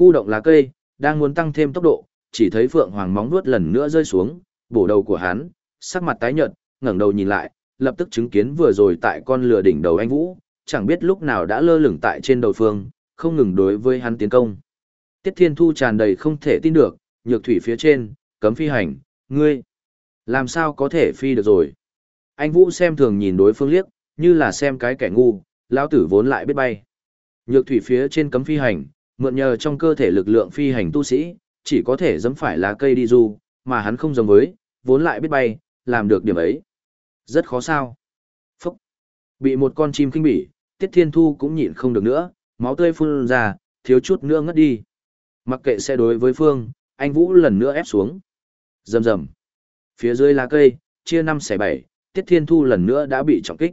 Khu động lá cây, đang muốn tăng thêm tốc độ, chỉ thấy Phượng Hoàng móng vuốt lần nữa rơi xuống, bổ đầu của hắn, sắc mặt tái nhợt, ngẩng đầu nhìn lại, lập tức chứng kiến vừa rồi tại con lửa đỉnh đầu anh Vũ, chẳng biết lúc nào đã lơ lửng tại trên đầu phương, không ngừng đối với hắn tiến công. Tiết Thiên Thu tràn đầy không thể tin được, nhược thủy phía trên, cấm phi hành, ngươi, làm sao có thể phi được rồi. Anh Vũ xem thường nhìn đối phương liếc, như là xem cái kẻ ngu, lão tử vốn lại biết bay. Nhược thủy phía trên cấm phi hành, mượn nhờ trong cơ thể lực lượng phi hành tu sĩ, chỉ có thể dẫm phải lá cây đi du, mà hắn không giống với, vốn lại biết bay, làm được điểm ấy. Rất khó sao. Phúc. Bị một con chim kinh bỉ, Tiết Thiên Thu cũng nhịn không được nữa, máu tươi phun ra, thiếu chút nữa ngất đi. Mặc kệ xe đối với Phương, anh Vũ lần nữa ép xuống. Rầm rầm. Phía dưới lá cây, chia năm xẻ bảy, Tiết Thiên Thu lần nữa đã bị trọng kích.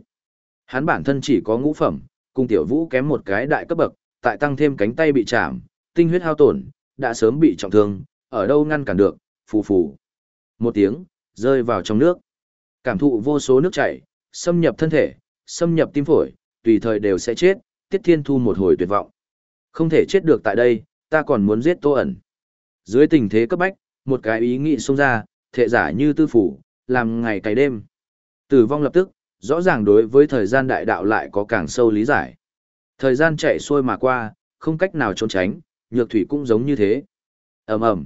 Hắn bản thân chỉ có ngũ phẩm, cùng Tiểu Vũ kém một cái đại cấp bậc, tại tăng thêm cánh tay bị chạm, tinh huyết hao tổn, đã sớm bị trọng thương, ở đâu ngăn cản được, phù phù. Một tiếng, rơi vào trong nước. Cảm thụ vô số nước chảy, xâm nhập thân thể, xâm nhập tim phổi, tùy thời đều sẽ chết, Tiết Thiên Thu một hồi tuyệt vọng. Không thể chết được tại đây, ta còn muốn giết Tô ẩn. Dưới tình thế cấp bách, một cái ý nghĩ xông ra, thệ giả như tư phủ, làm ngày cày đêm. Tử vong lập tức, rõ ràng đối với thời gian đại đạo lại có càng sâu lý giải. Thời gian chạy xuôi mà qua, không cách nào trốn tránh, nhược thủy cũng giống như thế. ầm ầm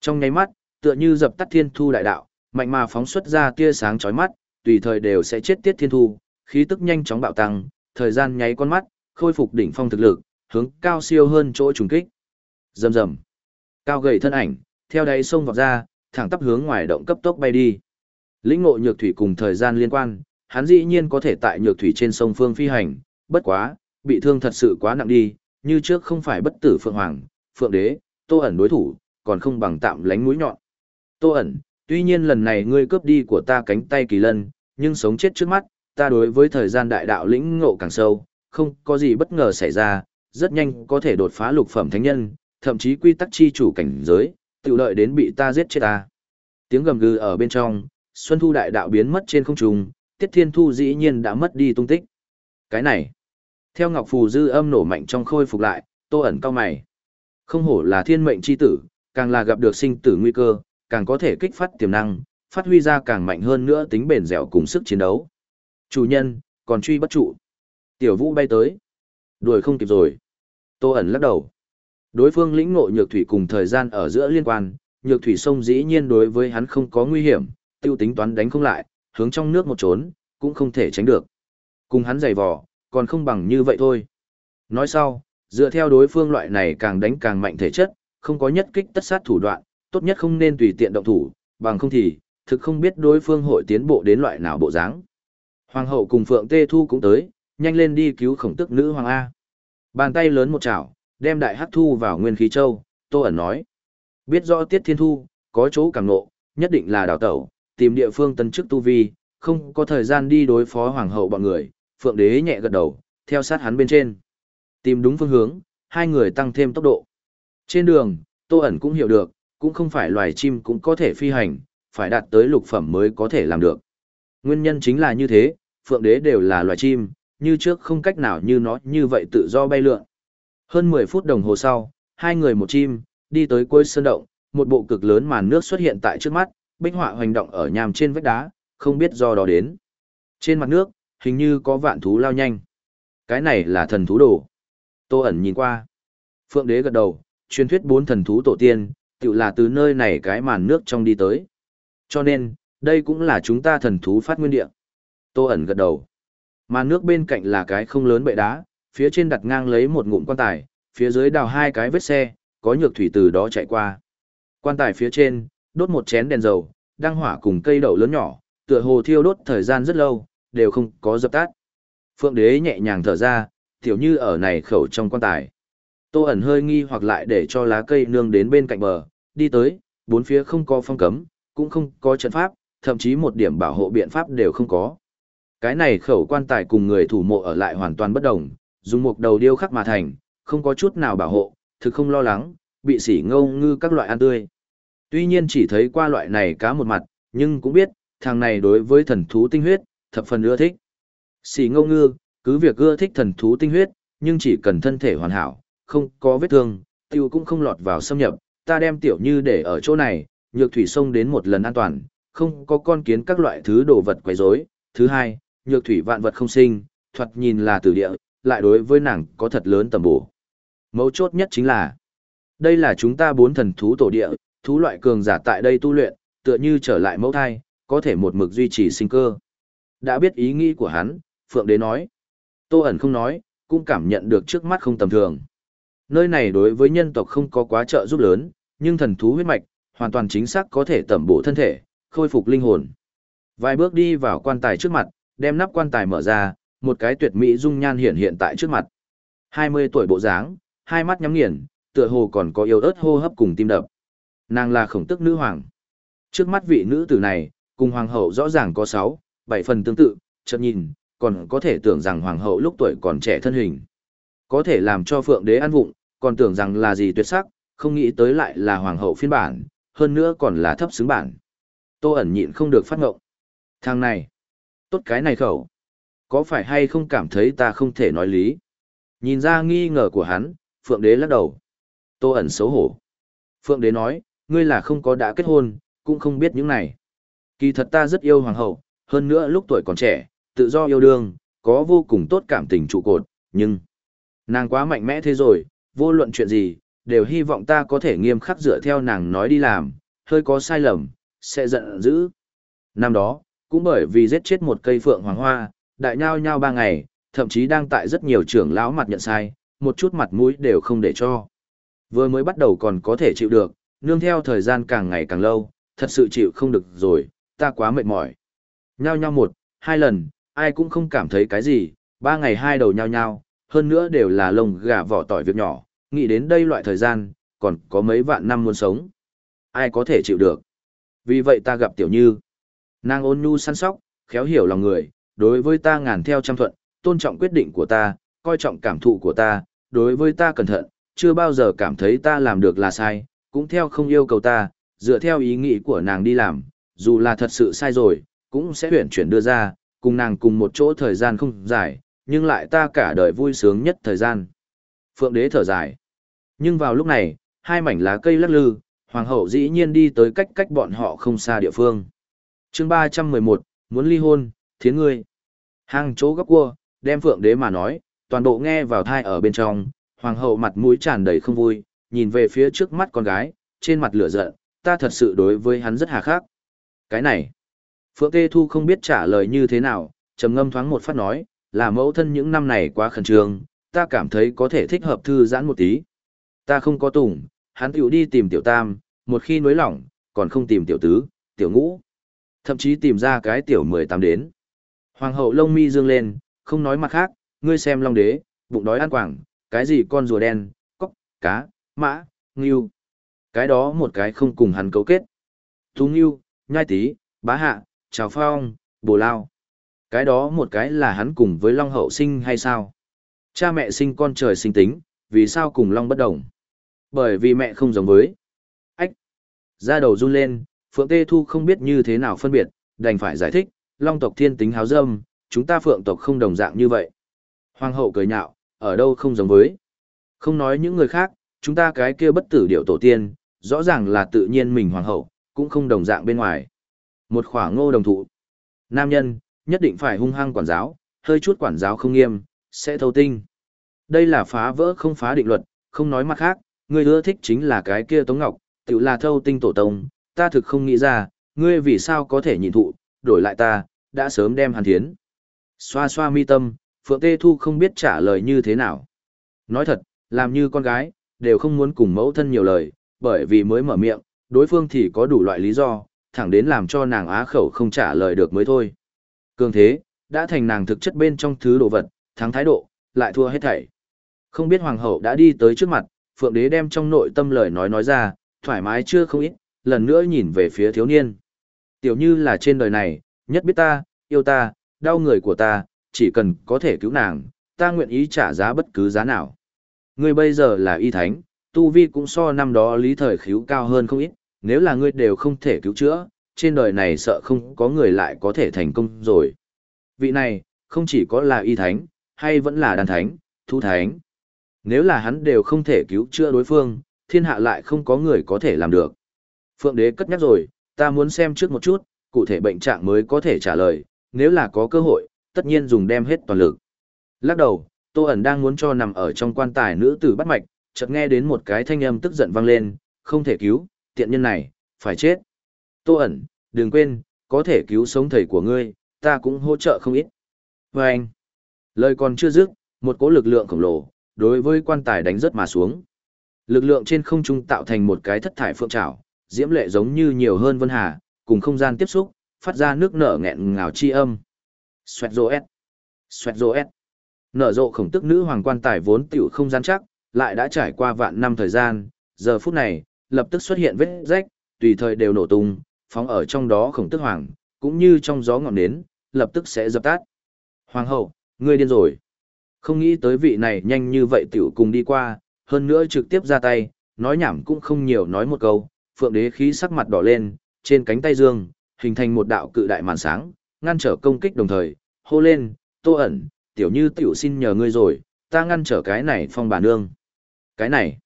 Trong nháy mắt, tựa như dập tắt thiên thu đại đạo, mạnh mà phóng xuất ra tia sáng chói mắt, tùy thời đều sẽ chết tiết thiên thu, khí tức nhanh chóng bạo tăng, thời gian nháy con mắt, khôi phục đỉnh phong thực lực, hướng cao siêu hơn chỗ trùng kích. Rầm rầm. Cao gầy thân ảnh, theo đáy sông vọt ra, thẳng tắp hướng ngoài động cấp tốc bay đi. Lĩnh ngộ nhược thủy cùng thời gian liên quan, hắn dĩ nhiên có thể tại nhược thủy trên sông phương phi hành, bất quá, bị thương thật sự quá nặng đi, như trước không phải bất tử phượng hoàng, phượng đế, tô ẩn đối thủ, còn không bằng tạm lánh mũi nhọn. Tô ẩn, tuy nhiên lần này ngươi cướp đi của ta cánh tay kỳ lân, nhưng sống chết trước mắt, ta đối với thời gian đại đạo lĩnh ngộ càng sâu, không có gì bất ngờ xảy ra, rất nhanh có thể đột phá lục phẩm thánh nhân, thậm chí quy tắc chi chủ cảnh giới, tự lợi đến bị ta giết chết ta. Tiếng gầm gừ ở bên trong, Xuân Thu đại đạo biến mất trên không trung, Tiết Thiên Thu dĩ nhiên đã mất đi tung tích. Cái này, theo Ngọc Phù dư âm nổ mạnh trong khôi phục lại, Tô ẩn cao mày. Không hổ là thiên mệnh chi tử, càng là gặp được sinh tử nguy cơ, càng có thể kích phát tiềm năng, phát huy ra càng mạnh hơn nữa tính bền dẻo cùng sức chiến đấu. Chủ nhân, còn truy bất trụ. Tiểu Vũ bay tới. Đuổi không kịp rồi. Tô ẩn lắc đầu. Đối phương lĩnh ngộ nhược thủy cùng thời gian ở giữa liên quan, nhược thủy sông dĩ nhiên đối với hắn không có nguy hiểm, tiêu tính toán đánh không lại, hướng trong nước một trốn, cũng không thể tránh được. Cùng hắn giày vò, còn không bằng như vậy thôi. Nói sau, dựa theo đối phương loại này càng đánh càng mạnh thể chất, không có nhất kích tất sát thủ đoạn, tốt nhất không nên tùy tiện động thủ, bằng không thì, thực không biết đối phương hội tiến bộ đến loại nào bộ dáng. Hoàng hậu cùng Phượng Tê Thu cũng tới, nhanh lên đi cứu khổng tức nữ Hoàng A. Bàn tay lớn một chảo, đem đại hắc thu vào nguyên khí châu, Tô ẩn nói. Biết rõ Tiết Thiên Thu, có chỗ càng nộ, nhất định là đào tẩu, tìm địa phương tân chức tu vi, không có thời gian đi đối phó hoàng hậu bọn người, Phượng Đế nhẹ gật đầu, theo sát hắn bên trên. Tìm đúng phương hướng, hai người tăng thêm tốc độ. Trên đường, Tô ẩn cũng hiểu được, cũng không phải loài chim cũng có thể phi hành, phải đạt tới lục phẩm mới có thể làm được. Nguyên nhân chính là như thế, Phượng Đế đều là loài chim, như trước không cách nào như nó như vậy tự do bay lượn. Hơn 10 phút đồng hồ sau, hai người một chim, đi tới cuối sơn động, một bộ cực lớn màn nước xuất hiện tại trước mắt, bích họa hoành động ở nhàm trên vách đá, không biết do đó đến. Trên mặt nước, hình như có vạn thú lao nhanh. Cái này là thần thú đồ. Tô ẩn nhìn qua. Phượng đế gật đầu, truyền thuyết bốn thần thú tổ tiên, tự là từ nơi này cái màn nước trong đi tới. Cho nên, đây cũng là chúng ta thần thú phát nguyên địa. Tô ẩn gật đầu. Màn nước bên cạnh là cái không lớn bệ đá, phía trên đặt ngang lấy một ngụm quan tài, phía dưới đào hai cái vết xe, có nhược thủy từ đó chạy qua. Quan tài phía trên, đốt một chén đèn dầu, đang hỏa cùng cây đậu lớn nhỏ, tựa hồ thiêu đốt thời gian rất lâu, đều không có dập tắt. Phượng đế nhẹ nhàng thở ra, tiểu như ở này khẩu trong quan tài. Tô ẩn hơi nghi hoặc lại để cho lá cây nương đến bên cạnh bờ, đi tới, bốn phía không có phong cấm, cũng không có trận pháp, thậm chí một điểm bảo hộ biện pháp đều không có. Cái này khẩu quan tài cùng người thủ mộ ở lại hoàn toàn bất đồng, dùng một đầu điêu khắc mà thành, không có chút nào bảo hộ, thực không lo lắng, bị sỉ ngâu ngư các loại ăn tươi. Tuy nhiên chỉ thấy qua loại này cá một mặt, nhưng cũng biết, thằng này đối với thần thú tinh huyết, thập phần ưa thích. Sỉ ngâu ngư, cứ việc ưa thích thần thú tinh huyết, nhưng chỉ cần thân thể hoàn hảo, không có vết thương, tiêu cũng không lọt vào xâm nhập, ta đem tiểu như để ở chỗ này, nhược thủy sông đến một lần an toàn, không có con kiến các loại thứ đồ vật quấy rối. Thứ hai, nhược thủy vạn vật không sinh, thoạt nhìn là tử địa, lại đối với nàng có thật lớn tầm bổ. Mấu chốt nhất chính là, đây là chúng ta bốn thần thú tổ địa, thú loại cường giả tại đây tu luyện, tựa như trở lại mẫu thai, có thể một mực duy trì sinh cơ. Đã biết ý nghĩ của hắn, Phượng Đế nói. Tô ẩn không nói, cũng cảm nhận được trước mắt không tầm thường. Nơi này đối với nhân tộc không có quá trợ giúp lớn, nhưng thần thú huyết mạch, hoàn toàn chính xác có thể tẩm bổ thân thể, khôi phục linh hồn. Vài bước đi vào quan tài trước mặt, đem nắp quan tài mở ra, một cái tuyệt mỹ dung nhan hiện hiện tại trước mặt. 20 tuổi bộ dáng, hai mắt nhắm nghiền, tựa hồ còn có yêu ớt hô hấp cùng tim đập. Nàng là khổng tức nữ hoàng. Trước mắt vị nữ tử này, cùng hoàng hậu rõ ràng có 6, bảy phần tương tự, chợt nhìn, còn có thể tưởng rằng hoàng hậu lúc tuổi còn trẻ thân hình. Có thể làm cho phượng đế ăn vụng, còn tưởng rằng là gì tuyệt sắc, không nghĩ tới lại là hoàng hậu phiên bản, hơn nữa còn là thấp xứng bản. Tô ẩn nhịn không được phát ngộng. Thằng này, tốt cái này khẩu. Có phải hay không cảm thấy ta không thể nói lý? Nhìn ra nghi ngờ của hắn, Phượng Đế lắc đầu. Tô ẩn xấu hổ. Phượng Đế nói, ngươi là không có đã kết hôn, cũng không biết những này. Kỳ thật ta rất yêu hoàng hậu, hơn nữa lúc tuổi còn trẻ, tự do yêu đương, có vô cùng tốt cảm tình trụ cột, nhưng nàng quá mạnh mẽ thế rồi, vô luận chuyện gì, đều hy vọng ta có thể nghiêm khắc dựa theo nàng nói đi làm, hơi có sai lầm, sẽ giận dữ. Năm đó, cũng bởi vì giết chết một cây phượng hoàng hoa, đại nhao nhao ba ngày, thậm chí đang tại rất nhiều trưởng lão mặt nhận sai, một chút mặt mũi đều không để cho. Vừa mới bắt đầu còn có thể chịu được, nương theo thời gian càng ngày càng lâu, thật sự chịu không được rồi, ta quá mệt mỏi. Nhao nhao một, hai lần, ai cũng không cảm thấy cái gì, ba ngày hai đầu nhao nhao, hơn nữa đều là lông gà vỏ tỏi việc nhỏ, nghĩ đến đây loại thời gian, còn có mấy vạn năm muốn sống. Ai có thể chịu được. Vì vậy ta gặp tiểu như. Nàng ôn nhu săn sóc, khéo hiểu lòng người, đối với ta ngàn theo trăm thuận, tôn trọng quyết định của ta, coi trọng cảm thụ của ta, đối với ta cẩn thận, chưa bao giờ cảm thấy ta làm được là sai, cũng theo không yêu cầu ta, dựa theo ý nghĩ của nàng đi làm, dù là thật sự sai rồi, cũng sẽ huyển chuyển đưa ra, cùng nàng cùng một chỗ thời gian không dài, nhưng lại ta cả đời vui sướng nhất thời gian. Phượng đế thở dài. Nhưng vào lúc này, hai mảnh lá cây lắc lư, hoàng hậu dĩ nhiên đi tới cách cách bọn họ không xa địa phương. chương 311, muốn ly hôn, thiến ngươi. Hàng chỗ góc cua, đem phượng đế mà nói, toàn bộ nghe vào thai ở bên trong, hoàng hậu mặt mũi tràn đầy không vui, nhìn về phía trước mắt con gái, trên mặt lửa giận, ta thật sự đối với hắn rất hà khắc. Cái này, Phượng Tê Thu không biết trả lời như thế nào, trầm ngâm thoáng một phát nói, là mẫu thân những năm này quá khẩn trương, ta cảm thấy có thể thích hợp thư giãn một tí. Ta không có tùng, hắn tiểu đi tìm tiểu tam, một khi nối lỏng, còn không tìm tiểu tứ, tiểu ngũ. Thậm chí tìm ra cái tiểu mười tám đến. Hoàng hậu lông mi dương lên, không nói mặt khác, ngươi xem long đế, bụng đói ăn quảng, cái gì con rùa đen, cóc, cá, mã, ngưu. Cái đó một cái không cùng hắn cấu kết. Thú ngưu, nhai tí, bá hạ, trào phong, bồ lao. Cái đó một cái là hắn cùng với long hậu sinh hay sao? Cha mẹ sinh con trời sinh tính, vì sao cùng long bất đồng? Bởi vì mẹ không giống với. Ách. Ra đầu run lên, Phượng Tê Thu không biết như thế nào phân biệt, đành phải giải thích, long tộc thiên tính háo dâm, chúng ta phượng tộc không đồng dạng như vậy. Hoàng hậu cười nhạo, ở đâu không giống với. Không nói những người khác, chúng ta cái kia bất tử điệu tổ tiên, rõ ràng là tự nhiên mình hoàng hậu, cũng không đồng dạng bên ngoài. Một khỏa ngô đồng thụ. Nam nhân, nhất định phải hung hăng quản giáo, hơi chút quản giáo không nghiêm, sẽ thâu tinh. Đây là phá vỡ không phá định luật, không nói mặt khác, người ưa thích chính là cái kia Tống Ngọc, tự là thâu tinh tổ tông, ta thực không nghĩ ra, ngươi vì sao có thể nhìn thụ, đổi lại ta, đã sớm đem hàn thiến. Xoa xoa mi tâm, Phượng Tê Thu không biết trả lời như thế nào. Nói thật, làm như con gái, đều không muốn cùng mẫu thân nhiều lời, bởi vì mới mở miệng, đối phương thì có đủ loại lý do, thẳng đến làm cho nàng á khẩu không trả lời được mới thôi. Cường thế, đã thành nàng thực chất bên trong thứ đồ vật, thắng thái độ, lại thua hết thảy. Không biết hoàng hậu đã đi tới trước mặt, Phượng Đế đem trong nội tâm lời nói nói ra, thoải mái chưa không ít, lần nữa nhìn về phía thiếu niên. Tiểu như là trên đời này, nhất biết ta, yêu ta, đau người của ta, chỉ cần có thể cứu nàng, ta nguyện ý trả giá bất cứ giá nào. Ngươi bây giờ là y thánh, tu vi cũng so năm đó lý thời khíu cao hơn không ít, nếu là ngươi đều không thể cứu chữa, trên đời này sợ không có người lại có thể thành công rồi. Vị này, không chỉ có là y thánh, hay vẫn là đàn thánh, thu thánh. Nếu là hắn đều không thể cứu chữa đối phương, thiên hạ lại không có người có thể làm được. Phượng đế cất nhắc rồi, ta muốn xem trước một chút, cụ thể bệnh trạng mới có thể trả lời, nếu là có cơ hội, tất nhiên dùng đem hết toàn lực. Lắc đầu, Tô ẩn đang muốn cho nằm ở trong quan tài nữ tử bắt mạch, chợt nghe đến một cái thanh âm tức giận vang lên, không thể cứu, tiện nhân này, phải chết. Tô ẩn, đừng quên, có thể cứu sống thầy của ngươi, ta cũng hỗ trợ không ít. Và anh, lời còn chưa dứt, một cỗ lực lượng khổng lồ, đối với quan tài đánh rất mà xuống. Lực lượng trên không trung tạo thành một cái thất thải phượng trảo, diễm lệ giống như nhiều hơn vân hà, cùng không gian tiếp xúc, phát ra nước nở nghẹn ngào chi âm. Xoẹt rô ép. Xoẹt rô ép. Nở rộ khổng tức nữ hoàng quan tài vốn tiểu không gian chắc, lại đã trải qua vạn năm thời gian, giờ phút này, lập tức xuất hiện vết rách, tùy thời đều nổ tung, phóng ở trong đó khổng tức hoàng, cũng như trong gió ngọn nến, lập tức sẽ dập tắt. Hoàng hậu, ngươi điên rồi. Không nghĩ tới vị này nhanh như vậy tiểu cùng đi qua, hơn nữa trực tiếp ra tay, nói nhảm cũng không nhiều nói một câu, phượng đế khí sắc mặt đỏ lên, trên cánh tay dương, hình thành một đạo cự đại màn sáng, ngăn trở công kích đồng thời, hô lên, tô ẩn, tiểu như tiểu xin nhờ ngươi rồi, ta ngăn trở cái này phong bà nương. Cái này,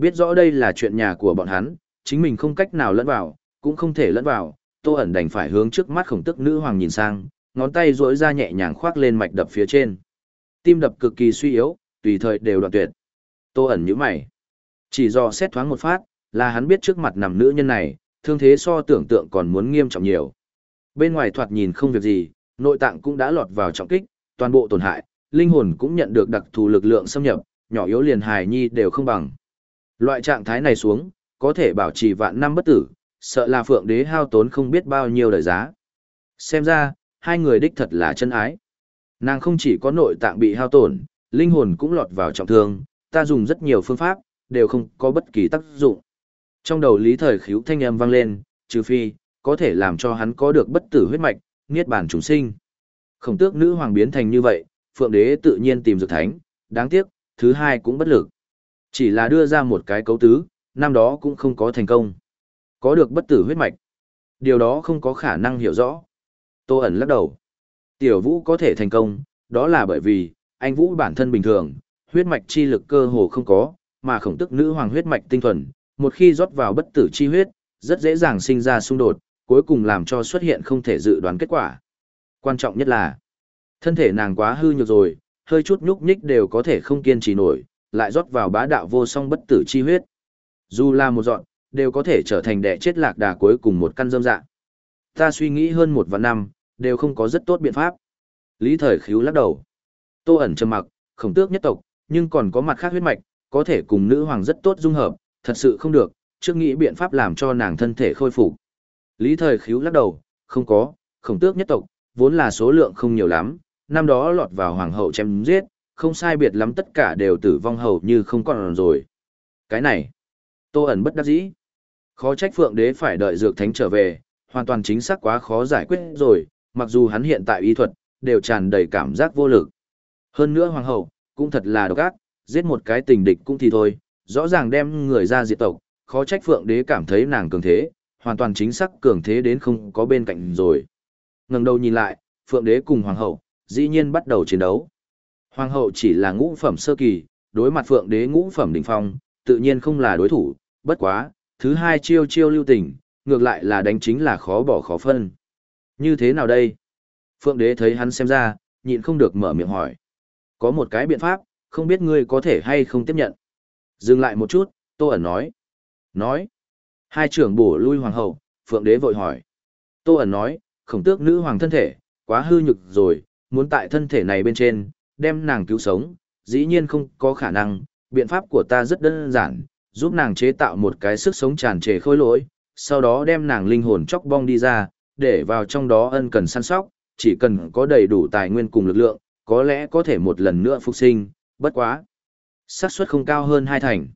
biết rõ đây là chuyện nhà của bọn hắn, chính mình không cách nào lẫn vào, cũng không thể lẫn vào, tô ẩn đành phải hướng trước mắt khổng tức nữ hoàng nhìn sang, ngón tay duỗi ra nhẹ nhàng khoác lên mạch đập phía trên. Tim đập cực kỳ suy yếu, tùy thời đều đoạn tuyệt. Tô ẩn như mày. Chỉ do xét thoáng một phát, là hắn biết trước mặt nằm nữ nhân này, thương thế so tưởng tượng còn muốn nghiêm trọng nhiều. Bên ngoài thoạt nhìn không việc gì, nội tạng cũng đã lọt vào trọng kích, toàn bộ tổn hại, linh hồn cũng nhận được đặc thù lực lượng xâm nhập, nhỏ yếu liền hài nhi đều không bằng. Loại trạng thái này xuống, có thể bảo trì vạn năm bất tử, sợ là phượng đế hao tốn không biết bao nhiêu đời giá. Xem ra, hai người đích thật là chân ái. Nàng không chỉ có nội tạng bị hao tổn, linh hồn cũng lọt vào trọng thương, ta dùng rất nhiều phương pháp, đều không có bất kỳ tác dụng. Trong đầu lý thời khíu thanh âm vang lên, trừ phi, có thể làm cho hắn có được bất tử huyết mạch, niết bàn chúng sinh. Khổng tước nữ hoàng biến thành như vậy, phượng đế tự nhiên tìm dược thánh, đáng tiếc, thứ hai cũng bất lực. Chỉ là đưa ra một cái cấu tứ, năm đó cũng không có thành công. Có được bất tử huyết mạch. Điều đó không có khả năng hiểu rõ. Tô ẩn lắc đầu. Tiểu vũ có thể thành công, đó là bởi vì, anh vũ bản thân bình thường, huyết mạch chi lực cơ hồ không có, mà khổng tức nữ hoàng huyết mạch tinh thuần, một khi rót vào bất tử chi huyết, rất dễ dàng sinh ra xung đột, cuối cùng làm cho xuất hiện không thể dự đoán kết quả. Quan trọng nhất là, thân thể nàng quá hư nhược rồi, hơi chút nhúc nhích đều có thể không kiên trì nổi, lại rót vào bá đạo vô song bất tử chi huyết. Dù là một dọn, đều có thể trở thành đẻ chết lạc đà cuối cùng một căn dâm dạ. Ta suy nghĩ hơn một vạn năm, đều không có rất tốt biện pháp. Lý thời khíu lắc đầu. Tô ẩn trầm mặc, khổng tước nhất tộc, nhưng còn có mặt khác huyết mạch, có thể cùng nữ hoàng rất tốt dung hợp, thật sự không được, trước nghĩ biện pháp làm cho nàng thân thể khôi phục. Lý thời khíu lắc đầu, không có, khổng tước nhất tộc, vốn là số lượng không nhiều lắm, năm đó lọt vào hoàng hậu chém giết, không sai biệt lắm tất cả đều tử vong hầu như không còn rồi. Cái này, tô ẩn bất đắc dĩ. Khó trách phượng đế phải đợi dược thánh trở về, hoàn toàn chính xác quá khó giải quyết rồi, mặc dù hắn hiện tại y thuật, đều tràn đầy cảm giác vô lực. Hơn nữa hoàng hậu, cũng thật là độc ác, giết một cái tình địch cũng thì thôi, rõ ràng đem người ra diệt tộc, khó trách phượng đế cảm thấy nàng cường thế, hoàn toàn chính xác cường thế đến không có bên cạnh rồi. Ngẩng đầu nhìn lại, phượng đế cùng hoàng hậu, dĩ nhiên bắt đầu chiến đấu. Hoàng hậu chỉ là ngũ phẩm sơ kỳ, đối mặt phượng đế ngũ phẩm đỉnh phong, tự nhiên không là đối thủ, bất quá, thứ hai chiêu chiêu lưu tình, ngược lại là đánh chính là khó bỏ khó phân. Như thế nào đây? Phượng đế thấy hắn xem ra, nhịn không được mở miệng hỏi. Có một cái biện pháp, không biết ngươi có thể hay không tiếp nhận. Dừng lại một chút, Tô ẩn nói. Nói. Hai trưởng bổ lui hoàng hậu, Phượng đế vội hỏi. Tô ẩn nói, khổng tước nữ hoàng thân thể, quá hư nhực rồi, muốn tại thân thể này bên trên, đem nàng cứu sống, dĩ nhiên không có khả năng, biện pháp của ta rất đơn giản, giúp nàng chế tạo một cái sức sống tràn trề khôi lỗi, sau đó đem nàng linh hồn chóc bong đi ra, để vào trong đó ân cần săn sóc, chỉ cần có đầy đủ tài nguyên cùng lực lượng, có lẽ có thể một lần nữa phục sinh, bất quá. xác suất không cao hơn hai thành.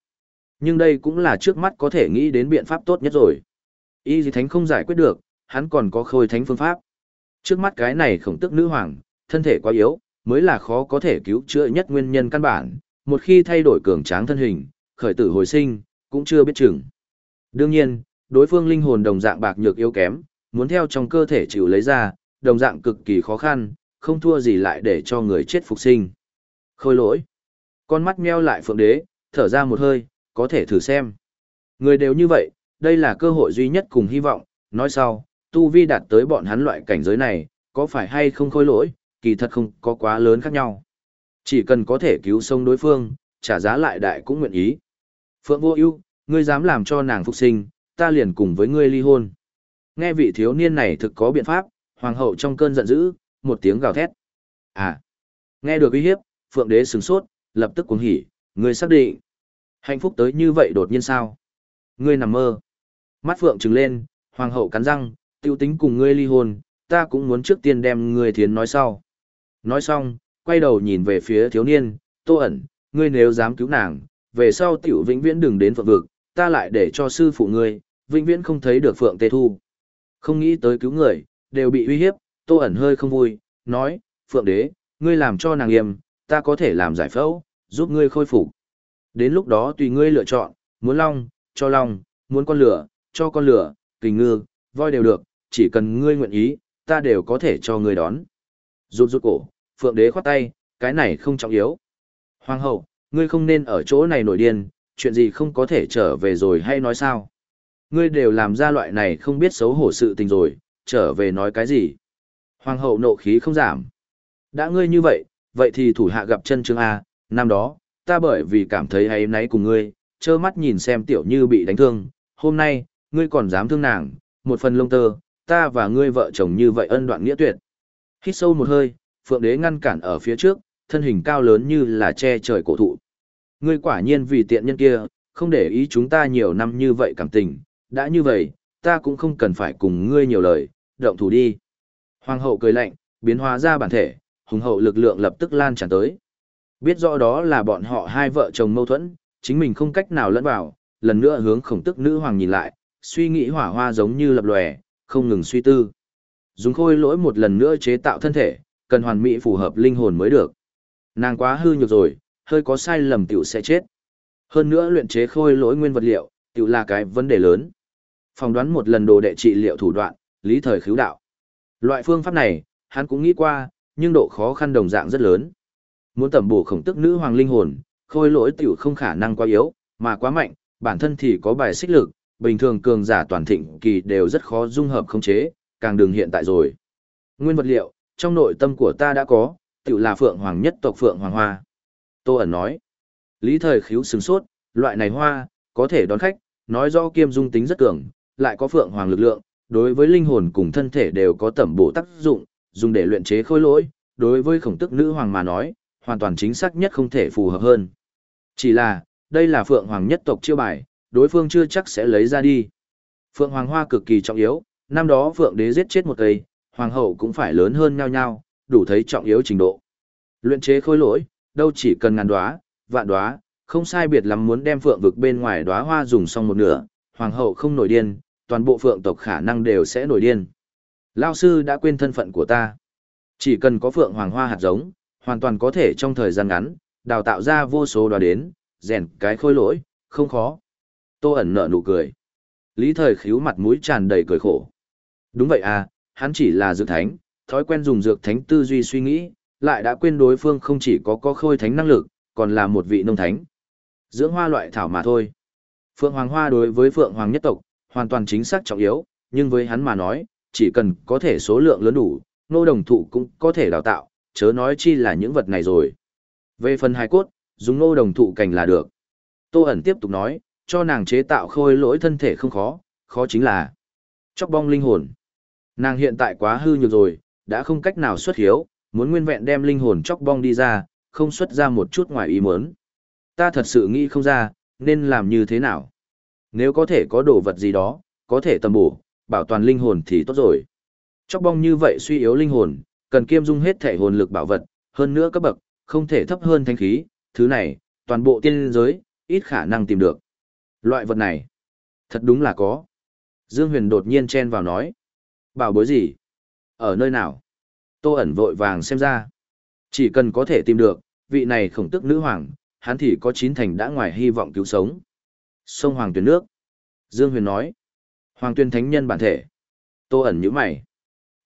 Nhưng đây cũng là trước mắt có thể nghĩ đến biện pháp tốt nhất rồi. Y gì thánh không giải quyết được, hắn còn có khôi thánh phương pháp. Trước mắt cái này khổng tức nữ hoàng, thân thể quá yếu, mới là khó có thể cứu chữa nhất nguyên nhân căn bản, một khi thay đổi cường tráng thân hình, khởi tử hồi sinh, cũng chưa biết chừng. Đương nhiên, đối phương linh hồn đồng dạng bạc nhược yếu kém, muốn theo trong cơ thể chịu lấy ra, đồng dạng cực kỳ khó khăn, không thua gì lại để cho người chết phục sinh. Khôi lỗi. Con mắt meo lại phượng đế, thở ra một hơi, có thể thử xem. Người đều như vậy, đây là cơ hội duy nhất cùng hy vọng, nói sau, tu vi đạt tới bọn hắn loại cảnh giới này, có phải hay không khôi lỗi, kỳ thật không có quá lớn khác nhau. Chỉ cần có thể cứu sông đối phương, trả giá lại đại cũng nguyện ý. Phượng vô ưu, ngươi dám làm cho nàng phục sinh, ta liền cùng với ngươi ly hôn. Nghe vị thiếu niên này thực có biện pháp, hoàng hậu trong cơn giận dữ, một tiếng gào thét. À, nghe được uy hiếp, phượng đế sửng sốt, lập tức cuồng hỉ, ngươi xác định. Hạnh phúc tới như vậy đột nhiên sao? Ngươi nằm mơ. Mắt phượng trừng lên, hoàng hậu cắn răng, tiêu tính cùng ngươi ly hôn, ta cũng muốn trước tiên đem ngươi thiến nói sau. Nói xong, quay đầu nhìn về phía thiếu niên, tô ẩn, ngươi nếu dám cứu nàng, về sau tiểu vĩnh viễn đừng đến phượng vực, ta lại để cho sư phụ ngươi, vĩnh viễn không thấy được phượng tê thu. Không nghĩ tới cứu người, đều bị uy hiếp, tô ẩn hơi không vui, nói, phượng đế, ngươi làm cho nàng yêm, ta có thể làm giải phẫu, giúp ngươi khôi phục. Đến lúc đó tùy ngươi lựa chọn, muốn long, cho long, muốn con lửa, cho con lửa, kình ngư, voi đều được, chỉ cần ngươi nguyện ý, ta đều có thể cho ngươi đón. Rụt rụt cổ, phượng đế khoát tay, cái này không trọng yếu. Hoàng hậu, ngươi không nên ở chỗ này nổi điên, chuyện gì không có thể trở về rồi hay nói sao? Ngươi đều làm ra loại này không biết xấu hổ sự tình rồi, trở về nói cái gì? Hoàng hậu nộ khí không giảm. Đã ngươi như vậy, vậy thì thủ hạ gặp chân chương A, năm đó, ta bởi vì cảm thấy hay náy cùng ngươi, trơ mắt nhìn xem tiểu như bị đánh thương, hôm nay, ngươi còn dám thương nàng, một phần lông tơ, ta và ngươi vợ chồng như vậy ân đoạn nghĩa tuyệt. Hít sâu một hơi, Phượng Đế ngăn cản ở phía trước, thân hình cao lớn như là che trời cổ thụ. Ngươi quả nhiên vì tiện nhân kia, không để ý chúng ta nhiều năm như vậy cảm tình, đã như vậy, ta cũng không cần phải cùng ngươi nhiều lời, động thủ đi. Hoàng hậu cười lạnh, biến hóa ra bản thể, hùng hậu lực lượng lập tức lan tràn tới. Biết rõ đó là bọn họ hai vợ chồng mâu thuẫn, chính mình không cách nào lẫn vào, lần nữa hướng khổng tức nữ hoàng nhìn lại, suy nghĩ hỏa hoa giống như lập lòe, không ngừng suy tư. Dùng khôi lỗi một lần nữa chế tạo thân thể, cần hoàn mỹ phù hợp linh hồn mới được. Nàng quá hư nhược rồi, hơi có sai lầm tiểu sẽ chết. Hơn nữa luyện chế khôi lỗi nguyên vật liệu, tiểu là cái vấn đề lớn. Phòng đoán một lần đồ đệ trị liệu thủ đoạn, lý thời khiếu đạo. Loại phương pháp này, hắn cũng nghĩ qua, nhưng độ khó khăn đồng dạng rất lớn. Muốn tẩm bổ khổng tức nữ hoàng linh hồn, khôi lỗi tiểu không khả năng quá yếu, mà quá mạnh, bản thân thì có bài xích lực, bình thường cường giả toàn thịnh kỳ đều rất khó dung hợp khống chế, càng đừng hiện tại rồi. Nguyên vật liệu, trong nội tâm của ta đã có, tự là phượng hoàng nhất tộc phượng hoàng hoa. Tô ẩn nói, lý thời khiếu sừng sốt, loại này hoa, có thể đón khách, nói rõ kiêm dung tính rất cường, lại có phượng hoàng lực lượng, đối với linh hồn cùng thân thể đều có tẩm bổ tác dụng, dùng để luyện chế khôi lỗi, đối với khổng tức nữ hoàng mà nói, hoàn toàn chính xác nhất không thể phù hợp hơn. Chỉ là, đây là phượng hoàng nhất tộc chiêu bài, đối phương chưa chắc sẽ lấy ra đi. Phượng hoàng hoa cực kỳ trọng yếu, năm đó phượng đế giết chết một cây, hoàng hậu cũng phải lớn hơn nhau nhau, đủ thấy trọng yếu trình độ. Luyện chế khối lỗi, đâu chỉ cần ngàn đóa, vạn đóa, không sai biệt lắm muốn đem phượng vực bên ngoài đóa hoa dùng xong một nửa, hoàng hậu không nổi điên, toàn bộ phượng tộc khả năng đều sẽ nổi điên. Lao sư đã quên thân phận của ta. Chỉ cần có phượng hoàng hoa hạt giống, hoàn toàn có thể trong thời gian ngắn, đào tạo ra vô số đóa đến, rèn cái khôi lỗi, không khó. Tô ẩn nở nụ cười. Lý thời khíu mặt mũi tràn đầy cười khổ. Đúng vậy à, hắn chỉ là dược thánh, thói quen dùng dược thánh tư duy suy nghĩ, lại đã quên đối phương không chỉ có có khôi thánh năng lực, còn là một vị nông thánh. Dưỡng hoa loại thảo mà thôi. Phượng Hoàng Hoa đối với Phượng Hoàng nhất tộc, hoàn toàn chính xác trọng yếu, nhưng với hắn mà nói, chỉ cần có thể số lượng lớn đủ, nô đồng thụ cũng có thể đào tạo, chớ nói chi là những vật này rồi. Về phần hài cốt, dùng nô đồng thụ cành là được. Tô ẩn tiếp tục nói, cho nàng chế tạo khôi lỗi thân thể không khó, khó chính là chóc bong linh hồn. Nàng hiện tại quá hư nhược rồi, đã không cách nào xuất hiếu, muốn nguyên vẹn đem linh hồn chóc bong đi ra, không xuất ra một chút ngoài ý muốn. Ta thật sự nghĩ không ra, nên làm như thế nào. Nếu có thể có đồ vật gì đó, có thể tầm bổ, bảo toàn linh hồn thì tốt rồi. Chóc bong như vậy suy yếu linh hồn, cần kiêm dung hết thể hồn lực bảo vật, hơn nữa cấp bậc, không thể thấp hơn thanh khí, thứ này, toàn bộ tiên giới, ít khả năng tìm được. Loại vật này, thật đúng là có. Dương Huyền đột nhiên chen vào nói. Bảo bối gì? Ở nơi nào? Tô ẩn vội vàng xem ra. Chỉ cần có thể tìm được, vị này khổng tức nữ hoàng, hắn thì có chín thành đã ngoài hy vọng cứu sống. Sông Hoàng tuyển nước. Dương Huyền nói. Hoàng tuyên thánh nhân bản thể. Tô ẩn như mày.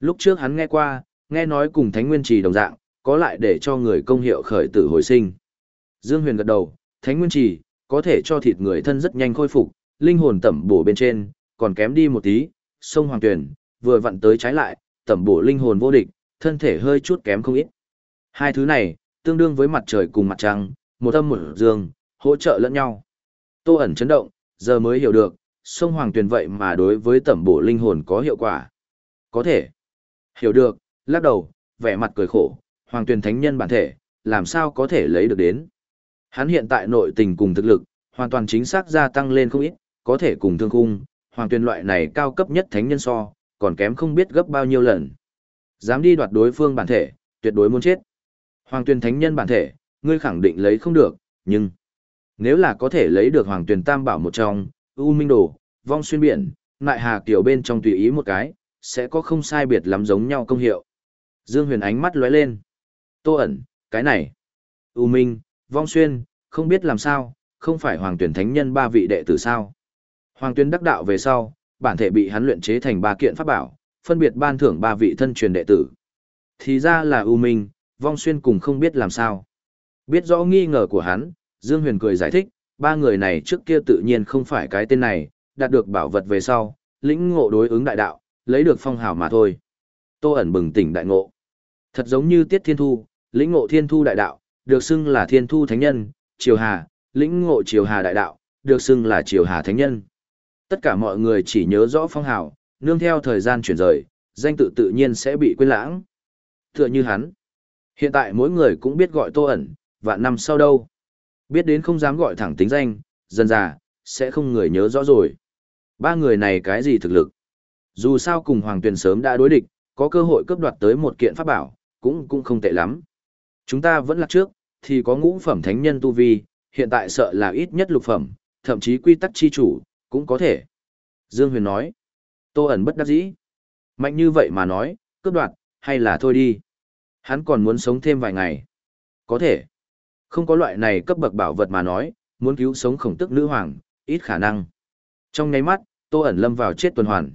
Lúc trước hắn nghe qua, nghe nói cùng thánh nguyên trì đồng dạng, có lại để cho người công hiệu khởi tử hồi sinh. Dương Huyền gật đầu, Thánh Nguyên trì có thể cho thịt người thân rất nhanh khôi phục, linh hồn tẩm bổ bên trên, còn kém đi một tí, sông Hoàng Tuyển, vừa vặn tới trái lại, tẩm bổ linh hồn vô địch, thân thể hơi chút kém không ít. Hai thứ này, tương đương với mặt trời cùng mặt trăng, một âm một dương, hỗ trợ lẫn nhau. Tô ẩn chấn động, giờ mới hiểu được, sông Hoàng Tuyền vậy mà đối với tẩm bổ linh hồn có hiệu quả. Có thể. Hiểu được, lắc đầu, vẻ mặt cười khổ, Hoàng Tuyền thánh nhân bản thể, làm sao có thể lấy được đến. Hắn hiện tại nội tình cùng thực lực, hoàn toàn chính xác gia tăng lên không ít, có thể cùng thương khung, Hoàng Tuyền loại này cao cấp nhất thánh nhân so, còn kém không biết gấp bao nhiêu lần. Dám đi đoạt đối phương bản thể, tuyệt đối muốn chết. Hoàng Tuyền thánh nhân bản thể, ngươi khẳng định lấy không được, nhưng nếu là có thể lấy được Hoàng Tuyền Tam Bảo một trong, U Minh Đồ, Vong Xuyên Biển, Nại Hà Kiều bên trong tùy ý một cái, sẽ có không sai biệt lắm giống nhau công hiệu. Dương Huyền ánh mắt lóe lên. Tô ẩn, cái này. U Minh, Vong Xuyên, không biết làm sao, không phải Hoàng Tuyển Thánh Nhân ba vị đệ tử sao. Hoàng tuyển đắc đạo về sau, bản thể bị hắn luyện chế thành ba kiện pháp bảo, phân biệt ban thưởng ba vị thân truyền đệ tử. Thì ra là U Minh, Vong Xuyên cùng không biết làm sao. Biết rõ nghi ngờ của hắn, Dương Huyền cười giải thích, ba người này trước kia tự nhiên không phải cái tên này, đạt được bảo vật về sau, lĩnh ngộ đối ứng đại đạo, lấy được phong hào mà thôi. Tô ẩn bừng tỉnh đại ngộ. Thật giống như Tiết Thiên Thu, lĩnh ngộ Thiên Thu đại đạo, được xưng là Thiên Thu thánh nhân, Triều Hà, lĩnh ngộ Triều Hà đại đạo, được xưng là Triều Hà thánh nhân. Tất cả mọi người chỉ nhớ rõ phong hào, nương theo thời gian chuyển rời, danh tự tự nhiên sẽ bị quên lãng. Tựa như hắn. Hiện tại mỗi người cũng biết gọi Tô ẩn, và năm sau đâu. Biết đến không dám gọi thẳng tính danh, dần già, sẽ không người nhớ rõ rồi. Ba người này cái gì thực lực? Dù sao cùng Hoàng Tuyền sớm đã đối địch, có cơ hội cướp đoạt tới một kiện pháp bảo, cũng cũng không tệ lắm. Chúng ta vẫn là trước, thì có ngũ phẩm thánh nhân tu vi, hiện tại sợ là ít nhất lục phẩm, thậm chí quy tắc chi chủ, cũng có thể. Dương Huyền nói, Tô ẩn bất đắc dĩ. Mạnh như vậy mà nói, cướp đoạt, hay là thôi đi. Hắn còn muốn sống thêm vài ngày. Có thể. Không có loại này cấp bậc bảo vật mà nói, muốn cứu sống khổng tức nữ hoàng, ít khả năng. Trong nháy mắt, Tô ẩn lâm vào chết tuần hoàn.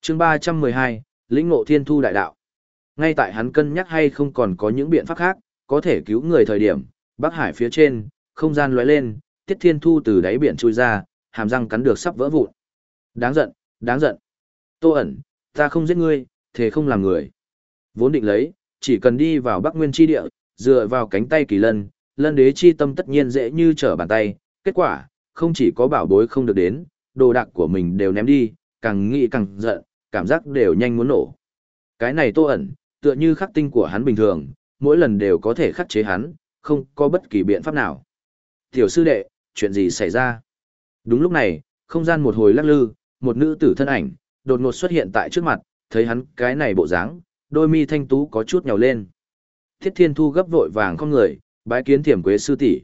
chương 312, lĩnh ngộ thiên thu đại đạo. Ngay tại hắn cân nhắc hay không còn có những biện pháp khác, có thể cứu người thời điểm, Bắc Hải phía trên, không gian lóe lên, Tiết Thiên Thu từ đáy biển chui ra, hàm răng cắn được sắp vỡ vụn. Đáng giận, đáng giận. Tô ẩn, ta không giết ngươi, thế không làm người. Vốn định lấy, chỉ cần đi vào Bắc Nguyên chi địa, dựa vào cánh tay kỳ lân, lân đế chi tâm tất nhiên dễ như trở bàn tay. Kết quả, không chỉ có bảo bối không được đến, đồ đạc của mình đều ném đi, càng nghĩ càng giận, cảm giác đều nhanh muốn nổ. Cái này tô ẩn, tựa như khắc tinh của hắn bình thường, mỗi lần đều có thể khắc chế hắn, không có bất kỳ biện pháp nào. Tiểu sư đệ, chuyện gì xảy ra? Đúng lúc này, không gian một hồi lắc lư, một nữ tử thân ảnh, đột ngột xuất hiện tại trước mặt, thấy hắn cái này bộ dáng, đôi mi thanh tú có chút nhào lên. Thiết Thiên Thu gấp vội vàng con người, bái kiến Thiểm Quế sư tỷ.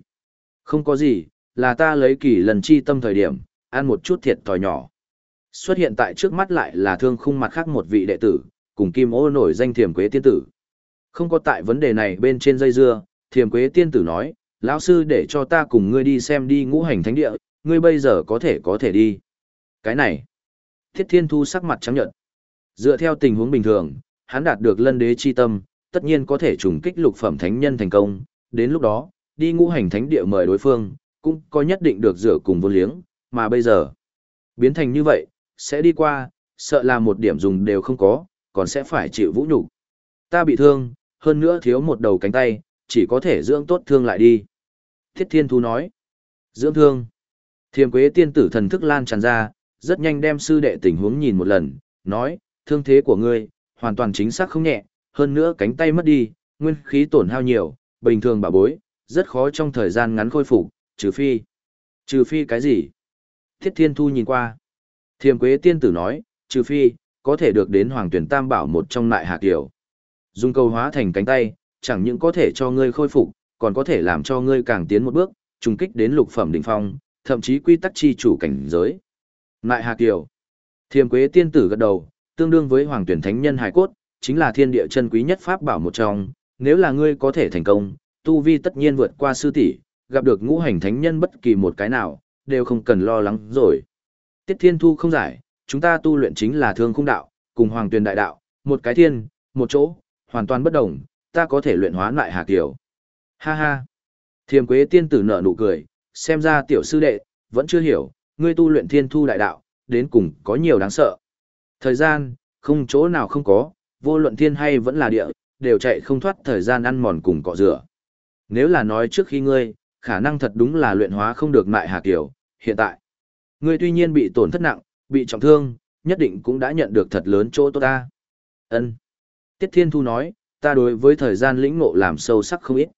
Không có gì, là ta lấy kỳ lần chi tâm thời điểm, ăn một chút thiệt thòi nhỏ. Xuất hiện tại trước mắt lại là thương khung mặt khác một vị đệ tử, cùng Kim Ô nổi danh Thiểm Quế tiên tử. Không có tại vấn đề này bên trên dây dưa, Thiểm Quế tiên tử nói, lão sư để cho ta cùng ngươi đi xem đi ngũ hành thánh địa, ngươi bây giờ có thể có thể đi. Cái này, Thiết Thiên Thu sắc mặt trắng nhợt. Dựa theo tình huống bình thường, hắn đạt được lân đế chi tâm, tất nhiên có thể trùng kích lục phẩm thánh nhân thành công, đến lúc đó, đi ngũ hành thánh địa mời đối phương, cũng có nhất định được rửa cùng vô liếng, mà bây giờ, biến thành như vậy, sẽ đi qua, sợ là một điểm dùng đều không có, còn sẽ phải chịu vũ nhục. Ta bị thương, hơn nữa thiếu một đầu cánh tay, chỉ có thể dưỡng tốt thương lại đi. Thiết Thiên Thu nói, dưỡng thương. Thiềm Quế tiên tử thần thức lan tràn ra, rất nhanh đem sư đệ tình huống nhìn một lần, nói, thương thế của ngươi, hoàn toàn chính xác không nhẹ, hơn nữa cánh tay mất đi, nguyên khí tổn hao nhiều, bình thường bà bối, rất khó trong thời gian ngắn khôi phục, trừ phi. Trừ phi cái gì? Thiết Thiên Thu nhìn qua. Thiềm Quế tiên tử nói, trừ phi, có thể được đến Hoàng Tuyển Tam Bảo một trong nại hạ kiểu. Dùng câu hóa thành cánh tay, chẳng những có thể cho ngươi khôi phục, còn có thể làm cho ngươi càng tiến một bước, trùng kích đến lục phẩm đỉnh phong, thậm chí quy tắc chi chủ cảnh giới. ngại Hà Kiều. Thiềm Quế tiên tử gật đầu, tương đương với Hoàng Tuyển Thánh Nhân hải cốt, chính là thiên địa chân quý nhất pháp bảo một trong, nếu là ngươi có thể thành công, tu vi tất nhiên vượt qua sư tỷ, gặp được ngũ hành thánh nhân bất kỳ một cái nào, đều không cần lo lắng rồi. Tiết Thiên Thu không giải, chúng ta tu luyện chính là thương khung đạo, cùng Hoàng Tuyển đại đạo, một cái thiên, một chỗ, hoàn toàn bất đồng, ta có thể luyện hóa lại Hà Kiều. Ha ha. Thiềm quế tiên tử nở nụ cười, xem ra tiểu sư đệ, vẫn chưa hiểu, ngươi tu luyện thiên thu đại đạo, đến cùng có nhiều đáng sợ. Thời gian, không chỗ nào không có, vô luận thiên hay vẫn là địa, đều chạy không thoát thời gian ăn mòn cùng cọ rửa. Nếu là nói trước khi ngươi, khả năng thật đúng là luyện hóa không được mại hà kiểu, hiện tại. Ngươi tuy nhiên bị tổn thất nặng, bị trọng thương, nhất định cũng đã nhận được thật lớn chỗ tốt ta. Ân. Tiết Thiên Thu nói, ta đối với thời gian lĩnh ngộ làm sâu sắc không ít.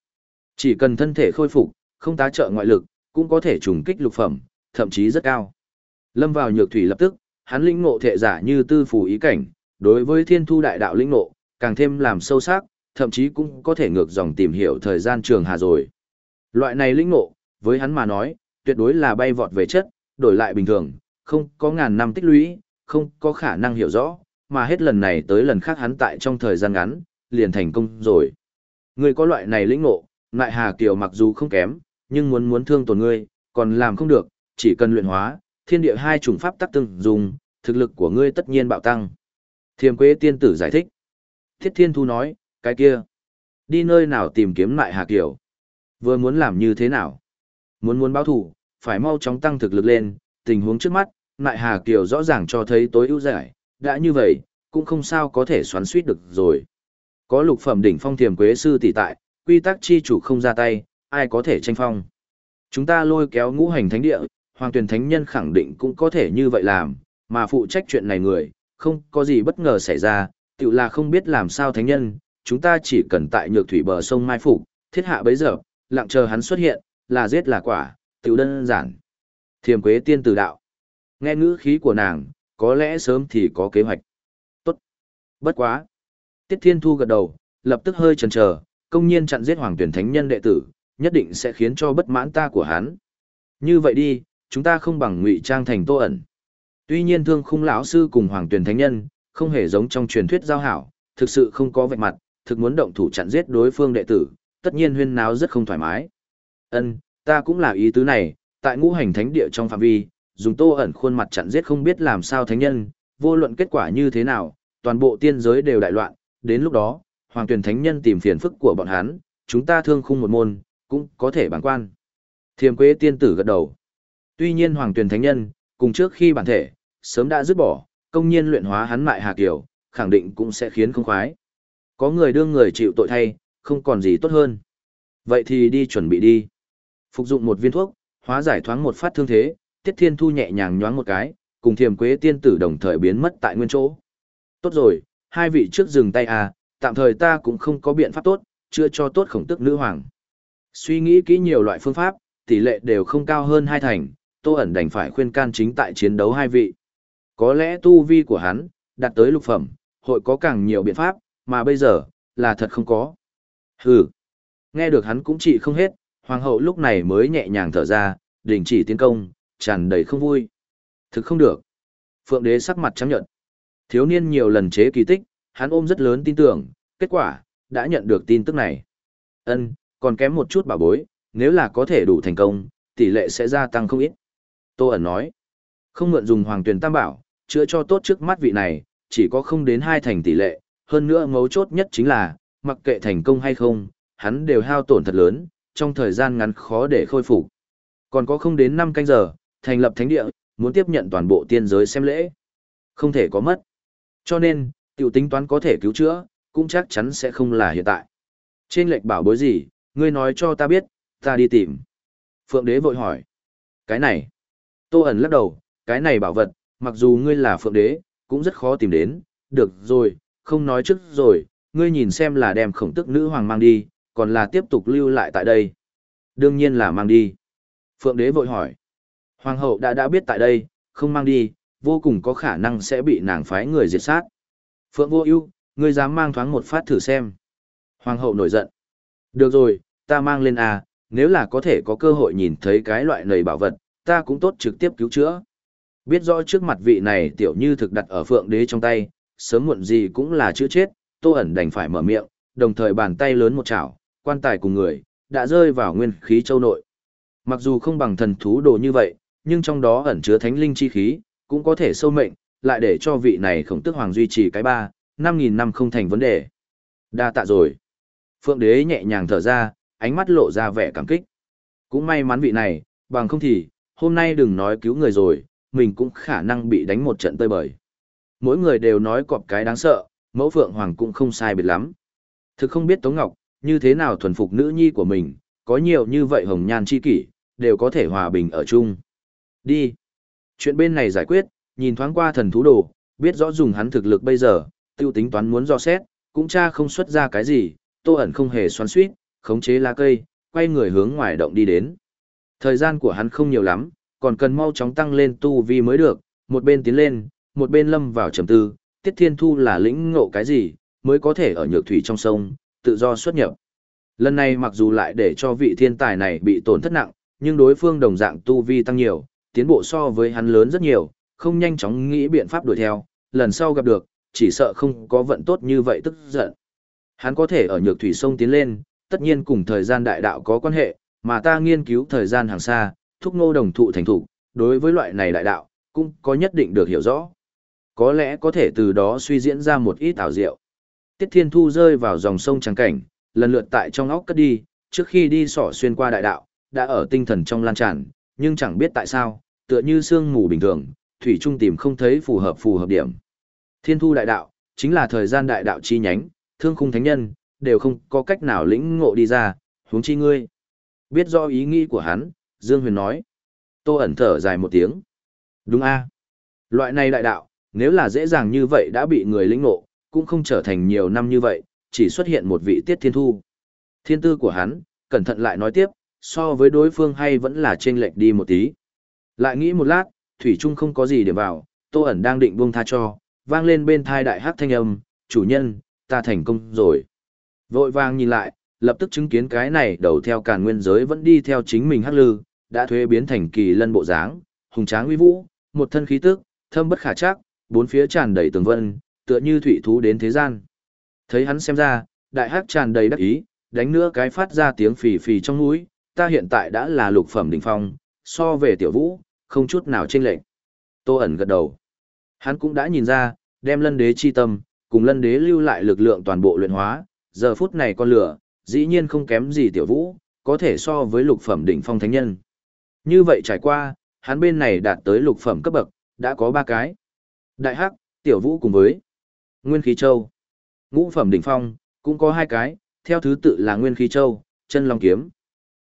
Chỉ cần thân thể khôi phục, không tá trợ ngoại lực, cũng có thể trùng kích lục phẩm, thậm chí rất cao. Lâm vào nhược thủy lập tức, hắn lĩnh ngộ thể giả như tư phù ý cảnh, đối với thiên thu đại đạo lĩnh ngộ, càng thêm làm sâu sắc, thậm chí cũng có thể ngược dòng tìm hiểu thời gian trường hà rồi. Loại này lĩnh ngộ, với hắn mà nói, tuyệt đối là bay vọt về chất, đổi lại bình thường, không có ngàn năm tích lũy, không có khả năng hiểu rõ, mà hết lần này tới lần khác hắn tại trong thời gian ngắn, liền thành công rồi. Người có loại này lĩnh ngộ, ngại Hà Kiều mặc dù không kém, nhưng muốn muốn thương tổn ngươi, còn làm không được, chỉ cần luyện hóa, thiên địa hai chủng pháp tắc tương dùng, thực lực của ngươi tất nhiên bạo tăng. Thiềm Quế tiên tử giải thích. Thiết Thiên Thu nói, cái kia, đi nơi nào tìm kiếm lại Hà Kiều? Vừa muốn làm như thế nào? Muốn muốn báo thủ, phải mau chóng tăng thực lực lên, tình huống trước mắt, lại Hà Kiều rõ ràng cho thấy tối ưu giải, đã như vậy, cũng không sao có thể xoắn suýt được rồi. Có lục phẩm đỉnh phong thiềm quế sư tỷ tại, quy tắc chi chủ không ra tay, ai có thể tranh phong. Chúng ta lôi kéo ngũ hành thánh địa, hoàng tuyển thánh nhân khẳng định cũng có thể như vậy làm, mà phụ trách chuyện này người, không có gì bất ngờ xảy ra, tự là không biết làm sao thánh nhân, chúng ta chỉ cần tại nhược thủy bờ sông Mai Phục, thiết hạ bấy giờ, lặng chờ hắn xuất hiện, là giết là quả, tự đơn giản. Thiềm quế tiên tử đạo. Nghe ngữ khí của nàng, có lẽ sớm thì có kế hoạch. Tốt. Bất quá. Tiết Thiên Thu gật đầu, lập tức hơi chần chờ, công nhiên chặn giết hoàng tuyển thánh nhân đệ tử, nhất định sẽ khiến cho bất mãn ta của hắn. Như vậy đi, chúng ta không bằng ngụy trang thành tô ẩn. Tuy nhiên thương khung lão sư cùng hoàng tuyển thánh nhân, không hề giống trong truyền thuyết giao hảo, thực sự không có vạch mặt, thực muốn động thủ chặn giết đối phương đệ tử, tất nhiên huyên náo rất không thoải mái. Ân, ta cũng là ý tứ này, tại ngũ hành thánh địa trong phạm vi, dùng tô ẩn khuôn mặt chặn giết không biết làm sao thánh nhân, vô luận kết quả như thế nào, toàn bộ tiên giới đều đại loạn, đến lúc đó, hoàng tuyển thánh nhân tìm phiền phức của bọn hắn, chúng ta thương khung một môn, cũng có thể bản quan. Thiềm quế tiên tử gật đầu. Tuy nhiên hoàng tuyển thánh nhân, cùng trước khi bản thể, sớm đã dứt bỏ, công nhiên luyện hóa hắn mại hà kiều, khẳng định cũng sẽ khiến không khoái. Có người đương người chịu tội thay, không còn gì tốt hơn. Vậy thì đi chuẩn bị đi. Phục dụng một viên thuốc, hóa giải thoáng một phát thương thế, Tiết Thiên Thu nhẹ nhàng nhoáng một cái, cùng Thiềm Quế tiên tử đồng thời biến mất tại nguyên chỗ. Tốt rồi, hai vị trước dừng tay à, tạm thời ta cũng không có biện pháp tốt, chưa cho tốt khổng tức nữ hoàng. Suy nghĩ kỹ nhiều loại phương pháp, tỷ lệ đều không cao hơn hai thành, Tô ẩn đành phải khuyên can chính tại chiến đấu hai vị. Có lẽ tu vi của hắn, đạt tới lục phẩm, hội có càng nhiều biện pháp, mà bây giờ, là thật không có. Hừ. Nghe được hắn cũng trị không hết, hoàng hậu lúc này mới nhẹ nhàng thở ra, đình chỉ tiến công, tràn đầy không vui. Thực không được. Phượng đế sắc mặt trắng nhận. Thiếu niên nhiều lần chế kỳ tích, hắn ôm rất lớn tin tưởng, kết quả, đã nhận được tin tức này. Ân, còn kém một chút bảo bối, nếu là có thể đủ thành công, tỷ lệ sẽ gia tăng không ít. Tô ẩn nói, không mượn dùng hoàng tuyển tam bảo, chữa cho tốt trước mắt vị này, chỉ có không đến hai thành tỷ lệ, hơn nữa mấu chốt nhất chính là, mặc kệ thành công hay không, hắn đều hao tổn thật lớn, trong thời gian ngắn khó để khôi phục. Còn có không đến 5 canh giờ, thành lập thánh địa, muốn tiếp nhận toàn bộ tiên giới xem lễ. Không thể có mất. Cho nên, tiểu tính toán có thể cứu chữa, cũng chắc chắn sẽ không là hiện tại. Trên lệch bảo bối gì, ngươi nói cho ta biết, ta đi tìm. Phượng đế vội hỏi. Cái này. Tô ẩn lắc đầu, cái này bảo vật, mặc dù ngươi là phượng đế, cũng rất khó tìm đến. Được rồi, không nói trước rồi, ngươi nhìn xem là đem khổng tức nữ hoàng mang đi, còn là tiếp tục lưu lại tại đây. Đương nhiên là mang đi. Phượng đế vội hỏi. Hoàng hậu đã đã biết tại đây, không mang đi, vô cùng có khả năng sẽ bị nàng phái người diệt sát. Phượng vô ưu, ngươi dám mang thoáng một phát thử xem. Hoàng hậu nổi giận. Được rồi, ta mang lên à, nếu là có thể có cơ hội nhìn thấy cái loại nầy bảo vật, ta cũng tốt trực tiếp cứu chữa. Biết rõ trước mặt vị này tiểu như thực đặt ở phượng đế trong tay, sớm muộn gì cũng là chữ chết, tô ẩn đành phải mở miệng, đồng thời bàn tay lớn một chảo, quan tài cùng người, đã rơi vào nguyên khí châu nội. Mặc dù không bằng thần thú đồ như vậy, nhưng trong đó ẩn chứa thánh linh chi khí, cũng có thể sâu mệnh, lại để cho vị này khổng tức hoàng duy trì cái ba, năm nghìn năm không thành vấn đề. Đa tạ rồi. Phượng đế nhẹ nhàng thở ra, ánh mắt lộ ra vẻ cảm kích. Cũng may mắn vị này, bằng không thì, hôm nay đừng nói cứu người rồi, mình cũng khả năng bị đánh một trận tơi bời. Mỗi người đều nói cọp cái đáng sợ, mẫu phượng hoàng cũng không sai biệt lắm. Thực không biết Tống Ngọc, như thế nào thuần phục nữ nhi của mình, có nhiều như vậy hồng nhan chi kỷ, đều có thể hòa bình ở chung. Đi. Chuyện bên này giải quyết, nhìn thoáng qua thần thú đồ, biết rõ dùng hắn thực lực bây giờ, tiêu tính toán muốn do xét, cũng cha không xuất ra cái gì, tô ẩn không hề xoắn suýt, khống chế lá cây, quay người hướng ngoài động đi đến. Thời gian của hắn không nhiều lắm, còn cần mau chóng tăng lên tu vi mới được, một bên tiến lên, một bên lâm vào trầm tư, Tiết Thiên Thu là lĩnh ngộ cái gì, mới có thể ở nhược thủy trong sông, tự do xuất nhập. Lần này mặc dù lại để cho vị thiên tài này bị tổn thất nặng, nhưng đối phương đồng dạng tu vi tăng nhiều, tiến bộ so với hắn lớn rất nhiều, không nhanh chóng nghĩ biện pháp đuổi theo, lần sau gặp được, chỉ sợ không có vận tốt như vậy tức giận. Hắn có thể ở nhược thủy sông tiến lên, tất nhiên cùng thời gian đại đạo có quan hệ, mà ta nghiên cứu thời gian hàng xa, thúc ngô đồng thụ thành thụ, đối với loại này đại đạo, cũng có nhất định được hiểu rõ. Có lẽ có thể từ đó suy diễn ra một ít ảo diệu. Tiết Thiên Thu rơi vào dòng sông trắng cảnh, lần lượt tại trong óc cất đi, trước khi đi sỏ xuyên qua đại đạo, đã ở tinh thần trong lan tràn, nhưng chẳng biết tại sao, tựa như sương mù bình thường, thủy trung tìm không thấy phù hợp phù hợp điểm. Thiên Thu đại đạo, chính là thời gian đại đạo chi nhánh, thương khung thánh nhân, đều không có cách nào lĩnh ngộ đi ra, huống chi ngươi. Biết do ý nghĩ của hắn, Dương Huyền nói. Tô ẩn thở dài một tiếng. Đúng a Loại này đại đạo, nếu là dễ dàng như vậy đã bị người lĩnh ngộ, cũng không trở thành nhiều năm như vậy, chỉ xuất hiện một vị tiết thiên thu. Thiên tư của hắn, cẩn thận lại nói tiếp, so với đối phương hay vẫn là chênh lệch đi một tí. Lại nghĩ một lát, Thủy Trung không có gì để vào, Tô ẩn đang định buông tha cho, vang lên bên thai đại hắc thanh âm, chủ nhân, ta thành công rồi. Vội vàng nhìn lại, lập tức chứng kiến cái này đầu theo càn nguyên giới vẫn đi theo chính mình hắc lư, đã thuế biến thành kỳ lân bộ dáng, hùng tráng uy vũ, một thân khí tức, thâm bất khả chắc, bốn phía tràn đầy tường vân, tựa như thủy thú đến thế gian. Thấy hắn xem ra, đại hắc tràn đầy đắc ý, đánh nữa cái phát ra tiếng phì phì trong mũi, ta hiện tại đã là lục phẩm đỉnh phong, so về tiểu vũ, không chút nào chênh lệch. Tô ẩn gật đầu. Hắn cũng đã nhìn ra, đem lân đế chi tâm, cùng lân đế lưu lại lực lượng toàn bộ luyện hóa, giờ phút này con lửa, dĩ nhiên không kém gì tiểu vũ, có thể so với lục phẩm đỉnh phong thánh nhân. Như vậy trải qua, hắn bên này đạt tới lục phẩm cấp bậc, đã có ba cái. Đại hắc, tiểu vũ cùng với Nguyên khí châu. Ngũ phẩm đỉnh phong, cũng có hai cái, theo thứ tự là Nguyên khí châu, chân long kiếm.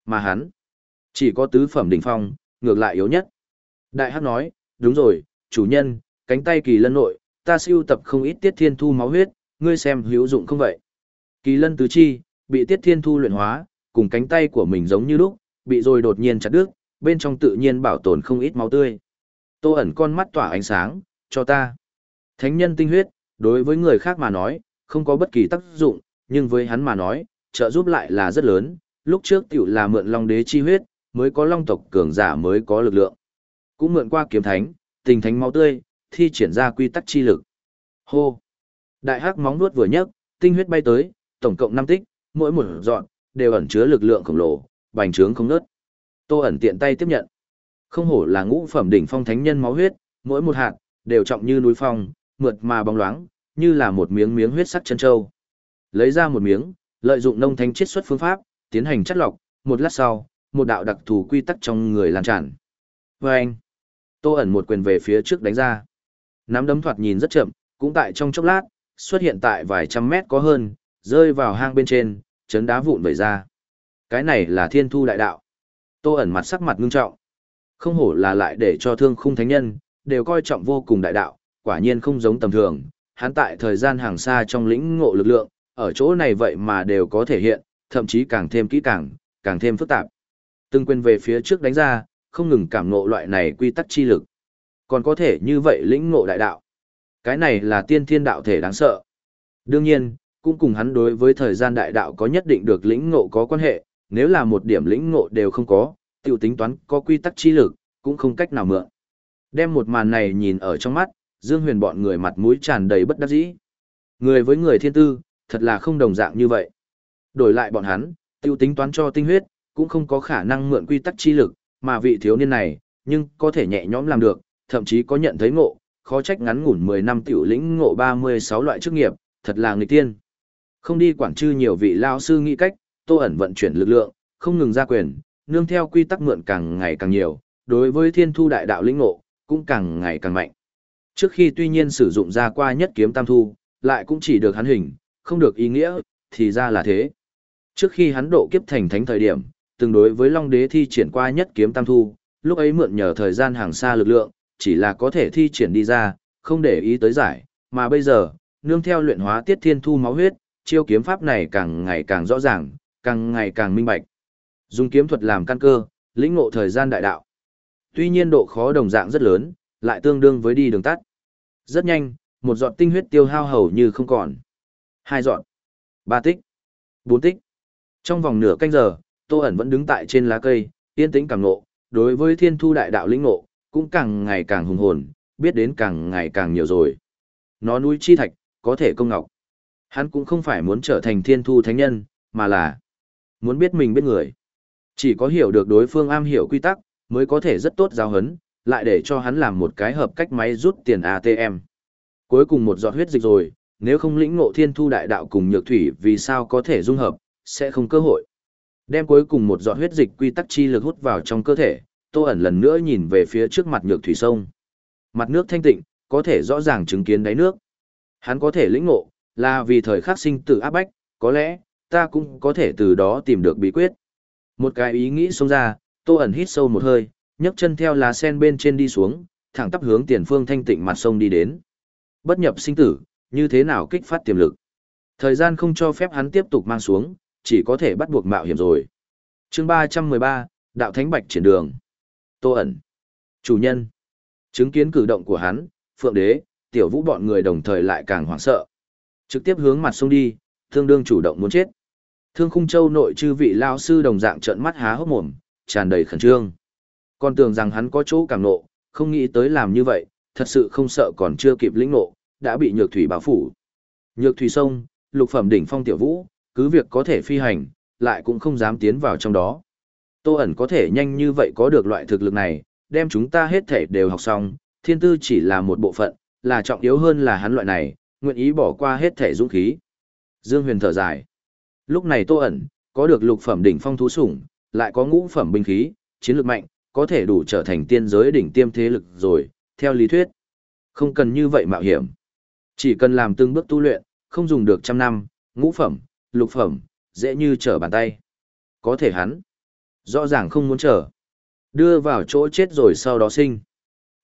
Mà hắn, chỉ có tứ phẩm đỉnh phong, ngược lại yếu nhất. Đại hắc nói, đúng rồi, chủ nhân, cánh tay kỳ lân nội, ta siêu tập không ít tiết thiên thu máu huyết, ngươi xem hữu dụng không vậy. Kỳ lân tứ chi, bị tiết thiên thu luyện hóa, cùng cánh tay của mình giống như lúc, bị rồi đột nhiên chặt đứt, bên trong tự nhiên bảo tồn không ít máu tươi. Tô ẩn con mắt tỏa ánh sáng, cho ta. Thánh nhân tinh huyết, đối với người khác mà nói, không có bất kỳ tác dụng, nhưng với hắn mà nói, trợ giúp lại là rất lớn, lúc trước tiểu là mượn long đế chi huyết, mới có long tộc cường giả mới có lực lượng. Cũng mượn qua kiếm thánh, tình thánh máu tươi, thi triển ra quy tắc chi lực. Hô! Đại hắc móng nuốt vừa nhấc, tinh huyết bay tới, tổng cộng 5 tích, mỗi một dọn, đều ẩn chứa lực lượng khổng lồ, bành trướng không nớt. Tô ẩn tiện tay tiếp nhận. Không hổ là ngũ phẩm đỉnh phong thánh nhân máu huyết, mỗi một hạt, đều trọng như núi phong, mượt mà bóng loáng, như là một miếng miếng huyết sắc chân châu. Lấy ra một miếng, lợi dụng nông thánh chiết xuất phương pháp, tiến hành chất lọc, một lát sau, một đạo đặc thù quy tắc trong người lan tràn. Và anh, Tô ẩn một quyền về phía trước đánh ra. Nắm đấm thoạt nhìn rất chậm, cũng tại trong chốc lát, xuất hiện tại vài trăm mét có hơn, rơi vào hang bên trên, chấn đá vụn vẩy ra. Cái này là thiên thu đại đạo. Tô ẩn mặt sắc mặt ngưng trọng. Không hổ là lại để cho thương khung thánh nhân, đều coi trọng vô cùng đại đạo, quả nhiên không giống tầm thường. Hắn tại thời gian hàng xa trong lĩnh ngộ lực lượng, ở chỗ này vậy mà đều có thể hiện, thậm chí càng thêm kỹ càng, càng thêm phức tạp. Từng quên về phía trước đánh ra, không ngừng cảm ngộ loại này quy tắc chi lực. Còn có thể như vậy lĩnh ngộ đại đạo. Cái này là tiên thiên đạo thể đáng sợ. Đương nhiên, cũng cùng hắn đối với thời gian đại đạo có nhất định được lĩnh ngộ có quan hệ, nếu là một điểm lĩnh ngộ đều không có, tiểu tính toán có quy tắc chi lực, cũng không cách nào mượn. Đem một màn này nhìn ở trong mắt, Dương Huyền bọn người mặt mũi tràn đầy bất đắc dĩ. Người với người thiên tư, thật là không đồng dạng như vậy. Đổi lại bọn hắn, tiêu tính toán cho tinh huyết, cũng không có khả năng mượn quy tắc chi lực, mà vị thiếu niên này, nhưng có thể nhẹ nhõm làm được, thậm chí có nhận thấy ngộ, khó trách ngắn ngủn 10 năm tiểu lĩnh ngộ 36 loại chức nghiệp, thật là người tiên. Không đi quản chư nhiều vị lao sư nghĩ cách, Tô ẩn vận chuyển lực lượng, không ngừng ra quyền, nương theo quy tắc mượn càng ngày càng nhiều, đối với thiên thu đại đạo lĩnh ngộ, cũng càng ngày càng mạnh. Trước khi tuy nhiên sử dụng ra qua nhất kiếm tam thu, lại cũng chỉ được hắn hình, không được ý nghĩa, thì ra là thế. Trước khi hắn độ kiếp thành thánh thời điểm, từng đối với Long Đế thi triển qua nhất kiếm tam thu, lúc ấy mượn nhờ thời gian hàng xa lực lượng, chỉ là có thể thi triển đi ra, không để ý tới giải, mà bây giờ, nương theo luyện hóa tiết thiên thu máu huyết, chiêu kiếm pháp này càng ngày càng rõ ràng, càng ngày càng minh bạch. Dùng kiếm thuật làm căn cơ, lĩnh ngộ thời gian đại đạo. Tuy nhiên độ khó đồng dạng rất lớn, lại tương đương với đi đường tắt. Rất nhanh, một giọt tinh huyết tiêu hao hầu như không còn. Hai giọt, ba tích, bốn tích. Trong vòng nửa canh giờ, Tô ẩn vẫn đứng tại trên lá cây, yên tĩnh càng ngộ, đối với thiên thu đại đạo lĩnh ngộ, cũng càng ngày càng hùng hồn, biết đến càng ngày càng nhiều rồi. Nó núi chi thạch, có thể công ngọc. Hắn cũng không phải muốn trở thành thiên thu thánh nhân, mà là muốn biết mình biết người. Chỉ có hiểu được đối phương am hiểu quy tắc, mới có thể rất tốt giáo hấn, lại để cho hắn làm một cái hợp cách máy rút tiền ATM. Cuối cùng một giọt huyết dịch rồi, nếu không lĩnh ngộ thiên thu đại đạo cùng nhược thủy vì sao có thể dung hợp, sẽ không cơ hội. Đem cuối cùng một giọt huyết dịch quy tắc chi lực hút vào trong cơ thể, Tô ẩn lần nữa nhìn về phía trước mặt nhược thủy sông. Mặt nước thanh tịnh, có thể rõ ràng chứng kiến đáy nước. Hắn có thể lĩnh ngộ, là vì thời khắc sinh tử áp bách, có lẽ, ta cũng có thể từ đó tìm được bí quyết. Một cái ý nghĩ xông ra, Tô ẩn hít sâu một hơi, nhấc chân theo lá sen bên trên đi xuống, thẳng tắp hướng tiền phương thanh tịnh mặt sông đi đến. Bất nhập sinh tử, như thế nào kích phát tiềm lực. Thời gian không cho phép hắn tiếp tục mang xuống, chỉ có thể bắt buộc mạo hiểm rồi. chương 313, Đạo Thánh Bạch triển đường. Tô ẩn. Chủ nhân. Chứng kiến cử động của hắn, Phượng Đế, Tiểu Vũ bọn người đồng thời lại càng hoảng sợ. Trực tiếp hướng mặt sông đi, thương đương chủ động muốn chết. Thương khung châu nội chư vị lao sư đồng dạng trợn mắt há hốc mồm, tràn đầy khẩn trương. Còn tưởng rằng hắn có chỗ càng nộ, không nghĩ tới làm như vậy, thật sự không sợ còn chưa kịp lĩnh nộ, đã bị nhược thủy bao phủ. Nhược thủy sông, lục phẩm đỉnh phong tiểu vũ, cứ việc có thể phi hành, lại cũng không dám tiến vào trong đó. Tô ẩn có thể nhanh như vậy có được loại thực lực này, đem chúng ta hết thể đều học xong, thiên tư chỉ là một bộ phận, là trọng yếu hơn là hắn loại này, nguyện ý bỏ qua hết thể dũng khí. Dương Huyền thở dài. Lúc này Tô ẩn, có được lục phẩm đỉnh phong thú sủng, lại có ngũ phẩm binh khí, chiến lược mạnh, có thể đủ trở thành tiên giới đỉnh tiêm thế lực rồi, theo lý thuyết. Không cần như vậy mạo hiểm. Chỉ cần làm từng bước tu luyện, không dùng được trăm năm, ngũ phẩm, lục phẩm, dễ như trở bàn tay. Có thể hắn, rõ ràng không muốn chờ. Đưa vào chỗ chết rồi sau đó sinh.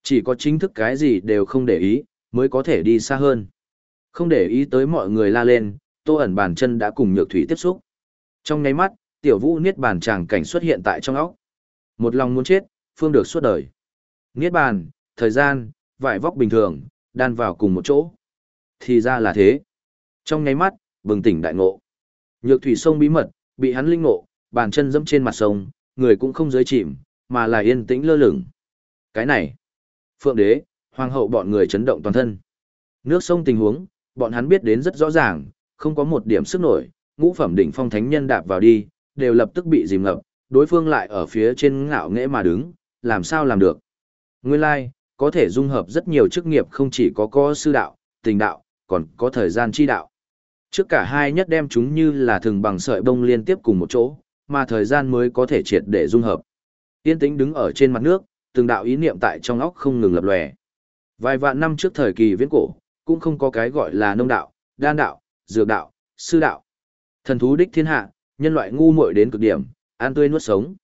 Chỉ có chính thức cái gì đều không để ý, mới có thể đi xa hơn. Không để ý tới mọi người la lên, tô ẩn bàn chân đã cùng nhược thủy tiếp xúc. Trong nháy mắt, tiểu vũ niết bàn tràng cảnh xuất hiện tại trong óc. Một lòng muốn chết, phương được suốt đời. Niết bàn, thời gian, vải vóc bình thường, đan vào cùng một chỗ. Thì ra là thế. Trong nháy mắt, bừng tỉnh đại ngộ. Nhược thủy sông bí mật, bị hắn linh ngộ, bàn chân dẫm trên mặt sông, người cũng không giới chìm, mà là yên tĩnh lơ lửng. Cái này, Phượng đế, hoàng hậu bọn người chấn động toàn thân. Nước sông tình huống, bọn hắn biết đến rất rõ ràng, không có một điểm sức nổi, ngũ phẩm đỉnh phong thánh nhân đạp vào đi, đều lập tức bị dìm ngập, đối phương lại ở phía trên ngạo nghễ mà đứng, làm sao làm được. Nguyên lai, like, có thể dung hợp rất nhiều chức nghiệp không chỉ có có sư đạo, tình đạo, còn có thời gian chi đạo. Trước cả hai nhất đem chúng như là thường bằng sợi bông liên tiếp cùng một chỗ, mà thời gian mới có thể triệt để dung hợp. Tiên tĩnh đứng ở trên mặt nước, từng đạo ý niệm tại trong óc không ngừng lập lòe. Vài vạn năm trước thời kỳ viễn cổ, cũng không có cái gọi là nông đạo, đan đạo, dược đạo, sư đạo. Thần thú đích thiên hạ, nhân loại ngu muội đến cực điểm, ăn tươi nuốt sống.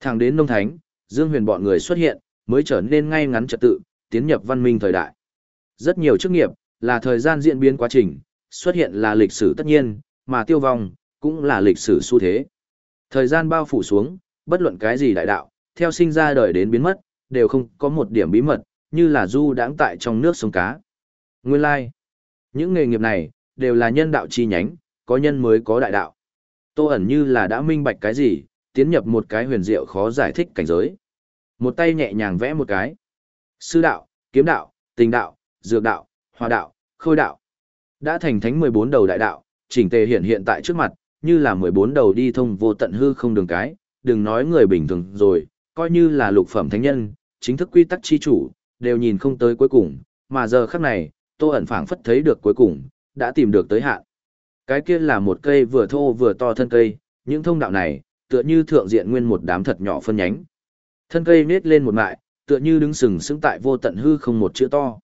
Thẳng đến nông thánh, Dương Huyền bọn người xuất hiện, mới trở nên ngay ngắn trật tự, tiến nhập văn minh thời đại. Rất nhiều chức nghiệp, là thời gian diễn biến quá trình, xuất hiện là lịch sử tất nhiên, mà tiêu vong, cũng là lịch sử xu thế. Thời gian bao phủ xuống, bất luận cái gì đại đạo, theo sinh ra đời đến biến mất, đều không có một điểm bí mật, như là du đãng tại trong nước sông cá. Nguyên lai, like. những nghề nghiệp này, đều là nhân đạo chi nhánh, có nhân mới có đại đạo. Tô ẩn như là đã minh bạch cái gì, tiến nhập một cái huyền diệu khó giải thích cảnh giới. Một tay nhẹ nhàng vẽ một cái. Sư đạo, kiếm đạo, tình đạo, dược đạo, hòa đạo, khôi đạo. Đã thành thánh 14 đầu đại đạo, chỉnh tề hiện hiện tại trước mặt, như là 14 đầu đi thông vô tận hư không đường cái, đừng nói người bình thường rồi, coi như là lục phẩm thánh nhân, chính thức quy tắc chi chủ, đều nhìn không tới cuối cùng, mà giờ khắc này, Tô ẩn phảng phất thấy được cuối cùng, đã tìm được tới hạn. Cái kia là một cây vừa thô vừa to thân cây, những thông đạo này, tựa như thượng diện nguyên một đám thật nhỏ phân nhánh. Thân cây nết lên một mại, tựa như đứng sừng sững tại vô tận hư không một chữ to.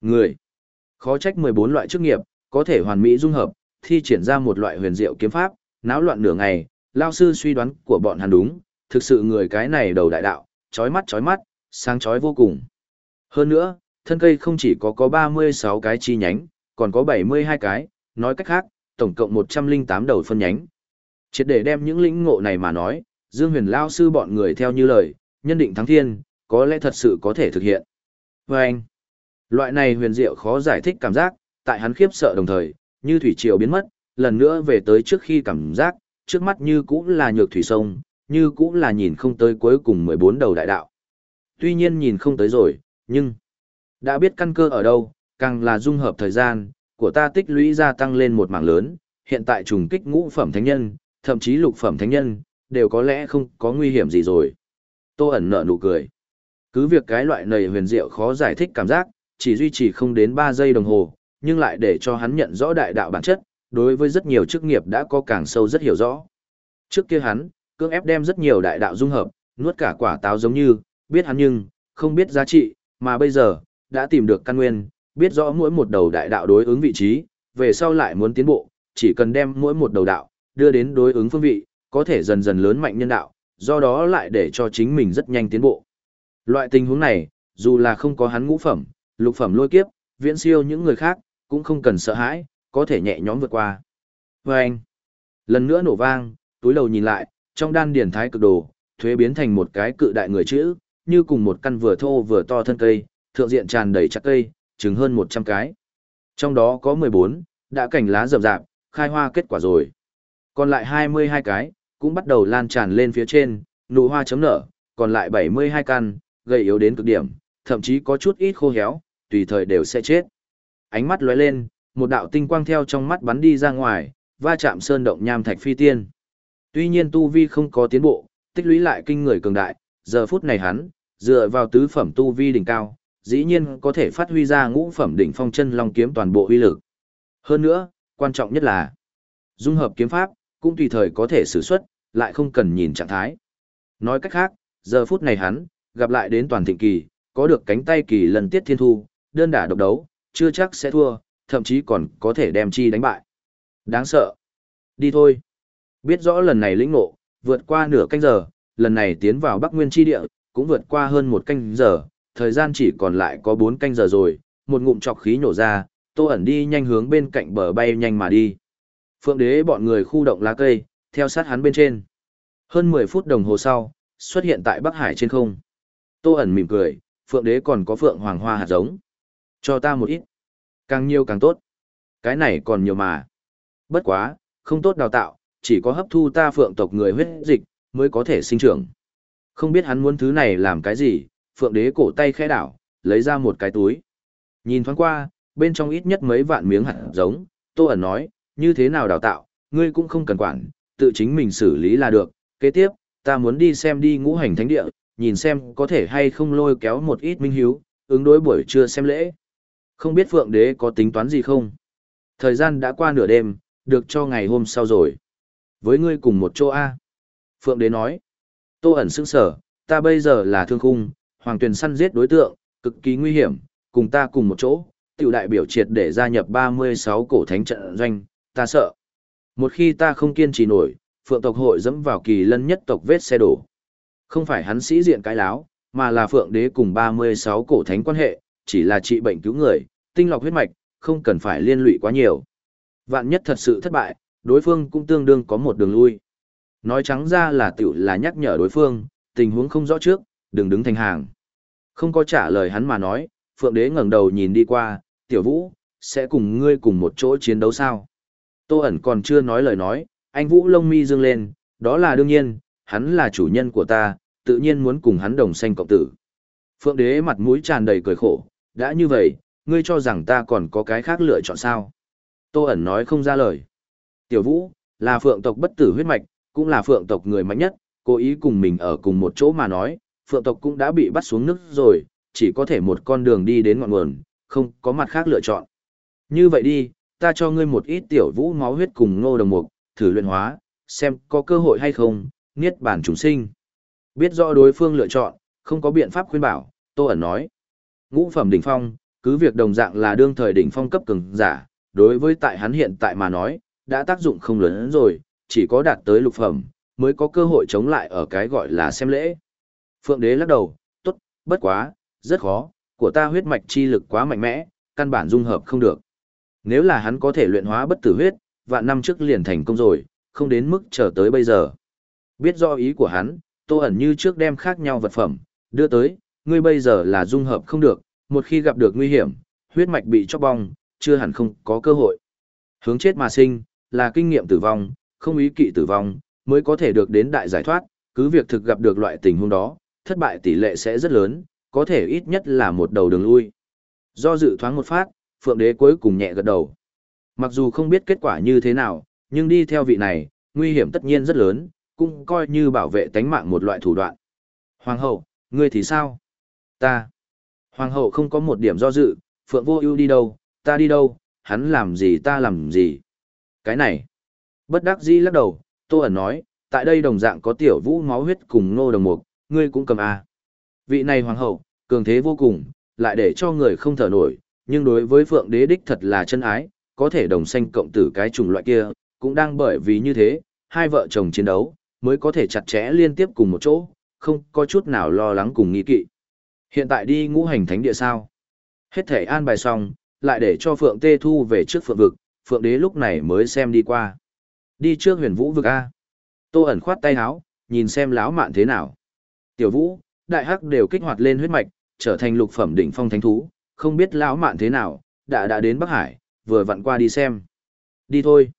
Người. Khó trách 14 loại chức nghiệp, có thể hoàn mỹ dung hợp, thi triển ra một loại huyền diệu kiếm pháp, náo loạn nửa ngày, lao sư suy đoán của bọn hắn đúng, thực sự người cái này đầu đại đạo, chói mắt chói mắt, sáng chói vô cùng. Hơn nữa, thân cây không chỉ có có 36 cái chi nhánh, còn có 72 cái, nói cách khác, tổng cộng 108 đầu phân nhánh. Triệt để đem những lĩnh ngộ này mà nói, Dương Huyền lao sư bọn người theo như lời, nhân định thắng thiên, có lẽ thật sự có thể thực hiện. Và anh, loại này huyền diệu khó giải thích cảm giác, tại hắn khiếp sợ đồng thời, như thủy triều biến mất, lần nữa về tới trước khi cảm giác, trước mắt như cũng là nhược thủy sông, như cũng là nhìn không tới cuối cùng 14 đầu đại đạo. Tuy nhiên nhìn không tới rồi, nhưng đã biết căn cơ ở đâu, càng là dung hợp thời gian, của ta tích lũy gia tăng lên một mảng lớn, hiện tại trùng kích ngũ phẩm thánh nhân, thậm chí lục phẩm thánh nhân, đều có lẽ không có nguy hiểm gì rồi. Tô ẩn nở nụ cười. Cứ việc cái loại này huyền diệu khó giải thích cảm giác, chỉ duy trì không đến 3 giây đồng hồ, nhưng lại để cho hắn nhận rõ đại đạo bản chất, đối với rất nhiều chức nghiệp đã có càng sâu rất hiểu rõ. Trước kia hắn, cưỡng ép đem rất nhiều đại đạo dung hợp, nuốt cả quả táo giống như, biết hắn nhưng, không biết giá trị, mà bây giờ, đã tìm được căn nguyên, biết rõ mỗi một đầu đại đạo đối ứng vị trí, về sau lại muốn tiến bộ, chỉ cần đem mỗi một đầu đạo, đưa đến đối ứng phương vị, có thể dần dần lớn mạnh nhân đạo, do đó lại để cho chính mình rất nhanh tiến bộ. Loại tình huống này, dù là không có hắn ngũ phẩm, lục phẩm lôi kiếp, viễn siêu những người khác, cũng không cần sợ hãi, có thể nhẹ nhõm vượt qua. Và anh, lần nữa nổ vang, túi đầu nhìn lại, trong đan điển thái cực đồ, thuế biến thành một cái cự đại người chữ, như cùng một căn vừa thô vừa to thân cây, thượng diện tràn đầy chắc cây, chừng hơn 100 cái. Trong đó có 14, đã cảnh lá rậm rạp, khai hoa kết quả rồi. Còn lại 22 cái, cũng bắt đầu lan tràn lên phía trên, nụ hoa chấm nở, còn lại 72 căn, gầy yếu đến cực điểm, thậm chí có chút ít khô héo, tùy thời đều sẽ chết. Ánh mắt lóe lên, một đạo tinh quang theo trong mắt bắn đi ra ngoài, va chạm sơn động nham thạch phi tiên. Tuy nhiên tu vi không có tiến bộ, tích lũy lại kinh người cường đại, giờ phút này hắn, dựa vào tứ phẩm tu vi đỉnh cao, dĩ nhiên có thể phát huy ra ngũ phẩm đỉnh phong chân long kiếm toàn bộ uy lực. Hơn nữa, quan trọng nhất là dung hợp kiếm pháp, cũng tùy thời có thể sử xuất, lại không cần nhìn trạng thái. Nói cách khác, giờ phút này hắn, gặp lại đến toàn thịnh kỳ, có được cánh tay kỳ lần tiết thiên thu, đơn đả độc đấu, chưa chắc sẽ thua, thậm chí còn có thể đem chi đánh bại. Đáng sợ. Đi thôi. Biết rõ lần này lĩnh ngộ, vượt qua nửa canh giờ, lần này tiến vào Bắc Nguyên chi địa, cũng vượt qua hơn một canh giờ, thời gian chỉ còn lại có bốn canh giờ rồi, một ngụm chọc khí nổ ra, Tô ẩn đi nhanh hướng bên cạnh bờ bay nhanh mà đi. Phượng đế bọn người khu động lá cây, theo sát hắn bên trên. Hơn 10 phút đồng hồ sau, xuất hiện tại Bắc Hải trên không. Tô ẩn mỉm cười, Phượng đế còn có Phượng Hoàng Hoa hạt giống. Cho ta một ít. Càng nhiều càng tốt. Cái này còn nhiều mà. Bất quá, không tốt đào tạo, chỉ có hấp thu ta Phượng tộc người huyết dịch, mới có thể sinh trưởng. Không biết hắn muốn thứ này làm cái gì, Phượng đế cổ tay khẽ đảo, lấy ra một cái túi. Nhìn thoáng qua, bên trong ít nhất mấy vạn miếng hạt giống, Tô ẩn nói, như thế nào đào tạo, ngươi cũng không cần quản, tự chính mình xử lý là được. Kế tiếp, ta muốn đi xem đi ngũ hành thánh địa, nhìn xem có thể hay không lôi kéo một ít minh hiếu, ứng đối buổi trưa xem lễ. Không biết Phượng Đế có tính toán gì không? Thời gian đã qua nửa đêm, được cho ngày hôm sau rồi. Với ngươi cùng một chỗ A. Phượng Đế nói. Tô ẩn sững sở, ta bây giờ là thương khung, hoàng tuyển săn giết đối tượng, cực kỳ nguy hiểm, cùng ta cùng một chỗ, tiểu đại biểu triệt để gia nhập 36 cổ thánh trận doanh, ta sợ. Một khi ta không kiên trì nổi, phượng tộc hội dẫm vào kỳ lân nhất tộc vết xe đổ. Không phải hắn sĩ diện cái láo, mà là phượng đế cùng 36 cổ thánh quan hệ, chỉ là trị bệnh cứu người, tinh lọc huyết mạch, không cần phải liên lụy quá nhiều. Vạn nhất thật sự thất bại, đối phương cũng tương đương có một đường lui. Nói trắng ra là tiểu là nhắc nhở đối phương, tình huống không rõ trước, đừng đứng thành hàng. Không có trả lời hắn mà nói, Phượng Đế ngẩng đầu nhìn đi qua, tiểu vũ, sẽ cùng ngươi cùng một chỗ chiến đấu sao? Tô ẩn còn chưa nói lời nói, anh Vũ lông mi dương lên, đó là đương nhiên, hắn là chủ nhân của ta, tự nhiên muốn cùng hắn đồng sanh cộng tử. Phượng đế mặt mũi tràn đầy cười khổ, đã như vậy, ngươi cho rằng ta còn có cái khác lựa chọn sao? Tô ẩn nói không ra lời. Tiểu Vũ, là phượng tộc bất tử huyết mạch, cũng là phượng tộc người mạnh nhất, cố ý cùng mình ở cùng một chỗ mà nói, phượng tộc cũng đã bị bắt xuống nước rồi, chỉ có thể một con đường đi đến ngọn nguồn, không có mặt khác lựa chọn. Như vậy đi, ta cho ngươi một ít tiểu vũ máu huyết cùng ngô đồng mục, thử luyện hóa, xem có cơ hội hay không, niết bản chúng sinh. Biết rõ đối phương lựa chọn, không có biện pháp khuyên bảo, Tô ẩn nói. Ngũ phẩm đỉnh phong, cứ việc đồng dạng là đương thời đỉnh phong cấp cường giả, đối với tại hắn hiện tại mà nói, đã tác dụng không lớn hơn rồi, chỉ có đạt tới lục phẩm, mới có cơ hội chống lại ở cái gọi là xem lễ. Phượng đế lắc đầu, tốt, bất quá, rất khó, của ta huyết mạch chi lực quá mạnh mẽ, căn bản dung hợp không được. Nếu là hắn có thể luyện hóa bất tử huyết, vạn năm trước liền thành công rồi, không đến mức chờ tới bây giờ. Biết do ý của hắn, tô ẩn như trước đem khác nhau vật phẩm, đưa tới, ngươi bây giờ là dung hợp không được, một khi gặp được nguy hiểm, huyết mạch bị chóc bong, chưa hẳn không có cơ hội. Hướng chết mà sinh, là kinh nghiệm tử vong, không ý kỵ tử vong, mới có thể được đến đại giải thoát, cứ việc thực gặp được loại tình huống đó, thất bại tỷ lệ sẽ rất lớn, có thể ít nhất là một đầu đường lui. Do dự thoáng một phát, Phượng Đế cuối cùng nhẹ gật đầu. Mặc dù không biết kết quả như thế nào, nhưng đi theo vị này, nguy hiểm tất nhiên rất lớn, cũng coi như bảo vệ tánh mạng một loại thủ đoạn. Hoàng hậu, ngươi thì sao? Ta. Hoàng hậu không có một điểm do dự, Phượng Vô Ưu đi đâu, ta đi đâu, hắn làm gì ta làm gì. Cái này. Bất đắc dĩ lắc đầu, Tô ẩn nói, tại đây đồng dạng có tiểu vũ máu huyết cùng nô đồng mục, ngươi cũng cầm a. Vị này hoàng hậu, cường thế vô cùng, lại để cho người không thở nổi, nhưng đối với Phượng Đế đích thật là chân ái, có thể đồng sanh cộng tử cái chủng loại kia, cũng đang bởi vì như thế, hai vợ chồng chiến đấu, mới có thể chặt chẽ liên tiếp cùng một chỗ, không có chút nào lo lắng cùng nghi kỵ. Hiện tại đi ngũ hành thánh địa sao? Hết thể an bài xong, lại để cho Phượng Tê Thu về trước Phượng vực, Phượng Đế lúc này mới xem đi qua. Đi trước huyền vũ vực A. Tô ẩn khoát tay áo, nhìn xem lão mạn thế nào. Tiểu vũ, đại hắc đều kích hoạt lên huyết mạch, trở thành lục phẩm đỉnh phong thánh thú, không biết lão mạn thế nào, đã đã đến Bắc Hải, vừa vặn qua đi xem. Đi thôi.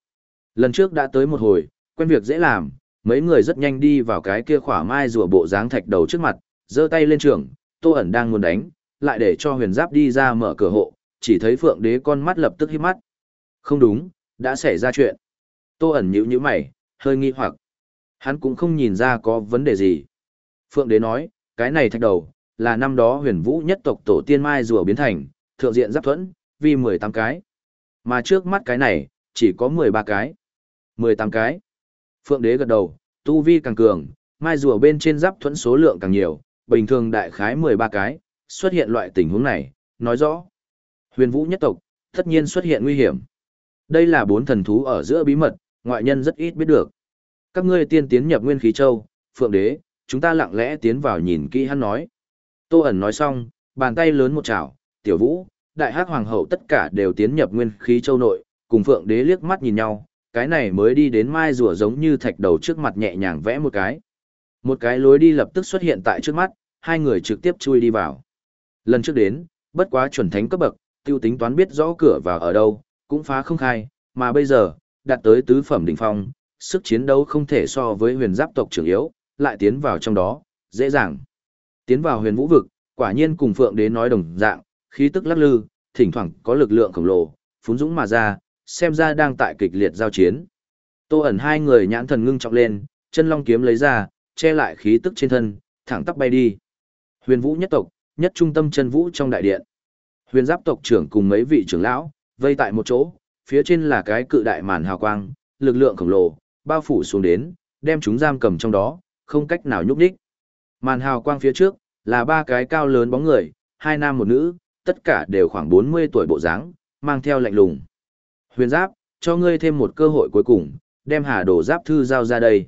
Lần trước đã tới một hồi, quen việc dễ làm, mấy người rất nhanh đi vào cái kia khỏa mai rùa bộ dáng thạch đầu trước mặt, giơ tay lên trường, Tô ẩn đang muốn đánh, lại để cho huyền giáp đi ra mở cửa hộ, chỉ thấy phượng đế con mắt lập tức hít mắt. Không đúng, đã xảy ra chuyện. Tô ẩn nhíu nhíu mày, hơi nghi hoặc. Hắn cũng không nhìn ra có vấn đề gì. Phượng đế nói, cái này thạch đầu, là năm đó huyền vũ nhất tộc tổ tiên mai rùa biến thành, thượng diện giáp thuẫn, vì 18 cái. Mà trước mắt cái này, chỉ có 13 cái. 18 cái. Phượng đế gật đầu, tu vi càng cường, mai rùa bên trên giáp thuẫn số lượng càng nhiều, bình thường đại khái 13 cái, xuất hiện loại tình huống này, nói rõ. Huyền vũ nhất tộc, tất nhiên xuất hiện nguy hiểm. Đây là bốn thần thú ở giữa bí mật, ngoại nhân rất ít biết được. Các ngươi tiên tiến nhập nguyên khí châu, phượng đế, chúng ta lặng lẽ tiến vào nhìn kỹ hắn nói. Tô ẩn nói xong, bàn tay lớn một chảo, tiểu vũ, đại hắc hoàng hậu tất cả đều tiến nhập nguyên khí châu nội, cùng phượng đế liếc mắt nhìn nhau, cái này mới đi đến mai rùa giống như thạch đầu trước mặt nhẹ nhàng vẽ một cái. Một cái lối đi lập tức xuất hiện tại trước mắt, hai người trực tiếp chui đi vào. Lần trước đến, bất quá chuẩn thánh cấp bậc, tiêu tính toán biết rõ cửa vào ở đâu, cũng phá không khai, mà bây giờ, đạt tới tứ phẩm đỉnh phong, sức chiến đấu không thể so với huyền giáp tộc trưởng yếu, lại tiến vào trong đó, dễ dàng. Tiến vào huyền vũ vực, quả nhiên cùng phượng đế nói đồng dạng, khí tức lắc lư, thỉnh thoảng có lực lượng khổng lồ, phún dũng mà ra, xem ra đang tại kịch liệt giao chiến. Tô ẩn hai người nhãn thần ngưng trọng lên, chân long kiếm lấy ra, che lại khí tức trên thân, thẳng tắp bay đi. Huyền vũ nhất tộc, nhất trung tâm chân vũ trong đại điện. Huyền giáp tộc trưởng cùng mấy vị trưởng lão, vây tại một chỗ, phía trên là cái cự đại màn hào quang, lực lượng khổng lồ, bao phủ xuống đến, đem chúng giam cầm trong đó, không cách nào nhúc nhích. Màn hào quang phía trước, là ba cái cao lớn bóng người, hai nam một nữ, tất cả đều khoảng 40 tuổi bộ dáng, mang theo lạnh lùng. Huyền giáp, cho ngươi thêm một cơ hội cuối cùng, đem hà đồ giáp thư giao ra đây.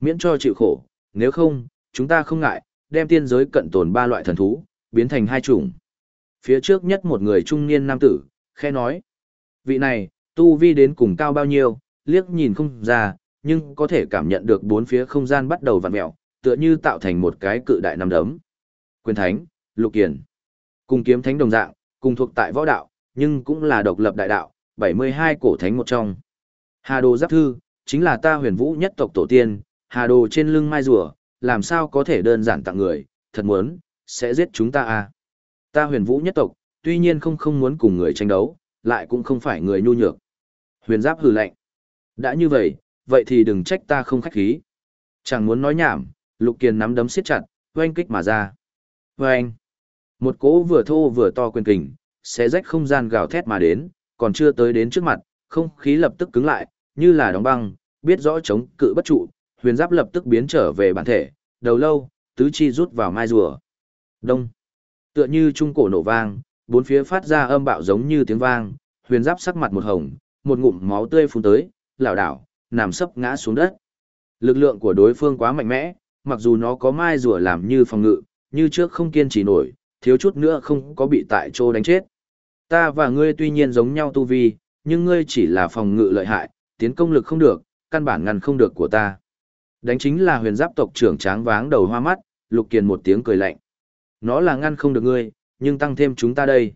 Miễn cho chịu khổ, nếu không, chúng ta không ngại, đem tiên giới cận tồn ba loại thần thú, biến thành hai chủng. Phía trước nhất một người trung niên nam tử, khe nói. Vị này, tu vi đến cùng cao bao nhiêu, liếc nhìn không ra, nhưng có thể cảm nhận được bốn phía không gian bắt đầu vặn mẹo, tựa như tạo thành một cái cự đại nằm đấm. Quyền thánh, lục kiền. Cùng kiếm thánh đồng dạng, cùng thuộc tại võ đạo, nhưng cũng là độc lập đại đạo, 72 cổ thánh một trong. Hà đồ giáp thư, chính là ta huyền vũ nhất tộc tổ tiên, hà đồ trên lưng mai rùa, làm sao có thể đơn giản tặng người, thật muốn, sẽ giết chúng ta à. Ta huyền vũ nhất tộc, tuy nhiên không không muốn cùng người tranh đấu, lại cũng không phải người nhu nhược. Huyền giáp hừ lạnh. Đã như vậy, vậy thì đừng trách ta không khách khí. Chẳng muốn nói nhảm, lục kiền nắm đấm siết chặt, oanh kích mà ra. Oanh. Một cỗ vừa thô vừa to quyền kình, xé rách không gian gào thét mà đến, còn chưa tới đến trước mặt, không khí lập tức cứng lại, như là đóng băng, biết rõ chống cự bất trụ, huyền giáp lập tức biến trở về bản thể, đầu lâu, tứ chi rút vào mai rùa. Đông. Tựa như trung cổ nổ vang, bốn phía phát ra âm bạo giống như tiếng vang, huyền giáp sắc mặt một hồng, một ngụm máu tươi phun tới, lảo đảo, nằm sấp ngã xuống đất. Lực lượng của đối phương quá mạnh mẽ, mặc dù nó có mai rùa làm như phòng ngự, như trước không kiên trì nổi, thiếu chút nữa không có bị tại chỗ đánh chết. Ta và ngươi tuy nhiên giống nhau tu vi, nhưng ngươi chỉ là phòng ngự lợi hại, tiến công lực không được, căn bản ngăn không được của ta. Đánh chính là huyền giáp tộc trưởng tráng váng đầu hoa mắt, Lục Kiền một tiếng cười lạnh. Nó là ngăn không được ngươi, nhưng tăng thêm chúng ta đây.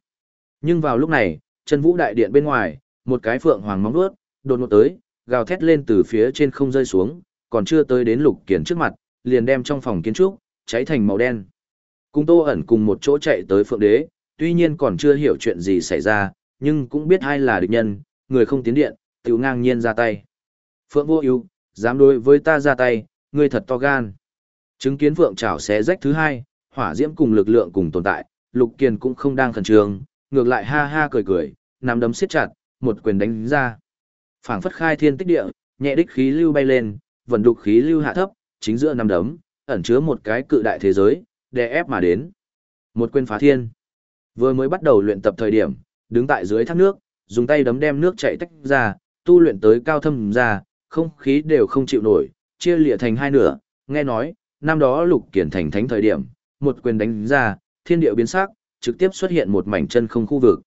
Nhưng vào lúc này, chân vũ đại điện bên ngoài, một cái phượng hoàng móng đuốt, đột ngột tới, gào thét lên từ phía trên không rơi xuống, còn chưa tới đến Lục Kiền trước mặt, liền đem trong phòng kiến trúc cháy thành màu đen. Cùng Tô ẩn cùng một chỗ chạy tới Phượng Đế, tuy nhiên còn chưa hiểu chuyện gì xảy ra, nhưng cũng biết ai là địch nhân, người không tiến điện, tiểu ngang nhiên ra tay. Phượng vô ưu, dám đối với ta ra tay, ngươi thật to gan. Chứng kiến Phượng trảo xé rách thứ hai, hỏa diễm cùng lực lượng cùng tồn tại, Lục Kiền cũng không đang khẩn trương, ngược lại ha ha cười cười, nắm đấm siết chặt, một quyền đánh ra. Phảng phất khai thiên tích địa, nhẹ đích khí lưu bay lên, vận đục khí lưu hạ thấp, chính giữa năm đấm, ẩn chứa một cái cự đại thế giới, đè ép mà đến. Một quyền phá thiên. Vừa mới bắt đầu luyện tập thời điểm, đứng tại dưới thác nước, dùng tay đấm đem nước chảy tách ra, tu luyện tới cao thâm ra, không khí đều không chịu nổi, chia lìa thành hai nửa, nghe nói, năm đó lục kiển thành thánh thời điểm, một quyền đánh ra, thiên địa biến sắc, trực tiếp xuất hiện một mảnh chân không khu vực.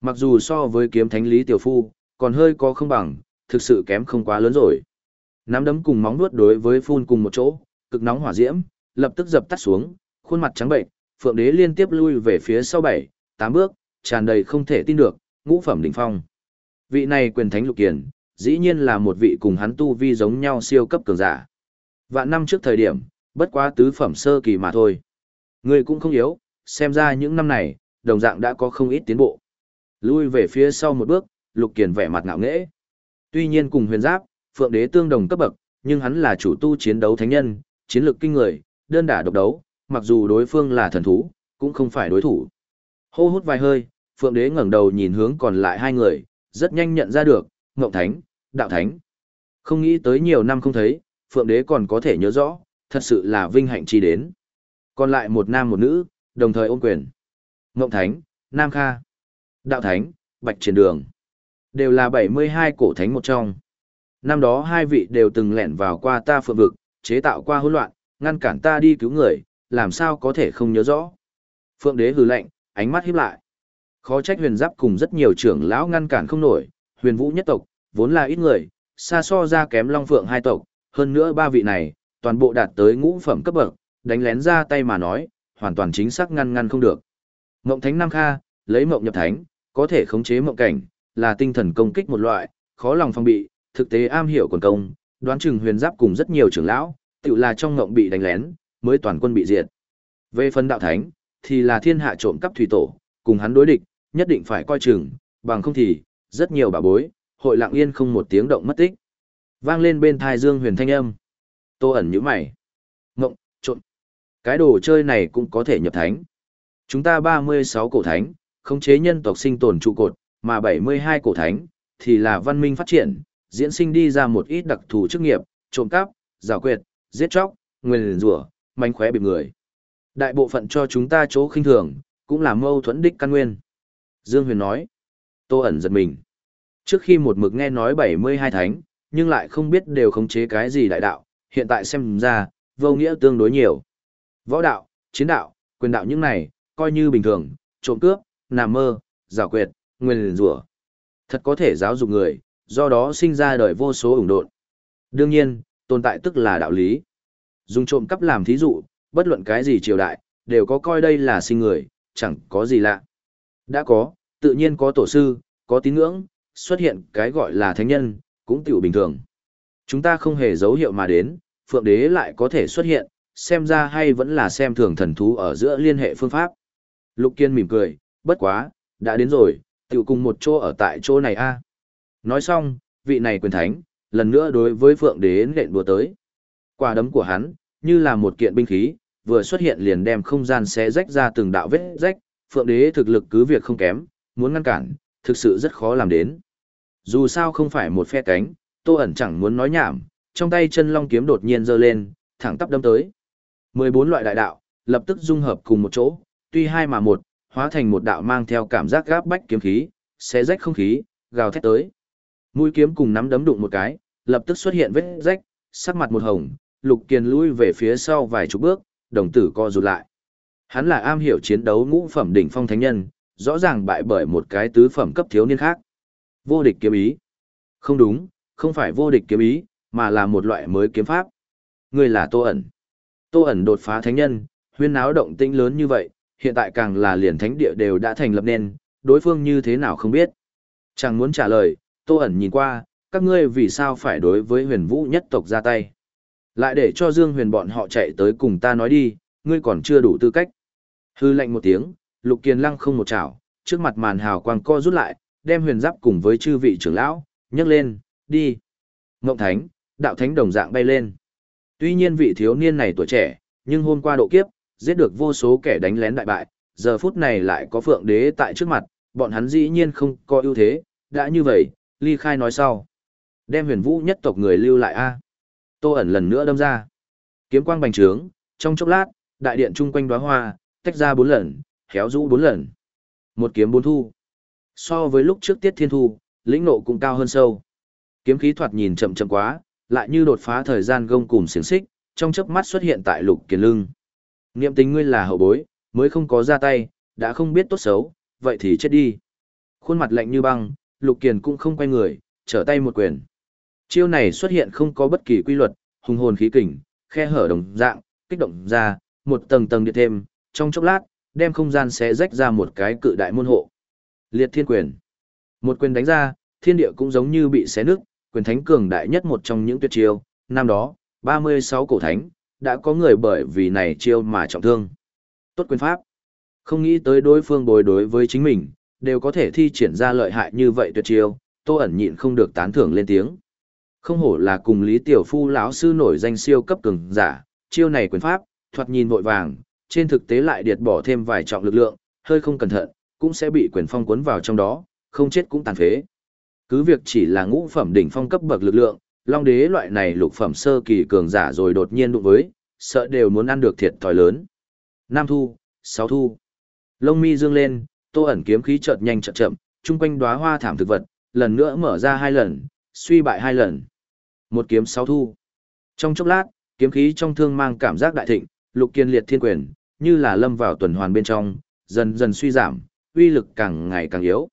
Mặc dù so với kiếm thánh lý tiểu phu, còn hơi có không bằng, thực sự kém không quá lớn rồi. Nắm đấm cùng móng nuốt đối với phun cùng một chỗ, cực nóng hỏa diễm, lập tức dập tắt xuống, khuôn mặt trắng bệnh, Phượng Đế liên tiếp lui về phía sau bảy, tám bước, tràn đầy không thể tin được, ngũ phẩm đỉnh phong. Vị này quyền thánh lục kiền, dĩ nhiên là một vị cùng hắn tu vi giống nhau siêu cấp cường giả. Vạn năm trước thời điểm, bất quá tứ phẩm sơ kỳ mà thôi. Người cũng không yếu, xem ra những năm này, đồng dạng đã có không ít tiến bộ. Lui về phía sau một bước, lục kiền vẻ mặt ngạo nghễ. Tuy nhiên cùng huyền giáp, phượng đế tương đồng cấp bậc, nhưng hắn là chủ tu chiến đấu thánh nhân, chiến lược kinh người, đơn đả độc đấu, mặc dù đối phương là thần thú, cũng không phải đối thủ. Hô hút vài hơi, Phượng Đế ngẩng đầu nhìn hướng còn lại hai người, rất nhanh nhận ra được, Ngộng Thánh, Đạo Thánh. Không nghĩ tới nhiều năm không thấy, Phượng Đế còn có thể nhớ rõ, thật sự là vinh hạnh chi đến. Còn lại một nam một nữ, đồng thời ôm quyền. Ngộng Thánh, Nam Kha. Đạo Thánh, Bạch Triển Đường. Đều là 72 cổ thánh một trong. Năm đó hai vị đều từng lẻn vào qua ta phượng vực, chế tạo qua hỗn loạn, ngăn cản ta đi cứu người, làm sao có thể không nhớ rõ. Phượng đế hừ lạnh, ánh mắt híp lại. Khó trách huyền giáp cùng rất nhiều trưởng lão ngăn cản không nổi, huyền vũ nhất tộc, vốn là ít người, xa so ra kém long phượng hai tộc, hơn nữa ba vị này, toàn bộ đạt tới ngũ phẩm cấp bậc, đánh lén ra tay mà nói, hoàn toàn chính xác ngăn ngăn không được. Mộng Thánh Nam Kha, lấy mộng nhập thánh, có thể khống chế mộng cảnh, là tinh thần công kích một loại, khó lòng phòng bị, thực tế am hiểu quần công, đoán chừng huyền giáp cùng rất nhiều trưởng lão, tự là trong ngộng bị đánh lén, mới toàn quân bị diệt. Về phần đạo thánh, thì là thiên hạ trộm cắp thủy tổ, cùng hắn đối địch, nhất định phải coi chừng, bằng không thì, rất nhiều bà bối, hội lặng yên không một tiếng động mất tích. Vang lên bên thai Dương Huyền thanh âm. Tô ẩn như mày. Ngộng, trộn. Cái đồ chơi này cũng có thể nhập thánh. Chúng ta 36 cổ thánh, khống chế nhân tộc sinh tồn trụ cột, mà 72 cổ thánh, thì là văn minh phát triển, diễn sinh đi ra một ít đặc thù chức nghiệp, trộm cắp, rào quyệt, giết chóc, nguyên rủa manh khóe bị người. Đại bộ phận cho chúng ta chỗ khinh thường, cũng là mâu thuẫn đích căn nguyên. Dương Huyền nói, Tô ẩn giật mình. Trước khi một mực nghe nói 72 thánh, nhưng lại không biết đều khống chế cái gì đại đạo, hiện tại xem ra, vô nghĩa tương đối nhiều. Võ đạo, chiến đạo, quyền đạo những này, coi như bình thường, trộm cướp, nằm mơ, giả quyệt, nguyên rủa Thật có thể giáo dục người, do đó sinh ra đời vô số ủng độn. Đương nhiên, tồn tại tức là đạo lý. Dùng trộm cắp làm thí dụ, bất luận cái gì triều đại, đều có coi đây là sinh người, chẳng có gì lạ. Đã có, tự nhiên có tổ sư, có tín ngưỡng, xuất hiện cái gọi là thánh nhân, cũng tiểu bình thường. Chúng ta không hề dấu hiệu mà đến, Phượng Đế lại có thể xuất hiện, xem ra hay vẫn là xem thường thần thú ở giữa liên hệ phương pháp. Lục Kiên mỉm cười, bất quá, đã đến rồi, tiểu cùng một chỗ ở tại chỗ này a. Nói xong, vị này quyền thánh, lần nữa đối với Phượng Đế nện đùa tới. Quả đấm của hắn, như là một kiện binh khí, vừa xuất hiện liền đem không gian xé rách ra từng đạo vết rách, Phượng Đế thực lực cứ việc không kém, muốn ngăn cản, thực sự rất khó làm đến. Dù sao không phải một phe cánh, Tô ẩn chẳng muốn nói nhảm, trong tay chân long kiếm đột nhiên giơ lên, thẳng tắp đâm tới. 14 loại đại đạo, lập tức dung hợp cùng một chỗ, tuy hai mà một, hóa thành một đạo mang theo cảm giác gáp bách kiếm khí, xé rách không khí, gào thét tới. Mũi kiếm cùng nắm đấm đụng một cái, lập tức xuất hiện vết rách, sắc mặt một hồng, Lục Kiền lui về phía sau vài chục bước, đồng tử co rụt lại. Hắn là am hiểu chiến đấu ngũ phẩm đỉnh phong thánh nhân, rõ ràng bại bởi một cái tứ phẩm cấp thiếu niên khác. Vô địch kiếm ý. Không đúng, không phải vô địch kiếm ý, mà là một loại mới kiếm pháp. Người là Tô ẩn. Tô ẩn đột phá thánh nhân, huyên náo động tĩnh lớn như vậy, hiện tại càng là liền thánh địa đều đã thành lập nên, đối phương như thế nào không biết. Chẳng muốn trả lời, Tô ẩn nhìn qua, các ngươi vì sao phải đối với huyền vũ nhất tộc ra tay. Lại để cho Dương huyền bọn họ chạy tới cùng ta nói đi, ngươi còn chưa đủ tư cách. Hư lệnh một tiếng, lục kiền lăng không một chảo, trước mặt màn hào quang co rút lại, đem huyền giáp cùng với chư vị trưởng lão, nhấc lên, đi. Ngộng thánh, đạo thánh đồng dạng bay lên. Tuy nhiên vị thiếu niên này tuổi trẻ, nhưng hôm qua độ kiếp, giết được vô số kẻ đánh lén đại bại, giờ phút này lại có phượng đế tại trước mặt, bọn hắn dĩ nhiên không có ưu thế, đã như vậy, ly khai nói sau. Đem huyền vũ nhất tộc người lưu lại a Tô ẩn lần nữa đâm ra. Kiếm quang bành trướng, trong chốc lát, đại điện chung quanh đóa hoa, tách ra bốn lần, khéo rũ bốn lần. Một kiếm bốn thu. So với lúc trước tiết thiên thu, lĩnh nộ cũng cao hơn sâu. Kiếm khí thoạt nhìn chậm chậm quá, lại như đột phá thời gian gông cùng xiềng xích, trong chớp mắt xuất hiện tại lục kiền lưng. Niệm tính ngươi là hậu bối, mới không có ra tay, đã không biết tốt xấu, vậy thì chết đi. Khuôn mặt lạnh như băng, lục kiền cũng không quay người, trở tay một quyền. Chiêu này xuất hiện không có bất kỳ quy luật, hùng hồn khí kình, khe hở đồng dạng, kích động ra, một tầng tầng điện thêm, trong chốc lát, đem không gian xé rách ra một cái cự đại môn hộ. Liệt thiên quyền. Một quyền đánh ra, thiên địa cũng giống như bị xé nứt, quyền thánh cường đại nhất một trong những tuyệt chiêu, năm đó, 36 cổ thánh, đã có người bởi vì này chiêu mà trọng thương. Tốt quyền pháp. Không nghĩ tới đối phương bồi đối với chính mình, đều có thể thi triển ra lợi hại như vậy tuyệt chiêu, Tô ẩn nhịn không được tán thưởng lên tiếng. Không hổ là cùng Lý Tiểu Phu lão sư nổi danh siêu cấp cường giả, chiêu này quyền pháp, thoạt nhìn vội vàng, trên thực tế lại điệt bỏ thêm vài trọng lực lượng, hơi không cẩn thận, cũng sẽ bị quyền phong cuốn vào trong đó, không chết cũng tàn phế. Cứ việc chỉ là ngũ phẩm đỉnh phong cấp bậc lực lượng, Long Đế loại này lục phẩm sơ kỳ cường giả rồi đột nhiên đụng với, sợ đều muốn ăn được thiệt thòi lớn. Nam thu, sáu thu. Lông mi dương lên, Tô ẩn kiếm khí chợt nhanh chợt chậm, trung quanh đóa hoa thảm thực vật, lần nữa mở ra hai lần, suy bại hai lần. Một kiếm sáu thu. Trong chốc lát, kiếm khí trong thương mang cảm giác đại thịnh, lục kiên liệt thiên quyền, như là lâm vào tuần hoàn bên trong, dần dần suy giảm, uy lực càng ngày càng yếu.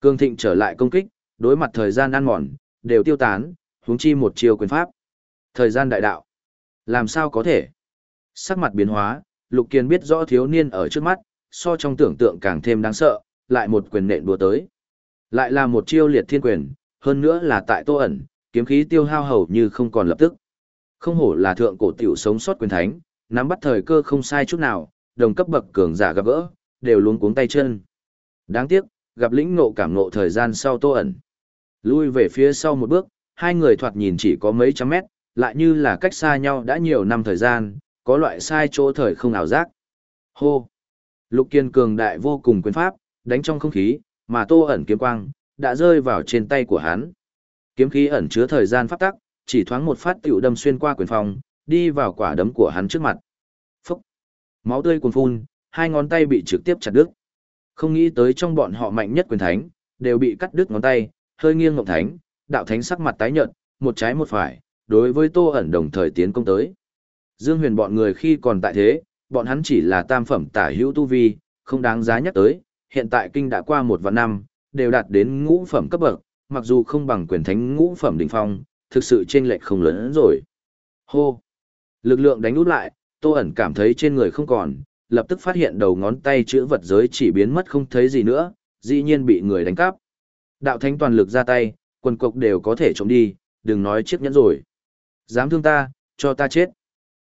Cương thịnh trở lại công kích, đối mặt thời gian ăn mòn, đều tiêu tán, huống chi một chiêu quyền pháp. Thời gian đại đạo. Làm sao có thể? Sắc mặt biến hóa, Lục Kiên biết rõ thiếu niên ở trước mắt, so trong tưởng tượng càng thêm đáng sợ, lại một quyền nện đùa tới. Lại là một chiêu liệt thiên quyền, hơn nữa là tại tô ẩn, kiếm khí tiêu hao hầu như không còn lập tức. Không hổ là thượng cổ tiểu sống sót quyền thánh, nắm bắt thời cơ không sai chút nào, đồng cấp bậc cường giả gặp gỡ, đều luống cuống tay chân. Đáng tiếc, gặp lĩnh ngộ cảm ngộ thời gian sau tô ẩn. Lui về phía sau một bước, hai người thoạt nhìn chỉ có mấy trăm mét, lại như là cách xa nhau đã nhiều năm thời gian, có loại sai chỗ thời không ảo giác. Hô! Lục kiên cường đại vô cùng quyền pháp, đánh trong không khí, mà tô ẩn kiếm quang, đã rơi vào trên tay của hắn. Kiếm khí ẩn chứa thời gian pháp tắc, chỉ thoáng một phát tiểu đâm xuyên qua quyền phòng, đi vào quả đấm của hắn trước mặt. Phúc! Máu tươi cuồn phun, hai ngón tay bị trực tiếp chặt đứt. Không nghĩ tới trong bọn họ mạnh nhất quyền thánh, đều bị cắt đứt ngón tay, hơi nghiêng ngọc thánh, đạo thánh sắc mặt tái nhợt, một trái một phải, đối với Tô ẩn đồng thời tiến công tới. Dương Huyền bọn người khi còn tại thế, bọn hắn chỉ là tam phẩm tả hữu tu vi, không đáng giá nhắc tới, hiện tại kinh đã qua một và năm, đều đạt đến ngũ phẩm cấp bậc, mặc dù không bằng quyền thánh ngũ phẩm đỉnh phong, thực sự chênh lệch không lớn rồi. Hô! Lực lượng đánh út lại, Tô ẩn cảm thấy trên người không còn, lập tức phát hiện đầu ngón tay chữ vật giới chỉ biến mất không thấy gì nữa, dĩ nhiên bị người đánh cắp. Đạo thánh toàn lực ra tay, quần cục đều có thể trộm đi, đừng nói chiếc nhẫn rồi. Dám thương ta, cho ta chết.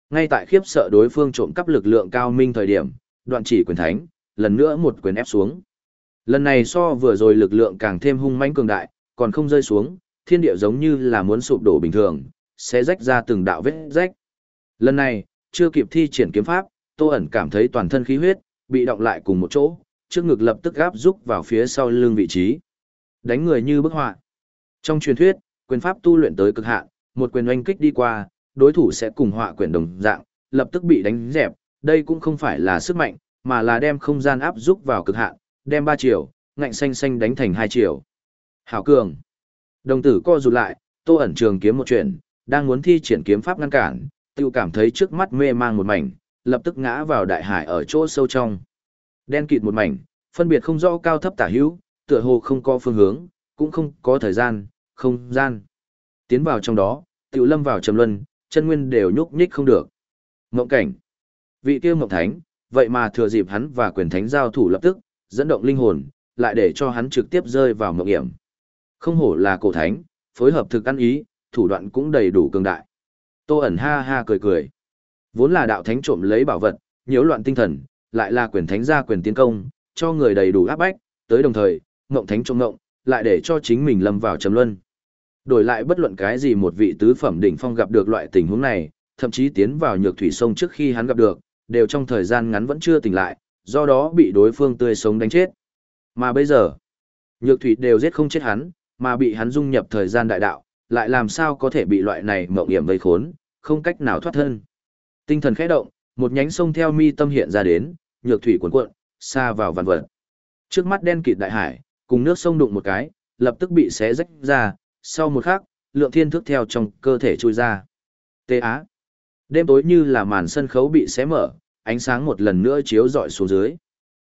Ngay tại khiếp sợ đối phương trộm cắp lực lượng cao minh thời điểm, đoạn chỉ quyền thánh, lần nữa một quyền ép xuống. Lần này so vừa rồi lực lượng càng thêm hung mãnh cường đại, còn không rơi xuống, thiên địa giống như là muốn sụp đổ bình thường, sẽ rách ra từng đạo vết rách. Lần này, chưa kịp thi triển kiếm pháp, Tô ẩn cảm thấy toàn thân khí huyết, bị động lại cùng một chỗ, trước ngực lập tức gáp rúc vào phía sau lưng vị trí. Đánh người như bức họa. Trong truyền thuyết, quyền pháp tu luyện tới cực hạn, một quyền oanh kích đi qua, đối thủ sẽ cùng họa quyền đồng dạng, lập tức bị đánh dẹp, đây cũng không phải là sức mạnh, mà là đem không gian áp giúp vào cực hạn, đem ba chiều, ngạnh xanh xanh đánh thành hai chiều. Hảo cường. Đồng tử co rụt lại, Tô ẩn trường kiếm một chuyện, đang muốn thi triển kiếm pháp ngăn cản, tiêu cảm thấy trước mắt mê mang một mảnh, lập tức ngã vào đại hải ở chỗ sâu trong. Đen kịt một mảnh, phân biệt không rõ cao thấp tả hữu, tựa hồ không có phương hướng, cũng không có thời gian, không gian. Tiến vào trong đó, tiểu lâm vào trầm luân, chân nguyên đều nhúc nhích không được. Mộng cảnh. Vị tiêu mộng thánh, vậy mà thừa dịp hắn và quyền thánh giao thủ lập tức, dẫn động linh hồn, lại để cho hắn trực tiếp rơi vào mộng hiểm. Không hổ là cổ thánh, phối hợp thực ăn ý, thủ đoạn cũng đầy đủ cường đại. Tô ẩn ha ha cười cười. Vốn là đạo thánh trộm lấy bảo vật, nhiễu loạn tinh thần, lại là quyền thánh gia quyền tiến công, cho người đầy đủ áp bách, tới đồng thời, ngộng thánh trộm ngộng, lại để cho chính mình lâm vào trầm luân. Đổi lại bất luận cái gì một vị tứ phẩm đỉnh phong gặp được loại tình huống này, thậm chí tiến vào nhược thủy sông trước khi hắn gặp được, đều trong thời gian ngắn vẫn chưa tỉnh lại, do đó bị đối phương tươi sống đánh chết. Mà bây giờ, nhược thủy đều giết không chết hắn, mà bị hắn dung nhập thời gian đại đạo, lại làm sao có thể bị loại này mộng hiểm vây khốn, không cách nào thoát thân. Tinh thần khẽ động, một nhánh sông theo mi tâm hiện ra đến, nhược thủy cuốn cuộn, xa vào vạn vật. Trước mắt đen kịt đại hải, cùng nước sông đụng một cái, lập tức bị xé rách ra, sau một khắc, lượng thiên thước theo trong cơ thể trôi ra. Tê Á. Đêm tối như là màn sân khấu bị xé mở, ánh sáng một lần nữa chiếu rọi xuống dưới.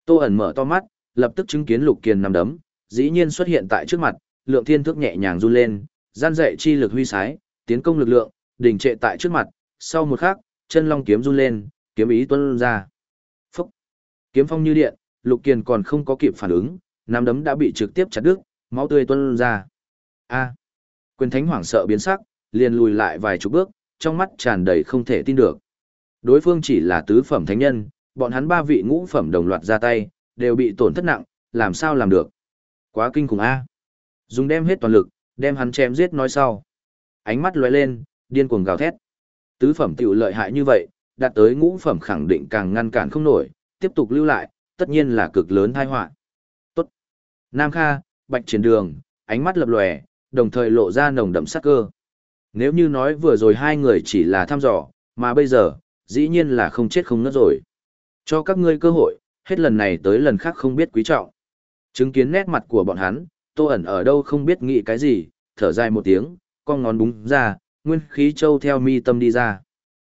Tô ẩn mở to mắt, lập tức chứng kiến lục kiền nằm đấm, dĩ nhiên xuất hiện tại trước mặt, lượng thiên thước nhẹ nhàng run lên, gian dậy chi lực huy sái, tiến công lực lượng, đình trệ tại trước mặt, sau một khắc, chân long kiếm run lên, kiếm ý tuôn ra. Phúc! Kiếm phong như điện, lục kiền còn không có kịp phản ứng, nắm đấm đã bị trực tiếp chặt đứt, máu tươi tuôn ra. A! Quyền thánh hoảng sợ biến sắc, liền lùi lại vài chục bước, trong mắt tràn đầy không thể tin được. Đối phương chỉ là tứ phẩm thánh nhân, bọn hắn ba vị ngũ phẩm đồng loạt ra tay, đều bị tổn thất nặng, làm sao làm được? Quá kinh khủng a. Dùng đem hết toàn lực, đem hắn chém giết nói sau. Ánh mắt lóe lên, điên cuồng gào thét. Tứ phẩm tiểu lợi hại như vậy, đạt tới ngũ phẩm khẳng định càng ngăn cản không nổi, tiếp tục lưu lại, tất nhiên là cực lớn tai họa. Nam Kha, Bạch Triển Đường, ánh mắt lập lòe, đồng thời lộ ra nồng đậm sát cơ. Nếu như nói vừa rồi hai người chỉ là thăm dò, mà bây giờ, dĩ nhiên là không chết không ngất rồi. Cho các ngươi cơ hội, hết lần này tới lần khác không biết quý trọng. Chứng kiến nét mặt của bọn hắn, tô ẩn ở đâu không biết nghĩ cái gì, thở dài một tiếng, con ngón búng ra, nguyên khí châu theo mi tâm đi ra.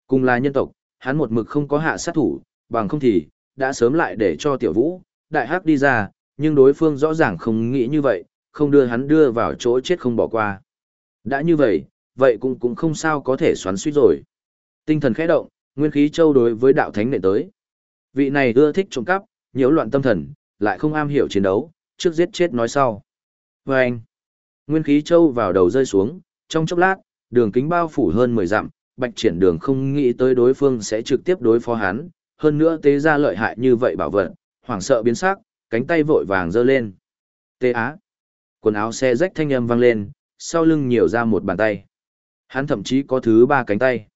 Cùng là nhân tộc, hắn một mực không có hạ sát thủ, bằng không thì, đã sớm lại để cho tiểu vũ, đại hắc đi ra, nhưng đối phương rõ ràng không nghĩ như vậy, không đưa hắn đưa vào chỗ chết không bỏ qua. Đã như vậy, vậy cũng cũng không sao có thể xoắn suýt rồi. Tinh thần khẽ động, nguyên khí châu đối với đạo thánh nệ tới. Vị này ưa thích trộm cắp, nhiễu loạn tâm thần, lại không am hiểu chiến đấu, trước giết chết nói sau. Và anh, nguyên khí châu vào đầu rơi xuống, trong chốc lát, đường kính bao phủ hơn 10 dặm, bạch triển đường không nghĩ tới đối phương sẽ trực tiếp đối phó hắn, hơn nữa tế ra lợi hại như vậy bảo vật, hoảng sợ biến sắc, cánh tay vội vàng giơ lên. Tê á. Quần áo xe rách thanh âm vang lên, sau lưng nhiều ra một bàn tay. Hắn thậm chí có thứ ba cánh tay.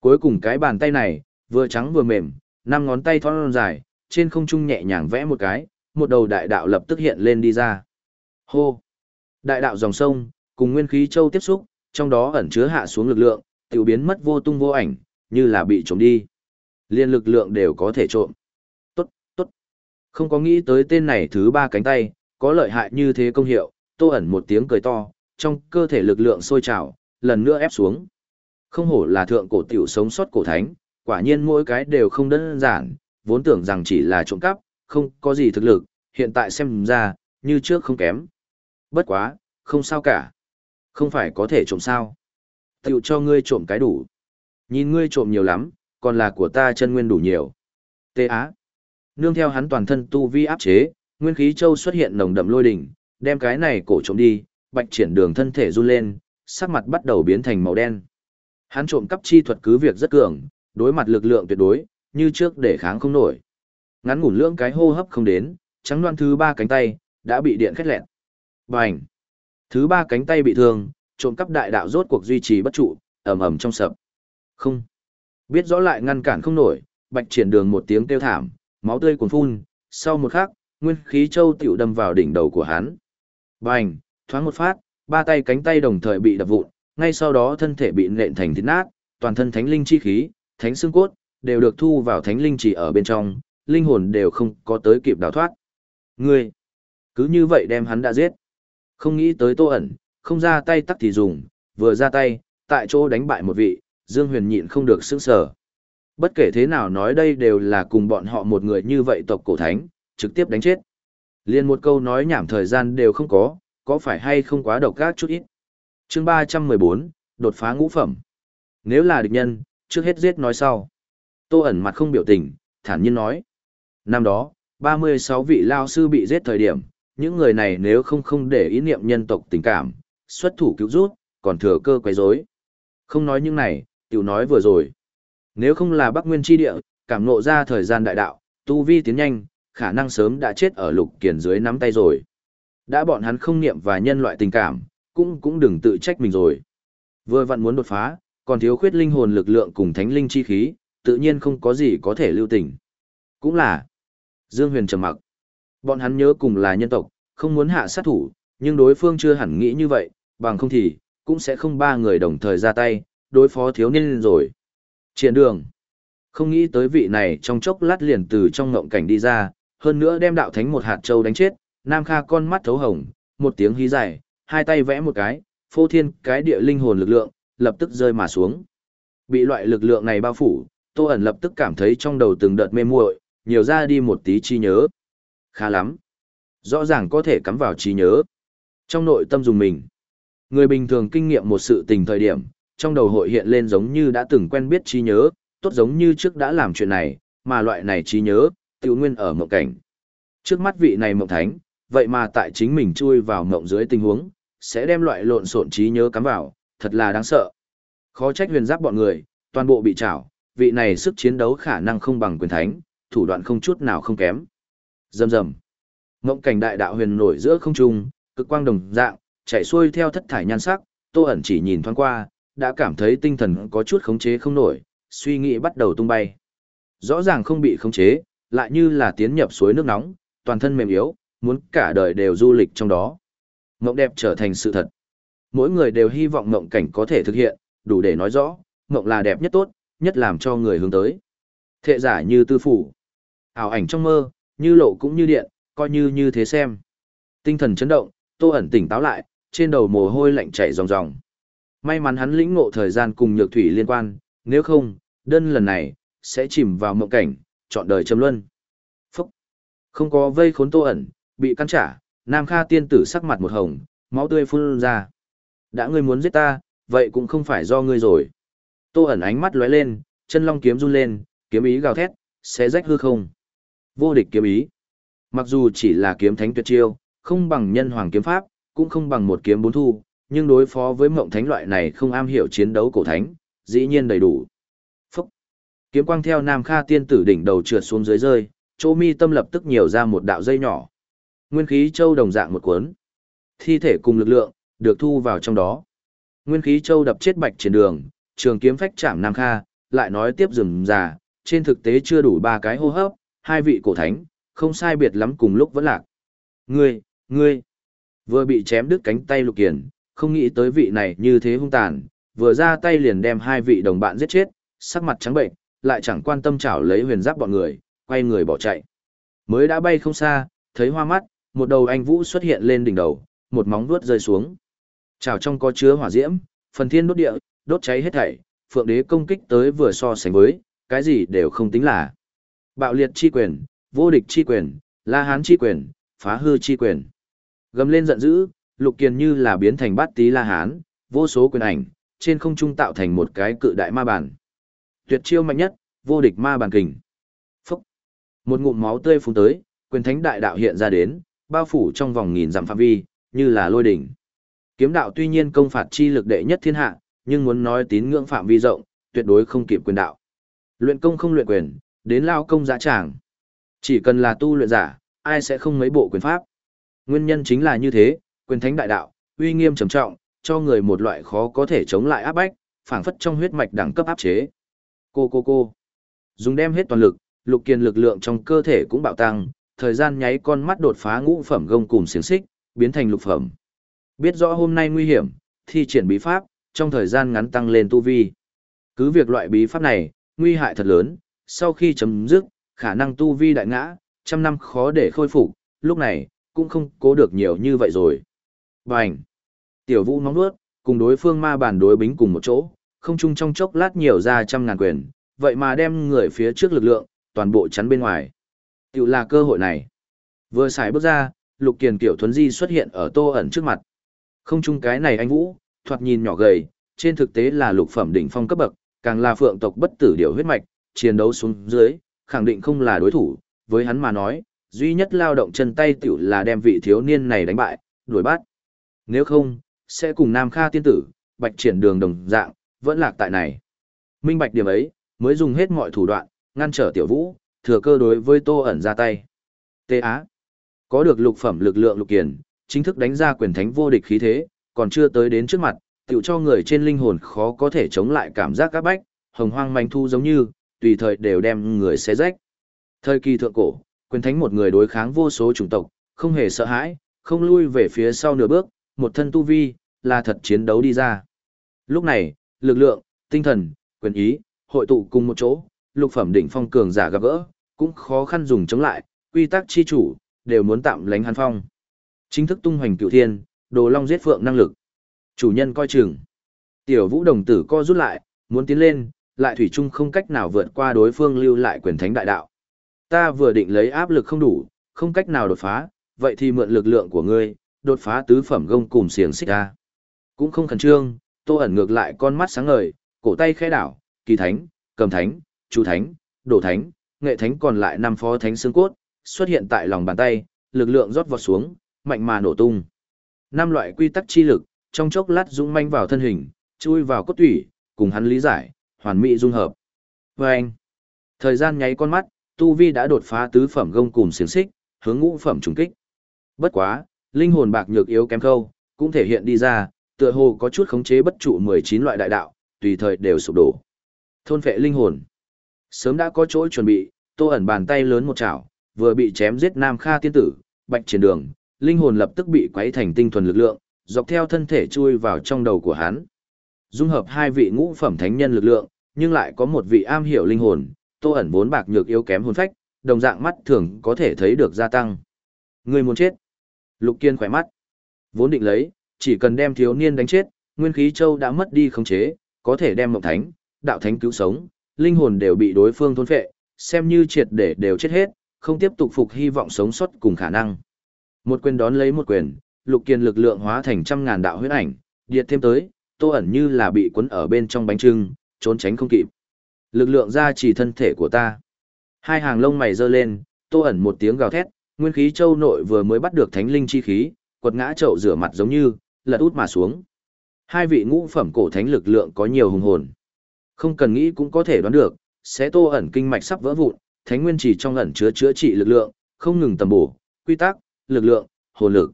Cuối cùng cái bàn tay này, vừa trắng vừa mềm, năm ngón tay thon dài, trên không trung nhẹ nhàng vẽ một cái, một đầu đại đạo lập tức hiện lên đi ra. Hô! Đại đạo dòng sông, cùng nguyên khí châu tiếp xúc, trong đó ẩn chứa hạ xuống lực lượng, tiểu biến mất vô tung vô ảnh, như là bị trộm đi. Liên lực lượng đều có thể trộm. Không có nghĩ tới tên này thứ ba cánh tay, có lợi hại như thế công hiệu, tô ẩn một tiếng cười to, trong cơ thể lực lượng sôi trào, lần nữa ép xuống. Không hổ là thượng cổ tiểu sống sót cổ thánh, quả nhiên mỗi cái đều không đơn giản, vốn tưởng rằng chỉ là trộm cắp, không có gì thực lực, hiện tại xem ra, như trước không kém. Bất quá, không sao cả. Không phải có thể trộm sao. Tiểu cho ngươi trộm cái đủ. Nhìn ngươi trộm nhiều lắm, còn là của ta chân nguyên đủ nhiều. Tê Á. Nương theo hắn toàn thân tu vi áp chế, nguyên khí châu xuất hiện nồng đậm lôi đỉnh, đem cái này cổ trộm đi, bạch triển đường thân thể run lên, sắc mặt bắt đầu biến thành màu đen. Hắn trộm cắp chi thuật cứ việc rất cường, đối mặt lực lượng tuyệt đối, như trước để kháng không nổi. Ngắn ngủn lưỡng cái hô hấp không đến, trắng loan thứ ba cánh tay, đã bị điện khét lẹn. Bành! Thứ ba cánh tay bị thương, trộm cắp đại đạo rốt cuộc duy trì bất trụ, ầm ầm trong sập. Không! Biết rõ lại ngăn cản không nổi, bạch triển đường một tiếng kêu thảm, máu tươi cuồn phun, sau một khắc, nguyên khí châu tiểu đâm vào đỉnh đầu của hắn. Bành! Thoáng một phát, ba tay cánh tay đồng thời bị đập vụn, ngay sau đó thân thể bị nện thành thịt nát, toàn thân thánh linh chi khí, thánh xương cốt, đều được thu vào thánh linh chỉ ở bên trong, linh hồn đều không có tới kịp đào thoát. Ngươi, cứ như vậy đem hắn đã giết. Không nghĩ tới tô ẩn, không ra tay tắc thì dùng, vừa ra tay, tại chỗ đánh bại một vị, Dương Huyền nhịn không được sững sờ. Bất kể thế nào nói đây đều là cùng bọn họ một người như vậy tộc cổ thánh, trực tiếp đánh chết. Liên một câu nói nhảm thời gian đều không có, có phải hay không quá độc ác chút ít. chương 314, đột phá ngũ phẩm. Nếu là địch nhân, trước hết giết nói sau. Tô ẩn mặt không biểu tình, thản nhiên nói. Năm đó, 36 vị lao sư bị giết thời điểm, những người này nếu không không để ý niệm nhân tộc tình cảm, xuất thủ cứu rút, còn thừa cơ quấy rối. Không nói những này, tiểu nói vừa rồi. Nếu không là Bắc Nguyên tri địa, cảm ngộ ra thời gian đại đạo, tu vi tiến nhanh, khả năng sớm đã chết ở lục kiền dưới nắm tay rồi. Đã bọn hắn không niệm và nhân loại tình cảm, cũng cũng đừng tự trách mình rồi. Vừa vặn muốn đột phá, còn thiếu khuyết linh hồn lực lượng cùng thánh linh chi khí, tự nhiên không có gì có thể lưu tình. Cũng là Dương Huyền trầm mặc. Bọn hắn nhớ cùng là nhân tộc, không muốn hạ sát thủ, nhưng đối phương chưa hẳn nghĩ như vậy, bằng không thì, cũng sẽ không ba người đồng thời ra tay, đối phó thiếu niên rồi. Triển đường. Không nghĩ tới vị này trong chốc lát liền từ trong ngộng cảnh đi ra, hơn nữa đem đạo thánh một hạt châu đánh chết, Nam Kha con mắt thấu hồng, một tiếng hí dài, hai tay vẽ một cái, phô thiên cái địa linh hồn lực lượng, lập tức rơi mà xuống. Bị loại lực lượng này bao phủ, Tô ẩn lập tức cảm thấy trong đầu từng đợt mê muội, nhiều ra đi một tí chi nhớ. Khá lắm. Rõ ràng có thể cắm vào trí nhớ. Trong nội tâm dùng mình. Người bình thường kinh nghiệm một sự tình thời điểm, trong đầu hội hiện lên giống như đã từng quen biết trí nhớ, tốt giống như trước đã làm chuyện này, mà loại này trí nhớ, tự nguyên ở mộng cảnh. Trước mắt vị này mộng thánh, vậy mà tại chính mình chui vào mộng dưới tình huống, sẽ đem loại lộn xộn trí nhớ cắm vào, thật là đáng sợ. Khó trách huyền giáp bọn người, toàn bộ bị trảo, vị này sức chiến đấu khả năng không bằng quyền thánh, thủ đoạn không chút nào không kém. Dầm dầm. Mộng cảnh đại đạo huyền nổi giữa không trung, cực quang đồng dạng, chạy xuôi theo thất thải nhan sắc, Tô ẩn chỉ nhìn thoáng qua, đã cảm thấy tinh thần có chút khống chế không nổi, suy nghĩ bắt đầu tung bay. Rõ ràng không bị khống chế, lại như là tiến nhập suối nước nóng, toàn thân mềm yếu, muốn cả đời đều du lịch trong đó. Mộng đẹp trở thành sự thật. Mỗi người đều hy vọng mộng cảnh có thể thực hiện, đủ để nói rõ, mộng là đẹp nhất tốt, nhất làm cho người hướng tới. Thệ giả như tư phủ. Ảo ảnh trong mơ, như lộ cũng như điện, coi như như thế xem. Tinh thần chấn động, Tô ẩn tỉnh táo lại, trên đầu mồ hôi lạnh chảy ròng ròng. May mắn hắn lĩnh ngộ thời gian cùng nhược thủy liên quan, nếu không, đơn lần này, sẽ chìm vào mộng cảnh, chọn đời châm luân. Phúc! Không có vây khốn Tô ẩn, bị căn trả, Nam Kha tiên tử sắc mặt một hồng, máu tươi phun ra. Đã ngươi muốn giết ta, vậy cũng không phải do ngươi rồi. Tô ẩn ánh mắt lóe lên, chân long kiếm run lên, kiếm ý gào thét, xé rách hư không. Vô địch kiếm ý. Mặc dù chỉ là kiếm thánh tuyệt chiêu, không bằng nhân hoàng kiếm pháp, cũng không bằng một kiếm bốn thu, nhưng đối phó với mộng thánh loại này không am hiểu chiến đấu cổ thánh, dĩ nhiên đầy đủ. Phúc! Kiếm quang theo Nam Kha tiên tử đỉnh đầu trượt xuống dưới rơi, chỗ mi tâm lập tức nhiều ra một đạo dây nhỏ. Nguyên khí châu đồng dạng một cuốn. Thi thể cùng lực lượng, được thu vào trong đó. Nguyên khí châu đập chết bạch trên đường, trường kiếm phách chạm Nam Kha, lại nói tiếp rừng già, trên thực tế chưa đủ ba cái hô hấp, hai vị cổ thánh, không sai biệt lắm cùng lúc vẫn lạc. Ngươi, ngươi, vừa bị chém đứt cánh tay lục kiền, không nghĩ tới vị này như thế hung tàn, vừa ra tay liền đem hai vị đồng bạn giết chết, sắc mặt trắng bệnh, lại chẳng quan tâm chảo lấy huyền giáp bọn người, quay người bỏ chạy. Mới đã bay không xa, thấy hoa mắt, một đầu anh vũ xuất hiện lên đỉnh đầu, một móng vuốt rơi xuống. Chảo trong có chứa hỏa diễm, phần thiên đốt địa, đốt cháy hết thảy, phượng đế công kích tới vừa so sánh với, cái gì đều không tính là. Bạo liệt chi quyền, vô địch chi quyền, la hán chi quyền, phá hư chi quyền. Gầm lên giận dữ, lục kiền như là biến thành bát tí la hán, vô số quyền ảnh, trên không trung tạo thành một cái cự đại ma bản. Tuyệt chiêu mạnh nhất, vô địch ma bản kình. Phúc! Một ngụm máu tươi phun tới, quyền thánh đại đạo hiện ra đến, bao phủ trong vòng nghìn dặm phạm vi, như là lôi đỉnh. Kiếm đạo tuy nhiên công phạt chi lực đệ nhất thiên hạ, nhưng muốn nói tín ngưỡng phạm vi rộng, tuyệt đối không kịp quyền đạo. Luyện công không luyện quyền, đến lao công giá tràng. Chỉ cần là tu luyện giả, ai sẽ không mấy bộ quyền pháp. Nguyên nhân chính là như thế, quyền thánh đại đạo, uy nghiêm trầm trọng, cho người một loại khó có thể chống lại áp bách, phảng phất trong huyết mạch đẳng cấp áp chế. Cô cô cô. Dùng đem hết toàn lực, lục kiền lực lượng trong cơ thể cũng bạo tăng, thời gian nháy con mắt đột phá ngũ phẩm gông cùng xiềng xích, biến thành lục phẩm. Biết rõ hôm nay nguy hiểm, thi triển bí pháp, trong thời gian ngắn tăng lên tu vi. Cứ việc loại bí pháp này, nguy hại thật lớn, sau khi chấm dứt, khả năng tu vi đại ngã, trăm năm khó để khôi phục, lúc này, cũng không cố được nhiều như vậy rồi. Bành! Tiểu vũ nóng nuốt, cùng đối phương ma bản đối bính cùng một chỗ, không chung trong chốc lát nhiều ra trăm ngàn quyền, vậy mà đem người phía trước lực lượng, toàn bộ chắn bên ngoài. Tiểu là cơ hội này. Vừa xài bước ra, lục kiền kiểu thuấn di xuất hiện ở tô ẩn trước mặt. Không chung cái này anh Vũ, thoạt nhìn nhỏ gầy, trên thực tế là lục phẩm đỉnh phong cấp bậc, càng là phượng tộc bất tử điều huyết mạch, chiến đấu xuống dưới, khẳng định không là đối thủ, với hắn mà nói, duy nhất lao động chân tay tiểu là đem vị thiếu niên này đánh bại, đuổi bắt. Nếu không, sẽ cùng Nam Kha tiên tử, bạch triển đường đồng dạng, vẫn lạc tại này. Minh bạch điểm ấy, mới dùng hết mọi thủ đoạn, ngăn trở tiểu vũ, thừa cơ đối với tô ẩn ra tay. Tê Á. Có được lục phẩm lực lượng lục kiền, chính thức đánh ra quyền thánh vô địch khí thế, còn chưa tới đến trước mặt, tiểu cho người trên linh hồn khó có thể chống lại cảm giác các bách, hồng hoang manh thu giống như, tùy thời đều đem người xé rách. Thời kỳ thượng cổ, quyền thánh một người đối kháng vô số chủng tộc, không hề sợ hãi, không lui về phía sau nửa bước, một thân tu vi, là thật chiến đấu đi ra. Lúc này, lực lượng, tinh thần, quyền ý, hội tụ cùng một chỗ, lục phẩm đỉnh phong cường giả gặp gỡ, cũng khó khăn dùng chống lại, quy tắc chi chủ, đều muốn tạm lánh hắn phong. Chính thức tung hoành cựu thiên, đồ long giết phượng năng lực. Chủ nhân coi chừng. Tiểu vũ đồng tử co rút lại, muốn tiến lên, lại thủy chung không cách nào vượt qua đối phương lưu lại quyền thánh đại đạo. Ta vừa định lấy áp lực không đủ, không cách nào đột phá, vậy thì mượn lực lượng của ngươi, đột phá tứ phẩm gông cùng xiềng xích ra. Cũng không khẩn trương, tô ẩn ngược lại con mắt sáng ngời, cổ tay khẽ đảo, kỳ thánh, cầm thánh, chú thánh, đổ thánh, nghệ thánh còn lại năm phó thánh xương cốt, xuất hiện tại lòng bàn tay, lực lượng rót vọt xuống, mạnh mà nổ tung. Năm loại quy tắc chi lực, trong chốc lát dũng manh vào thân hình, chui vào cốt tủy, cùng hắn lý giải, hoàn mỹ dung hợp. Và anh, thời gian nháy con mắt, Tu Vi đã đột phá tứ phẩm gông cùng xiềng xích, hướng ngũ phẩm trùng kích. Bất quá, linh hồn bạc nhược yếu kém khâu, cũng thể hiện đi ra, tựa hồ có chút khống chế bất trụ 19 loại đại đạo, tùy thời đều sụp đổ. Thôn phệ linh hồn. Sớm đã có chỗ chuẩn bị, Tô ẩn bàn tay lớn một chảo, vừa bị chém giết Nam Kha tiên tử, bạch trên đường, linh hồn lập tức bị quấy thành tinh thuần lực lượng, dọc theo thân thể chui vào trong đầu của hắn. Dung hợp hai vị ngũ phẩm thánh nhân lực lượng, nhưng lại có một vị am hiểu linh hồn, Tô ẩn vốn bạc nhược yếu kém hồn phách, đồng dạng mắt thường có thể thấy được gia tăng. Người muốn chết. Lục Kiên khỏe mắt. Vốn định lấy, chỉ cần đem thiếu niên đánh chết, nguyên khí châu đã mất đi khống chế, có thể đem mộng thánh, đạo thánh cứu sống, linh hồn đều bị đối phương thôn phệ, xem như triệt để đều chết hết, không tiếp tục phục hy vọng sống sót cùng khả năng. Một quyền đón lấy một quyền, lục kiên lực lượng hóa thành trăm ngàn đạo huyết ảnh, điệt thêm tới, tô ẩn như là bị cuốn ở bên trong bánh trưng, trốn tránh không kịp. Lực lượng ra chỉ thân thể của ta. Hai hàng lông mày giơ lên, tô ẩn một tiếng gào thét, nguyên khí châu nội vừa mới bắt được thánh linh chi khí, quật ngã chậu rửa mặt giống như, lật út mà xuống. Hai vị ngũ phẩm cổ thánh lực lượng có nhiều hùng hồn. Không cần nghĩ cũng có thể đoán được, sẽ tô ẩn kinh mạch sắp vỡ vụn, thánh nguyên chỉ trong ẩn chứa chữa trị lực lượng, không ngừng tầm bổ, quy tắc, lực lượng, hồn lực.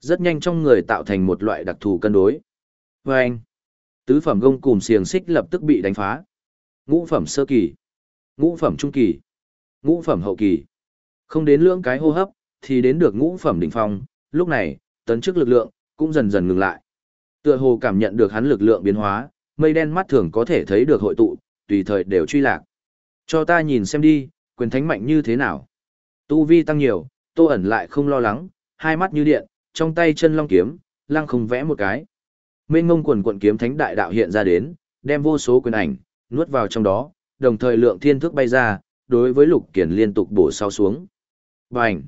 Rất nhanh trong người tạo thành một loại đặc thù cân đối. Và anh, tứ phẩm gông cùng xiềng xích lập tức bị đánh phá. Ngũ phẩm sơ kỳ, ngũ phẩm trung kỳ, ngũ phẩm hậu kỳ. Không đến lưỡng cái hô hấp, thì đến được ngũ phẩm đỉnh phong, lúc này, tấn chức lực lượng, cũng dần dần ngừng lại. Tựa hồ cảm nhận được hắn lực lượng biến hóa, mây đen mắt thường có thể thấy được hội tụ, tùy thời đều truy lạc. Cho ta nhìn xem đi, quyền thánh mạnh như thế nào. Tu vi tăng nhiều, tô ẩn lại không lo lắng, hai mắt như điện, trong tay chân long kiếm, lăng không vẽ một cái. Mênh ngông quần quận kiếm thánh đại đạo hiện ra đến, đem vô số quyền ảnh, nuốt vào trong đó, đồng thời lượng thiên thức bay ra, đối với lục kiển liên tục bổ sau xuống. Bành!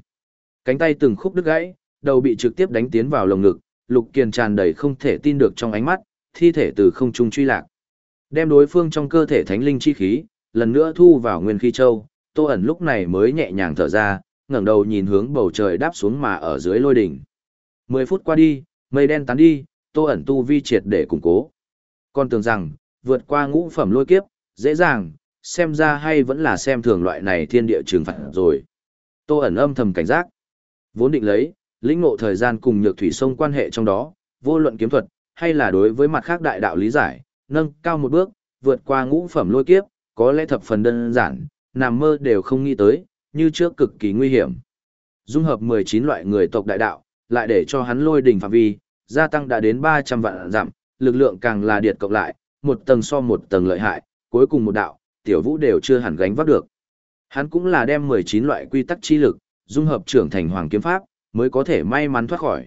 Cánh tay từng khúc đứt gãy, đầu bị trực tiếp đánh tiến vào lồng ngực, lục kiền tràn đầy không thể tin được trong ánh mắt, thi thể từ không trung truy lạc. Đem đối phương trong cơ thể thánh linh chi khí, lần nữa thu vào nguyên khí châu, Tô ẩn lúc này mới nhẹ nhàng thở ra, ngẩng đầu nhìn hướng bầu trời đáp xuống mà ở dưới lôi đỉnh. Mười phút qua đi, mây đen tán đi, Tô ẩn tu vi triệt để củng cố. Con tưởng rằng, vượt qua ngũ phẩm lôi kiếp, dễ dàng, xem ra hay vẫn là xem thường loại này thiên địa trường phạt rồi. Tô ẩn âm thầm cảnh giác. Vốn định lấy, lĩnh ngộ thời gian cùng nhược thủy sông quan hệ trong đó, vô luận kiếm thuật, hay là đối với mặt khác đại đạo lý giải, nâng cao một bước, vượt qua ngũ phẩm lôi kiếp, có lẽ thập phần đơn giản, nằm mơ đều không nghĩ tới, như trước cực kỳ nguy hiểm. Dung hợp 19 loại người tộc đại đạo, lại để cho hắn lôi đỉnh phạm vi, gia tăng đã đến 300 vạn giảm, lực lượng càng là điệt cộng lại, một tầng so một tầng lợi hại, cuối cùng một đạo, tiểu vũ đều chưa hẳn gánh vác được. Hắn cũng là đem 19 loại quy tắc chi lực, dung hợp trưởng thành hoàng kiếm pháp, mới có thể may mắn thoát khỏi.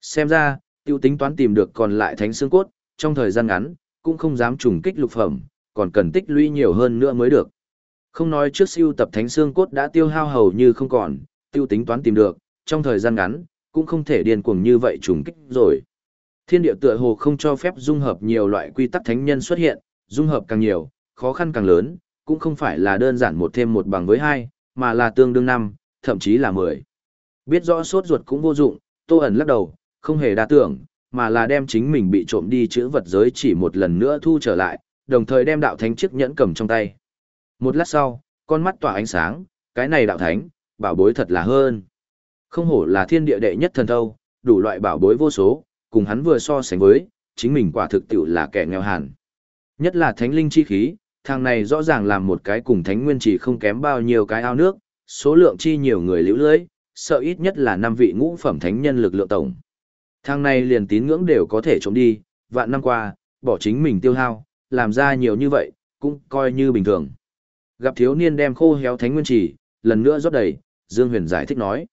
Xem ra, tiêu tính toán tìm được còn lại thánh xương cốt, trong thời gian ngắn, cũng không dám trùng kích lục phẩm, còn cần tích lũy nhiều hơn nữa mới được. Không nói trước siêu tập thánh xương cốt đã tiêu hao hầu như không còn, tiêu tính toán tìm được, trong thời gian ngắn, cũng không thể điên cuồng như vậy trùng kích rồi. Thiên địa tựa hồ không cho phép dung hợp nhiều loại quy tắc thánh nhân xuất hiện, dung hợp càng nhiều, khó khăn càng lớn, cũng không phải là đơn giản một thêm một bằng với hai, mà là tương đương năm, thậm chí là mười. Biết rõ sốt ruột cũng vô dụng, Tô ẩn lắc đầu, không hề đa tưởng, mà là đem chính mình bị trộm đi chữ vật giới chỉ một lần nữa thu trở lại, đồng thời đem đạo thánh chiếc nhẫn cầm trong tay. Một lát sau, con mắt tỏa ánh sáng, cái này đạo thánh, bảo bối thật là hơn. Không hổ là thiên địa đệ nhất thần thâu, đủ loại bảo bối vô số, cùng hắn vừa so sánh với, chính mình quả thực tiểu là kẻ nghèo hàn. Nhất là thánh linh chi khí, thằng này rõ ràng làm một cái cùng thánh nguyên chỉ không kém bao nhiêu cái ao nước, số lượng chi nhiều người liễu lưới, sợ ít nhất là năm vị ngũ phẩm thánh nhân lực lượng tổng. Thằng này liền tín ngưỡng đều có thể trộm đi, vạn năm qua, bỏ chính mình tiêu hao, làm ra nhiều như vậy, cũng coi như bình thường. Gặp thiếu niên đem khô héo thánh nguyên chỉ, lần nữa rót đầy, Dương Huyền giải thích nói.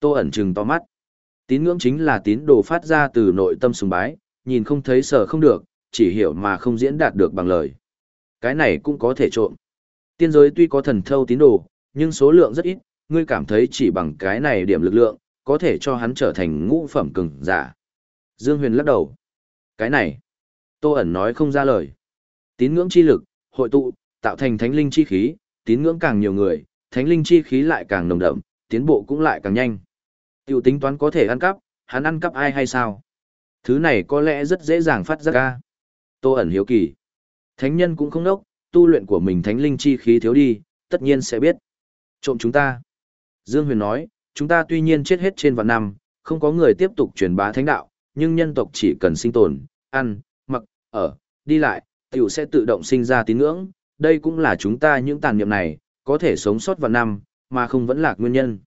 Tô ẩn trừng to mắt. Tín ngưỡng chính là tín đồ phát ra từ nội tâm sùng bái, nhìn không thấy sợ không được, chỉ hiểu mà không diễn đạt được bằng lời. Cái này cũng có thể trộm. Tiên giới tuy có thần thâu tín đồ, nhưng số lượng rất ít, ngươi cảm thấy chỉ bằng cái này điểm lực lượng, có thể cho hắn trở thành ngũ phẩm cường giả. Dương Huyền lắc đầu. Cái này, Tô ẩn nói không ra lời. Tín ngưỡng chi lực, hội tụ, tạo thành thánh linh chi khí, tín ngưỡng càng nhiều người, thánh linh chi khí lại càng nồng đậm, tiến bộ cũng lại càng nhanh. Tiểu tính toán có thể ăn cắp, hắn ăn cắp ai hay sao? Thứ này có lẽ rất dễ dàng phát ra ca. Tô ẩn hiếu kỳ. Thánh nhân cũng không đốc, tu luyện của mình thánh linh chi khí thiếu đi, tất nhiên sẽ biết. Trộm chúng ta. Dương Huyền nói, chúng ta tuy nhiên chết hết trên vạn năm, không có người tiếp tục truyền bá thánh đạo, nhưng nhân tộc chỉ cần sinh tồn, ăn, mặc, ở, đi lại, tiểu sẽ tự động sinh ra tín ngưỡng, đây cũng là chúng ta những tàn niệm này, có thể sống sót vạn năm, mà không vẫn lạc nguyên nhân.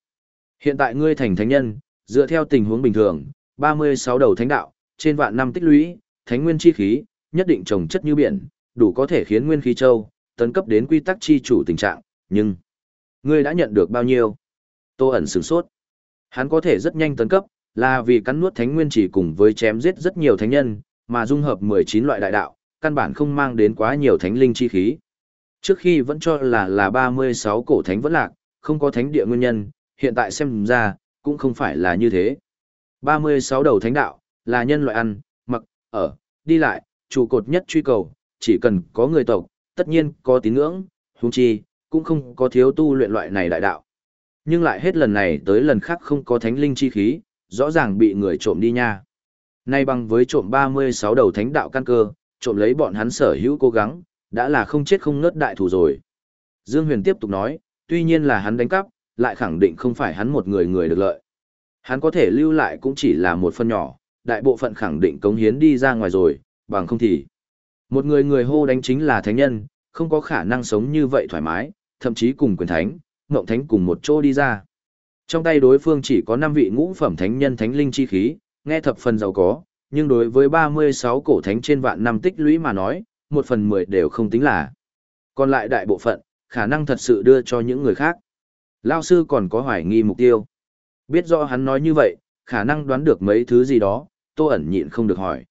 Hiện tại ngươi thành thánh nhân, dựa theo tình huống bình thường, 36 đầu thánh đạo, trên vạn năm tích lũy, thánh nguyên chi khí, nhất định trồng chất như biển, đủ có thể khiến nguyên khí châu, tấn cấp đến quy tắc chi chủ tình trạng, nhưng ngươi đã nhận được bao nhiêu? Tô ẩn sửng sốt. Hắn có thể rất nhanh tấn cấp, là vì cắn nuốt thánh nguyên chỉ cùng với chém giết rất nhiều thánh nhân, mà dung hợp 19 loại đại đạo, căn bản không mang đến quá nhiều thánh linh chi khí. Trước khi vẫn cho là là 36 cổ thánh vẫn lạc, không có thánh địa nguyên nhân, hiện tại xem ra, cũng không phải là như thế. 36 đầu thánh đạo, là nhân loại ăn, mặc, ở, đi lại, trụ cột nhất truy cầu, chỉ cần có người tộc, tất nhiên có tín ngưỡng, huống chi, cũng không có thiếu tu luyện loại này đại đạo. Nhưng lại hết lần này tới lần khác không có thánh linh chi khí, rõ ràng bị người trộm đi nha. Nay bằng với trộm 36 đầu thánh đạo căn cơ, trộm lấy bọn hắn sở hữu cố gắng, đã là không chết không ngớt đại thủ rồi. Dương Huyền tiếp tục nói, tuy nhiên là hắn đánh cắp, lại khẳng định không phải hắn một người người được lợi. Hắn có thể lưu lại cũng chỉ là một phần nhỏ, đại bộ phận khẳng định cống hiến đi ra ngoài rồi, bằng không thì. Một người người hô đánh chính là thánh nhân, không có khả năng sống như vậy thoải mái, thậm chí cùng quyền thánh, ngộng thánh cùng một chỗ đi ra. Trong tay đối phương chỉ có 5 vị ngũ phẩm thánh nhân thánh linh chi khí, nghe thập phần giàu có, nhưng đối với 36 cổ thánh trên vạn năm tích lũy mà nói, một phần 10 đều không tính là. Còn lại đại bộ phận, khả năng thật sự đưa cho những người khác. Lao sư còn có hoài nghi mục tiêu. Biết rõ hắn nói như vậy, khả năng đoán được mấy thứ gì đó, tô ẩn nhịn không được hỏi.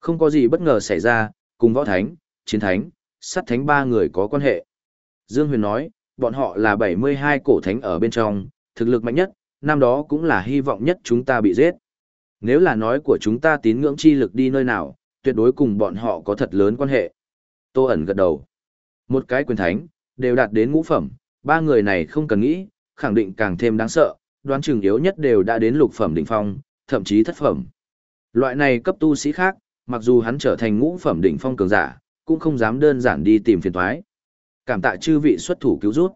Không có gì bất ngờ xảy ra, cùng võ thánh, chiến thánh, sát thánh ba người có quan hệ. Dương Huyền nói, bọn họ là 72 cổ thánh ở bên trong, thực lực mạnh nhất, năm đó cũng là hy vọng nhất chúng ta bị giết. Nếu là nói của chúng ta tín ngưỡng chi lực đi nơi nào, tuyệt đối cùng bọn họ có thật lớn quan hệ. Tô ẩn gật đầu. Một cái quyền thánh, đều đạt đến ngũ phẩm, ba người này không cần nghĩ, khẳng định càng thêm đáng sợ, đoán chừng yếu nhất đều đã đến lục phẩm đỉnh phong, thậm chí thất phẩm. Loại này cấp tu sĩ khác, mặc dù hắn trở thành ngũ phẩm đỉnh phong cường giả, cũng không dám đơn giản đi tìm phiền toái. Cảm tạ chư vị xuất thủ cứu rút.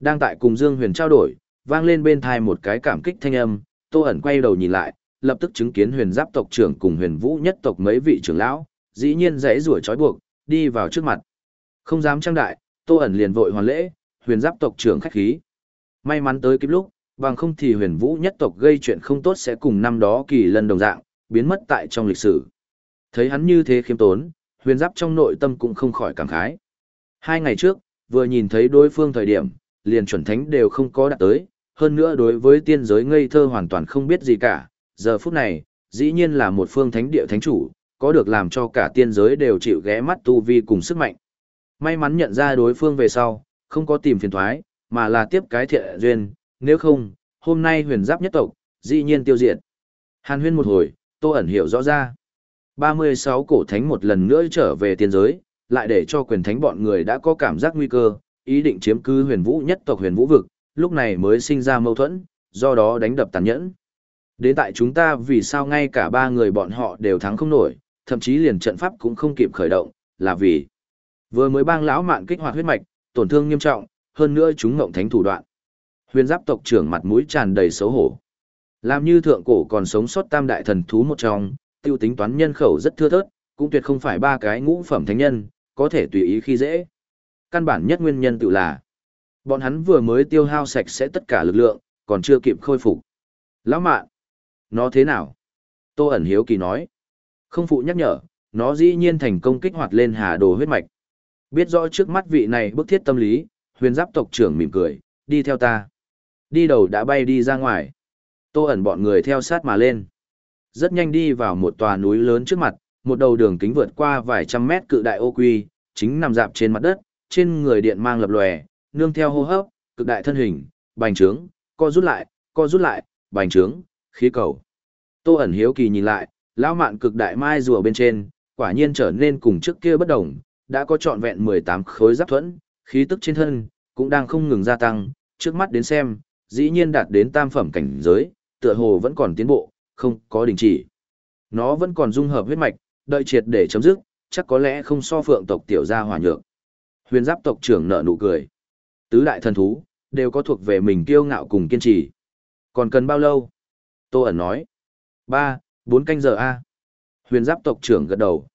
Đang tại cùng Dương Huyền trao đổi, vang lên bên thai một cái cảm kích thanh âm, Tô ẩn quay đầu nhìn lại, lập tức chứng kiến Huyền Giáp tộc trưởng cùng Huyền Vũ nhất tộc mấy vị trưởng lão, dĩ nhiên dãy rủa trói buộc, đi vào trước mặt. Không dám trang đại, Tô ẩn liền vội hoàn lễ, Huyền Giáp tộc trưởng khách khí. May mắn tới kịp lúc, bằng không thì Huyền Vũ nhất tộc gây chuyện không tốt sẽ cùng năm đó kỳ lần đồng dạng, biến mất tại trong lịch sử. Thấy hắn như thế khiêm tốn, huyền giáp trong nội tâm cũng không khỏi cảm khái. Hai ngày trước, vừa nhìn thấy đối phương thời điểm, liền chuẩn thánh đều không có đạt tới, hơn nữa đối với tiên giới ngây thơ hoàn toàn không biết gì cả, giờ phút này, dĩ nhiên là một phương thánh địa thánh chủ, có được làm cho cả tiên giới đều chịu ghé mắt tu vi cùng sức mạnh. May mắn nhận ra đối phương về sau, không có tìm phiền thoái, mà là tiếp cái thiện duyên, nếu không, hôm nay huyền giáp nhất tộc, dĩ nhiên tiêu diệt. Hàn huyên một hồi, tô ẩn hiểu rõ ra. 36 cổ thánh một lần nữa trở về tiên giới, lại để cho quyền thánh bọn người đã có cảm giác nguy cơ, ý định chiếm cứ huyền vũ nhất tộc huyền vũ vực, lúc này mới sinh ra mâu thuẫn, do đó đánh đập tàn nhẫn. Đến tại chúng ta vì sao ngay cả ba người bọn họ đều thắng không nổi, thậm chí liền trận pháp cũng không kịp khởi động, là vì vừa mới bang lão mạn kích hoạt huyết mạch, tổn thương nghiêm trọng, hơn nữa chúng ngộng thánh thủ đoạn. Huyền giáp tộc trưởng mặt mũi tràn đầy xấu hổ. Làm như thượng cổ còn sống sót tam đại thần thú một trong, tiêu tính toán nhân khẩu rất thưa thớt, cũng tuyệt không phải ba cái ngũ phẩm thánh nhân, có thể tùy ý khi dễ. Căn bản nhất nguyên nhân tự là, bọn hắn vừa mới tiêu hao sạch sẽ tất cả lực lượng, còn chưa kịp khôi phục. Lão mạn, nó thế nào? Tô ẩn hiếu kỳ nói. Không phụ nhắc nhở, nó dĩ nhiên thành công kích hoạt lên hà đồ huyết mạch. Biết rõ trước mắt vị này bức thiết tâm lý, huyền giáp tộc trưởng mỉm cười, đi theo ta. Đi đầu đã bay đi ra ngoài. Tô ẩn bọn người theo sát mà lên. Rất nhanh đi vào một tòa núi lớn trước mặt, một đầu đường kính vượt qua vài trăm mét cự đại ô quy, chính nằm dạp trên mặt đất, trên người điện mang lập lòe, nương theo hô hấp, cực đại thân hình, bành trướng, co rút lại, co rút lại, bành trướng, khí cầu. Tô ẩn hiếu kỳ nhìn lại, lão mạn cực đại mai rùa bên trên, quả nhiên trở nên cùng trước kia bất đồng, đã có trọn vẹn 18 khối giáp thuẫn, khí tức trên thân, cũng đang không ngừng gia tăng, trước mắt đến xem, dĩ nhiên đạt đến tam phẩm cảnh giới, tựa hồ vẫn còn tiến bộ, không có đình chỉ. Nó vẫn còn dung hợp huyết mạch, đợi triệt để chấm dứt, chắc có lẽ không so phượng tộc tiểu gia hòa nhược. Huyền giáp tộc trưởng nở nụ cười. Tứ đại thần thú, đều có thuộc về mình kiêu ngạo cùng kiên trì. Còn cần bao lâu? Tô ẩn nói. Ba, bốn canh giờ a Huyền giáp tộc trưởng gật đầu.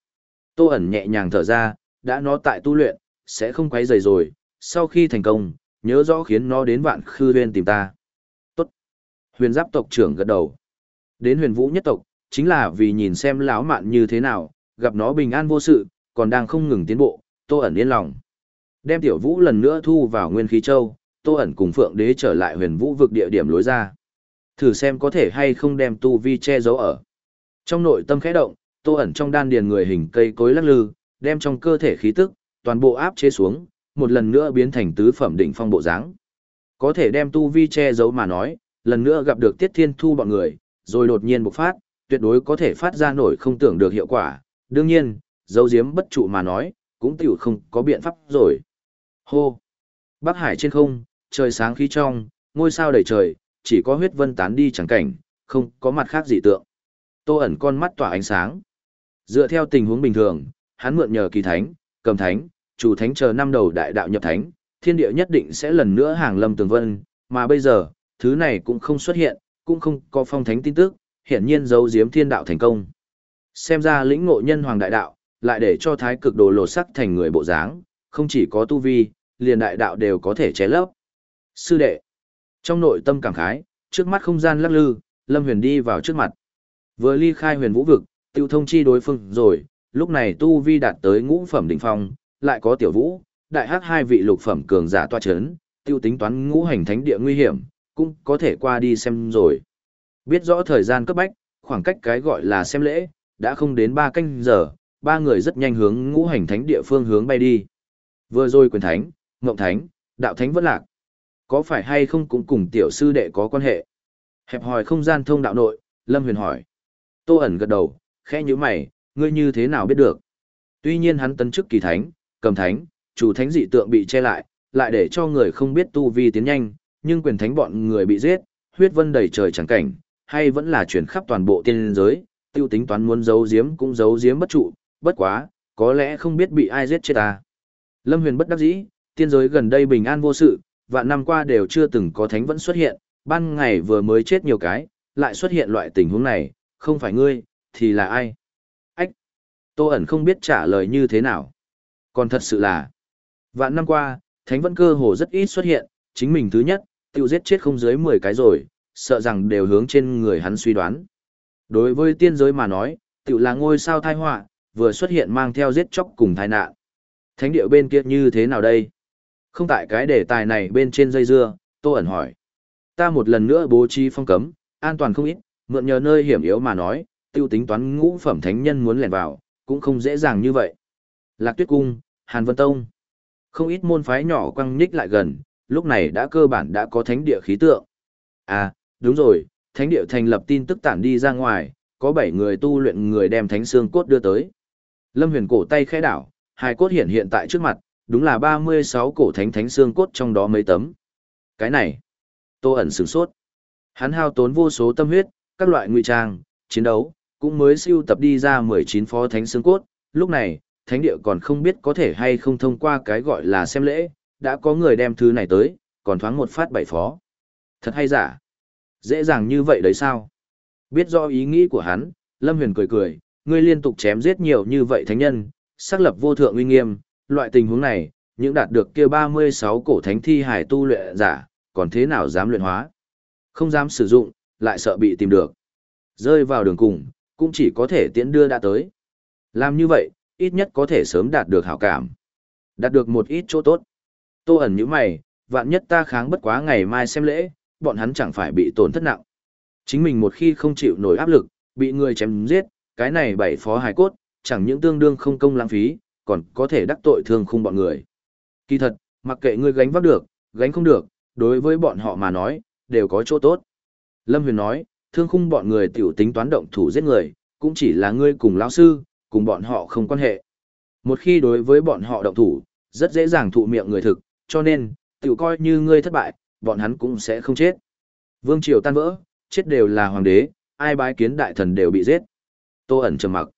Tô ẩn nhẹ nhàng thở ra, đã nó tại tu luyện, sẽ không quấy rầy rồi, sau khi thành công, nhớ rõ khiến nó đến vạn khư huyên tìm ta. Tốt. Huyền giáp tộc trưởng gật đầu. Đến huyền vũ nhất tộc, chính là vì nhìn xem lão mạn như thế nào, gặp nó bình an vô sự, còn đang không ngừng tiến bộ, tô ẩn yên lòng. Đem tiểu vũ lần nữa thu vào nguyên khí châu, tô ẩn cùng phượng đế trở lại huyền vũ vực địa điểm lối ra. Thử xem có thể hay không đem tu vi che giấu ở. Trong nội tâm khẽ động, tô ẩn trong đan điền người hình cây cối lắc lư, đem trong cơ thể khí tức, toàn bộ áp chế xuống, một lần nữa biến thành tứ phẩm đỉnh phong bộ dáng. Có thể đem tu vi che giấu mà nói, lần nữa gặp được Tiết Thiên Thu bọn người, rồi đột nhiên bộc phát, tuyệt đối có thể phát ra nổi không tưởng được hiệu quả. Đương nhiên, dấu diếm bất trụ mà nói, cũng tiểu không có biện pháp rồi. Hô! Bắc Hải trên không, trời sáng khí trong, ngôi sao đầy trời, chỉ có huyết vân tán đi chẳng cảnh, không có mặt khác gì tượng. Tô ẩn con mắt tỏa ánh sáng. Dựa theo tình huống bình thường, hắn mượn nhờ kỳ thánh, cầm thánh, chủ thánh chờ năm đầu đại đạo nhập thánh, thiên địa nhất định sẽ lần nữa hàng lâm tường vân, mà bây giờ, thứ này cũng không xuất hiện, cũng không có phong thánh tin tức, hiển nhiên giấu giếm thiên đạo thành công. Xem ra lĩnh ngộ nhân hoàng đại đạo, lại để cho thái cực đồ lột sắc thành người bộ dáng, không chỉ có tu vi, liền đại đạo đều có thể chế lấp. Sư đệ, trong nội tâm cảm khái, trước mắt không gian lắc lư, Lâm Huyền đi vào trước mặt. Vừa ly khai huyền vũ vực, tiêu thông chi đối phương rồi, lúc này tu vi đạt tới ngũ phẩm đỉnh phong, lại có tiểu vũ, đại hắc hai vị lục phẩm cường giả toa chấn, tiêu tính toán ngũ hành thánh địa nguy hiểm, cũng có thể qua đi xem rồi. Biết rõ thời gian cấp bách, khoảng cách cái gọi là xem lễ, đã không đến ba canh giờ, ba người rất nhanh hướng ngũ hành thánh địa phương hướng bay đi. Vừa rồi quyền thánh, ngộng thánh, đạo thánh vẫn lạc. Có phải hay không cũng cùng tiểu sư đệ có quan hệ? Hẹp hỏi không gian thông đạo nội, Lâm Huyền hỏi. Tô ẩn gật đầu, khẽ như mày, ngươi như thế nào biết được? Tuy nhiên hắn tấn chức kỳ thánh, cầm thánh, chủ thánh dị tượng bị che lại, lại để cho người không biết tu vi tiến nhanh, nhưng quyền thánh bọn người bị giết, huyết vân đầy trời chẳng cảnh, hay vẫn là chuyển khắp toàn bộ tiên giới, tiêu tính toán muốn giấu giếm cũng giấu giếm bất trụ, bất quá, có lẽ không biết bị ai giết chết ta. Lâm Huyền bất đắc dĩ, tiên giới gần đây bình an vô sự, vạn năm qua đều chưa từng có thánh vẫn xuất hiện, ban ngày vừa mới chết nhiều cái, lại xuất hiện loại tình huống này, không phải ngươi, thì là ai? Ách! Tô ẩn không biết trả lời như thế nào. Còn thật sự là, vạn năm qua, thánh vẫn cơ hồ rất ít xuất hiện, chính mình thứ nhất, tiêu giết chết không dưới 10 cái rồi, sợ rằng đều hướng trên người hắn suy đoán. Đối với tiên giới mà nói, tiểu là ngôi sao thai họa, vừa xuất hiện mang theo giết chóc cùng tai nạn. Thánh địa bên kia như thế nào đây? Không tại cái đề tài này bên trên dây dưa, Tô ẩn hỏi. Ta một lần nữa bố trí phong cấm, an toàn không ít, mượn nhờ nơi hiểm yếu mà nói, tiêu tính toán ngũ phẩm thánh nhân muốn lẻn vào, cũng không dễ dàng như vậy. Lạc Tuyết Cung, Hàn Vân Tông. Không ít môn phái nhỏ quăng nhích lại gần, lúc này đã cơ bản đã có thánh địa khí tượng. À, đúng rồi, thánh địa thành lập tin tức tản đi ra ngoài, có 7 người tu luyện người đem thánh xương cốt đưa tới. Lâm Huyền cổ tay khẽ đảo, hai cốt hiện hiện tại trước mặt, đúng là 36 cổ thánh thánh xương cốt trong đó mấy tấm. Cái này, Tô ẩn sửng sốt. Hắn hao tốn vô số tâm huyết, các loại ngụy trang, chiến đấu, cũng mới siêu tập đi ra 19 phó thánh xương cốt, lúc này, thánh địa còn không biết có thể hay không thông qua cái gọi là xem lễ, đã có người đem thứ này tới, còn thoáng một phát bảy phó. Thật hay giả? Dễ dàng như vậy đấy sao? Biết rõ ý nghĩ của hắn, Lâm Huyền cười cười, ngươi liên tục chém giết nhiều như vậy thánh nhân, xác lập vô thượng uy nghiêm, loại tình huống này, những đạt được kia 36 cổ thánh thi hải tu luyện giả, còn thế nào dám luyện hóa? Không dám sử dụng, lại sợ bị tìm được. Rơi vào đường cùng, cũng chỉ có thể tiễn đưa đã tới. Làm như vậy, ít nhất có thể sớm đạt được hảo cảm. Đạt được một ít chỗ tốt. Tô ẩn như mày, vạn nhất ta kháng bất quá ngày mai xem lễ, bọn hắn chẳng phải bị tổn thất nặng. Chính mình một khi không chịu nổi áp lực, bị người chém giết, cái này bảy phó hài cốt, chẳng những tương đương không công lãng phí, còn có thể đắc tội thương khung bọn người. Kỳ thật, mặc kệ ngươi gánh vác được, gánh không được, đối với bọn họ mà nói, đều có chỗ tốt. Lâm Huyền nói, thương khung bọn người tiểu tính toán động thủ giết người, cũng chỉ là ngươi cùng lão sư, cùng bọn họ không quan hệ. Một khi đối với bọn họ động thủ, rất dễ dàng thụ miệng người thực, cho nên, tiểu coi như ngươi thất bại, bọn hắn cũng sẽ không chết. Vương triều tan vỡ, chết đều là hoàng đế, ai bái kiến đại thần đều bị giết. Tô ẩn trầm mặc.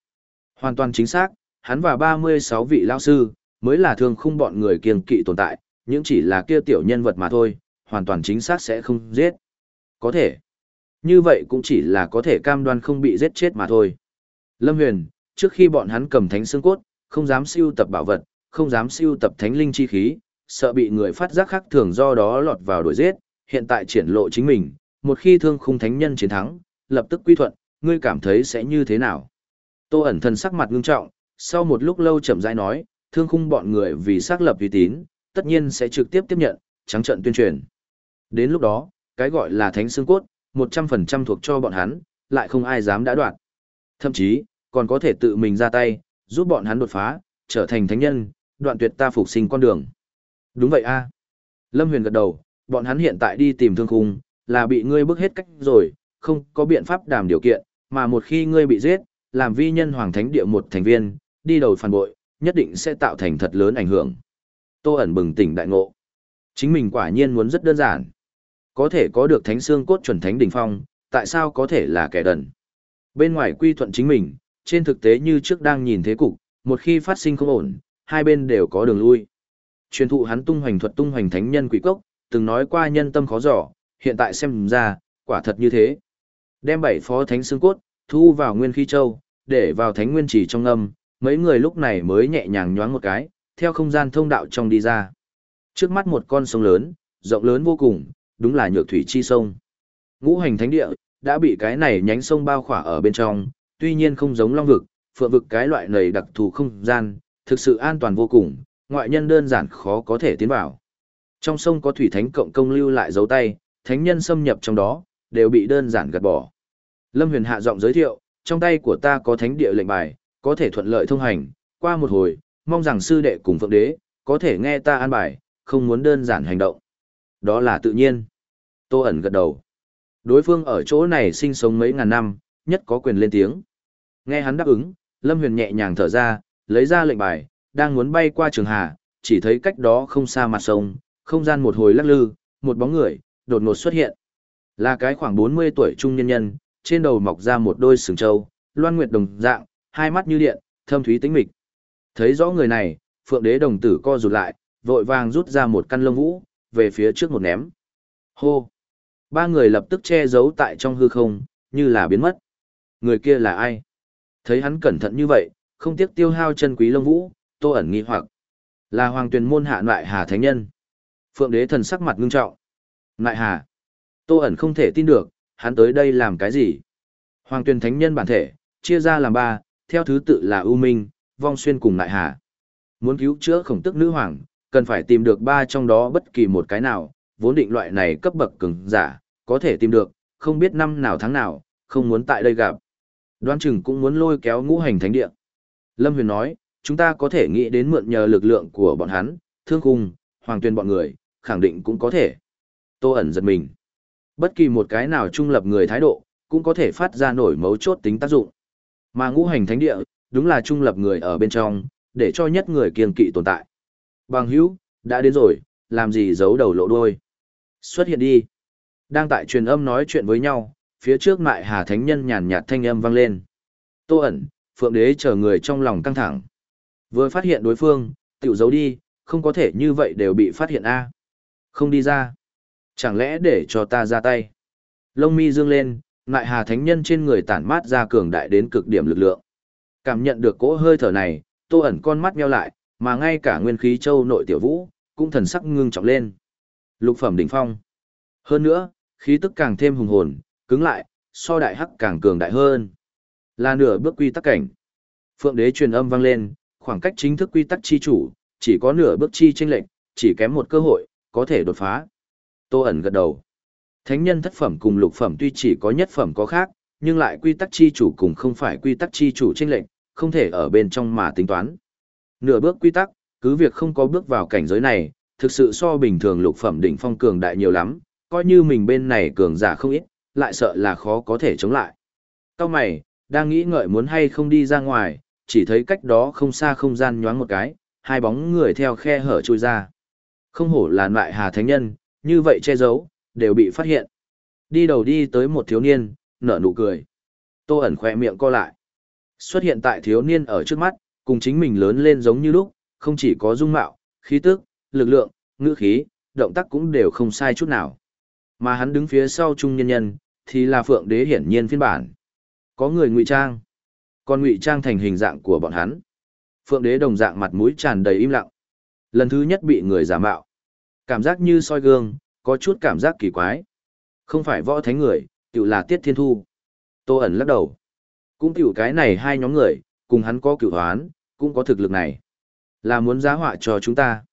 Hoàn toàn chính xác, hắn và 36 vị lão sư, mới là thường khung bọn người kiêng kỵ tồn tại, những chỉ là kia tiểu nhân vật mà thôi, hoàn toàn chính xác sẽ không giết. Có thể. Như vậy cũng chỉ là có thể cam đoan không bị giết chết mà thôi. Lâm Huyền, trước khi bọn hắn cầm thánh xương cốt, không dám siêu tập bảo vật, không dám siêu tập thánh linh chi khí, sợ bị người phát giác khác thường do đó lọt vào đuổi giết, hiện tại triển lộ chính mình, một khi thương khung thánh nhân chiến thắng, lập tức quy thuận, ngươi cảm thấy sẽ như thế nào? Tô ẩn thần sắc mặt ngưng trọng, sau một lúc lâu chậm rãi nói, thương khung bọn người vì xác lập uy tín, tất nhiên sẽ trực tiếp tiếp nhận, trắng trận tuyên truyền. Đến lúc đó, cái gọi là thánh xương cốt, 100% thuộc cho bọn hắn, lại không ai dám đã đoạt. Thậm chí, còn có thể tự mình ra tay, giúp bọn hắn đột phá, trở thành thánh nhân, đoạn tuyệt ta phục sinh con đường. Đúng vậy a. Lâm Huyền gật đầu, bọn hắn hiện tại đi tìm thương khung, là bị ngươi bức hết cách rồi, không có biện pháp đảm điều kiện, mà một khi ngươi bị giết, làm vi nhân hoàng thánh địa một thành viên, đi đầu phản bội, nhất định sẽ tạo thành thật lớn ảnh hưởng. Tô ẩn bừng tỉnh đại ngộ. Chính mình quả nhiên muốn rất đơn giản. Có thể có được thánh xương cốt chuẩn thánh đỉnh phong, tại sao có thể là kẻ đần? Bên ngoài quy thuận chính mình, trên thực tế như trước đang nhìn thế cục, một khi phát sinh không ổn, hai bên đều có đường lui. Truyền thụ hắn tung hoành thuật tung hoành thánh nhân quỷ cốc, từng nói qua nhân tâm khó dò, hiện tại xem ra, quả thật như thế. Đem bảy phó thánh xương cốt, thu vào nguyên khí châu, để vào thánh nguyên chỉ trong âm, mấy người lúc này mới nhẹ nhàng nhoáng một cái, theo không gian thông đạo trong đi ra. Trước mắt một con sông lớn, rộng lớn vô cùng, đúng là nhược thủy chi sông. Ngũ hành thánh địa, đã bị cái này nhánh sông bao khỏa ở bên trong, tuy nhiên không giống long vực, phượng vực cái loại này đặc thù không gian, thực sự an toàn vô cùng, ngoại nhân đơn giản khó có thể tiến vào. Trong sông có thủy thánh cộng công lưu lại dấu tay, thánh nhân xâm nhập trong đó, đều bị đơn giản gạt bỏ. Lâm Huyền hạ giọng giới thiệu, trong tay của ta có thánh địa lệnh bài, có thể thuận lợi thông hành, qua một hồi, mong rằng sư đệ cùng phượng đế, có thể nghe ta an bài, không muốn đơn giản hành động. Đó là tự nhiên. Tô ẩn gật đầu. Đối phương ở chỗ này sinh sống mấy ngàn năm, nhất có quyền lên tiếng. Nghe hắn đáp ứng, Lâm Huyền nhẹ nhàng thở ra, lấy ra lệnh bài, đang muốn bay qua trường hà, chỉ thấy cách đó không xa mặt sông, không gian một hồi lắc lư, một bóng người, đột ngột xuất hiện. Là cái khoảng 40 tuổi trung nhân nhân, trên đầu mọc ra một đôi sừng trâu, loan nguyệt đồng dạng, hai mắt như điện, thâm thúy tĩnh mịch. Thấy rõ người này, Phượng Đế đồng tử co rụt lại, vội vàng rút ra một căn lông vũ, về phía trước một ném. Hô! Ba người lập tức che giấu tại trong hư không, như là biến mất. Người kia là ai? Thấy hắn cẩn thận như vậy, không tiếc tiêu hao chân quý lông vũ, tô ẩn nghi hoặc. Là hoàng Tuyền môn hạ nại hà thánh nhân. Phượng đế thần sắc mặt ngưng trọng. Nại hà. Tô ẩn không thể tin được, hắn tới đây làm cái gì? Hoàng Tuyền thánh nhân bản thể, chia ra làm ba, theo thứ tự là U Minh, Vong Xuyên cùng Nại Hà. Muốn cứu chữa khổng tức nữ hoàng, cần phải tìm được ba trong đó bất kỳ một cái nào, vốn định loại này cấp bậc cường giả, có thể tìm được, không biết năm nào tháng nào, không muốn tại đây gặp. Đoan chừng cũng muốn lôi kéo ngũ hành thánh địa. Lâm Huyền nói, chúng ta có thể nghĩ đến mượn nhờ lực lượng của bọn hắn, thương khung, hoàng tuyên bọn người, khẳng định cũng có thể. Tô ẩn giật mình. Bất kỳ một cái nào trung lập người thái độ, cũng có thể phát ra nổi mấu chốt tính tác dụng. Mà ngũ hành thánh địa, đúng là trung lập người ở bên trong, để cho nhất người kiên kỵ tồn tại. Bằng hữu, đã đến rồi, làm gì giấu đầu lộ đuôi. Xuất hiện đi. Đang tại truyền âm nói chuyện với nhau, phía trước mại hà thánh nhân nhàn nhạt thanh âm vang lên. Tô ẩn, phượng đế chờ người trong lòng căng thẳng. Vừa phát hiện đối phương, tiểu giấu đi, không có thể như vậy đều bị phát hiện a Không đi ra. Chẳng lẽ để cho ta ra tay? Lông mi dương lên, ngại hà thánh nhân trên người tản mát ra cường đại đến cực điểm lực lượng. Cảm nhận được cỗ hơi thở này, tô ẩn con mắt nheo lại, mà ngay cả nguyên khí châu nội tiểu vũ, cũng thần sắc ngưng trọng lên. Lục phẩm đỉnh phong. Hơn nữa, khí tức càng thêm hùng hồn, cứng lại, so đại hắc càng cường đại hơn. Là nửa bước quy tắc cảnh. Phượng đế truyền âm vang lên, khoảng cách chính thức quy tắc chi chủ, chỉ có nửa bước chi tranh lệnh, chỉ kém một cơ hội, có thể đột phá. Tô ẩn gật đầu. Thánh nhân thất phẩm cùng lục phẩm tuy chỉ có nhất phẩm có khác, nhưng lại quy tắc chi chủ cùng không phải quy tắc chi chủ tranh lệnh, không thể ở bên trong mà tính toán. Nửa bước quy tắc, cứ việc không có bước vào cảnh giới này, thực sự so bình thường lục phẩm đỉnh phong cường đại nhiều lắm, coi như mình bên này cường giả không ít, lại sợ là khó có thể chống lại. Cao mày, đang nghĩ ngợi muốn hay không đi ra ngoài, chỉ thấy cách đó không xa không gian nhoáng một cái, hai bóng người theo khe hở chui ra. Không hổ là loại hà thánh nhân, như vậy che giấu, đều bị phát hiện. Đi đầu đi tới một thiếu niên, nở nụ cười. Tô ẩn khỏe miệng co lại. Xuất hiện tại thiếu niên ở trước mắt, cùng chính mình lớn lên giống như lúc, không chỉ có dung mạo, khí tức, lực lượng, ngữ khí, động tác cũng đều không sai chút nào. Mà hắn đứng phía sau trung nhân nhân, thì là phượng đế hiển nhiên phiên bản. Có người ngụy trang, còn ngụy trang thành hình dạng của bọn hắn. Phượng đế đồng dạng mặt mũi tràn đầy im lặng. Lần thứ nhất bị người giả mạo. Cảm giác như soi gương, có chút cảm giác kỳ quái. Không phải võ thánh người, tiểu là tiết thiên thu. Tô ẩn lắc đầu. Cũng tiểu cái này hai nhóm người, cùng hắn có cửu hoán, cũng có thực lực này. Là muốn giá họa cho chúng ta.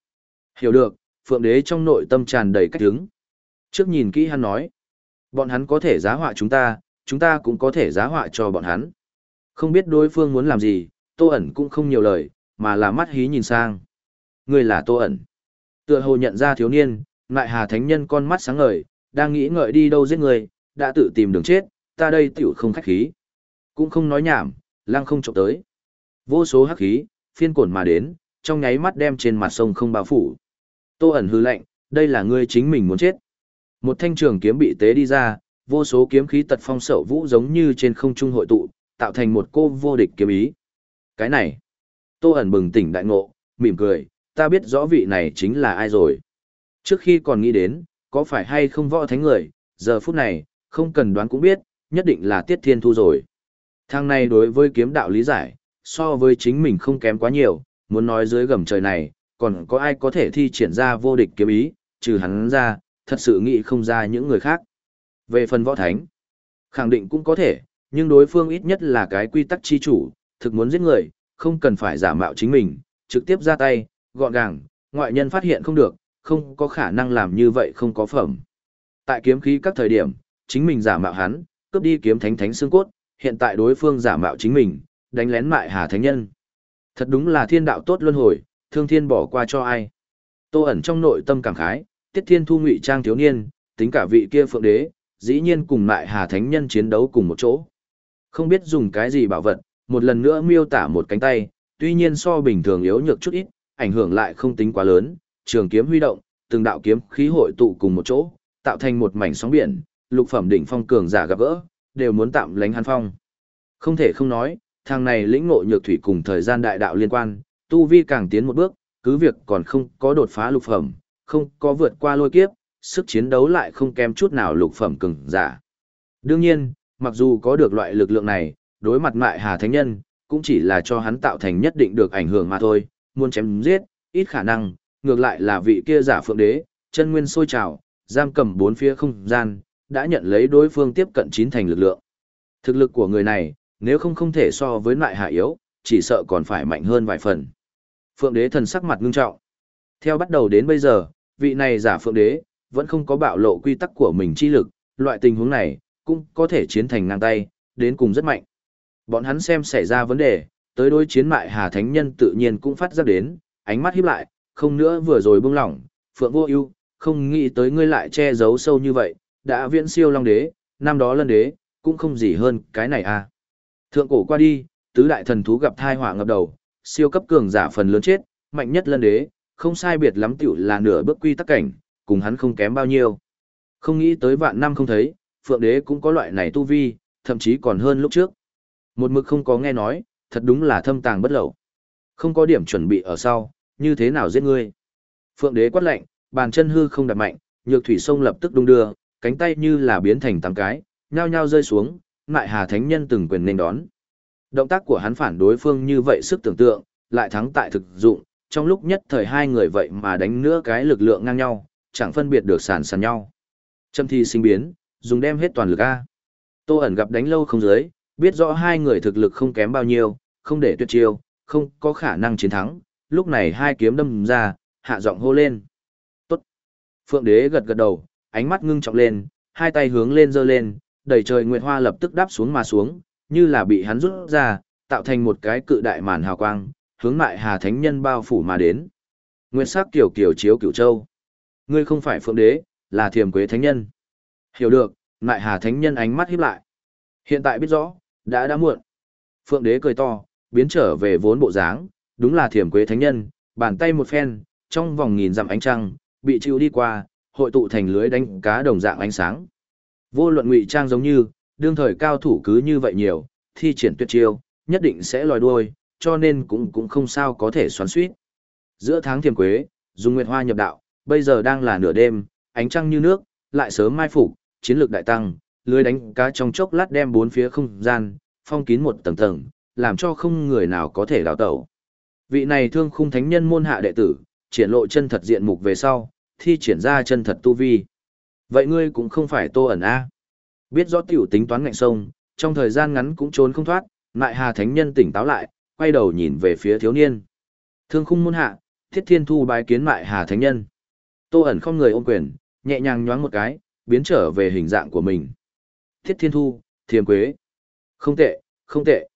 Hiểu được, Phượng Đế trong nội tâm tràn đầy cách hứng. Trước nhìn kỹ hắn nói, bọn hắn có thể giá họa chúng ta, chúng ta cũng có thể giá họa cho bọn hắn. Không biết đối phương muốn làm gì, Tô ẩn cũng không nhiều lời, mà là mắt hí nhìn sang. Người là Tô ẩn. Tựa hồ nhận ra thiếu niên, ngại hà thánh nhân con mắt sáng ngời, đang nghĩ ngợi đi đâu giết người, đã tự tìm đường chết, ta đây tiểu không khách khí. Cũng không nói nhảm, lang không trộm tới. Vô số hắc khí, phiên cuộn mà đến, trong nháy mắt đem trên mặt sông không bao phủ. Tô ẩn hư lạnh, đây là ngươi chính mình muốn chết. Một thanh trường kiếm bị tế đi ra, vô số kiếm khí tật phong sậu vũ giống như trên không trung hội tụ, tạo thành một cô vô địch kiếm ý. Cái này, Tô ẩn bừng tỉnh đại ngộ, mỉm cười, ta biết rõ vị này chính là ai rồi. Trước khi còn nghĩ đến, có phải hay không võ thánh người, giờ phút này, không cần đoán cũng biết, nhất định là Tiết Thiên Thu rồi. Thằng này đối với kiếm đạo lý giải, so với chính mình không kém quá nhiều, muốn nói dưới gầm trời này, còn có ai có thể thi triển ra vô địch kiếm ý, trừ hắn ra, thật sự nghĩ không ra những người khác. Về phần võ thánh, khẳng định cũng có thể, nhưng đối phương ít nhất là cái quy tắc chi chủ, thực muốn giết người, không cần phải giả mạo chính mình, trực tiếp ra tay, gọn gàng, ngoại nhân phát hiện không được, không có khả năng làm như vậy không có phẩm. Tại kiếm khí các thời điểm, chính mình giả mạo hắn, cướp đi kiếm thánh thánh xương cốt, hiện tại đối phương giả mạo chính mình, đánh lén mại hà thánh nhân. Thật đúng là thiên đạo tốt luân hồi, thương thiên bỏ qua cho ai. Tô ẩn trong nội tâm cảm khái, tiết thiên thu ngụy trang thiếu niên, tính cả vị kia phượng đế, dĩ nhiên cùng mại hà thánh nhân chiến đấu cùng một chỗ. Không biết dùng cái gì bảo vật, một lần nữa miêu tả một cánh tay, tuy nhiên so bình thường yếu nhược chút ít, ảnh hưởng lại không tính quá lớn, trường kiếm huy động, từng đạo kiếm khí hội tụ cùng một chỗ, tạo thành một mảnh sóng biển, lục phẩm đỉnh phong cường giả gặp gỡ, đều muốn tạm lánh hắn phong. Không thể không nói, thằng này lĩnh ngộ nhược thủy cùng thời gian đại đạo liên quan, tu vi càng tiến một bước, cứ việc còn không có đột phá lục phẩm, không có vượt qua lôi kiếp, sức chiến đấu lại không kém chút nào lục phẩm cường giả. Đương nhiên, mặc dù có được loại lực lượng này, đối mặt mại hà thánh nhân, cũng chỉ là cho hắn tạo thành nhất định được ảnh hưởng mà thôi, muốn chém giết, ít khả năng, ngược lại là vị kia giả phượng đế, chân nguyên sôi trào, giam cầm bốn phía không gian, đã nhận lấy đối phương tiếp cận chín thành lực lượng. Thực lực của người này, nếu không không thể so với mại hạ yếu, chỉ sợ còn phải mạnh hơn vài phần. Phượng đế thần sắc mặt ngưng trọng. Theo bắt đầu đến bây giờ, vị này giả phượng đế, vẫn không có bạo lộ quy tắc của mình chi lực, loại tình huống này, cũng có thể chiến thành ngang tay, đến cùng rất mạnh. Bọn hắn xem xảy ra vấn đề, tới đối chiến mại Hà Thánh Nhân tự nhiên cũng phát giác đến, ánh mắt híp lại, không nữa vừa rồi bưng lỏng, Phượng Vô Ưu, không nghĩ tới ngươi lại che giấu sâu như vậy, đã viễn siêu Long Đế, năm đó Lân Đế, cũng không gì hơn cái này à. Thượng cổ qua đi, tứ đại thần thú gặp tai họa ngập đầu, siêu cấp cường giả phần lớn chết, mạnh nhất Lân Đế, không sai biệt lắm tiểu là nửa bước quy tắc cảnh, cùng hắn không kém bao nhiêu. Không nghĩ tới vạn năm không thấy, Phượng Đế cũng có loại này tu vi, thậm chí còn hơn lúc trước. Một mực không có nghe nói, thật đúng là thâm tàng bất lậu. Không có điểm chuẩn bị ở sau, như thế nào giết ngươi? Phượng Đế quát lạnh, bàn chân hư không đặt mạnh, nhược thủy sông lập tức đung đưa, cánh tay như là biến thành tám cái, nhao nhao rơi xuống, ngại Hà Thánh Nhân từng quyền nên đón. Động tác của hắn phản đối phương như vậy sức tưởng tượng, lại thắng tại thực dụng, trong lúc nhất thời hai người vậy mà đánh nữa cái lực lượng ngang nhau, chẳng phân biệt được sàn sàn nhau. Châm thi sinh biến, dùng đem hết toàn lực A. Tô ẩn gặp đánh lâu không dưới, biết rõ hai người thực lực không kém bao nhiêu, không để tuyệt chiêu, không có khả năng chiến thắng, lúc này hai kiếm đâm ra, hạ giọng hô lên. Tốt. Phượng đế gật gật đầu, ánh mắt ngưng trọng lên, hai tay hướng lên giơ lên, đầy trời nguyệt hoa lập tức đáp xuống mà xuống, như là bị hắn rút ra, tạo thành một cái cự đại màn hào quang, hướng mại Hà Thánh Nhân bao phủ mà đến. Nguyệt sắc kiểu kiểu chiếu cửu châu. Ngươi không phải phượng đế, là thiềm quế thánh nhân. Hiểu được, ngại Hà Thánh Nhân ánh mắt híp lại. Hiện tại biết rõ, đã đã muộn. Phượng đế cười to, biến trở về vốn bộ dáng, đúng là thiềm quế thánh nhân, bàn tay một phen, trong vòng nghìn dặm ánh trăng, bị chịu đi qua, hội tụ thành lưới đánh cá đồng dạng ánh sáng. Vô luận ngụy trang giống như, đương thời cao thủ cứ như vậy nhiều, thi triển tuyệt chiêu, nhất định sẽ lòi đuôi, cho nên cũng cũng không sao có thể xoắn suýt. Giữa tháng thiềm quế, dùng nguyệt hoa nhập đạo, bây giờ đang là nửa đêm, ánh trăng như nước, lại sớm mai phục, chiến lược đại tăng, lưới đánh cá trong chốc lát đem bốn phía không gian, phong kín một tầng tầng, làm cho không người nào có thể đào tẩu. Vị này thương khung thánh nhân môn hạ đệ tử, triển lộ chân thật diện mục về sau, thi triển ra chân thật tu vi. Vậy ngươi cũng không phải tô ẩn A. Biết rõ tiểu tính toán ngạnh sông, trong thời gian ngắn cũng trốn không thoát, Nại Hà Thánh Nhân tỉnh táo lại, quay đầu nhìn về phía thiếu niên. Thương khung môn hạ, thiết thiên thu bái kiến mại Hà Thánh Nhân. Tô ẩn không người ôm quyền, nhẹ nhàng nhoáng một cái, biến trở về hình dạng của mình. Thiết thiên thu, thiềm quế. Không tệ, không tệ.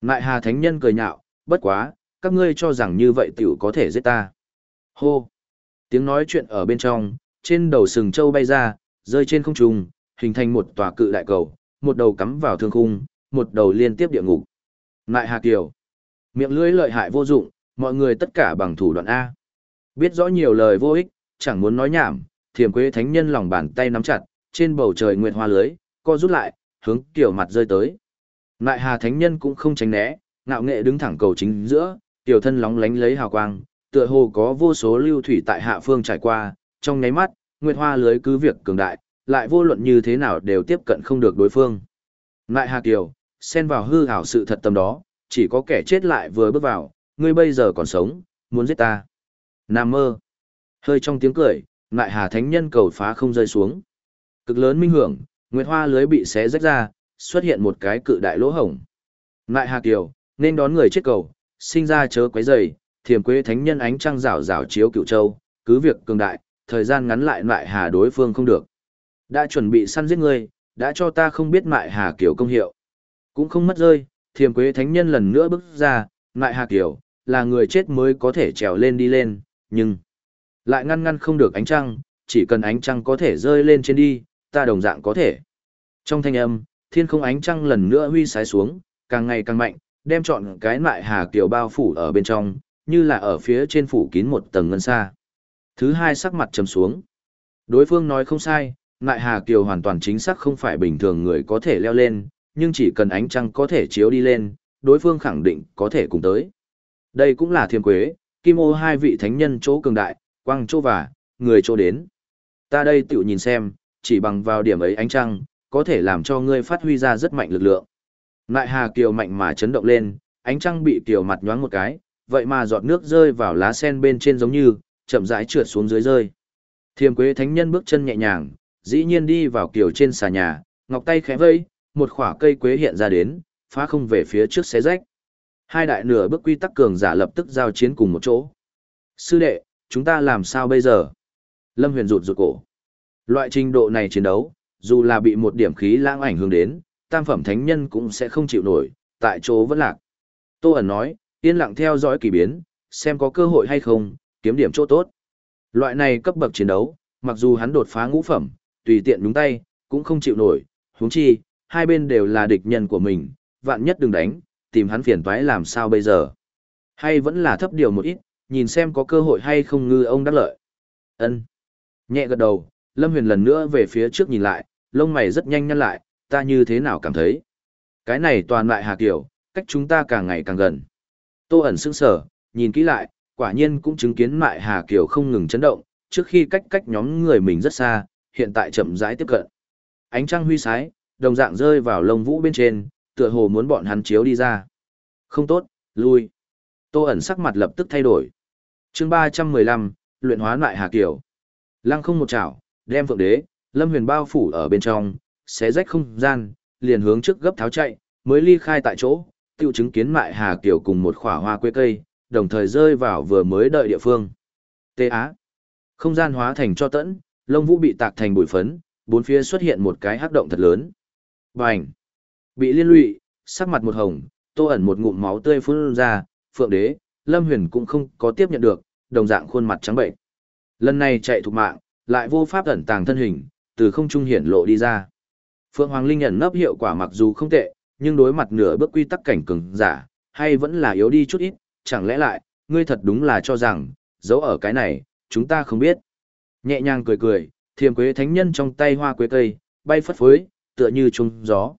Nại Hà Thánh Nhân cười nhạo, bất quá, các ngươi cho rằng như vậy tiểu có thể giết ta. Hô! Tiếng nói chuyện ở bên trong, trên đầu sừng châu bay ra, rơi trên không trung, hình thành một tòa cự đại cầu, một đầu cắm vào thương khung, một đầu liên tiếp địa ngục. Nại Hà Kiều! Miệng lưỡi lợi hại vô dụng, mọi người tất cả bằng thủ đoạn A. Biết rõ nhiều lời vô ích, chẳng muốn nói nhảm, thiềm quế thánh nhân lòng bàn tay nắm chặt, trên bầu trời nguyệt hoa lưới, co rút lại, hướng kiểu mặt rơi tới. Nại Hà thánh nhân cũng không tránh né, ngạo nghệ đứng thẳng cầu chính giữa, tiểu thân lóng lánh lấy hào quang, tựa hồ có vô số lưu thủy tại hạ phương trải qua, trong nháy mắt, nguyệt hoa lưới cứ việc cường đại, lại vô luận như thế nào đều tiếp cận không được đối phương. Nại Hà Kiều, xen vào hư ảo sự thật tâm đó, chỉ có kẻ chết lại vừa bước vào, ngươi bây giờ còn sống, muốn giết ta. Nam mơ. Hơi trong tiếng cười, ngại Hà Thánh Nhân cầu phá không rơi xuống. Cực lớn minh hưởng, nguyệt hoa lưới bị xé rách ra, xuất hiện một cái cự đại lỗ hổng. Ngại Hà Kiều, nên đón người chết cầu, sinh ra chớ quấy rầy, thiềm quế thánh nhân ánh trăng rảo rảo chiếu cựu châu, cứ việc cường đại, thời gian ngắn lại ngại Hà đối phương không được. Đã chuẩn bị săn giết ngươi, đã cho ta không biết ngại Hà Kiều công hiệu. Cũng không mất rơi, thiềm quế thánh nhân lần nữa bước ra, ngại Hà Kiều, là người chết mới có thể trèo lên đi lên, nhưng lại ngăn ngăn không được ánh trăng, chỉ cần ánh trăng có thể rơi lên trên đi, ta đồng dạng có thể. Trong thanh âm, thiên không ánh trăng lần nữa huy sái xuống, càng ngày càng mạnh, đem trọn cái nại hà kiều bao phủ ở bên trong, như là ở phía trên phủ kín một tầng ngân xa. Thứ hai sắc mặt trầm xuống. Đối phương nói không sai, Ngại hà kiều hoàn toàn chính xác không phải bình thường người có thể leo lên, nhưng chỉ cần ánh trăng có thể chiếu đi lên, đối phương khẳng định có thể cùng tới. Đây cũng là thiềm quế, kim ô hai vị thánh nhân chỗ cường đại, quang chỗ và, người chỗ đến. Ta đây tự nhìn xem, chỉ bằng vào điểm ấy ánh trăng, có thể làm cho ngươi phát huy ra rất mạnh lực lượng. Nại Hà Kiều mạnh mà chấn động lên, ánh trăng bị Kiều mặt nhoáng một cái, vậy mà giọt nước rơi vào lá sen bên trên giống như, chậm rãi trượt xuống dưới rơi. Thiềm Quế Thánh Nhân bước chân nhẹ nhàng, dĩ nhiên đi vào Kiều trên xà nhà, ngọc tay khẽ vây, một khỏa cây quế hiện ra đến, phá không về phía trước xé rách. Hai đại nửa bước quy tắc cường giả lập tức giao chiến cùng một chỗ. Sư đệ, chúng ta làm sao bây giờ? Lâm Huyền rụt rụt cổ. Loại trình độ này chiến đấu, dù là bị một điểm khí lãng ảnh hưởng đến, tam phẩm thánh nhân cũng sẽ không chịu nổi, tại chỗ vẫn lạc. Tô ẩn nói, yên lặng theo dõi kỳ biến, xem có cơ hội hay không, kiếm điểm chỗ tốt. Loại này cấp bậc chiến đấu, mặc dù hắn đột phá ngũ phẩm, tùy tiện đúng tay, cũng không chịu nổi, huống chi, hai bên đều là địch nhân của mình, vạn nhất đừng đánh, tìm hắn phiền toái làm sao bây giờ. Hay vẫn là thấp điều một ít, nhìn xem có cơ hội hay không ngư ông đắc lợi. Ân. Nhẹ gật đầu, Lâm Huyền lần nữa về phía trước nhìn lại, lông mày rất nhanh nhăn lại, ta như thế nào cảm thấy. Cái này toàn lại Hà Kiều, cách chúng ta càng ngày càng gần. Tô ẩn sững sở, nhìn kỹ lại, quả nhiên cũng chứng kiến mại Hà Kiều không ngừng chấn động, trước khi cách cách nhóm người mình rất xa, hiện tại chậm rãi tiếp cận. Ánh trăng huy sái, đồng dạng rơi vào lông vũ bên trên, tựa hồ muốn bọn hắn chiếu đi ra. Không tốt, lui. Tô ẩn sắc mặt lập tức thay đổi chương 315, luyện hóa lại Hà Kiều. Lăng không một chảo, đem phượng đế, lâm huyền bao phủ ở bên trong, xé rách không gian, liền hướng trước gấp tháo chạy, mới ly khai tại chỗ, tiêu chứng kiến mại Hà Kiều cùng một khỏa hoa quê cây, đồng thời rơi vào vừa mới đợi địa phương. Tê Á. Không gian hóa thành cho tẫn, lông vũ bị tạc thành bụi phấn, bốn phía xuất hiện một cái hắc động thật lớn. Bành! Bị liên lụy, sắc mặt một hồng, tô ẩn một ngụm máu tươi phun ra, phượng đế, lâm huyền cũng không có tiếp nhận được, đồng dạng khuôn mặt trắng bệnh. Lần này chạy thục mạng, lại vô pháp ẩn tàng thân hình, từ không trung hiển lộ đi ra. Phượng Hoàng Linh ẩn nấp hiệu quả mặc dù không tệ, nhưng đối mặt nửa bước quy tắc cảnh cường giả, hay vẫn là yếu đi chút ít, chẳng lẽ lại, ngươi thật đúng là cho rằng, dấu ở cái này, chúng ta không biết. Nhẹ nhàng cười cười, thiềm quế thánh nhân trong tay hoa quế cây, bay phất phới, tựa như trung gió.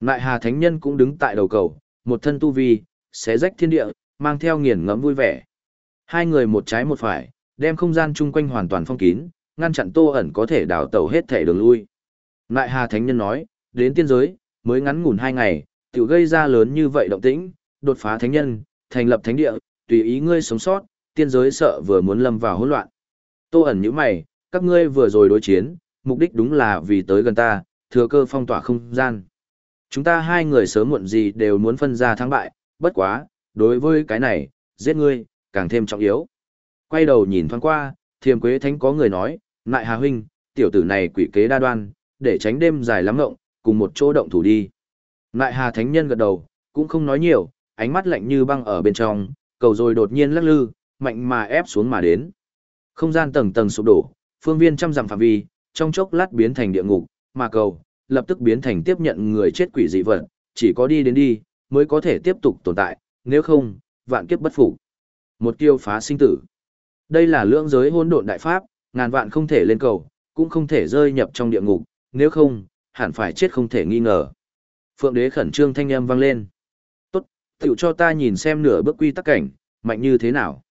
Nại hà thánh nhân cũng đứng tại đầu cầu, một thân tu vi, xé rách thiên địa, mang theo nghiền ngẫm vui vẻ. Hai người một trái một phải, đem không gian chung quanh hoàn toàn phong kín, ngăn chặn tô ẩn có thể đào tẩu hết thể đường lui. Nại hà thánh nhân nói, đến tiên giới, mới ngắn ngủn hai ngày, tiểu gây ra lớn như vậy động tĩnh, đột phá thánh nhân, thành lập thánh địa, tùy ý ngươi sống sót, tiên giới sợ vừa muốn lâm vào hỗn loạn. Tô ẩn như mày, các ngươi vừa rồi đối chiến, mục đích đúng là vì tới gần ta, thừa cơ phong tỏa không gian. Chúng ta hai người sớm muộn gì đều muốn phân ra thắng bại, bất quá, đối với cái này, giết ngươi, càng thêm trọng yếu. Quay đầu nhìn thoáng qua, thiềm quế thánh có người nói, nại hà huynh, tiểu tử này quỷ kế đa đoan, để tránh đêm dài lắm ngộng, cùng một chỗ động thủ đi. Nại hà thánh nhân gật đầu, cũng không nói nhiều, ánh mắt lạnh như băng ở bên trong, cầu rồi đột nhiên lắc lư, mạnh mà ép xuống mà đến. Không gian tầng tầng sụp đổ, phương viên trăm dặm phạm vi, trong chốc lát biến thành địa ngục, mà cầu, lập tức biến thành tiếp nhận người chết quỷ dị vật, chỉ có đi đến đi, mới có thể tiếp tục tồn tại, nếu không, vạn kiếp bất phục. Một tiêu phá sinh tử. Đây là lưỡng giới hỗn độn đại pháp, ngàn vạn không thể lên cầu, cũng không thể rơi nhập trong địa ngục, nếu không, hẳn phải chết không thể nghi ngờ. Phượng đế khẩn trương thanh âm vang lên. Tốt, tiểu cho ta nhìn xem nửa bước quy tắc cảnh, mạnh như thế nào.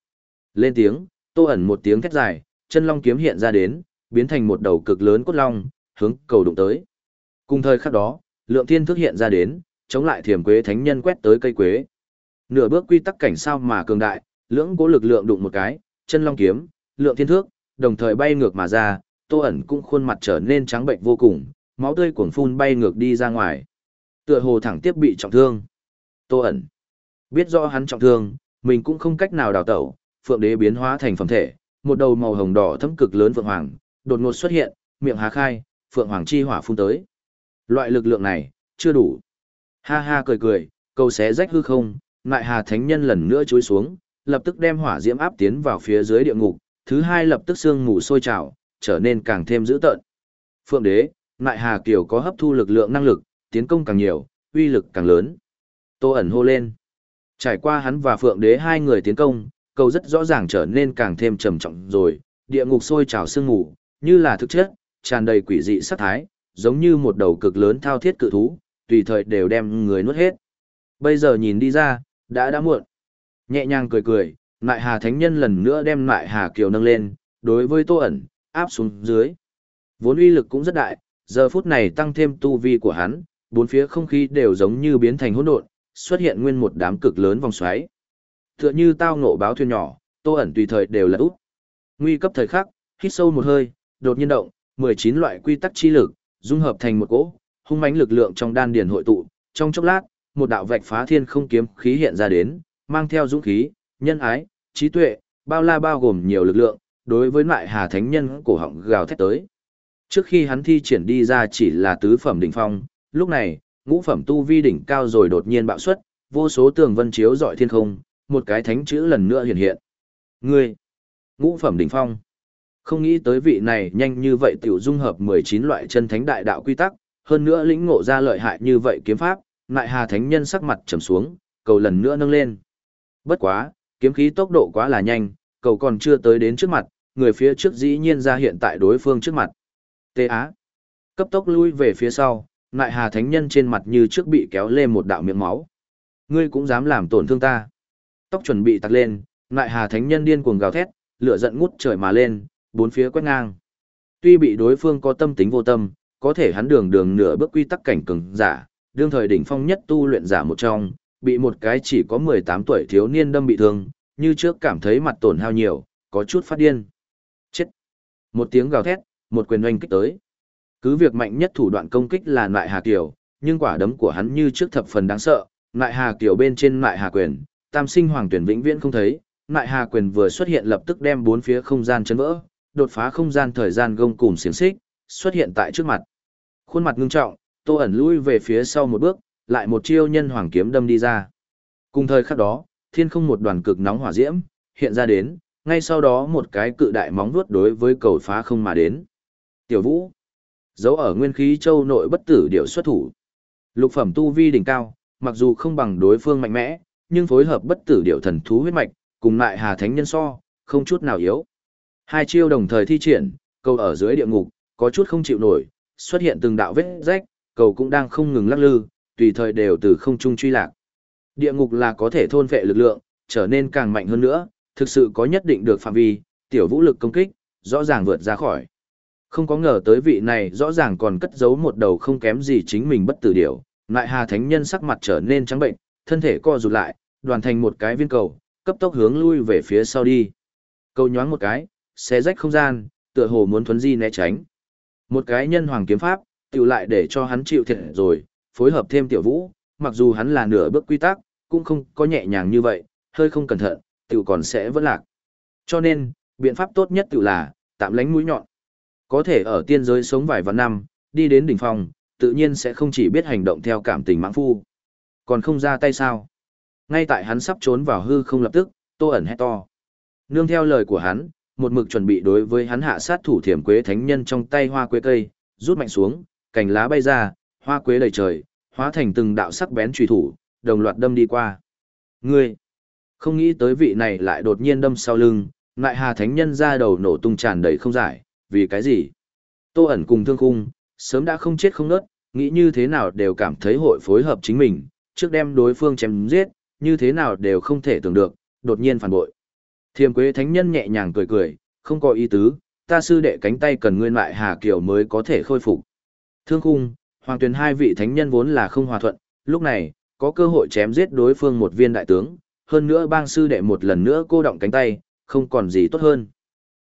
Lên tiếng, tô ẩn một tiếng thét dài, chân long kiếm hiện ra đến, biến thành một đầu cực lớn cốt long, hướng cầu đụng tới. Cùng thời khắc đó, lượng thiên thức hiện ra đến, chống lại thiềm quế thánh nhân quét tới cây quế. Nửa bước quy tắc cảnh sao mà cường đại, lưỡng cố lực lượng đụng một cái, chân long kiếm, lượng thiên thước, đồng thời bay ngược mà ra, tô ẩn cũng khuôn mặt trở nên trắng bệnh vô cùng, máu tươi cuồng phun bay ngược đi ra ngoài. Tựa hồ thẳng tiếp bị trọng thương. Tô ẩn. Biết rõ hắn trọng thương, mình cũng không cách nào đào tẩu, phượng đế biến hóa thành phẩm thể, một đầu màu hồng đỏ thâm cực lớn phượng hoàng, đột ngột xuất hiện, miệng há khai, phượng hoàng chi hỏa phun tới. Loại lực lượng này, chưa đủ. Ha ha cười cười, câu xé rách hư không, ngại hà thánh nhân lần nữa chối xuống, lập tức đem hỏa diễm áp tiến vào phía dưới địa ngục, thứ hai lập tức xương mù sôi trào, trở nên càng thêm dữ tợn. Phượng đế, nại hà kiều có hấp thu lực lượng năng lực, tiến công càng nhiều, uy lực càng lớn. Tô ẩn hô lên. Trải qua hắn và Phượng đế hai người tiến công, cầu rất rõ ràng trở nên càng thêm trầm trọng rồi, địa ngục sôi trào sương mù, như là thực chất, tràn đầy quỷ dị sát thái, giống như một đầu cực lớn thao thiết cự thú, tùy thời đều đem người nuốt hết. Bây giờ nhìn đi ra, đã đã muộn. Nhẹ nhàng cười cười, Nại Hà Thánh Nhân lần nữa đem Nại Hà Kiều nâng lên, đối với Tô ẩn, áp xuống dưới. Vốn uy lực cũng rất đại, giờ phút này tăng thêm tu vi của hắn, bốn phía không khí đều giống như biến thành hỗn độn, xuất hiện nguyên một đám cực lớn vòng xoáy. Tựa như tao ngộ báo thuyền nhỏ, Tô ẩn tùy thời đều là út. Nguy cấp thời khắc, hít sâu một hơi, đột nhiên động, 19 loại quy tắc chi lực, dung hợp thành một cỗ, hung mãnh lực lượng trong đan điền hội tụ, trong chốc lát, một đạo vạch phá thiên không kiếm khí hiện ra đến, mang theo dũng khí, nhân ái, trí tuệ, bao la bao gồm nhiều lực lượng, đối với loại hà thánh nhân cổ họng gào thét tới. Trước khi hắn thi triển đi ra chỉ là tứ phẩm đỉnh phong, lúc này, ngũ phẩm tu vi đỉnh cao rồi đột nhiên bạo xuất, vô số tường vân chiếu dọi thiên không, một cái thánh chữ lần nữa hiện hiện. Ngươi, ngũ phẩm đỉnh phong. Không nghĩ tới vị này nhanh như vậy tiểu dung hợp 19 loại chân thánh đại đạo quy tắc, hơn nữa lĩnh ngộ ra lợi hại như vậy kiếm pháp, lại hà thánh nhân sắc mặt trầm xuống, cầu lần nữa nâng lên. Bất quá, kiếm khí tốc độ quá là nhanh, cầu còn chưa tới đến trước mặt, người phía trước dĩ nhiên ra hiện tại đối phương trước mặt. Tê Á. Cấp tốc lui về phía sau, nại hà thánh nhân trên mặt như trước bị kéo lên một đạo miệng máu. Ngươi cũng dám làm tổn thương ta. Tóc chuẩn bị tặc lên, nại hà thánh nhân điên cuồng gào thét, lửa giận ngút trời mà lên, bốn phía quét ngang. Tuy bị đối phương có tâm tính vô tâm, có thể hắn đường đường nửa bước quy tắc cảnh cường giả, đương thời đỉnh phong nhất tu luyện giả một trong, bị một cái chỉ có 18 tuổi thiếu niên đâm bị thương, như trước cảm thấy mặt tổn hao nhiều, có chút phát điên. Chết! Một tiếng gào thét, một quyền oanh kích tới. Cứ việc mạnh nhất thủ đoạn công kích là Nại Hà Kiều, nhưng quả đấm của hắn như trước thập phần đáng sợ, Nại Hà Kiều bên trên Nại Hà Quyền, tam sinh hoàng tuyển vĩnh viễn không thấy, Nại Hà Quyền vừa xuất hiện lập tức đem bốn phía không gian chấn vỡ, đột phá không gian thời gian gông cùng xiềng xích, xuất hiện tại trước mặt. Khuôn mặt ngưng trọng, Tô ẩn lui về phía sau một bước, lại một chiêu nhân hoàng kiếm đâm đi ra. Cùng thời khắc đó, thiên không một đoàn cực nóng hỏa diễm, hiện ra đến, ngay sau đó một cái cự đại móng vuốt đối với cầu phá không mà đến. Tiểu Vũ, giấu ở nguyên khí châu nội bất tử điệu xuất thủ. Lục phẩm tu vi đỉnh cao, mặc dù không bằng đối phương mạnh mẽ, nhưng phối hợp bất tử điệu thần thú huyết mạch, cùng lại Hà Thánh nhân so, không chút nào yếu. Hai chiêu đồng thời thi triển, cầu ở dưới địa ngục, có chút không chịu nổi, xuất hiện từng đạo vết rách, cầu cũng đang không ngừng lắc lư, tùy thời đều từ không trung truy lạc. Địa ngục là có thể thôn vệ lực lượng, trở nên càng mạnh hơn nữa, thực sự có nhất định được phạm vi, tiểu vũ lực công kích, rõ ràng vượt ra khỏi. Không có ngờ tới vị này rõ ràng còn cất giấu một đầu không kém gì chính mình bất tử điểu, lại hà thánh nhân sắc mặt trở nên trắng bệnh, thân thể co rụt lại, đoàn thành một cái viên cầu, cấp tốc hướng lui về phía sau đi. Cầu nhoáng một cái, xé rách không gian, tựa hồ muốn thuấn di né tránh. Một cái nhân hoàng kiếm pháp, tiểu lại để cho hắn chịu thiệt rồi, phối hợp thêm tiểu vũ, mặc dù hắn là nửa bước quy tắc, cũng không có nhẹ nhàng như vậy, hơi không cẩn thận, tiểu còn sẽ vẫn lạc. Cho nên, biện pháp tốt nhất tiểu là, tạm lánh mũi nhọn. Có thể ở tiên giới sống vài vạn năm, đi đến đỉnh phong, tự nhiên sẽ không chỉ biết hành động theo cảm tình mãng phu. Còn không ra tay sao? Ngay tại hắn sắp trốn vào hư không lập tức, tô ẩn hét to. Nương theo lời của hắn, một mực chuẩn bị đối với hắn hạ sát thủ thiểm quế thánh nhân trong tay hoa quế cây, rút mạnh xuống, cành lá bay ra, hoa quế đầy trời, hóa thành từng đạo sắc bén truy thủ, đồng loạt đâm đi qua. Ngươi, không nghĩ tới vị này lại đột nhiên đâm sau lưng, lại hà thánh nhân ra đầu nổ tung tràn đầy không giải, vì cái gì? Tô ẩn cùng thương khung, sớm đã không chết không nớt, nghĩ như thế nào đều cảm thấy hội phối hợp chính mình, trước đem đối phương chém giết, như thế nào đều không thể tưởng được, đột nhiên phản bội. Thiềm quế thánh nhân nhẹ nhàng cười cười, không có ý tứ, ta sư đệ cánh tay cần nguyên lại Hà kiểu mới có thể khôi phục. Thương khung, hoàng Tuyền hai vị thánh nhân vốn là không hòa thuận, lúc này, có cơ hội chém giết đối phương một viên đại tướng, hơn nữa bang sư đệ một lần nữa cô động cánh tay, không còn gì tốt hơn.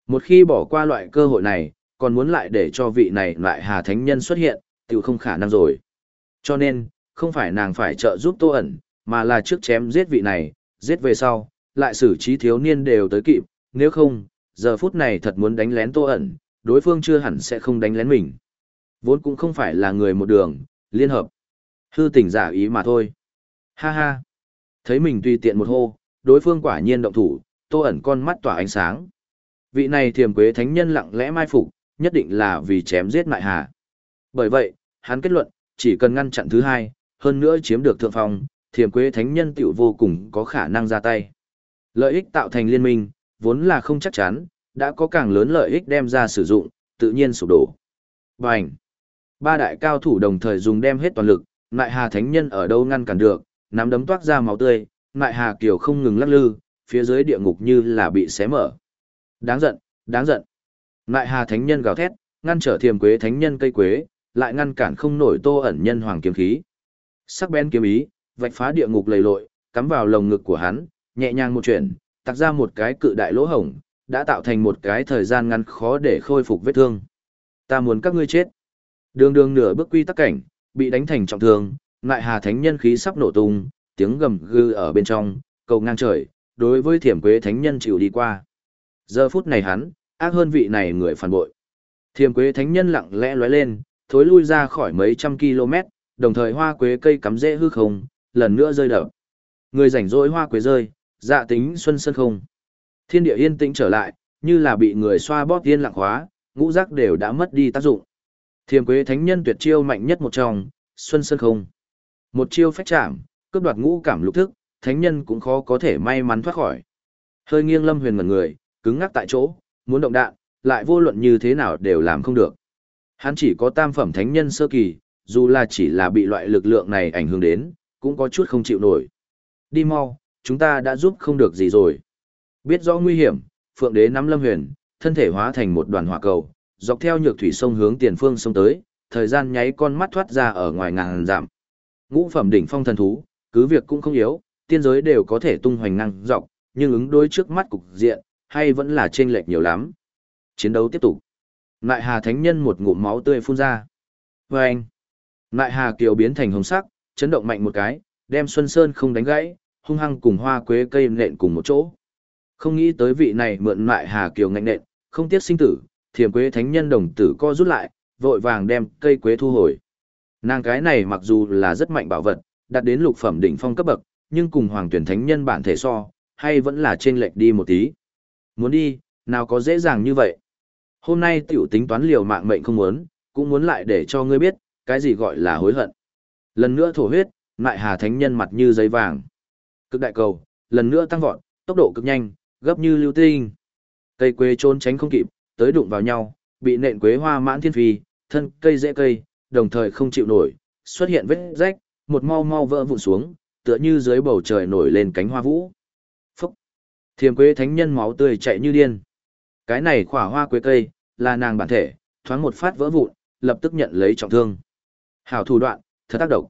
Một khi bỏ qua loại cơ hội này, còn muốn lại để cho vị này lại Hà Thánh Nhân xuất hiện, tự không khả năng rồi. Cho nên, không phải nàng phải trợ giúp Tô ẩn, mà là trước chém giết vị này, giết về sau, lại xử trí thiếu niên đều tới kịp, nếu không, giờ phút này thật muốn đánh lén Tô ẩn, đối phương chưa hẳn sẽ không đánh lén mình. Vốn cũng không phải là người một đường, liên hợp. Hư tình giả ý mà thôi. Ha ha. Thấy mình tùy tiện một hô, đối phương quả nhiên động thủ, Tô ẩn con mắt tỏa ánh sáng. Vị này thiềm quế thánh nhân lặng lẽ mai phục, nhất định là vì chém giết mại hà. Bởi vậy, hắn kết luận, chỉ cần ngăn chặn thứ hai, hơn nữa chiếm được thượng phong, thiềm quế thánh nhân tiểu vô cùng có khả năng ra tay. Lợi ích tạo thành liên minh, vốn là không chắc chắn, đã có càng lớn lợi ích đem ra sử dụng, tự nhiên sụp đổ. Bành! Ba đại cao thủ đồng thời dùng đem hết toàn lực, Nại Hà Thánh Nhân ở đâu ngăn cản được, nắm đấm toát ra máu tươi, Nại Hà Kiều không ngừng lắc lư, phía dưới địa ngục như là bị xé mở. Đáng giận, đáng giận. Nại Hà Thánh Nhân gào thét, ngăn trở Thiềm Quế Thánh Nhân cây quế, lại ngăn cản không nổi Tô ẩn nhân hoàng kiếm khí. Sắc bén kiếm ý, vạch phá địa ngục lầy lội, cắm vào lồng ngực của hắn, nhẹ nhàng một chuyển, tạc ra một cái cự đại lỗ hổng, đã tạo thành một cái thời gian ngắn khó để khôi phục vết thương. Ta muốn các ngươi chết. Đường đường nửa bước quy tắc cảnh, bị đánh thành trọng thương, ngại hà thánh nhân khí sắp nổ tung, tiếng gầm gừ ở bên trong, cầu ngang trời, đối với thiểm quế thánh nhân chịu đi qua. Giờ phút này hắn, ác hơn vị này người phản bội. Thiểm quế thánh nhân lặng lẽ lóe lên, thối lui ra khỏi mấy trăm km, đồng thời hoa quế cây cắm rễ hư không, lần nữa rơi đập. Người rảnh rỗi hoa quế rơi, dạ tính xuân sân không. Thiên địa yên tĩnh trở lại, như là bị người xoa bóp tiên lặng hóa, ngũ giác đều đã mất đi tác dụng. Thiềm quế thánh nhân tuyệt chiêu mạnh nhất một trong, xuân Sơn không. Một chiêu phách chạm, cướp đoạt ngũ cảm lục thức, thánh nhân cũng khó có thể may mắn thoát khỏi. Hơi nghiêng lâm huyền ngẩn người, cứng ngắc tại chỗ, muốn động đạn, lại vô luận như thế nào đều làm không được. Hắn chỉ có tam phẩm thánh nhân sơ kỳ, dù là chỉ là bị loại lực lượng này ảnh hưởng đến, cũng có chút không chịu nổi. Đi mau, chúng ta đã giúp không được gì rồi. Biết rõ nguy hiểm, Phượng Đế nắm Lâm Huyền, thân thể hóa thành một đoàn hỏa cầu, dọc theo nhược thủy sông hướng tiền phương sông tới, thời gian nháy con mắt thoát ra ở ngoài ngàn giảm. Ngũ phẩm đỉnh phong thần thú, cứ việc cũng không yếu, tiên giới đều có thể tung hoành năng dọc, nhưng ứng đối trước mắt cục diện, hay vẫn là chênh lệch nhiều lắm. Chiến đấu tiếp tục. Nại Hà Thánh Nhân một ngụm máu tươi phun ra. Và anh. Nại Hà Kiều biến thành hồng sắc, chấn động mạnh một cái, đem Xuân Sơn không đánh gãy, hung hăng cùng hoa quế cây nện cùng một chỗ. Không nghĩ tới vị này mượn Nại Hà Kiều ngạnh nện, không tiếc sinh tử, thiềm quế thánh nhân đồng tử co rút lại, vội vàng đem cây quế thu hồi. Nàng cái này mặc dù là rất mạnh bảo vật, đạt đến lục phẩm đỉnh phong cấp bậc, nhưng cùng hoàng tuyển thánh nhân bản thể so, hay vẫn là trên lệch đi một tí. Muốn đi, nào có dễ dàng như vậy. Hôm nay tiểu tính toán liều mạng mệnh không muốn, cũng muốn lại để cho ngươi biết, cái gì gọi là hối hận. Lần nữa thổ huyết, lại hà thánh nhân mặt như giấy vàng. Cực đại cầu, lần nữa tăng vọt, tốc độ cực nhanh, gấp như lưu tinh. Cây quế trốn tránh không kịp, tới đụng vào nhau, bị nện quế hoa mãn thiên phi, thân cây dễ cây, đồng thời không chịu nổi, xuất hiện vết rách, một mau mau vỡ vụn xuống, tựa như dưới bầu trời nổi lên cánh hoa vũ. Phúc! Thiềm quế thánh nhân máu tươi chạy như điên. Cái này khỏa hoa quế cây, là nàng bản thể, thoáng một phát vỡ vụn, lập tức nhận lấy trọng thương. Hảo thủ đoạn, thật tác động.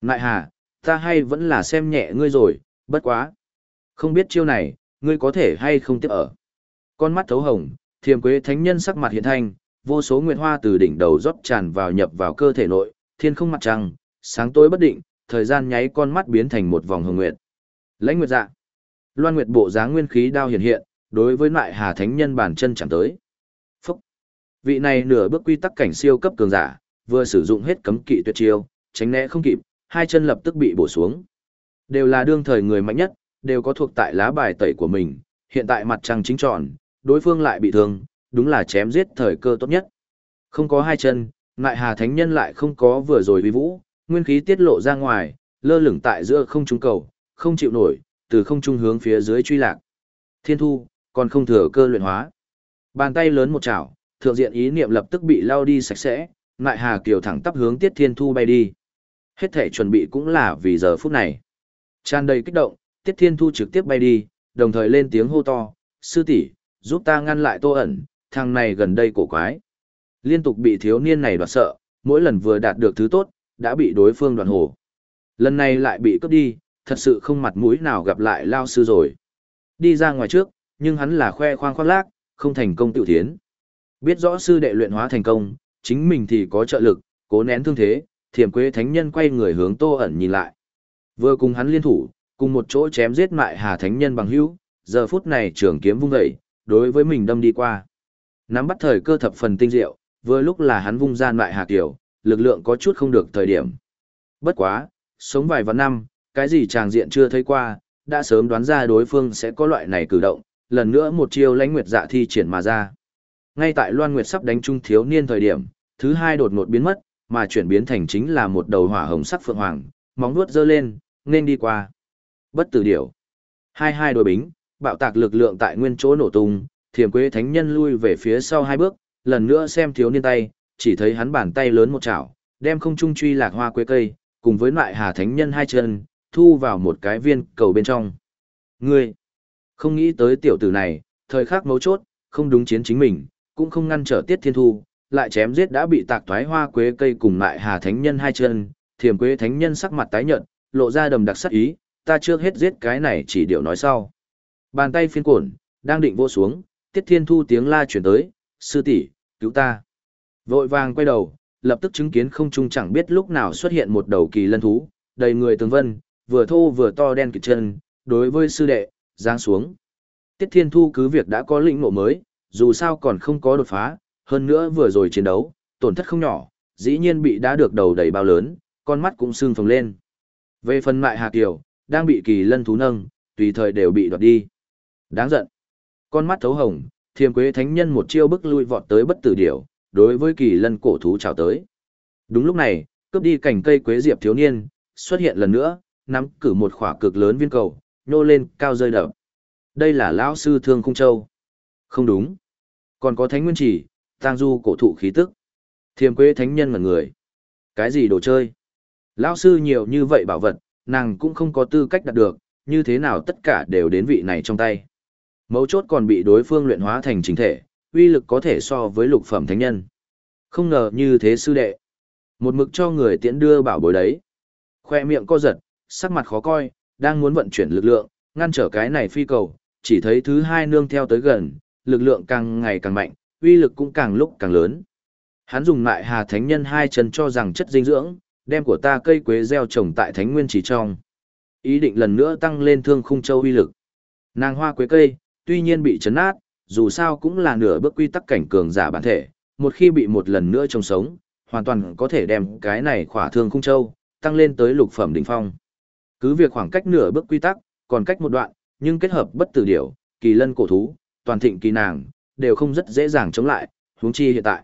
Nại hà, ta hay vẫn là xem nhẹ ngươi rồi, bất quá. Không biết chiêu này, ngươi có thể hay không tiếp ở. Con mắt thấu hồng, thiềm quế thánh nhân sắc mặt hiện thanh, vô số nguyệt hoa từ đỉnh đầu rót tràn vào nhập vào cơ thể nội, thiên không mặt trăng, sáng tối bất định, thời gian nháy con mắt biến thành một vòng hồng nguyệt. Lãnh nguyệt dạ. Loan nguyệt bộ dáng nguyên khí đao hiện hiện, đối với lại hà thánh nhân bản chân chẳng tới. Phúc. Vị này nửa bước quy tắc cảnh siêu cấp cường giả, vừa sử dụng hết cấm kỵ tuyệt chiêu, tránh né không kịp, hai chân lập tức bị bổ xuống. Đều là đương thời người mạnh nhất, đều có thuộc tại lá bài tẩy của mình, hiện tại mặt trăng chính tròn, đối phương lại bị thương, đúng là chém giết thời cơ tốt nhất. Không có hai chân, ngại hà thánh nhân lại không có vừa rồi vi vũ, nguyên khí tiết lộ ra ngoài, lơ lửng tại giữa không trung cầu, không chịu nổi, từ không trung hướng phía dưới truy lạc. Thiên thu, còn không thừa cơ luyện hóa. Bàn tay lớn một chảo, thượng diện ý niệm lập tức bị lao đi sạch sẽ, ngại hà kiều thẳng tắp hướng tiết thiên thu bay đi. Hết thể chuẩn bị cũng là vì giờ phút này. Tràn đầy kích động, tiết thiên thu trực tiếp bay đi, đồng thời lên tiếng hô to, sư tỷ giúp ta ngăn lại tô ẩn, thằng này gần đây cổ quái. Liên tục bị thiếu niên này đoạt sợ, mỗi lần vừa đạt được thứ tốt, đã bị đối phương đoạt hổ Lần này lại bị cướp đi, thật sự không mặt mũi nào gặp lại lao sư rồi. Đi ra ngoài trước, nhưng hắn là khoe khoang khoác lác, không thành công tiểu thiến. Biết rõ sư đệ luyện hóa thành công, chính mình thì có trợ lực, cố nén thương thế, thiểm quế thánh nhân quay người hướng tô ẩn nhìn lại. Vừa cùng hắn liên thủ, cùng một chỗ chém giết mại hà thánh nhân bằng hữu, giờ phút này trường kiếm vung dậy, đối với mình đâm đi qua. Nắm bắt thời cơ thập phần tinh diệu, vừa lúc là hắn vung ra lại hạt tiểu lực lượng có chút không được thời điểm. Bất quá, sống vài vạn năm, cái gì chàng diện chưa thấy qua, đã sớm đoán ra đối phương sẽ có loại này cử động, lần nữa một chiêu lãnh nguyệt dạ thi triển mà ra. Ngay tại Loan Nguyệt sắp đánh trung thiếu niên thời điểm, thứ hai đột ngột biến mất, mà chuyển biến thành chính là một đầu hỏa hồng sắc phượng hoàng, móng vuốt giơ lên, nên đi qua. Bất tử điểu. Hai hai đôi bính, bạo tạc lực lượng tại nguyên chỗ nổ tung, thiềm quế thánh nhân lui về phía sau hai bước, lần nữa xem thiếu niên tay, chỉ thấy hắn bàn tay lớn một chảo, đem không trung truy lạc hoa quế cây, cùng với loại hà thánh nhân hai chân, thu vào một cái viên cầu bên trong. Ngươi, không nghĩ tới tiểu tử này, thời khắc mấu chốt, không đúng chiến chính mình, cũng không ngăn trở tiết thiên thu, lại chém giết đã bị tạc thoái hoa quế cây cùng lại hà thánh nhân hai chân, thiềm quế thánh nhân sắc mặt tái nhợt, lộ ra đầm đặc sắc ý, ta trước hết giết cái này chỉ điều nói sau. Bàn tay phiên cổn, đang định vô xuống, tiết thiên thu tiếng la chuyển tới, sư tỷ cứu ta. Vội vàng quay đầu, lập tức chứng kiến không trung chẳng biết lúc nào xuất hiện một đầu kỳ lân thú, đầy người tường vân, vừa thô vừa to đen kịt chân, đối với sư đệ, giáng xuống. Tiết Thiên Thu cứ việc đã có lĩnh ngộ mới, dù sao còn không có đột phá, hơn nữa vừa rồi chiến đấu, tổn thất không nhỏ, dĩ nhiên bị đã được đầu đầy bao lớn, con mắt cũng sưng phồng lên. Về phần mại Hà Kiều, đang bị kỳ lân thú nâng, tùy thời đều bị đoạt đi. Đáng giận. Con mắt thấu hồng, thiềm quế thánh nhân một chiêu bức lui vọt tới bất tử điểu, đối với kỳ lân cổ thú chào tới. Đúng lúc này, cướp đi cành cây quế diệp thiếu niên, xuất hiện lần nữa, nắm cử một khỏa cực lớn viên cầu, nhô lên, cao rơi đập. Đây là lão sư thương khung châu. Không đúng. Còn có thánh nguyên chỉ, tang du cổ thụ khí tức. Thiềm quế thánh nhân ngẩn người. Cái gì đồ chơi? Lão sư nhiều như vậy bảo vật, nàng cũng không có tư cách đạt được, như thế nào tất cả đều đến vị này trong tay. Mấu chốt còn bị đối phương luyện hóa thành chính thể, uy lực có thể so với lục phẩm thánh nhân. Không ngờ như thế sư đệ. Một mực cho người tiễn đưa bảo bối đấy. Khoe miệng co giật, sắc mặt khó coi, đang muốn vận chuyển lực lượng, ngăn trở cái này phi cầu, chỉ thấy thứ hai nương theo tới gần, lực lượng càng ngày càng mạnh, uy lực cũng càng lúc càng lớn. Hắn dùng lại hà thánh nhân hai chân cho rằng chất dinh dưỡng, đem của ta cây quế gieo trồng tại thánh nguyên chỉ trong. Ý định lần nữa tăng lên thương khung châu uy lực. Nàng hoa quế cây, tuy nhiên bị chấn nát, dù sao cũng là nửa bước quy tắc cảnh cường giả bản thể, một khi bị một lần nữa trông sống, hoàn toàn có thể đem cái này khỏa thương khung châu, tăng lên tới lục phẩm đỉnh phong. Cứ việc khoảng cách nửa bước quy tắc, còn cách một đoạn, nhưng kết hợp bất tử điểu, kỳ lân cổ thú, toàn thịnh kỳ nàng, đều không rất dễ dàng chống lại, huống chi hiện tại.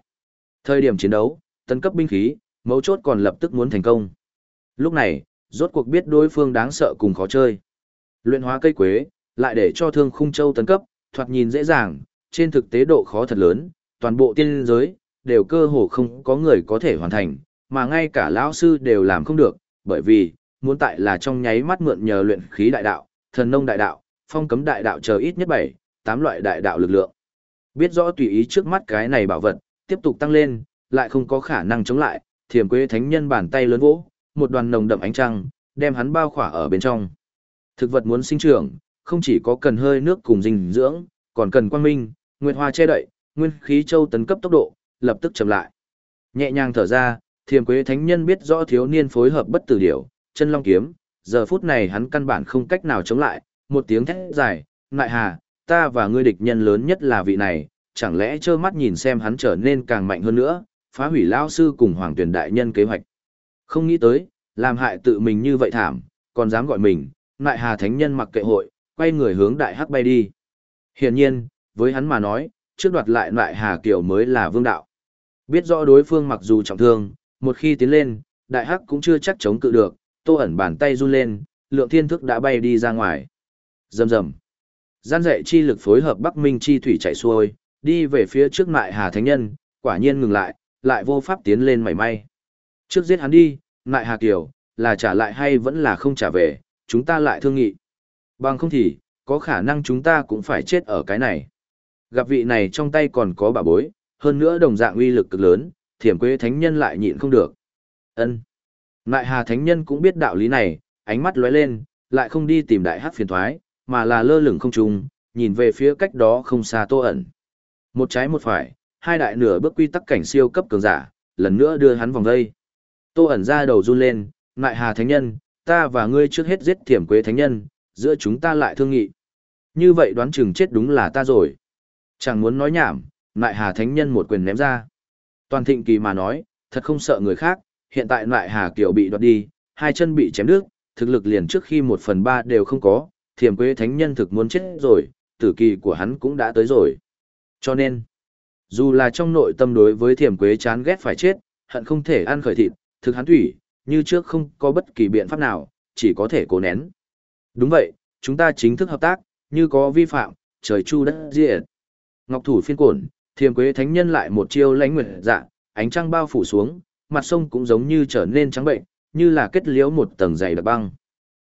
Thời điểm chiến đấu, tân cấp binh khí, mấu chốt còn lập tức muốn thành công. Lúc này, rốt cuộc biết đối phương đáng sợ cùng khó chơi. Luyện hóa cây quế, lại để cho thương khung châu tấn cấp, thoạt nhìn dễ dàng, trên thực tế độ khó thật lớn, toàn bộ tiên giới, đều cơ hồ không có người có thể hoàn thành, mà ngay cả lão sư đều làm không được, bởi vì, muốn tại là trong nháy mắt mượn nhờ luyện khí đại đạo, thần nông đại đạo, phong cấm đại đạo chờ ít nhất 7, 8 loại đại đạo lực lượng. Biết rõ tùy ý trước mắt cái này bảo vật, tiếp tục tăng lên, lại không có khả năng chống lại, thiềm quế thánh nhân bàn tay lớn vỗ, một đoàn nồng đậm ánh trăng, đem hắn bao khỏa ở bên trong. Thực vật muốn sinh trưởng, không chỉ có cần hơi nước cùng dinh dưỡng, còn cần quang minh, nguyệt hoa che đậy, nguyên khí châu tấn cấp tốc độ, lập tức chậm lại. Nhẹ nhàng thở ra, Thiềm Quế Thánh Nhân biết rõ thiếu niên phối hợp bất tử điểu, chân long kiếm, giờ phút này hắn căn bản không cách nào chống lại, một tiếng thét dài, "Ngại hà, ta và ngươi địch nhân lớn nhất là vị này, chẳng lẽ trơ mắt nhìn xem hắn trở nên càng mạnh hơn nữa, phá hủy lão sư cùng Hoàng Tuyển đại nhân kế hoạch." Không nghĩ tới, làm hại tự mình như vậy thảm, còn dám gọi mình, Ngại Hà Thánh Nhân mặc kệ hội, quay người hướng đại hắc bay đi. Hiển nhiên, với hắn mà nói, trước đoạt lại lại Hà Kiều mới là vương đạo. Biết rõ đối phương mặc dù trọng thương, một khi tiến lên, đại hắc cũng chưa chắc chống cự được, tô ẩn bàn tay run lên, lượng thiên thức đã bay đi ra ngoài. Rầm rầm. Gian dạy chi lực phối hợp Bắc Minh chi thủy chạy xuôi, đi về phía trước mại Hà Thánh Nhân, quả nhiên ngừng lại, lại vô pháp tiến lên mảy may. Trước giết hắn đi, mại Hà Kiều, là trả lại hay vẫn là không trả về, chúng ta lại thương nghị. Bằng không thì, có khả năng chúng ta cũng phải chết ở cái này. Gặp vị này trong tay còn có bà bối, hơn nữa đồng dạng uy lực cực lớn, thiểm quế thánh nhân lại nhịn không được. ân Nại hà thánh nhân cũng biết đạo lý này, ánh mắt lóe lên, lại không đi tìm đại hắc phiền thoái, mà là lơ lửng không trung, nhìn về phía cách đó không xa tô ẩn. Một trái một phải, hai đại nửa bước quy tắc cảnh siêu cấp cường giả, lần nữa đưa hắn vòng dây. Tô ẩn ra đầu run lên, nại hà thánh nhân, ta và ngươi trước hết giết thiểm quế thánh nhân, giữa chúng ta lại thương nghị. Như vậy đoán chừng chết đúng là ta rồi. Chẳng muốn nói nhảm, nại hà thánh nhân một quyền ném ra. Toàn thịnh kỳ mà nói, thật không sợ người khác, hiện tại nại hà kiều bị đoạt đi, hai chân bị chém đứt, thực lực liền trước khi một phần ba đều không có, thiềm quế thánh nhân thực muốn chết rồi, tử kỳ của hắn cũng đã tới rồi. Cho nên, dù là trong nội tâm đối với thiềm quế chán ghét phải chết, hận không thể ăn khởi thịt, thực hắn thủy, như trước không có bất kỳ biện pháp nào, chỉ có thể cố nén. Đúng vậy, chúng ta chính thức hợp tác, như có vi phạm, trời chu đất diệt. Ngọc thủ phiên cổn, thiềm quế thánh nhân lại một chiêu lãnh nguyệt dạ, ánh trăng bao phủ xuống, mặt sông cũng giống như trở nên trắng bệnh, như là kết liễu một tầng dày đặc băng.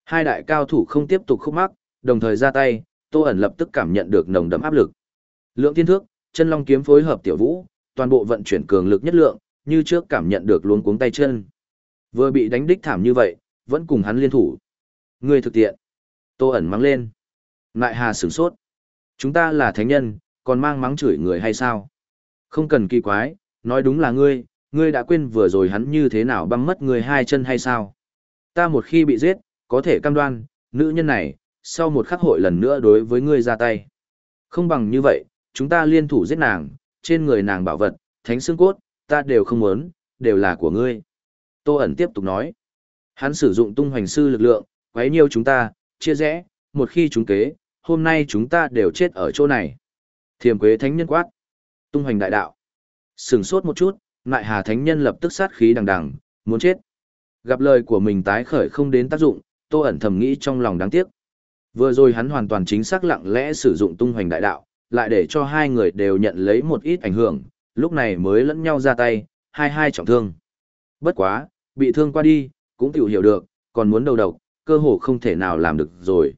Hai đại cao thủ không tiếp tục khúc mắc, đồng thời ra tay, Tô ẩn lập tức cảm nhận được nồng đậm áp lực. Lượng thiên thước, chân long kiếm phối hợp tiểu vũ, toàn bộ vận chuyển cường lực nhất lượng, như trước cảm nhận được luống cuống tay chân. Vừa bị đánh đích thảm như vậy, vẫn cùng hắn liên thủ. Người thực tiện. Tô ẩn mắng lên. Nại hà sửng sốt. Chúng ta là thánh nhân, còn mang mắng chửi người hay sao? Không cần kỳ quái, nói đúng là ngươi, ngươi đã quên vừa rồi hắn như thế nào băm mất người hai chân hay sao? Ta một khi bị giết, có thể cam đoan, nữ nhân này, sau một khắc hội lần nữa đối với ngươi ra tay. Không bằng như vậy, chúng ta liên thủ giết nàng, trên người nàng bảo vật, thánh xương cốt, ta đều không muốn, đều là của ngươi. Tô ẩn tiếp tục nói. Hắn sử dụng tung hoành sư lực lượng, quấy nhiêu chúng ta, chia rẽ, một khi chúng kế, hôm nay chúng ta đều chết ở chỗ này. Thiềm quế thánh nhân quát. Tung hoành đại đạo. Sừng sốt một chút, nại hà thánh nhân lập tức sát khí đằng đằng, muốn chết. Gặp lời của mình tái khởi không đến tác dụng, tô ẩn thầm nghĩ trong lòng đáng tiếc. Vừa rồi hắn hoàn toàn chính xác lặng lẽ sử dụng tung hoành đại đạo, lại để cho hai người đều nhận lấy một ít ảnh hưởng, lúc này mới lẫn nhau ra tay, hai hai trọng thương. Bất quá, bị thương qua đi, cũng tiểu hiểu được, còn muốn đầu độc, cơ hồ không thể nào làm được rồi.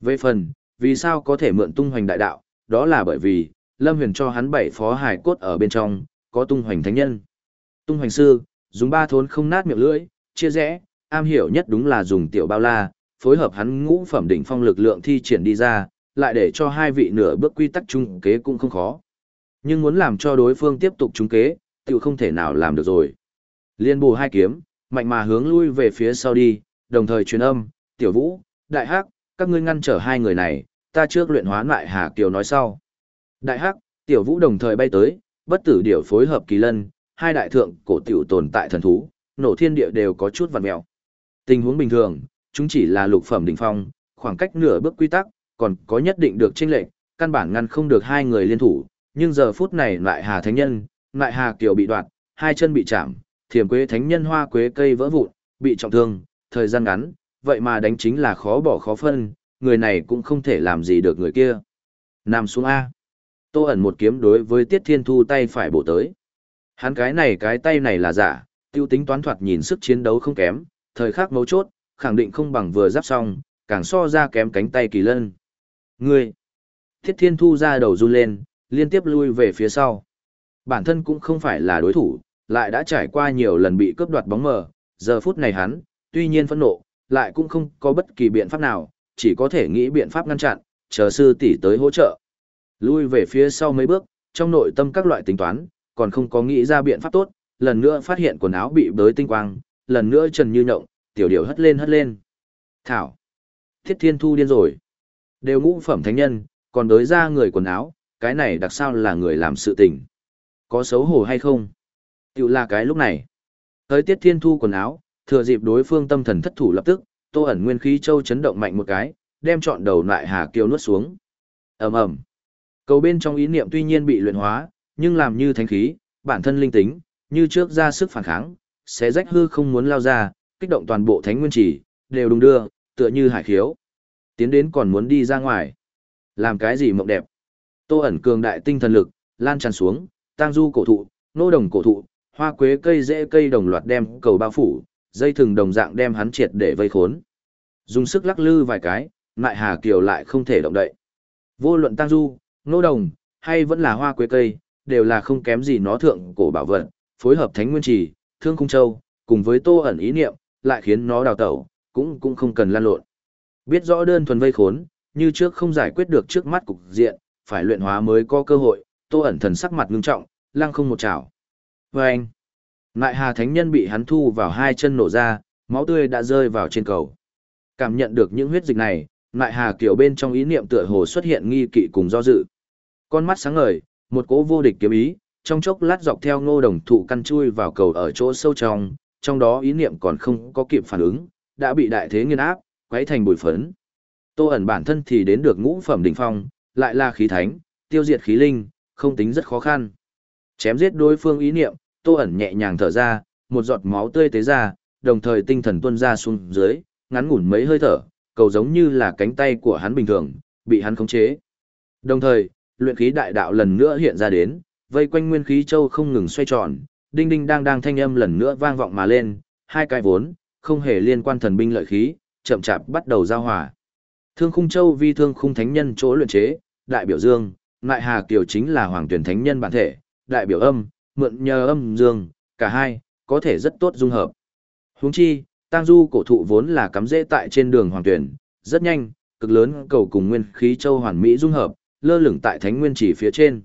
Về phần, vì sao có thể mượn tung hoành đại đạo, đó là bởi vì, Lâm Huyền cho hắn bảy phó hải cốt ở bên trong, có tung hoành thánh nhân. Tung hoành sư, dùng ba thốn không nát miệng lưỡi, chia rẽ, am hiểu nhất đúng là dùng tiểu bao la, phối hợp hắn ngũ phẩm đỉnh phong lực lượng thi triển đi ra, lại để cho hai vị nửa bước quy tắc trung kế cũng không khó. Nhưng muốn làm cho đối phương tiếp tục trung kế, tiểu không thể nào làm được rồi. Liên bù hai kiếm, mạnh mà hướng lui về phía sau đi, đồng thời truyền âm, tiểu vũ, đại hắc, các ngươi ngăn trở hai người này, ta trước luyện hóa lại Hà Kiều nói sau. Đại hắc, tiểu vũ đồng thời bay tới, bất tử điểu phối hợp kỳ lân, hai đại thượng cổ tiểu tồn tại thần thú, nổ thiên địa đều có chút vặn mèo. Tình huống bình thường, chúng chỉ là lục phẩm đỉnh phong, khoảng cách nửa bước quy tắc, còn có nhất định được chênh lệch, căn bản ngăn không được hai người liên thủ, nhưng giờ phút này lại Hà Thánh Nhân, lại Hà Kiều bị đoạt, hai chân bị chạm, thiểm quế thánh nhân hoa quế cây vỡ vụn, bị trọng thương, thời gian ngắn, vậy mà đánh chính là khó bỏ khó phân, người này cũng không thể làm gì được người kia. Nằm xuống A. Tô ẩn một kiếm đối với Tiết Thiên Thu tay phải bổ tới. Hắn cái này cái tay này là giả, tiêu tính toán thoạt nhìn sức chiến đấu không kém, thời khắc mấu chốt, khẳng định không bằng vừa giáp xong, càng so ra kém cánh tay kỳ lân. Ngươi! Tiết Thiên Thu ra đầu run lên, liên tiếp lui về phía sau. Bản thân cũng không phải là đối thủ, lại đã trải qua nhiều lần bị cướp đoạt bóng mờ, giờ phút này hắn, tuy nhiên phẫn nộ, lại cũng không có bất kỳ biện pháp nào, chỉ có thể nghĩ biện pháp ngăn chặn, chờ sư tỷ tới hỗ trợ. Lui về phía sau mấy bước, trong nội tâm các loại tính toán, còn không có nghĩ ra biện pháp tốt, lần nữa phát hiện quần áo bị bới tinh quang, lần nữa trần như nhộng, tiểu điểu hất lên hất lên. Thảo! Thiết thiên thu điên rồi. Đều ngũ phẩm thánh nhân, còn đối ra người quần áo, cái này đặc sao là người làm sự tình. Có xấu hổ hay không? Tiểu là cái lúc này. Tới tiết thiên thu quần áo, thừa dịp đối phương tâm thần thất thủ lập tức, tô ẩn nguyên khí châu chấn động mạnh một cái, đem trọn đầu lại hà kiêu nuốt xuống. ầm ầm Cầu bên trong ý niệm tuy nhiên bị luyện hóa, nhưng làm như thánh khí, bản thân linh tính, như trước ra sức phản kháng, sẽ rách hư không muốn lao ra, kích động toàn bộ thánh nguyên chỉ, đều đùng đưa, tựa như hải khiếu. Tiến đến còn muốn đi ra ngoài. Làm cái gì mộng đẹp. Tô ẩn cường đại tinh thần lực, lan tràn xuống, tang du cổ thụ, nô đồng cổ thụ, hoa quế cây rễ cây đồng loạt đem cầu bao phủ, dây thừng đồng dạng đem hắn triệt để vây khốn. Dùng sức lắc lư vài cái, Nại Hà Kiều lại không thể động đậy. Vô luận tăng du, nô đồng, hay vẫn là hoa quế cây, đều là không kém gì nó thượng cổ bảo vật, phối hợp thánh nguyên trì, thương cung châu, cùng với tô ẩn ý niệm, lại khiến nó đào tẩu, cũng cũng không cần lan lộn. Biết rõ đơn thuần vây khốn, như trước không giải quyết được trước mắt cục diện, phải luyện hóa mới có cơ hội, tô ẩn thần sắc mặt ngưng trọng, lăng không một chảo. Và anh, Nại Hà Thánh Nhân bị hắn thu vào hai chân nổ ra, máu tươi đã rơi vào trên cầu. Cảm nhận được những huyết dịch này, Nại Hà kiểu bên trong ý niệm tựa hồ xuất hiện nghi kỵ cùng do dự. Con mắt sáng ngời, một cỗ vô địch kiếm ý, trong chốc lát dọc theo ngô đồng thụ căn chui vào cầu ở chỗ sâu trong, trong đó ý niệm còn không có kịp phản ứng, đã bị đại thế nghiên áp, quấy thành bụi phấn. Tô ẩn bản thân thì đến được ngũ phẩm đỉnh phong, lại là khí thánh, tiêu diệt khí linh, không tính rất khó khăn. Chém giết đối phương ý niệm, Tô ẩn nhẹ nhàng thở ra, một giọt máu tươi tế ra, đồng thời tinh thần tuôn ra xuống dưới, ngắn ngủn mấy hơi thở, cầu giống như là cánh tay của hắn bình thường, bị hắn khống chế. Đồng thời, luyện khí đại đạo lần nữa hiện ra đến, vây quanh nguyên khí châu không ngừng xoay tròn, đinh đinh đang đang thanh âm lần nữa vang vọng mà lên, hai cái vốn, không hề liên quan thần binh lợi khí, chậm chạp bắt đầu giao hòa. Thương khung châu vi thương khung thánh nhân chỗ luyện chế, đại biểu dương, ngại hà kiều chính là hoàng tuyển thánh nhân bản thể, đại biểu âm, mượn nhờ âm dương, cả hai, có thể rất tốt dung hợp. Huống chi, tang du cổ thụ vốn là cắm rễ tại trên đường hoàng tuyển, rất nhanh, cực lớn cầu cùng nguyên khí châu hoàn mỹ dung hợp, lơ lửng tại thánh nguyên chỉ phía trên.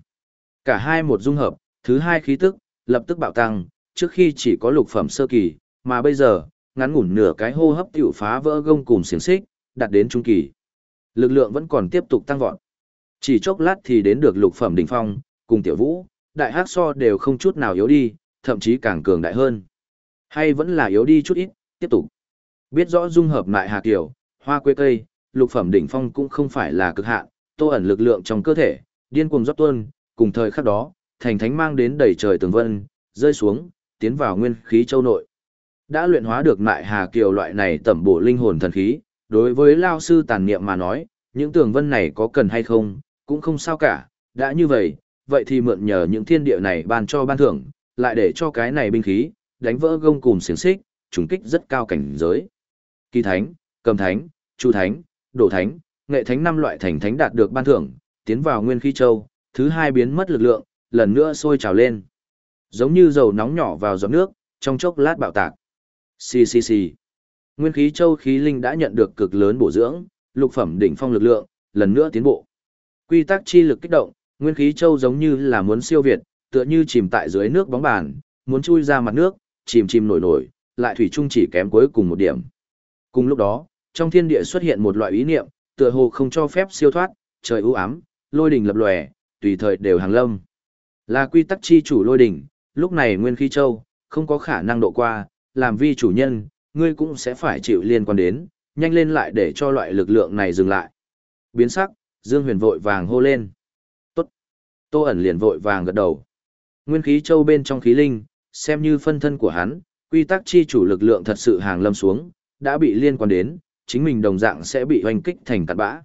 Cả hai một dung hợp, thứ hai khí tức, lập tức bạo tăng, trước khi chỉ có lục phẩm sơ kỳ, mà bây giờ, ngắn ngủn nửa cái hô hấp tiểu phá vỡ gông cùng xiềng xích, đạt đến trung kỳ. Lực lượng vẫn còn tiếp tục tăng vọt. Chỉ chốc lát thì đến được lục phẩm đỉnh phong, cùng tiểu vũ, đại hắc so đều không chút nào yếu đi, thậm chí càng cường đại hơn. Hay vẫn là yếu đi chút ít, tiếp tục. Biết rõ dung hợp lại hà kiểu, hoa quế cây, lục phẩm đỉnh phong cũng không phải là cực hạn, tô ẩn lực lượng trong cơ thể, điên cuồng rót tuôn, cùng thời khắc đó, thành thánh mang đến đầy trời tường vân, rơi xuống, tiến vào nguyên khí châu nội. Đã luyện hóa được mại hà kiều loại này tẩm bổ linh hồn thần khí, đối với lao sư tàn niệm mà nói, những tường vân này có cần hay không, cũng không sao cả, đã như vậy, vậy thì mượn nhờ những thiên địa này ban cho ban thưởng, lại để cho cái này binh khí, đánh vỡ gông cùng xiềng xích, trùng kích rất cao cảnh giới. Kỳ thánh, cầm thánh, chu thánh, đổ thánh, nghệ thánh năm loại thành thánh đạt được ban thưởng, tiến vào nguyên khí châu, thứ hai biến mất lực lượng, lần nữa sôi trào lên. Giống như dầu nóng nhỏ vào giọt nước, trong chốc lát bạo tạc. Xì xì xì. Nguyên khí châu khí linh đã nhận được cực lớn bổ dưỡng, lục phẩm đỉnh phong lực lượng, lần nữa tiến bộ. Quy tắc chi lực kích động, nguyên khí châu giống như là muốn siêu việt, tựa như chìm tại dưới nước bóng bàn, muốn chui ra mặt nước, chìm chìm nổi nổi, lại thủy chung chỉ kém cuối cùng một điểm. Cùng lúc đó, trong thiên địa xuất hiện một loại ý niệm, tựa hồ không cho phép siêu thoát, trời u ám, lôi đỉnh lập lòe, tùy thời đều hàng lâm. Là quy tắc chi chủ lôi đỉnh, lúc này nguyên khí châu, không có khả năng độ qua, làm vi chủ nhân, ngươi cũng sẽ phải chịu liên quan đến, nhanh lên lại để cho loại lực lượng này dừng lại. Biến sắc, Dương Huyền vội vàng hô lên. Tô ẩn liền vội vàng gật đầu. Nguyên khí châu bên trong khí linh, xem như phân thân của hắn, quy tắc chi chủ lực lượng thật sự hàng lâm xuống, đã bị liên quan đến, chính mình đồng dạng sẽ bị hoành kích thành cát bã.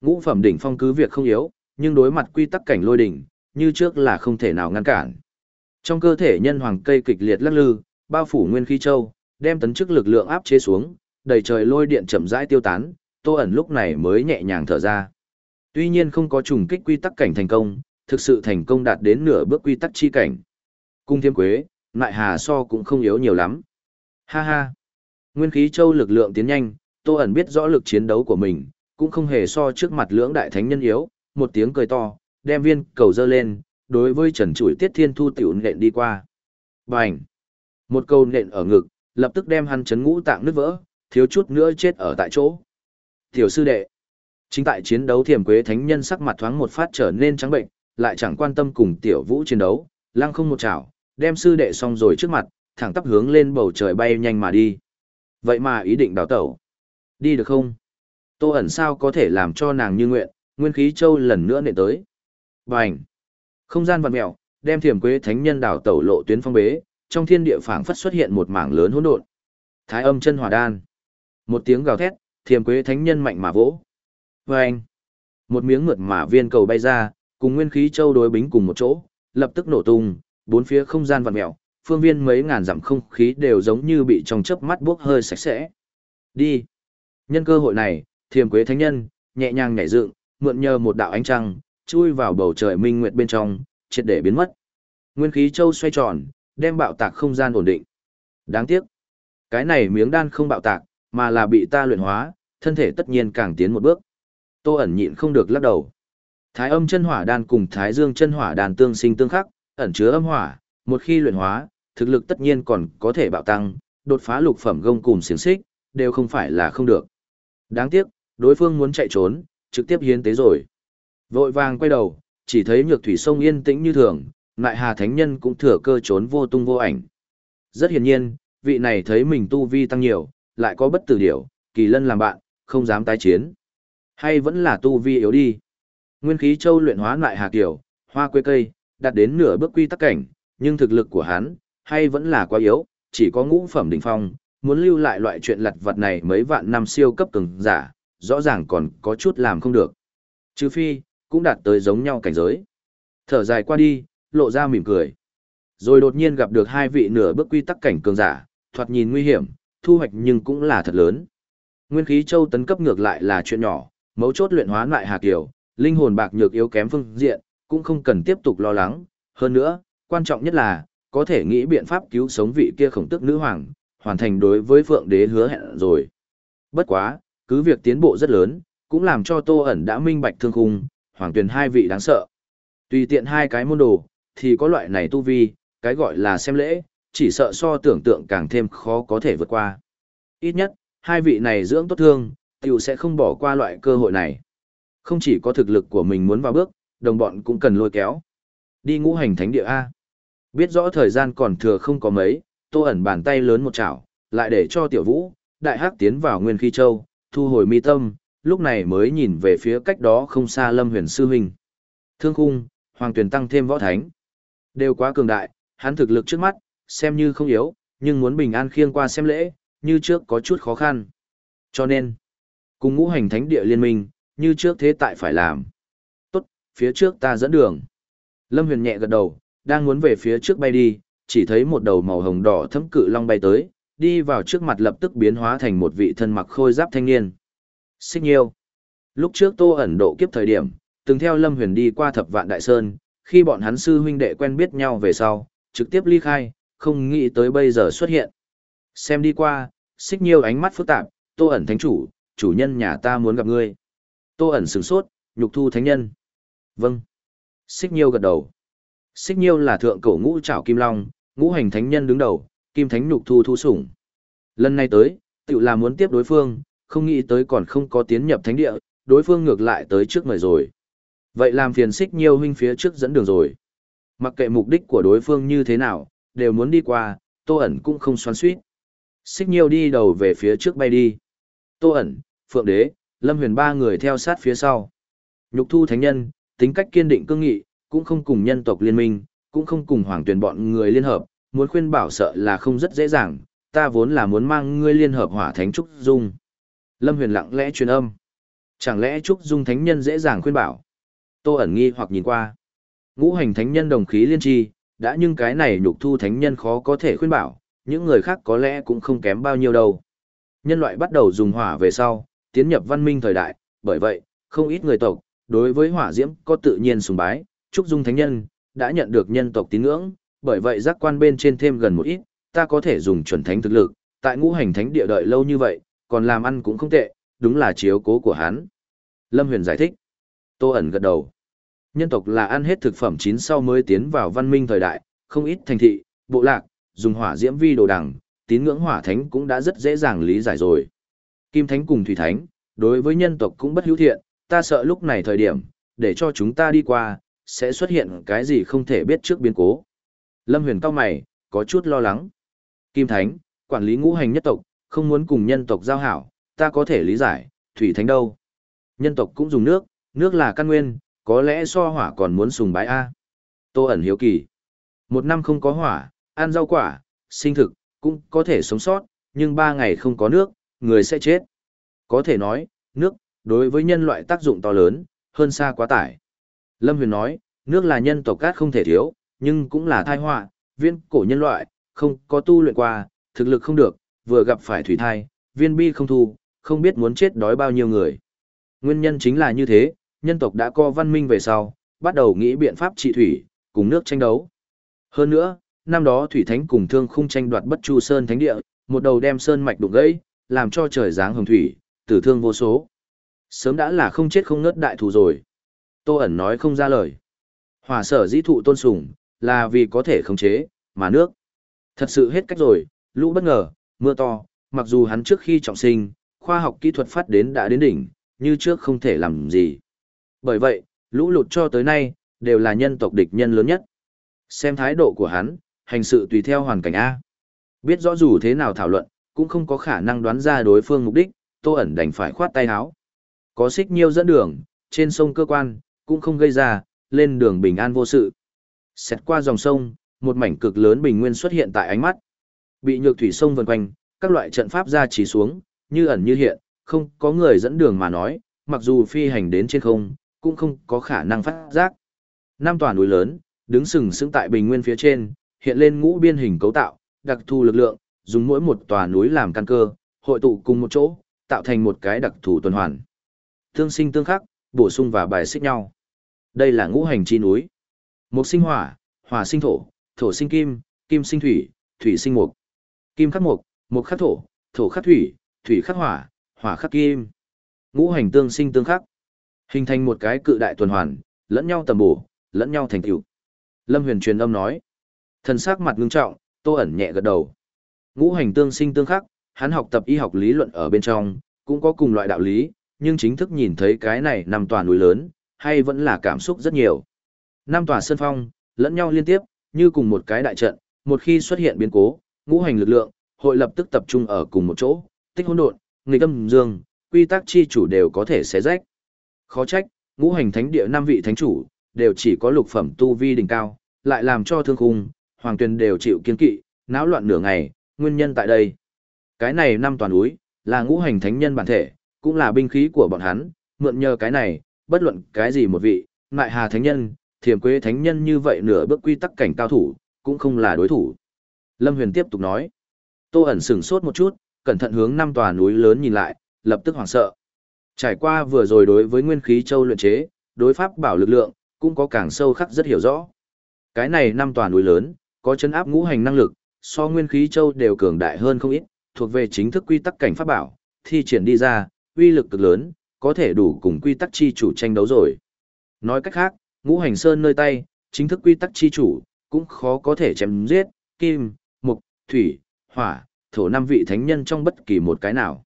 Ngũ phẩm đỉnh phong cứ việc không yếu, nhưng đối mặt quy tắc cảnh lôi đỉnh, như trước là không thể nào ngăn cản. Trong cơ thể nhân hoàng cây kịch liệt lắc lư, bao phủ nguyên khí châu, đem tấn chức lực lượng áp chế xuống, đầy trời lôi điện chậm rãi tiêu tán, Tô ẩn lúc này mới nhẹ nhàng thở ra. Tuy nhiên không có trùng kích quy tắc cảnh thành công, thực sự thành công đạt đến nửa bước quy tắc chi cảnh. Cung Thiêm Quế, lại Hà So cũng không yếu nhiều lắm. Ha ha. Nguyên khí châu lực lượng tiến nhanh, Tô ẩn biết rõ lực chiến đấu của mình, cũng không hề so trước mặt lưỡng đại thánh nhân yếu, một tiếng cười to, đem viên cầu dơ lên, đối với trần chuỗi tiết thiên thu tiểu nện đi qua. Bành! Một câu nện ở ngực, lập tức đem hắn chấn ngũ tạng nứt vỡ, thiếu chút nữa chết ở tại chỗ. Tiểu sư đệ! Chính tại chiến đấu thiểm quế thánh nhân sắc mặt thoáng một phát trở nên trắng bệnh, lại chẳng quan tâm cùng tiểu vũ chiến đấu, lăng không một chảo, đem sư đệ xong rồi trước mặt, thẳng tắp hướng lên bầu trời bay nhanh mà đi. Vậy mà ý định đào tẩu. Đi được không? Tô ẩn sao có thể làm cho nàng như nguyện, nguyên khí châu lần nữa nện tới. Bành! Không gian vặn mẹo, đem thiểm quế thánh nhân đảo tẩu lộ tuyến phong bế, trong thiên địa phảng phất xuất hiện một mảng lớn hỗn độn. Thái âm chân hỏa đan. Một tiếng gào thét, thiểm quế thánh nhân mạnh mà vỗ. Bành! Một miếng mượt mà viên cầu bay ra, cùng nguyên khí châu đối bính cùng một chỗ, lập tức nổ tung, bốn phía không gian vặn mèo, phương viên mấy ngàn dặm không khí đều giống như bị trong chớp mắt bốc hơi sạch sẽ. Đi! Nhân cơ hội này, thiềm quế thánh nhân, nhẹ nhàng nhảy dựng, mượn nhờ một đạo ánh trăng, chui vào bầu trời minh nguyệt bên trong, triệt để biến mất. Nguyên khí châu xoay tròn, đem bạo tạc không gian ổn định. Đáng tiếc, cái này miếng đan không bạo tạc, mà là bị ta luyện hóa, thân thể tất nhiên càng tiến một bước. Tô ẩn nhịn không được lắc đầu. Thái âm chân hỏa đan cùng thái dương chân hỏa đan tương sinh tương khắc, ẩn chứa âm hỏa, một khi luyện hóa, thực lực tất nhiên còn có thể bạo tăng, đột phá lục phẩm gông cùng xiềng xích, đều không phải là không được. Đáng tiếc, đối phương muốn chạy trốn, trực tiếp hiến tế rồi. Vội vàng quay đầu, chỉ thấy nhược thủy sông yên tĩnh như thường, lại hà thánh nhân cũng thừa cơ trốn vô tung vô ảnh. Rất hiển nhiên, vị này thấy mình tu vi tăng nhiều, lại có bất tử điểu, kỳ lân làm bạn, không dám tái chiến. Hay vẫn là tu vi yếu đi. Nguyên khí châu luyện hóa lại hà kiểu, hoa quê cây, đạt đến nửa bước quy tắc cảnh, nhưng thực lực của hắn, hay vẫn là quá yếu, chỉ có ngũ phẩm đỉnh phong, muốn lưu lại loại chuyện lặt vật này mấy vạn năm siêu cấp cường giả, rõ ràng còn có chút làm không được. Trừ phi, cũng đạt tới giống nhau cảnh giới. Thở dài qua đi, lộ ra mỉm cười. Rồi đột nhiên gặp được hai vị nửa bước quy tắc cảnh cường giả, thoạt nhìn nguy hiểm, thu hoạch nhưng cũng là thật lớn. Nguyên khí châu tấn cấp ngược lại là chuyện nhỏ, mấu chốt luyện hóa lại Hà Kiều, linh hồn bạc nhược yếu kém phương diện, cũng không cần tiếp tục lo lắng. Hơn nữa, quan trọng nhất là, có thể nghĩ biện pháp cứu sống vị kia khổng tức nữ hoàng, hoàn thành đối với Phượng Đế hứa hẹn rồi. Bất quá, cứ việc tiến bộ rất lớn, cũng làm cho Tô ẩn đã minh bạch thương khung, hoàng tuyển hai vị đáng sợ. Tùy tiện hai cái môn đồ, thì có loại này tu vi, cái gọi là xem lễ, chỉ sợ so tưởng tượng càng thêm khó có thể vượt qua. Ít nhất, hai vị này dưỡng tốt thương, tiểu sẽ không bỏ qua loại cơ hội này. Không chỉ có thực lực của mình muốn vào bước, đồng bọn cũng cần lôi kéo. Đi ngũ hành thánh địa A. Biết rõ thời gian còn thừa không có mấy, tô ẩn bàn tay lớn một chảo, lại để cho tiểu vũ, đại hắc tiến vào nguyên khí châu, thu hồi mi tâm, lúc này mới nhìn về phía cách đó không xa lâm huyền sư huynh. Thương khung, hoàng tuyển tăng thêm võ thánh. Đều quá cường đại, hắn thực lực trước mắt, xem như không yếu, nhưng muốn bình an khiêng qua xem lễ, như trước có chút khó khăn. Cho nên, cùng ngũ hành thánh địa liên minh, như trước thế tại phải làm. Tốt, phía trước ta dẫn đường. Lâm huyền nhẹ gật đầu, đang muốn về phía trước bay đi, chỉ thấy một đầu màu hồng đỏ thấm cự long bay tới, đi vào trước mặt lập tức biến hóa thành một vị thân mặc khôi giáp thanh niên. Xích nhiêu. Lúc trước tô ẩn độ kiếp thời điểm, từng theo Lâm Huyền đi qua thập vạn đại sơn, khi bọn hắn sư huynh đệ quen biết nhau về sau, trực tiếp ly khai, không nghĩ tới bây giờ xuất hiện. Xem đi qua, xích nhiêu ánh mắt phức tạp, tô ẩn thánh chủ, chủ nhân nhà ta muốn gặp ngươi. Tô ẩn sửng sốt, nhục thu thánh nhân. Vâng. Xích nhiêu gật đầu. Xích nhiêu là thượng cổ ngũ trảo kim long, ngũ hành thánh nhân đứng đầu, kim thánh nhục thu thu sủng. Lần này tới, tự là muốn tiếp đối phương, không nghĩ tới còn không có tiến nhập thánh địa, đối phương ngược lại tới trước mời rồi. Vậy làm phiền xích nhiêu huynh phía trước dẫn đường rồi. Mặc kệ mục đích của đối phương như thế nào, đều muốn đi qua, tô ẩn cũng không xoắn suýt. Xích nhiêu đi đầu về phía trước bay đi. Tô ẩn, Phượng Đế, Lâm Huyền ba người theo sát phía sau. Nhục thu thánh nhân, tính cách kiên định cương nghị, cũng không cùng nhân tộc liên minh, cũng không cùng hoàng tuyển bọn người liên hợp, muốn khuyên bảo sợ là không rất dễ dàng, ta vốn là muốn mang ngươi liên hợp hỏa thánh Trúc Dung. Lâm Huyền lặng lẽ truyền âm. Chẳng lẽ Trúc Dung thánh nhân dễ dàng khuyên bảo? Tô ẩn nghi hoặc nhìn qua. Ngũ hành thánh nhân đồng khí liên tri, đã nhưng cái này nhục thu thánh nhân khó có thể khuyên bảo, những người khác có lẽ cũng không kém bao nhiêu đâu. Nhân loại bắt đầu dùng hỏa về sau, tiến nhập văn minh thời đại, bởi vậy, không ít người tộc, đối với hỏa diễm có tự nhiên sùng bái, Trúc Dung Thánh Nhân, đã nhận được nhân tộc tín ngưỡng, bởi vậy giác quan bên trên thêm gần một ít, ta có thể dùng chuẩn thánh thực lực, tại ngũ hành thánh địa đợi lâu như vậy, còn làm ăn cũng không tệ, đúng là chiếu cố của hắn. Lâm Huyền giải thích. Tô ẩn gật đầu. Nhân tộc là ăn hết thực phẩm chín sau mới tiến vào văn minh thời đại, không ít thành thị, bộ lạc, dùng hỏa diễm vi đồ đằng, tín ngưỡng hỏa thánh cũng đã rất dễ dàng lý giải rồi. Kim thánh cùng thủy thánh, đối với nhân tộc cũng bất hữu thiện, ta sợ lúc này thời điểm, để cho chúng ta đi qua, sẽ xuất hiện cái gì không thể biết trước biến cố. Lâm huyền cao mày, có chút lo lắng. Kim thánh, quản lý ngũ hành nhất tộc, không muốn cùng nhân tộc giao hảo, ta có thể lý giải, thủy thánh đâu. Nhân tộc cũng dùng nước, nước là căn nguyên, có lẽ so hỏa còn muốn sùng bái A. Tô ẩn hiếu kỳ. Một năm không có hỏa, ăn rau quả, sinh thực, cũng có thể sống sót, nhưng ba ngày không có nước, người sẽ chết. Có thể nói, nước, đối với nhân loại tác dụng to lớn, hơn xa quá tải. Lâm Huyền nói, nước là nhân tộc cát không thể thiếu, nhưng cũng là thai họa, viên cổ nhân loại, không có tu luyện qua, thực lực không được, vừa gặp phải thủy thai, viên bi không thu, không biết muốn chết đói bao nhiêu người. Nguyên nhân chính là như thế, nhân tộc đã co văn minh về sau, bắt đầu nghĩ biện pháp trị thủy, cùng nước tranh đấu. Hơn nữa, năm đó Thủy Thánh cùng Thương Khung tranh đoạt Bất Chu Sơn Thánh địa, một đầu đem sơn mạch đụng gãy, làm cho trời giáng hồng thủy, tử thương vô số. Sớm đã là không chết không ngớt đại thù rồi. Tô ẩn nói không ra lời. Hỏa sở dĩ thụ tôn sùng, là vì có thể khống chế, mà nước. Thật sự hết cách rồi, lũ bất ngờ, mưa to, mặc dù hắn trước khi trọng sinh, khoa học kỹ thuật phát đến đã đến đỉnh, như trước không thể làm gì. Bởi vậy, lũ lụt cho tới nay, đều là nhân tộc địch nhân lớn nhất. Xem thái độ của hắn, hành sự tùy theo hoàn cảnh A. Biết rõ dù thế nào thảo luận, cũng không có khả năng đoán ra đối phương mục đích, tô ẩn đành phải khoát tay áo. Có xích nhiêu dẫn đường, trên sông cơ quan, cũng không gây ra, lên đường bình an vô sự. Xét qua dòng sông, một mảnh cực lớn bình nguyên xuất hiện tại ánh mắt. Bị nhược thủy sông vần quanh, các loại trận pháp ra chỉ xuống, như ẩn như hiện, không có người dẫn đường mà nói, mặc dù phi hành đến trên không, cũng không có khả năng phát giác. nam tòa núi lớn, đứng sừng sững tại bình nguyên phía trên, hiện lên ngũ biên hình cấu tạo, đặc thù lực lượng, dùng mỗi một tòa núi làm căn cơ, hội tụ cùng một chỗ, tạo thành một cái đặc thù tuần hoàn. Tương sinh tương khắc, bổ sung và bài xích nhau. Đây là ngũ hành chi núi. Mộc sinh hỏa, hỏa sinh thổ, thổ sinh kim, kim sinh thủy, thủy sinh mộc. Kim khắc mộc, mộc khắc thổ, thổ khắc thủy, thủy khắc hỏa, hỏa khắc kim. Ngũ hành tương sinh tương khắc, hình thành một cái cự đại tuần hoàn, lẫn nhau tầm bổ, lẫn nhau thành tựu. Lâm Huyền truyền âm nói, thần sắc mặt ngưng trọng, Tô ẩn nhẹ gật đầu. Ngũ hành tương sinh tương khắc, hắn học tập y học lý luận ở bên trong, cũng có cùng loại đạo lý, nhưng chính thức nhìn thấy cái này nằm tòa núi lớn, hay vẫn là cảm xúc rất nhiều. Năm tòa sân phong, lẫn nhau liên tiếp, như cùng một cái đại trận, một khi xuất hiện biến cố, ngũ hành lực lượng, hội lập tức tập trung ở cùng một chỗ, tích hỗn độn, nghịch âm dương, quy tắc chi chủ đều có thể xé rách. Khó trách, ngũ hành thánh địa năm vị thánh chủ, đều chỉ có lục phẩm tu vi đỉnh cao, lại làm cho thương khung, hoàng tuyền đều chịu kiên kỵ, náo loạn nửa ngày, nguyên nhân tại đây. Cái này năm toàn núi, là ngũ hành thánh nhân bản thể, cũng là binh khí của bọn hắn, mượn nhờ cái này, bất luận cái gì một vị, ngại hà thánh nhân, thiềm quế thánh nhân như vậy nửa bước quy tắc cảnh cao thủ, cũng không là đối thủ. Lâm Huyền tiếp tục nói, Tô ẩn sửng sốt một chút, cẩn thận hướng năm tòa núi lớn nhìn lại, lập tức hoảng sợ. Trải qua vừa rồi đối với nguyên khí châu luyện chế, đối pháp bảo lực lượng, cũng có càng sâu khắc rất hiểu rõ. Cái này năm tòa núi lớn, có chấn áp ngũ hành năng lực, so nguyên khí châu đều cường đại hơn không ít, thuộc về chính thức quy tắc cảnh pháp bảo, thi triển đi ra, uy lực cực lớn, có thể đủ cùng quy tắc chi chủ tranh đấu rồi. Nói cách khác, ngũ hành sơn nơi tay, chính thức quy tắc chi chủ, cũng khó có thể chém giết, kim, mục, thủy, hỏa, thổ năm vị thánh nhân trong bất kỳ một cái nào.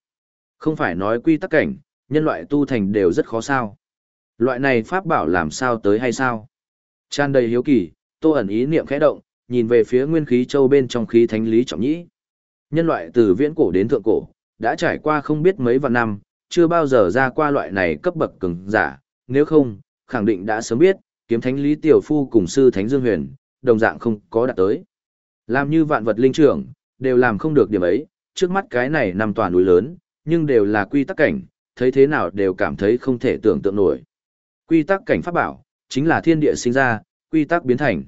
Không phải nói quy tắc cảnh, nhân loại tu thành đều rất khó sao. Loại này pháp bảo làm sao tới hay sao? Tràn đầy hiếu kỳ, tô ẩn ý niệm khẽ động, nhìn về phía nguyên khí châu bên trong khí thánh lý trọng nhĩ. Nhân loại từ viễn cổ đến thượng cổ, đã trải qua không biết mấy vạn năm, chưa bao giờ ra qua loại này cấp bậc cường giả, nếu không, khẳng định đã sớm biết, kiếm thánh lý tiểu phu cùng sư thánh dương huyền, đồng dạng không có đạt tới. Làm như vạn vật linh trưởng, đều làm không được điểm ấy, trước mắt cái này nằm toàn núi lớn, nhưng đều là quy tắc cảnh, thấy thế nào đều cảm thấy không thể tưởng tượng nổi. Quy tắc cảnh pháp bảo, chính là thiên địa sinh ra, quy tắc biến thành.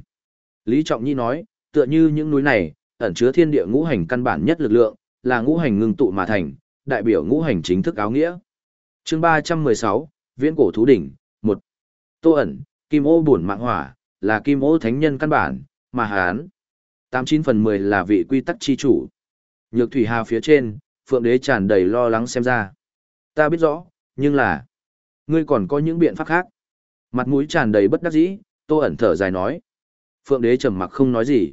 Lý Trọng Nhi nói, tựa như những núi này, ẩn chứa thiên địa ngũ hành căn bản nhất lực lượng, là ngũ hành ngưng tụ mà thành, đại biểu ngũ hành chính thức áo nghĩa. Chương 316, Viễn cổ thú đỉnh, 1. Tô ẩn, Kim Ô bổn mạng hỏa, là Kim Ô thánh nhân căn bản, mà hán. 89 phần 10 là vị quy tắc chi chủ. Nhược thủy hà phía trên, Phượng Đế tràn đầy lo lắng xem ra. Ta biết rõ, nhưng là... Ngươi còn có những biện pháp khác. Mặt mũi tràn đầy bất đắc dĩ, Tô ẩn thở dài nói. Phượng Đế trầm mặc không nói gì.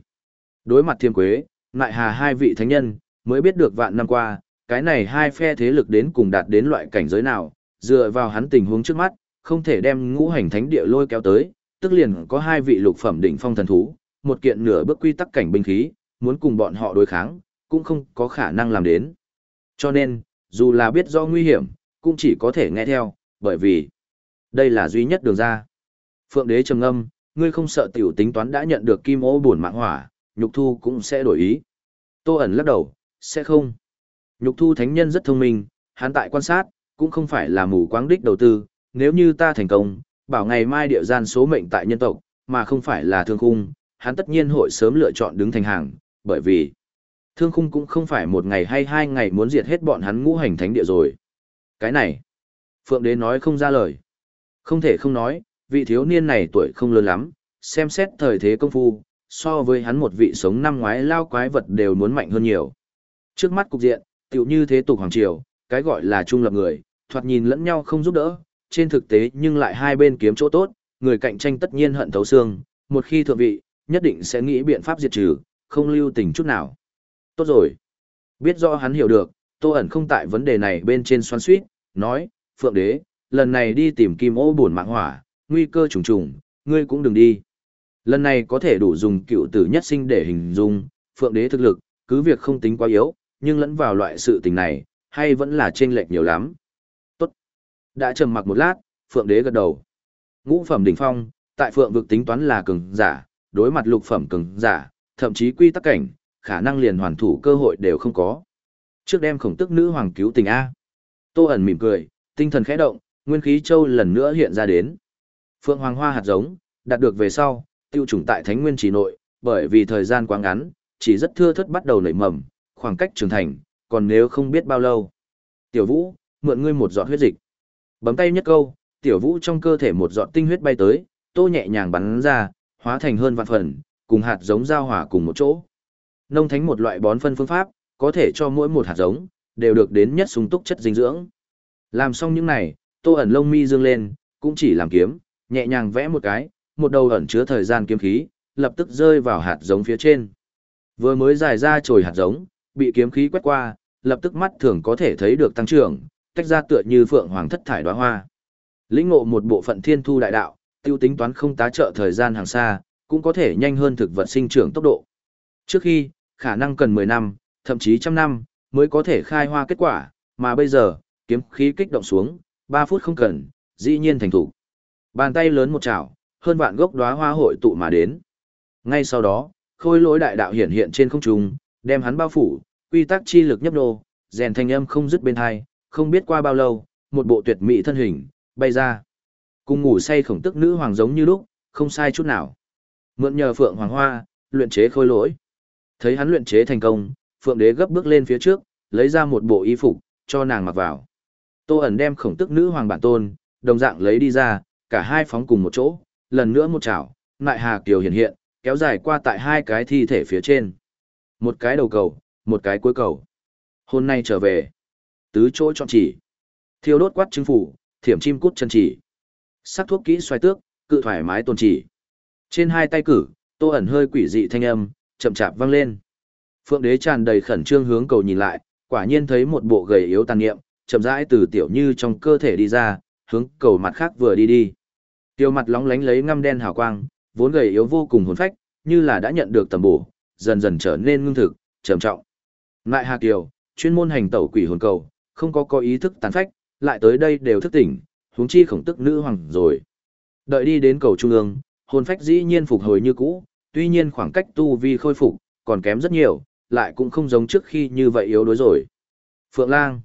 Đối mặt Thiêm Quế, ngại hà hai vị thánh nhân, mới biết được vạn năm qua, cái này hai phe thế lực đến cùng đạt đến loại cảnh giới nào, dựa vào hắn tình huống trước mắt, không thể đem ngũ hành thánh địa lôi kéo tới, tức liền có hai vị lục phẩm đỉnh phong thần thú, một kiện nửa bước quy tắc cảnh binh khí, muốn cùng bọn họ đối kháng, cũng không có khả năng làm đến. Cho nên, dù là biết do nguy hiểm, cũng chỉ có thể nghe theo, bởi vì đây là duy nhất đường ra. Phượng đế trầm ngâm, ngươi không sợ tiểu tính toán đã nhận được kim ô buồn mạng hỏa, nhục thu cũng sẽ đổi ý. Tô ẩn lắc đầu, sẽ không. Nhục thu thánh nhân rất thông minh, hắn tại quan sát, cũng không phải là mù quáng đích đầu tư, nếu như ta thành công, bảo ngày mai địa gian số mệnh tại nhân tộc, mà không phải là thương khung, hắn tất nhiên hội sớm lựa chọn đứng thành hàng, bởi vì thương khung cũng không phải một ngày hay hai ngày muốn diệt hết bọn hắn ngũ hành thánh địa rồi. Cái này, Phượng Đế nói không ra lời. Không thể không nói, vị thiếu niên này tuổi không lớn lắm, xem xét thời thế công phu, so với hắn một vị sống năm ngoái lao quái vật đều muốn mạnh hơn nhiều. Trước mắt cục diện, tiểu như thế tục hoàng triều, cái gọi là trung lập người, thoạt nhìn lẫn nhau không giúp đỡ, trên thực tế nhưng lại hai bên kiếm chỗ tốt, người cạnh tranh tất nhiên hận thấu xương, một khi thượng vị, nhất định sẽ nghĩ biện pháp diệt trừ, không lưu tình chút nào. Tốt rồi. Biết rõ hắn hiểu được, Tô ẩn không tại vấn đề này bên trên xoan suýt, nói, Phượng Đế, lần này đi tìm kim ô buồn mạng hỏa, nguy cơ trùng trùng, ngươi cũng đừng đi. Lần này có thể đủ dùng cựu tử nhất sinh để hình dung, Phượng Đế thực lực, cứ việc không tính quá yếu, nhưng lẫn vào loại sự tình này, hay vẫn là chênh lệch nhiều lắm. Tốt. Đã trầm mặc một lát, Phượng Đế gật đầu. Ngũ phẩm đỉnh phong, tại Phượng vực tính toán là cường giả, đối mặt lục phẩm cường giả, thậm chí quy tắc cảnh, khả năng liền hoàn thủ cơ hội đều không có. Trước đem khổng tức nữ hoàng cứu tình A. Tô ẩn mỉm cười, tinh thần khẽ động, nguyên khí châu lần nữa hiện ra đến. Phượng hoàng hoa hạt giống, đạt được về sau, tiêu chủng tại thánh nguyên chỉ nội, bởi vì thời gian quá ngắn, chỉ rất thưa thất bắt đầu nảy mầm, khoảng cách trưởng thành, còn nếu không biết bao lâu. Tiểu vũ, mượn ngươi một giọt huyết dịch. Bấm tay nhất câu, tiểu vũ trong cơ thể một giọt tinh huyết bay tới, tô nhẹ nhàng bắn ra, hóa thành hơn vạn phần, cùng hạt giống giao hòa cùng một chỗ. Nông thánh một loại bón phân phương pháp, có thể cho mỗi một hạt giống, đều được đến nhất sung túc chất dinh dưỡng. Làm xong những này, tô ẩn lông mi dương lên, cũng chỉ làm kiếm, nhẹ nhàng vẽ một cái, một đầu ẩn chứa thời gian kiếm khí, lập tức rơi vào hạt giống phía trên. Vừa mới dài ra chồi hạt giống, bị kiếm khí quét qua, lập tức mắt thường có thể thấy được tăng trưởng, tách ra tựa như phượng hoàng thất thải đóa hoa. Lĩnh ngộ một bộ phận thiên thu đại đạo, tiêu tính toán không tá trợ thời gian hàng xa, cũng có thể nhanh hơn thực vật sinh trưởng tốc độ. Trước khi, khả năng cần 10 năm, thậm chí trăm năm, mới có thể khai hoa kết quả, mà bây giờ, kiếm khí kích động xuống, 3 phút không cần, dĩ nhiên thành thủ. Bàn tay lớn một chảo, hơn vạn gốc đóa hoa hội tụ mà đến. Ngay sau đó, khôi lỗi đại đạo hiện hiện trên không trung, đem hắn bao phủ, quy tắc chi lực nhấp nô, rèn thanh âm không dứt bên hai, không biết qua bao lâu, một bộ tuyệt mỹ thân hình bay ra. Cùng ngủ say khổng tức nữ hoàng giống như lúc, không sai chút nào. Mượn nhờ Phượng Hoàng Hoa, luyện chế khôi lỗi. Thấy hắn luyện chế thành công, Phượng Đế gấp bước lên phía trước, lấy ra một bộ y phục, cho nàng mặc vào. Tô ẩn đem khổng tức nữ hoàng bản tôn, đồng dạng lấy đi ra, cả hai phóng cùng một chỗ, lần nữa một chảo, nại hà kiều hiện hiện, kéo dài qua tại hai cái thi thể phía trên. Một cái đầu cầu, một cái cuối cầu. Hôm nay trở về. Tứ chỗ chọn chỉ. Thiêu đốt quát chứng phủ, thiểm chim cút chân chỉ. Sắc thuốc kỹ xoay tước, cự thoải mái tồn chỉ. Trên hai tay cử, tô ẩn hơi quỷ dị thanh âm, chậm chạp vang lên. Phượng đế tràn đầy khẩn trương hướng cầu nhìn lại, quả nhiên thấy một bộ gầy yếu tàn niệm, chậm rãi từ tiểu như trong cơ thể đi ra, hướng cầu mặt khác vừa đi đi. Tiêu mặt lóng lánh lấy ngăm đen hào quang, vốn gầy yếu vô cùng hồn phách, như là đã nhận được tầm bổ, dần dần trở nên ngưng thực, trầm trọng. Ngại Hà Kiều, chuyên môn hành tẩu quỷ hồn cầu, không có có ý thức tàn phách, lại tới đây đều thức tỉnh, huống chi khổng tức nữ hoàng rồi. Đợi đi đến cầu trung ương, hồn phách dĩ nhiên phục hồi như cũ, tuy nhiên khoảng cách tu vi khôi phục còn kém rất nhiều, lại cũng không giống trước khi như vậy yếu đuối rồi. Phượng Lang,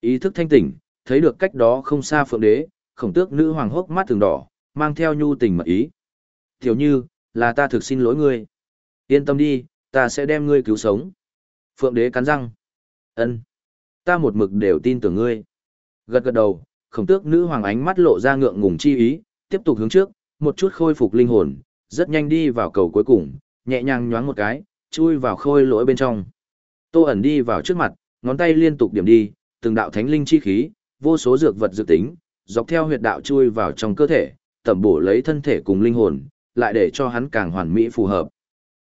ý thức thanh tỉnh, thấy được cách đó không xa Phượng Đế, khổng tước nữ hoàng hốc mắt thường đỏ, mang theo nhu tình mật ý. Tiểu Như, là ta thực xin lỗi ngươi. Yên tâm đi, ta sẽ đem ngươi cứu sống. Phượng Đế cắn răng. Ân, ta một mực đều tin tưởng ngươi. Gật gật đầu, khổng tước nữ hoàng ánh mắt lộ ra ngượng ngùng chi ý, tiếp tục hướng trước, một chút khôi phục linh hồn, rất nhanh đi vào cầu cuối cùng, nhẹ nhàng nhoáng một cái, chui vào khôi lỗi bên trong. Tô ẩn đi vào trước mặt, ngón tay liên tục điểm đi, từng đạo thánh linh chi khí, vô số dược vật dự tính, dọc theo huyệt đạo chui vào trong cơ thể, tẩm bổ lấy thân thể cùng linh hồn, lại để cho hắn càng hoàn mỹ phù hợp.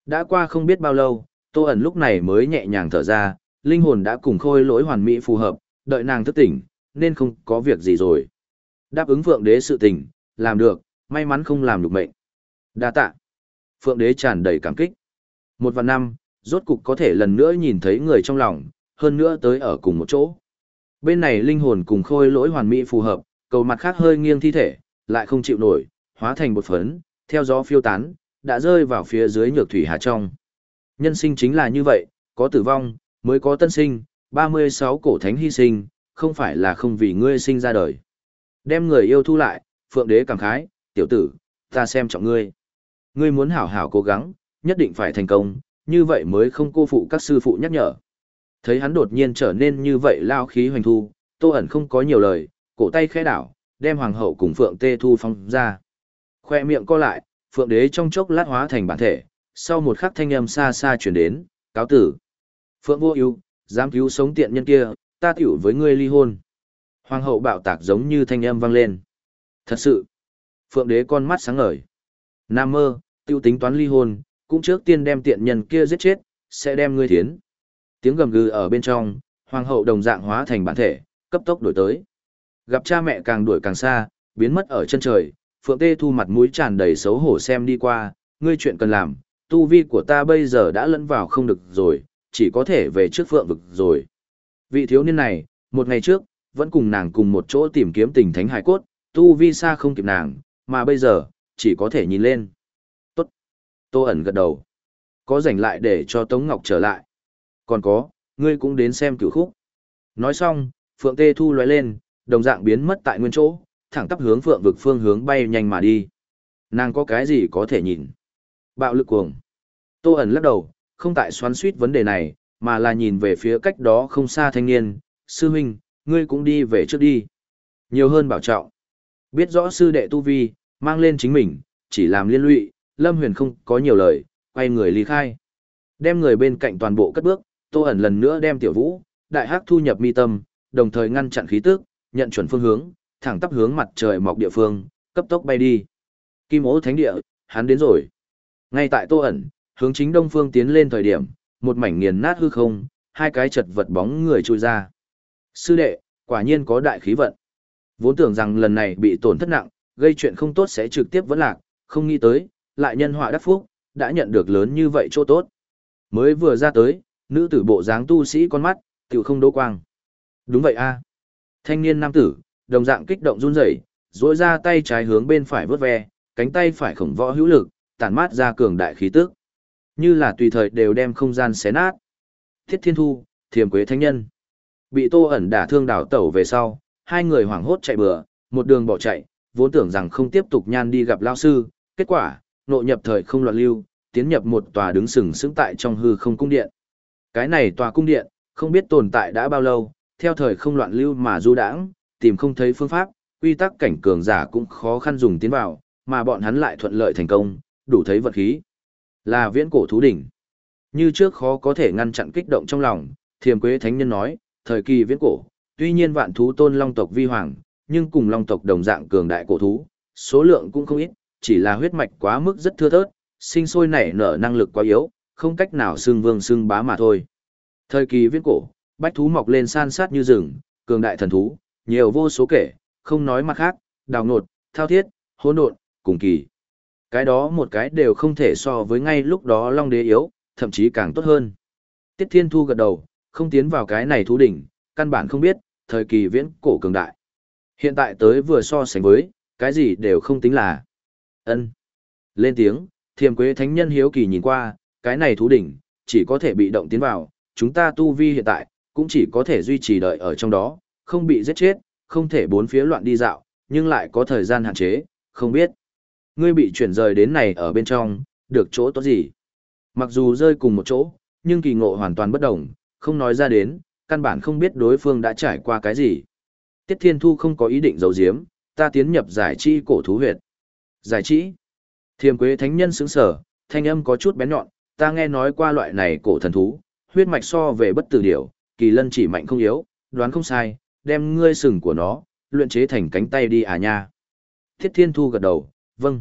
Đã qua không biết bao lâu, Tô ẩn lúc này mới nhẹ nhàng thở ra, linh hồn đã cùng khôi lỗi hoàn mỹ phù hợp, đợi nàng thức tỉnh, nên không có việc gì rồi. Đáp ứng Phượng Đế sự tình, làm được, may mắn không làm được mệnh. Đa tạ. Phượng Đế tràn đầy cảm kích. Một và năm, rốt cục có thể lần nữa nhìn thấy người trong lòng, hơn nữa tới ở cùng một chỗ. Bên này linh hồn cùng khôi lỗi hoàn mỹ phù hợp, cầu mặt khác hơi nghiêng thi thể, lại không chịu nổi, hóa thành bột phấn, theo gió phiêu tán, đã rơi vào phía dưới nhược thủy hà trong. Nhân sinh chính là như vậy, có tử vong, mới có tân sinh, 36 cổ thánh hy sinh, không phải là không vì ngươi sinh ra đời. Đem người yêu thu lại, phượng đế cảm khái, tiểu tử, ta xem trọng ngươi. Ngươi muốn hảo hảo cố gắng, nhất định phải thành công, như vậy mới không cô phụ các sư phụ nhắc nhở. Thấy hắn đột nhiên trở nên như vậy lao khí hoành thu, tô ẩn không có nhiều lời, cổ tay khẽ đảo, đem hoàng hậu cùng phượng tê thu phong ra. Khoe miệng co lại, phượng đế trong chốc lát hóa thành bản thể, sau một khắc thanh âm xa xa chuyển đến, cáo tử. Phượng vô ưu, dám cứu sống tiện nhân kia, ta tiểu với ngươi ly hôn. Hoàng hậu bạo tạc giống như thanh âm vang lên. Thật sự, phượng đế con mắt sáng ngời. Nam mơ, tiêu tính toán ly hôn, cũng trước tiên đem tiện nhân kia giết chết, sẽ đem ngươi thiến. Tiếng gầm gừ ở bên trong, hoàng hậu đồng dạng hóa thành bản thể, cấp tốc đổi tới. Gặp cha mẹ càng đuổi càng xa, biến mất ở chân trời, Phượng Tê Thu mặt mũi tràn đầy xấu hổ xem đi qua, ngươi chuyện cần làm, tu vi của ta bây giờ đã lẫn vào không được rồi, chỉ có thể về trước Phượng vực rồi. Vị thiếu niên này, một ngày trước, vẫn cùng nàng cùng một chỗ tìm kiếm tình thánh hải cốt, tu vi xa không kịp nàng, mà bây giờ, chỉ có thể nhìn lên. Tốt. Tô ẩn gật đầu. Có rảnh lại để cho Tống Ngọc trở lại. Còn có, ngươi cũng đến xem cửu khúc. Nói xong, Phượng Tê Thu lóe lên, đồng dạng biến mất tại nguyên chỗ, thẳng tắp hướng Phượng vực phương hướng bay nhanh mà đi. Nàng có cái gì có thể nhìn? Bạo lực cuồng. Tô ẩn lắc đầu, không tại xoắn suýt vấn đề này, mà là nhìn về phía cách đó không xa thanh niên. Sư huynh, ngươi cũng đi về trước đi. Nhiều hơn bảo trọng. Biết rõ sư đệ tu vi, mang lên chính mình, chỉ làm liên lụy, Lâm Huyền không có nhiều lời, quay người ly khai. Đem người bên cạnh toàn bộ cất bước, Tô ẩn lần nữa đem Tiểu Vũ, Đại Hắc thu nhập mi tâm, đồng thời ngăn chặn khí tức, nhận chuẩn phương hướng, thẳng tắp hướng mặt trời mọc địa phương, cấp tốc bay đi. Kim Ố Thánh địa, hắn đến rồi. Ngay tại Tô ẩn, hướng chính đông phương tiến lên thời điểm, một mảnh nghiền nát hư không, hai cái chật vật bóng người trôi ra. Sư đệ, quả nhiên có đại khí vận. Vốn tưởng rằng lần này bị tổn thất nặng, gây chuyện không tốt sẽ trực tiếp vẫn lạc, không nghĩ tới, lại nhân họa đắc phúc, đã nhận được lớn như vậy chỗ tốt. Mới vừa ra tới, nữ tử bộ dáng tu sĩ con mắt, tiểu không đố quang. Đúng vậy a Thanh niên nam tử, đồng dạng kích động run rẩy, duỗi ra tay trái hướng bên phải vớt ve, cánh tay phải khổng võ hữu lực, tản mát ra cường đại khí tức. Như là tùy thời đều đem không gian xé nát. Thiết Thiên Thu, Thiềm Quế Thánh Nhân. Bị Tô ẩn đả thương đảo tẩu về sau, hai người hoảng hốt chạy bừa, một đường bỏ chạy, vốn tưởng rằng không tiếp tục nhan đi gặp lao sư, kết quả, nội nhập thời không loạn lưu, tiến nhập một tòa đứng sừng sững tại trong hư không cung điện. Cái này tòa cung điện, không biết tồn tại đã bao lâu, theo thời không loạn lưu mà du đãng, tìm không thấy phương pháp, quy tắc cảnh cường giả cũng khó khăn dùng tiến vào, mà bọn hắn lại thuận lợi thành công, đủ thấy vật khí. Là viễn cổ thú đỉnh. Như trước khó có thể ngăn chặn kích động trong lòng, Thiềm Quế Thánh Nhân nói, thời kỳ viễn cổ, tuy nhiên vạn thú tôn long tộc vi hoàng, nhưng cùng long tộc đồng dạng cường đại cổ thú, số lượng cũng không ít, chỉ là huyết mạch quá mức rất thưa thớt, sinh sôi nảy nở năng lực quá yếu, không cách nào xưng vương xưng bá mà thôi. Thời kỳ viễn cổ, bách thú mọc lên san sát như rừng, cường đại thần thú, nhiều vô số kể, không nói mặt khác, đào nột, thao thiết, hỗn độn, cùng kỳ. Cái đó một cái đều không thể so với ngay lúc đó Long Đế yếu, thậm chí càng tốt hơn. Tiết Thiên Thu gật đầu, không tiến vào cái này thú đỉnh, căn bản không biết, thời kỳ viễn cổ cường đại. Hiện tại tới vừa so sánh với, cái gì đều không tính là. ân Lên tiếng, thiềm quế thánh nhân hiếu kỳ nhìn qua, cái này thú đỉnh, chỉ có thể bị động tiến vào, chúng ta tu vi hiện tại, cũng chỉ có thể duy trì đợi ở trong đó, không bị giết chết, không thể bốn phía loạn đi dạo, nhưng lại có thời gian hạn chế, không biết. Ngươi bị chuyển rời đến này ở bên trong, được chỗ tốt gì? Mặc dù rơi cùng một chỗ, nhưng kỳ ngộ hoàn toàn bất đồng, không nói ra đến, căn bản không biết đối phương đã trải qua cái gì. Tiết Thiên Thu không có ý định giấu giếm, ta tiến nhập giải trí cổ thú huyệt. Giải trí? Thiềm Quế Thánh Nhân sững sở, thanh âm có chút bén nhọn, ta nghe nói qua loại này cổ thần thú, huyết mạch so về bất tử điểu, kỳ lân chỉ mạnh không yếu, đoán không sai, đem ngươi sừng của nó, luyện chế thành cánh tay đi à nha. Thiết Thiên Thu gật đầu, vâng.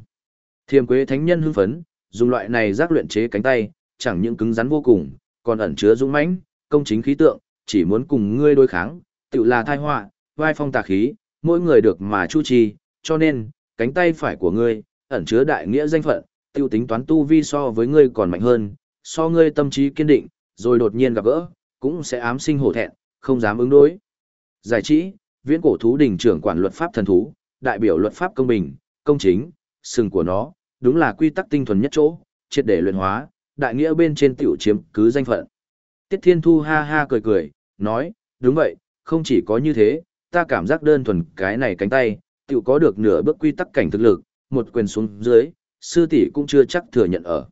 Thiềm Quế Thánh Nhân hưng phấn, dùng loại này rác luyện chế cánh tay, chẳng những cứng rắn vô cùng, còn ẩn chứa dũng mãnh, công chính khí tượng, chỉ muốn cùng ngươi đối kháng, tự là thai họa, vai phong tà khí, mỗi người được mà chu trì, cho nên, cánh tay phải của ngươi, ẩn chứa đại nghĩa danh phận, tiêu tính toán tu vi so với ngươi còn mạnh hơn, so ngươi tâm trí kiên định, rồi đột nhiên gặp gỡ, cũng sẽ ám sinh hổ thẹn, không dám ứng đối. Giải trí, viễn cổ thú đỉnh trưởng quản luật pháp thần thú, đại biểu luật pháp công bình, công chính, sừng của nó, đúng là quy tắc tinh thuần nhất chỗ, triệt để luyện hóa, đại nghĩa bên trên tiểu chiếm cứ danh phận. Tiết Thiên Thu ha ha cười cười, nói, đúng vậy, không chỉ có như thế, ta cảm giác đơn thuần cái này cánh tay, tiểu có được nửa bước quy tắc cảnh thực lực, một quyền xuống dưới, sư tỷ cũng chưa chắc thừa nhận ở.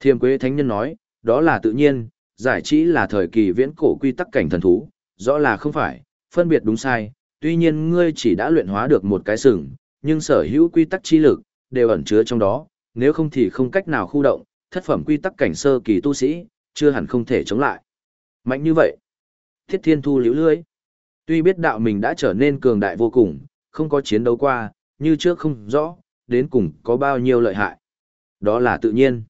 Thiềm Quế Thánh Nhân nói, đó là tự nhiên, giải trí là thời kỳ viễn cổ quy tắc cảnh thần thú, rõ là không phải, phân biệt đúng sai, tuy nhiên ngươi chỉ đã luyện hóa được một cái sừng, nhưng sở hữu quy tắc chi lực, đều ẩn chứa trong đó, nếu không thì không cách nào khu động, thất phẩm quy tắc cảnh sơ kỳ tu sĩ, chưa hẳn không thể chống lại. Mạnh như vậy. Thiết Thiên Thu liễu lưới. Tuy biết đạo mình đã trở nên cường đại vô cùng, không có chiến đấu qua, như trước không rõ, đến cùng có bao nhiêu lợi hại. Đó là tự nhiên.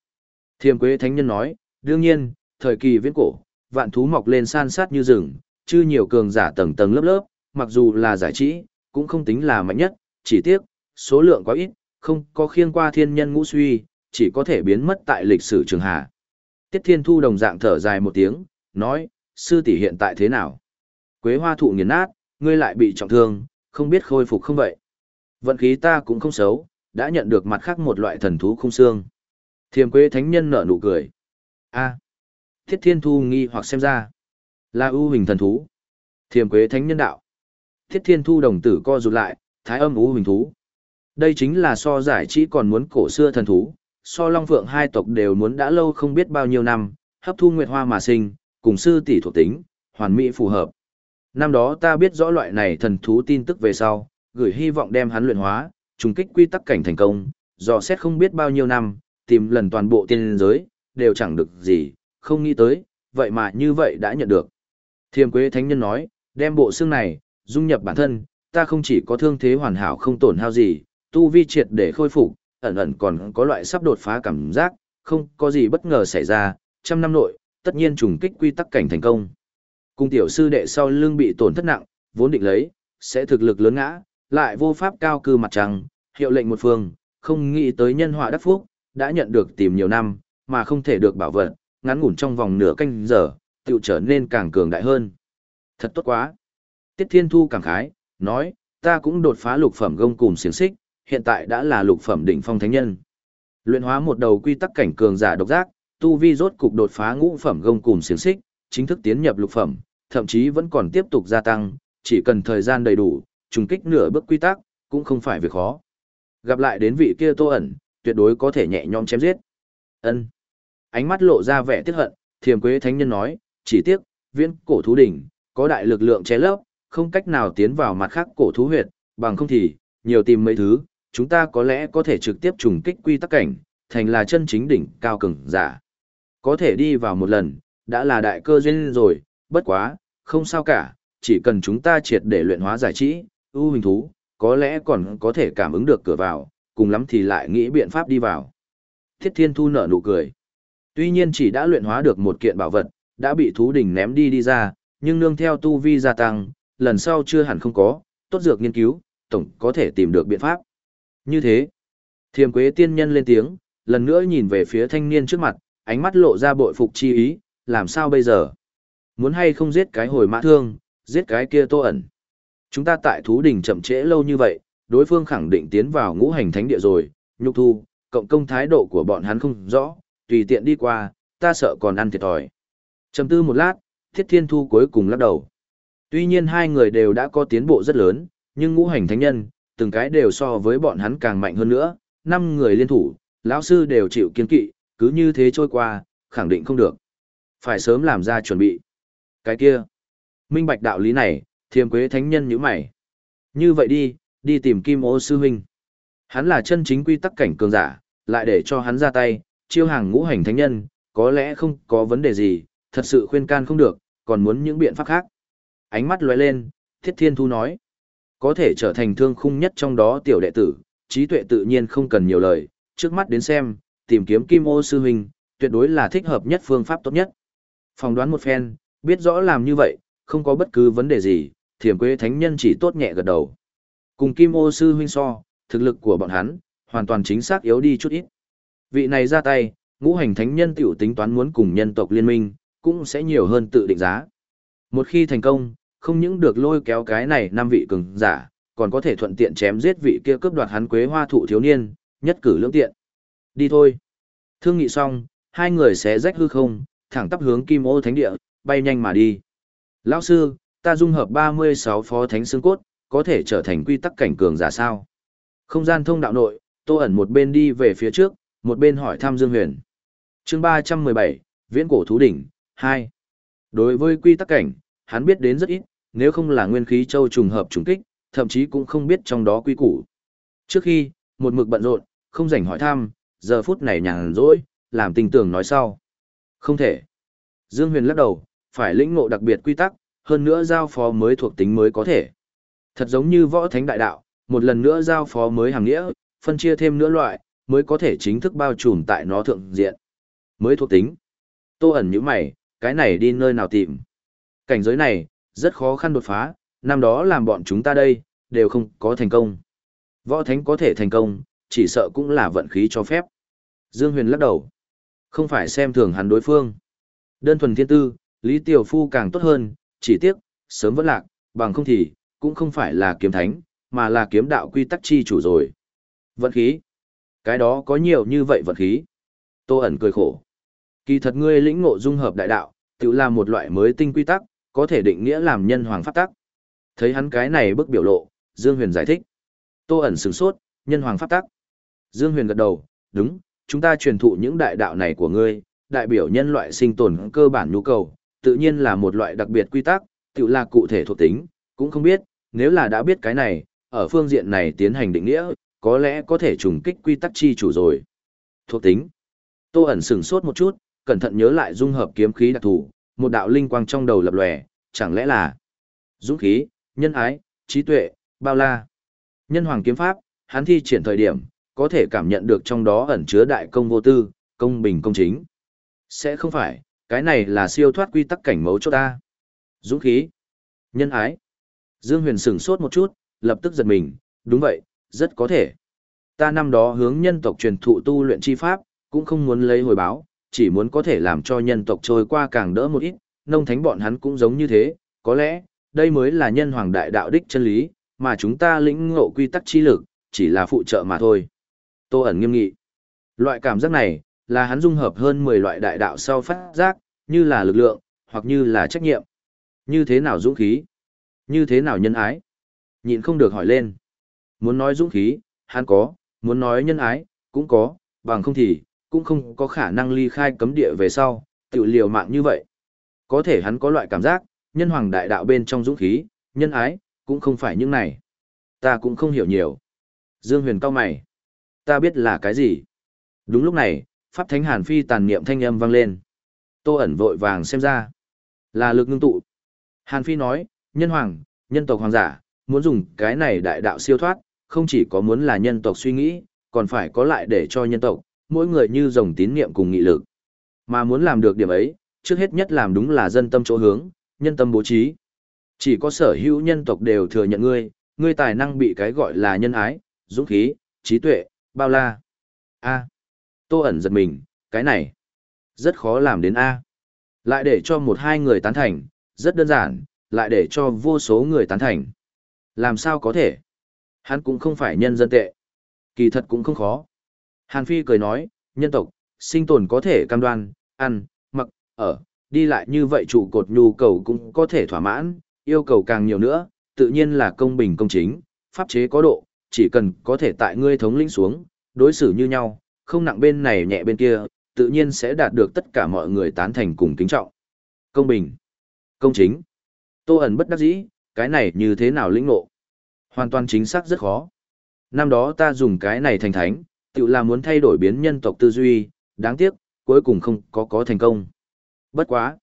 Thiềm Quế Thánh Nhân nói, đương nhiên, thời kỳ viễn cổ, vạn thú mọc lên san sát như rừng, chưa nhiều cường giả tầng tầng lớp lớp, mặc dù là giải trí, cũng không tính là mạnh nhất, chỉ tiếc, số lượng quá ít, không có khiên qua thiên nhân ngũ suy, chỉ có thể biến mất tại lịch sử trường hạ. Tiết Thiên Thu đồng dạng thở dài một tiếng, nói, sư tỷ hiện tại thế nào? Quế hoa thụ nghiền nát, ngươi lại bị trọng thương, không biết khôi phục không vậy? Vận khí ta cũng không xấu, đã nhận được mặt khác một loại thần thú không xương. Thiềm quế thánh nhân nở nụ cười. a Thiết Thiên Thu nghi hoặc xem ra, là ưu hình thần thú. Thiềm quế thánh nhân đạo. Thiết Thiên Thu đồng tử co rụt lại, thái âm ưu hình thú. Đây chính là so giải trí còn muốn cổ xưa thần thú, so Long Phượng hai tộc đều muốn đã lâu không biết bao nhiêu năm, hấp thu nguyệt hoa mà sinh, cùng sư tỷ thuộc tính, hoàn mỹ phù hợp. Năm đó ta biết rõ loại này thần thú tin tức về sau, gửi hy vọng đem hắn luyện hóa, trùng kích quy tắc cảnh thành công, dò xét không biết bao nhiêu năm, tìm lần toàn bộ tiên giới, đều chẳng được gì, không nghĩ tới, vậy mà như vậy đã nhận được. Thiềm Quế Thánh Nhân nói, đem bộ xương này, dung nhập bản thân, ta không chỉ có thương thế hoàn hảo không tổn hao gì, tu vi triệt để khôi phục, ẩn ẩn còn có loại sắp đột phá cảm giác, không có gì bất ngờ xảy ra, trăm năm nội, tất nhiên trùng kích quy tắc cảnh thành công. Cung tiểu sư đệ sau lưng bị tổn thất nặng, vốn định lấy, sẽ thực lực lớn ngã, lại vô pháp cao cư mặt trăng, hiệu lệnh một phương, không nghĩ tới nhân họa đắc phúc, đã nhận được tìm nhiều năm, mà không thể được bảo vật, ngắn ngủn trong vòng nửa canh giờ, tựu trở nên càng cường đại hơn. Thật tốt quá. Tiết Thiên Thu cảm khái, nói, ta cũng đột phá lục phẩm gông cùng xiềng xích, hiện tại đã là lục phẩm đỉnh phong thánh nhân. Luyện hóa một đầu quy tắc cảnh cường giả độc giác, tu vi rốt cục đột phá ngũ phẩm gông cùng xiềng xích, chính thức tiến nhập lục phẩm, thậm chí vẫn còn tiếp tục gia tăng, chỉ cần thời gian đầy đủ, trùng kích nửa bước quy tắc, cũng không phải việc khó. Gặp lại đến vị kia Tô ẩn, tuyệt đối có thể nhẹ nhõm chém giết. Ân. Ánh mắt lộ ra vẻ tiếc hận, Thiềm Quế Thánh Nhân nói, chỉ tiếc, viễn cổ thú đỉnh, có đại lực lượng che lấp, không cách nào tiến vào mặt khác cổ thú huyệt, bằng không thì, nhiều tìm mấy thứ, chúng ta có lẽ có thể trực tiếp trùng kích quy tắc cảnh, thành là chân chính đỉnh cao cường giả. Có thể đi vào một lần, đã là đại cơ duyên rồi, bất quá, không sao cả, chỉ cần chúng ta triệt để luyện hóa giải trí, ưu hình thú, có lẽ còn có thể cảm ứng được cửa vào, cùng lắm thì lại nghĩ biện pháp đi vào. Thiết Thiên Thu nở nụ cười. Tuy nhiên chỉ đã luyện hóa được một kiện bảo vật, đã bị thú đỉnh ném đi đi ra, nhưng nương theo tu vi gia tăng, lần sau chưa hẳn không có, tốt dược nghiên cứu, tổng có thể tìm được biện pháp. Như thế, thiềm quế tiên nhân lên tiếng, lần nữa nhìn về phía thanh niên trước mặt, ánh mắt lộ ra bội phục chi ý, làm sao bây giờ? Muốn hay không giết cái hồi mã thương, giết cái kia tô ẩn. Chúng ta tại thú đỉnh chậm trễ lâu như vậy, đối phương khẳng định tiến vào ngũ hành thánh địa rồi, nhục thu, cộng công thái độ của bọn hắn không rõ, tùy tiện đi qua, ta sợ còn ăn thiệt thòi. Trầm tư một lát, Thiết Thiên Thu cuối cùng lắc đầu. Tuy nhiên hai người đều đã có tiến bộ rất lớn, nhưng ngũ hành thánh nhân, từng cái đều so với bọn hắn càng mạnh hơn nữa, năm người liên thủ, lão sư đều chịu kiên kỵ, cứ như thế trôi qua, khẳng định không được. Phải sớm làm ra chuẩn bị. Cái kia, minh bạch đạo lý này, thiềm quế thánh nhân như mày. Như vậy đi, đi tìm Kim ô sư huynh. Hắn là chân chính quy tắc cảnh cường giả, lại để cho hắn ra tay, chiêu hàng ngũ hành thánh nhân, có lẽ không có vấn đề gì, thật sự khuyên can không được, còn muốn những biện pháp khác. Ánh mắt lóe lên, Thiết Thiên Thu nói, có thể trở thành thương khung nhất trong đó tiểu đệ tử, trí tuệ tự nhiên không cần nhiều lời, trước mắt đến xem, tìm kiếm Kim Ô sư huynh, tuyệt đối là thích hợp nhất phương pháp tốt nhất. Phòng đoán một phen, biết rõ làm như vậy, không có bất cứ vấn đề gì, Thiểm Quế Thánh Nhân chỉ tốt nhẹ gật đầu. Cùng Kim Ô sư huynh so, thực lực của bọn hắn hoàn toàn chính xác yếu đi chút ít. Vị này ra tay, ngũ hành thánh nhân tiểu tính toán muốn cùng nhân tộc liên minh, cũng sẽ nhiều hơn tự định giá. Một khi thành công, không những được lôi kéo cái này năm vị cường giả, còn có thể thuận tiện chém giết vị kia cướp đoạt hắn quế hoa thụ thiếu niên, nhất cử lưỡng tiện. Đi thôi. Thương nghị xong, hai người sẽ rách hư không, thẳng tắp hướng Kim Ô Thánh Địa, bay nhanh mà đi. Lão sư, ta dung hợp 36 phó thánh xương cốt, có thể trở thành quy tắc cảnh cường giả sao? Không gian thông đạo nội, Tô ẩn một bên đi về phía trước, một bên hỏi thăm Dương Huyền. Chương 317, Viễn cổ thú đỉnh 2. Đối với quy tắc cảnh, hắn biết đến rất ít, nếu không là nguyên khí châu trùng hợp trùng kích, thậm chí cũng không biết trong đó quy củ. Trước khi, một mực bận rộn, không rảnh hỏi thăm, giờ phút này nhàn rỗi, làm tình tưởng nói sau. Không thể. Dương Huyền lắc đầu, phải lĩnh ngộ đặc biệt quy tắc, hơn nữa giao phó mới thuộc tính mới có thể. Thật giống như võ thánh đại đạo, một lần nữa giao phó mới hàng nghĩa, phân chia thêm nữa loại, mới có thể chính thức bao trùm tại nó thượng diện. Mới thuộc tính. Tô ẩn như mày, cái này đi nơi nào tìm. Cảnh giới này, rất khó khăn đột phá, năm đó làm bọn chúng ta đây, đều không có thành công. Võ thánh có thể thành công, chỉ sợ cũng là vận khí cho phép. Dương Huyền lắc đầu. Không phải xem thường hắn đối phương. Đơn thuần thiên tư, Lý Tiểu Phu càng tốt hơn, chỉ tiếc, sớm vẫn lạc, bằng không thì, cũng không phải là kiếm thánh, mà là kiếm đạo quy tắc chi chủ rồi. Vận khí. Cái đó có nhiều như vậy vật khí. Tô ẩn cười khổ. Kỳ thật ngươi lĩnh ngộ dung hợp đại đạo, tự là một loại mới tinh quy tắc, có thể định nghĩa làm nhân hoàng pháp tắc. Thấy hắn cái này bức biểu lộ, Dương Huyền giải thích. Tô ẩn sửng sốt, nhân hoàng pháp tắc. Dương Huyền gật đầu, đúng, chúng ta truyền thụ những đại đạo này của ngươi, đại biểu nhân loại sinh tồn cơ bản nhu cầu, tự nhiên là một loại đặc biệt quy tắc, tự là cụ thể thuộc tính, cũng không biết, nếu là đã biết cái này, ở phương diện này tiến hành định nghĩa, có lẽ có thể trùng kích quy tắc chi chủ rồi. Thuộc tính. Tô ẩn sửng sốt một chút, cẩn thận nhớ lại dung hợp kiếm khí đặc thù, một đạo linh quang trong đầu lập lòe, chẳng lẽ là dũng khí, nhân ái, trí tuệ, bao la. Nhân hoàng kiếm pháp, hắn thi triển thời điểm, có thể cảm nhận được trong đó ẩn chứa đại công vô tư, công bình công chính. Sẽ không phải, cái này là siêu thoát quy tắc cảnh mấu cho ta. Dũng khí, nhân ái. Dương Huyền sửng sốt một chút, lập tức giật mình, đúng vậy, rất có thể. Ta năm đó hướng nhân tộc truyền thụ tu luyện chi pháp, cũng không muốn lấy hồi báo, chỉ muốn có thể làm cho nhân tộc trôi qua càng đỡ một ít, nông thánh bọn hắn cũng giống như thế, có lẽ, đây mới là nhân hoàng đại đạo đích chân lý, mà chúng ta lĩnh ngộ quy tắc chi lực, chỉ là phụ trợ mà thôi. Tô ẩn nghiêm nghị. Loại cảm giác này, là hắn dung hợp hơn 10 loại đại đạo sau phát giác, như là lực lượng, hoặc như là trách nhiệm. Như thế nào dũng khí? Như thế nào nhân ái? Nhịn không được hỏi lên. Muốn nói dũng khí, hắn có, muốn nói nhân ái, cũng có, bằng không thì, cũng không có khả năng ly khai cấm địa về sau, tự liều mạng như vậy. Có thể hắn có loại cảm giác, nhân hoàng đại đạo bên trong dũng khí, nhân ái, cũng không phải những này. Ta cũng không hiểu nhiều. Dương huyền cao mày. Ta biết là cái gì. Đúng lúc này, Pháp Thánh Hàn Phi tàn niệm thanh âm vang lên. Tô ẩn vội vàng xem ra. Là lực ngưng tụ. Hàn Phi nói, nhân hoàng, nhân tộc hoàng giả, muốn dùng cái này đại đạo siêu thoát, không chỉ có muốn là nhân tộc suy nghĩ, còn phải có lại để cho nhân tộc, mỗi người như dòng tín niệm cùng nghị lực. Mà muốn làm được điểm ấy, trước hết nhất làm đúng là dân tâm chỗ hướng, nhân tâm bố trí. Chỉ có sở hữu nhân tộc đều thừa nhận ngươi, ngươi tài năng bị cái gọi là nhân ái, dũng khí, trí tuệ, bao la. A. À. Tô ẩn giật mình, cái này rất khó làm đến A. Lại để cho một hai người tán thành, rất đơn giản, lại để cho vô số người tán thành. Làm sao có thể? Hắn cũng không phải nhân dân tệ. Kỳ thật cũng không khó. Hàn Phi cười nói, nhân tộc, sinh tồn có thể cam đoan, ăn, mặc, ở, đi lại như vậy trụ cột nhu cầu cũng có thể thỏa mãn, yêu cầu càng nhiều nữa, tự nhiên là công bình công chính, pháp chế có độ, chỉ cần có thể tại ngươi thống lĩnh xuống, đối xử như nhau, không nặng bên này nhẹ bên kia, tự nhiên sẽ đạt được tất cả mọi người tán thành cùng kính trọng. Công bình, công chính. Tô ẩn bất đắc dĩ, cái này như thế nào lĩnh ngộ? Hoàn toàn chính xác rất khó. Năm đó ta dùng cái này thành thánh, tự là muốn thay đổi biến nhân tộc tư duy, đáng tiếc, cuối cùng không có có thành công. Bất quá.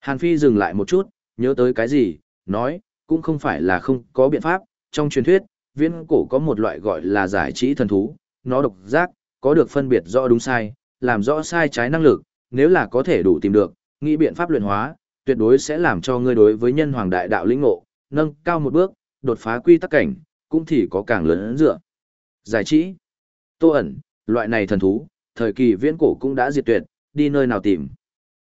Hàn Phi dừng lại một chút, nhớ tới cái gì, nói, cũng không phải là không có biện pháp, trong truyền thuyết, viễn cổ có một loại gọi là giải trí thần thú, nó độc giác, có được phân biệt rõ đúng sai, làm rõ sai trái năng lực, nếu là có thể đủ tìm được, nghĩ biện pháp luyện hóa, tuyệt đối sẽ làm cho ngươi đối với nhân hoàng đại đạo lĩnh ngộ, nâng cao một bước, đột phá quy tắc cảnh, cũng thì có càng lớn dựa. Giải trí, tô ẩn, loại này thần thú, thời kỳ viễn cổ cũng đã diệt tuyệt, đi nơi nào tìm.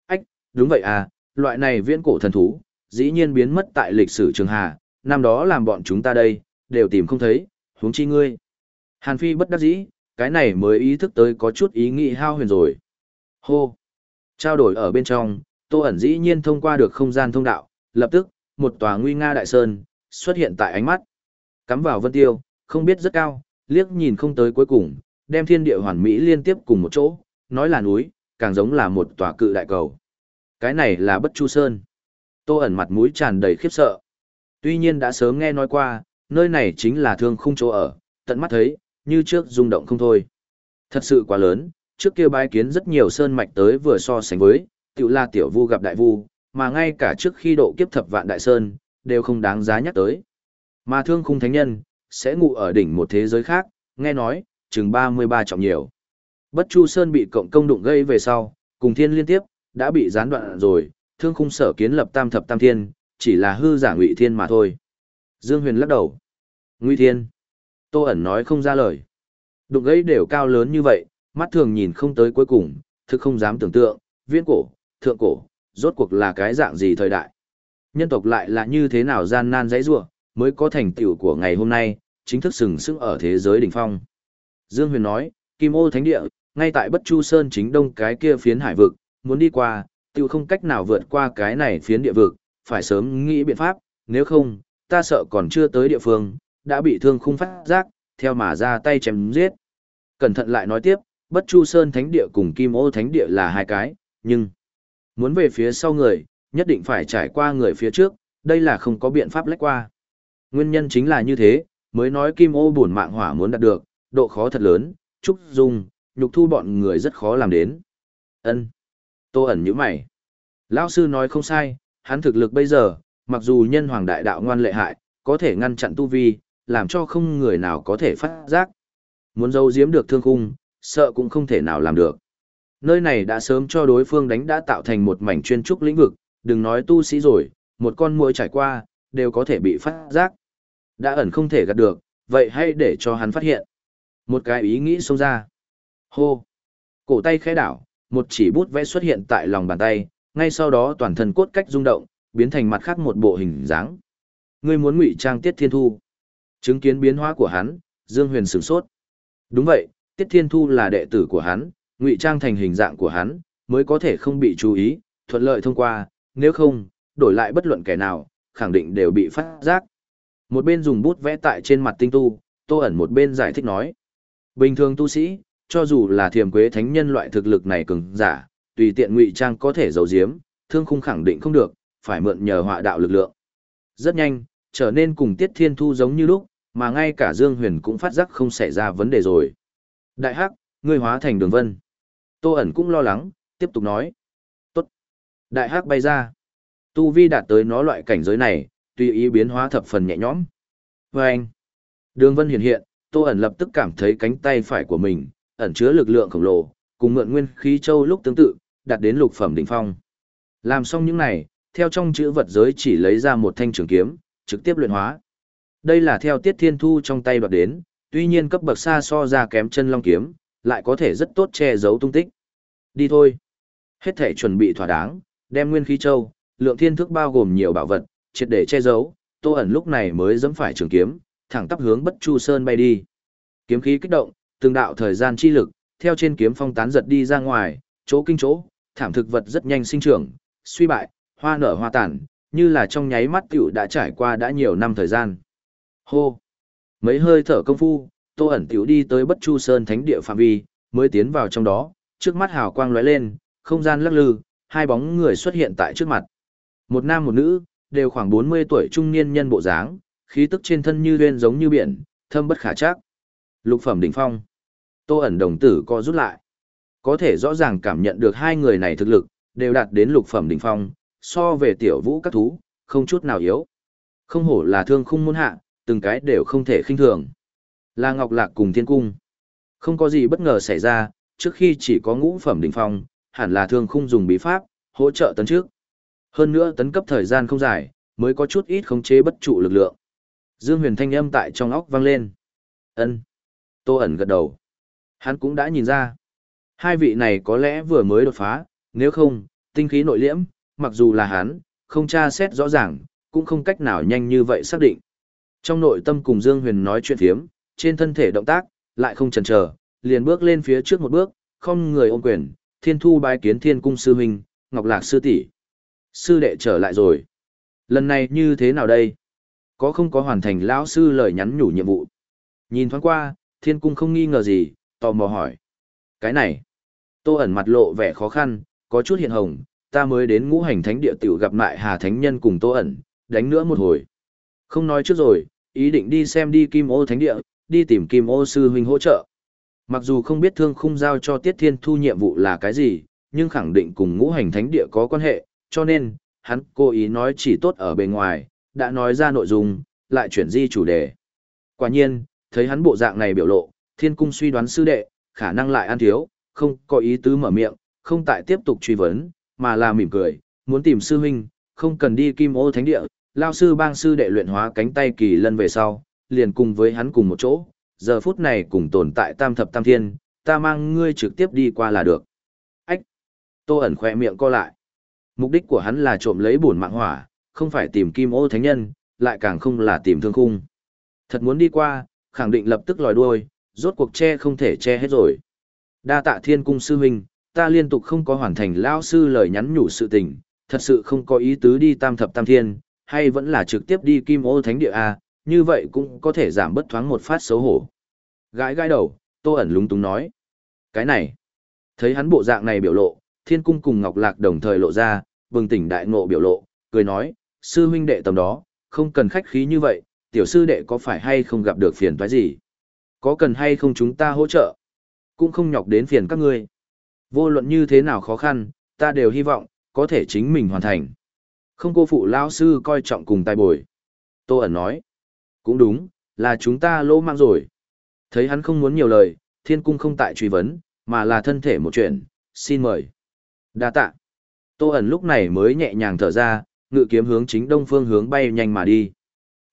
Ách, đúng vậy à, loại này viễn cổ thần thú, dĩ nhiên biến mất tại lịch sử trường hà, năm đó làm bọn chúng ta đây, đều tìm không thấy, huống chi ngươi. Hàn Phi bất đắc dĩ, cái này mới ý thức tới có chút ý nghĩ hao huyền rồi. Hô! Trao đổi ở bên trong, Tô ẩn dĩ nhiên thông qua được không gian thông đạo, lập tức, một tòa nguy nga đại sơn, xuất hiện tại ánh mắt. Cắm vào vân tiêu, không biết rất cao, liếc nhìn không tới cuối cùng, đem thiên địa hoàn mỹ liên tiếp cùng một chỗ, nói là núi, càng giống là một tòa cự đại cầu. Cái này là bất chu sơn. Tô ẩn mặt mũi tràn đầy khiếp sợ. Tuy nhiên đã sớm nghe nói qua, nơi này chính là thương khung chỗ ở, tận mắt thấy, như trước rung động không thôi. Thật sự quá lớn, trước kia bái kiến rất nhiều sơn mạch tới vừa so sánh với, tiểu la tiểu vu gặp đại vu, mà ngay cả trước khi độ kiếp thập vạn đại sơn, đều không đáng giá nhắc tới. Mà thương khung thánh nhân, sẽ ngủ ở đỉnh một thế giới khác, nghe nói, chừng 33 trọng nhiều. Bất Chu Sơn bị cộng công đụng gây về sau, cùng thiên liên tiếp, đã bị gián đoạn rồi, thương khung sở kiến lập tam thập tam thiên, chỉ là hư giả ngụy thiên mà thôi. Dương Huyền lắc đầu. Ngụy thiên. Tô ẩn nói không ra lời. Đụng gãy đều cao lớn như vậy, mắt thường nhìn không tới cuối cùng, thực không dám tưởng tượng, viễn cổ, thượng cổ, rốt cuộc là cái dạng gì thời đại. Nhân tộc lại là như thế nào gian nan dãy rua, mới có thành tựu của ngày hôm nay, chính thức sừng sững ở thế giới đỉnh phong. Dương Huyền nói, Kim ô thánh địa, ngay tại Bất Chu Sơn chính đông cái kia phiến hải vực, muốn đi qua, tiêu không cách nào vượt qua cái này phiến địa vực, phải sớm nghĩ biện pháp, nếu không, ta sợ còn chưa tới địa phương, đã bị thương khung phát giác, theo mà ra tay chém giết. Cẩn thận lại nói tiếp, Bất Chu Sơn Thánh Địa cùng Kim Ô Thánh Địa là hai cái, nhưng muốn về phía sau người, nhất định phải trải qua người phía trước, đây là không có biện pháp lách qua. Nguyên nhân chính là như thế, mới nói Kim Ô buồn mạng hỏa muốn đạt được, độ khó thật lớn, Trúc Dung, nhục thu bọn người rất khó làm đến. Ân, Tô ẩn như mày. Lão sư nói không sai, hắn thực lực bây giờ, mặc dù nhân hoàng đại đạo ngoan lệ hại, có thể ngăn chặn tu vi, làm cho không người nào có thể phát giác. Muốn dâu giếm được thương khung, sợ cũng không thể nào làm được. Nơi này đã sớm cho đối phương đánh đã tạo thành một mảnh chuyên trúc lĩnh vực, đừng nói tu sĩ rồi, một con muỗi trải qua, đều có thể bị phát giác. Đã ẩn không thể gạt được, vậy hay để cho hắn phát hiện. Một cái ý nghĩ xông ra. Hô! Cổ tay khẽ đảo, một chỉ bút vẽ xuất hiện tại lòng bàn tay, ngay sau đó toàn thân cốt cách rung động, biến thành mặt khác một bộ hình dáng. Ngươi muốn ngụy trang Tiết Thiên Thu. Chứng kiến biến hóa của hắn, Dương Huyền sửng sốt. Đúng vậy, Tiết Thiên Thu là đệ tử của hắn, ngụy trang thành hình dạng của hắn, mới có thể không bị chú ý, thuận lợi thông qua, nếu không, đổi lại bất luận kẻ nào, khẳng định đều bị phát giác. Một bên dùng bút vẽ tại trên mặt tinh tu, Tô ẩn một bên giải thích nói. Bình thường tu sĩ, cho dù là thiềm quế thánh nhân loại thực lực này cường giả, tùy tiện ngụy trang có thể giấu giếm, thương khung khẳng định không được, phải mượn nhờ họa đạo lực lượng. Rất nhanh, trở nên cùng Tiết Thiên Thu giống như lúc, mà ngay cả Dương Huyền cũng phát giác không xảy ra vấn đề rồi. Đại Hắc, ngươi hóa thành đường vân. Tô ẩn cũng lo lắng, tiếp tục nói. Đại Hắc bay ra. Tu Vi đạt tới nó loại cảnh giới này, tùy ý biến hóa thập phần nhẹ nhõm. Và. Đường vân hiện hiện, Tô ẩn lập tức cảm thấy cánh tay phải của mình, ẩn chứa lực lượng khổng lồ, cùng mượn nguyên khí châu lúc tương tự, đạt đến lục phẩm đỉnh phong. Làm xong những này, theo trong chữ vật giới chỉ lấy ra một thanh trường kiếm, trực tiếp luyện hóa. Đây là theo Tiết Thiên Thu trong tay đoạt đến, tuy nhiên cấp bậc xa so ra kém chân long kiếm, lại có thể rất tốt che giấu tung tích. Đi thôi. Hết thể chuẩn bị thỏa đáng, đem nguyên khí châu, lượng thiên thức bao gồm nhiều bảo vật, triệt để che giấu, Tô ẩn lúc này mới dẫm phải trường kiếm, thẳng tắp hướng Bất Chu Sơn bay đi. Kiếm khí kích động, từng đạo thời gian chi lực, theo trên kiếm phong tán giật đi ra ngoài, chỗ kinh chỗ, thảm thực vật rất nhanh sinh trưởng, suy bại, hoa nở hoa tàn, như là trong nháy mắt tiểu đã trải qua đã nhiều năm thời gian. Hô! Mấy hơi thở công phu, Tô ẩn tiểu đi tới Bất Chu Sơn thánh địa phạm vi, mới tiến vào trong đó, trước mắt hào quang lóe lên, không gian lắc lư, hai bóng người xuất hiện tại trước mặt. Một nam một nữ, đều khoảng 40 tuổi trung niên nhân bộ dáng, khí tức trên thân như uyên giống như biển, thâm bất khả trắc. Lục phẩm đỉnh phong. Tô ẩn đồng tử co rút lại. Có thể rõ ràng cảm nhận được hai người này thực lực, đều đạt đến lục phẩm đỉnh phong, so về tiểu vũ các thú, không chút nào yếu. Không hổ là thương khung môn hạ, từng cái đều không thể khinh thường. Là Ngọc Lạc cùng Thiên Cung. Không có gì bất ngờ xảy ra, trước khi chỉ có ngũ phẩm đỉnh phong, hẳn là thương khung dùng bí pháp, hỗ trợ tấn trước. Hơn nữa tấn cấp thời gian không dài, mới có chút ít khống chế bất trụ lực lượng. Dương Huyền thanh âm tại trong óc vang lên. Ân. Tô ẩn gật đầu. Hắn cũng đã nhìn ra. Hai vị này có lẽ vừa mới đột phá, nếu không, tinh khí nội liễm, mặc dù là hắn, không tra xét rõ ràng, cũng không cách nào nhanh như vậy xác định. Trong nội tâm cùng Dương Huyền nói chuyện phiếm, trên thân thể động tác, lại không chần chờ, liền bước lên phía trước một bước, không người ôm quyền, thiên thu bái kiến thiên cung sư huynh, ngọc lạc sư tỷ Sư đệ trở lại rồi. Lần này như thế nào đây? Có không có hoàn thành lão sư lời nhắn nhủ nhiệm vụ? Nhìn thoáng qua, thiên cung không nghi ngờ gì, tò mò hỏi. Cái này, tô ẩn mặt lộ vẻ khó khăn, có chút hiện hồng, ta mới đến ngũ hành thánh địa tiểu gặp lại Hà Thánh Nhân cùng tô ẩn, đánh nữa một hồi. Không nói trước rồi, ý định đi xem đi Kim Ô Thánh Địa, đi tìm Kim Ô Sư Huynh hỗ trợ. Mặc dù không biết thương khung giao cho Tiết Thiên Thu nhiệm vụ là cái gì, nhưng khẳng định cùng ngũ hành thánh địa có quan hệ, cho nên, hắn cố ý nói chỉ tốt ở bề ngoài, đã nói ra nội dung, lại chuyển di chủ đề. Quả nhiên, thấy hắn bộ dạng này biểu lộ, thiên cung suy đoán sư đệ, khả năng lại ăn thiếu, không có ý tứ mở miệng, không tại tiếp tục truy vấn, mà là mỉm cười, muốn tìm sư huynh, không cần đi kim ô thánh địa, lao sư bang sư đệ luyện hóa cánh tay kỳ lân về sau, liền cùng với hắn cùng một chỗ, giờ phút này cùng tồn tại tam thập tam thiên, ta mang ngươi trực tiếp đi qua là được. Ách! Tô ẩn khỏe miệng co lại. Mục đích của hắn là trộm lấy bổn mạng hỏa, không phải tìm kim ô thánh nhân, lại càng không là tìm thương khung. Thật muốn đi qua, khẳng định lập tức lòi đuôi, rốt cuộc che không thể che hết rồi. Đa tạ thiên cung sư huynh, ta liên tục không có hoàn thành lao sư lời nhắn nhủ sự tình, thật sự không có ý tứ đi tam thập tam thiên, hay vẫn là trực tiếp đi kim ô thánh địa A, như vậy cũng có thể giảm bất thoáng một phát xấu hổ. Gãi gãi đầu, tô ẩn lúng túng nói. Cái này, thấy hắn bộ dạng này biểu lộ, thiên cung cùng ngọc lạc đồng thời lộ ra, bừng tỉnh đại ngộ biểu lộ, cười nói, sư huynh đệ tầm đó, không cần khách khí như vậy, tiểu sư đệ có phải hay không gặp được phiền toái gì? Có cần hay không chúng ta hỗ trợ? Cũng không nhọc đến phiền các ngươi. Vô luận như thế nào khó khăn, ta đều hy vọng, có thể chính mình hoàn thành. Không cô phụ lão sư coi trọng cùng tài bồi. Tô ẩn nói. Cũng đúng, là chúng ta lỗ mang rồi. Thấy hắn không muốn nhiều lời, thiên cung không tại truy vấn, mà là thân thể một chuyện, xin mời. Đa tạ. Tô ẩn lúc này mới nhẹ nhàng thở ra, ngự kiếm hướng chính đông phương hướng bay nhanh mà đi.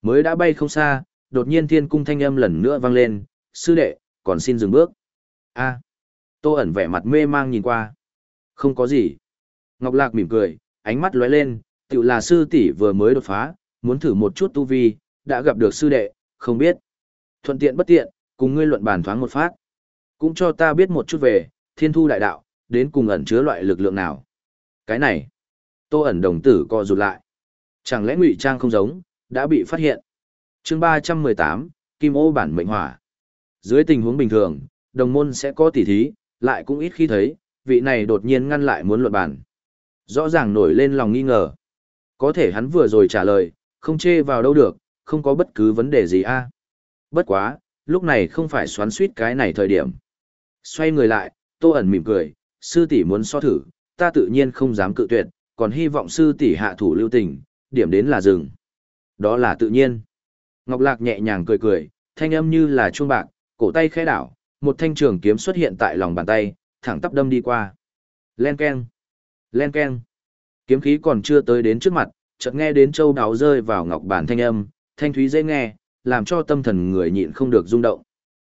Mới đã bay không xa, đột nhiên thiên cung thanh âm lần nữa vang lên, sư đệ, còn xin dừng bước. a Tô ẩn vẻ mặt mê mang nhìn qua. Không có gì. Ngọc Lạc mỉm cười, ánh mắt lóe lên, tự là sư tỷ vừa mới đột phá, muốn thử một chút tu vi, đã gặp được sư đệ, không biết. Thuận tiện bất tiện, cùng ngươi luận bàn thoáng một phát. Cũng cho ta biết một chút về, thiên thu đại đạo, đến cùng ẩn chứa loại lực lượng nào. Cái này, tô ẩn đồng tử co rụt lại. Chẳng lẽ ngụy trang không giống, đã bị phát hiện. chương ba trăm mười tám Kim ô bản mệnh hỏa. Dưới tình huống bình thường, đồng môn sẽ có tỉ thí, lại cũng ít khi thấy, vị này đột nhiên ngăn lại muốn luận bàn. Rõ ràng nổi lên lòng nghi ngờ. Có thể hắn vừa rồi trả lời, không chê vào đâu được, không có bất cứ vấn đề gì a. Bất quá, lúc này không phải xoắn suýt cái này thời điểm. Xoay người lại, tô ẩn mỉm cười, sư tỷ muốn so thử, ta tự nhiên không dám cự tuyệt, còn hy vọng sư tỷ hạ thủ lưu tình, điểm đến là rừng. Đó là tự nhiên. Ngọc Lạc nhẹ nhàng cười cười, thanh âm như là chuông bạc, cổ tay khẽ đảo, một thanh trường kiếm xuất hiện tại lòng bàn tay, thẳng tắp đâm đi qua. Len keng, len keng. Kiếm khí còn chưa tới đến trước mặt, chợt nghe đến châu đáo rơi vào ngọc bản thanh âm, thanh thúy dễ nghe, làm cho tâm thần người nhịn không được rung động.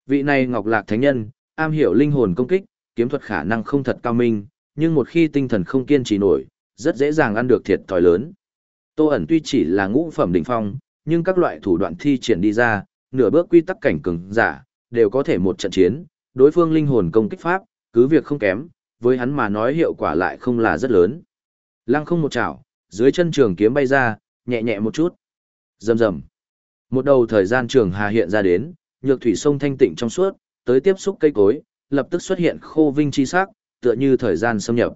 Vị này Ngọc Lạc Thánh Nhân, am hiểu linh hồn công kích, kiếm thuật khả năng không thật cao minh, nhưng một khi tinh thần không kiên trì nổi, rất dễ dàng ăn được thiệt thòi lớn. Tô ẩn tuy chỉ là ngũ phẩm đỉnh phong, nhưng các loại thủ đoạn thi triển đi ra, nửa bước quy tắc cảnh cường giả, đều có thể một trận chiến, đối phương linh hồn công kích pháp, cứ việc không kém, với hắn mà nói hiệu quả lại không là rất lớn. Lăng không một chảo, dưới chân trường kiếm bay ra, nhẹ nhẹ một chút. Rầm rầm. Một đầu thời gian trường hà hiện ra đến, nhược thủy sông thanh tịnh trong suốt, tới tiếp xúc cây cối, lập tức xuất hiện khô vinh chi sắc, tựa như thời gian xâm nhập.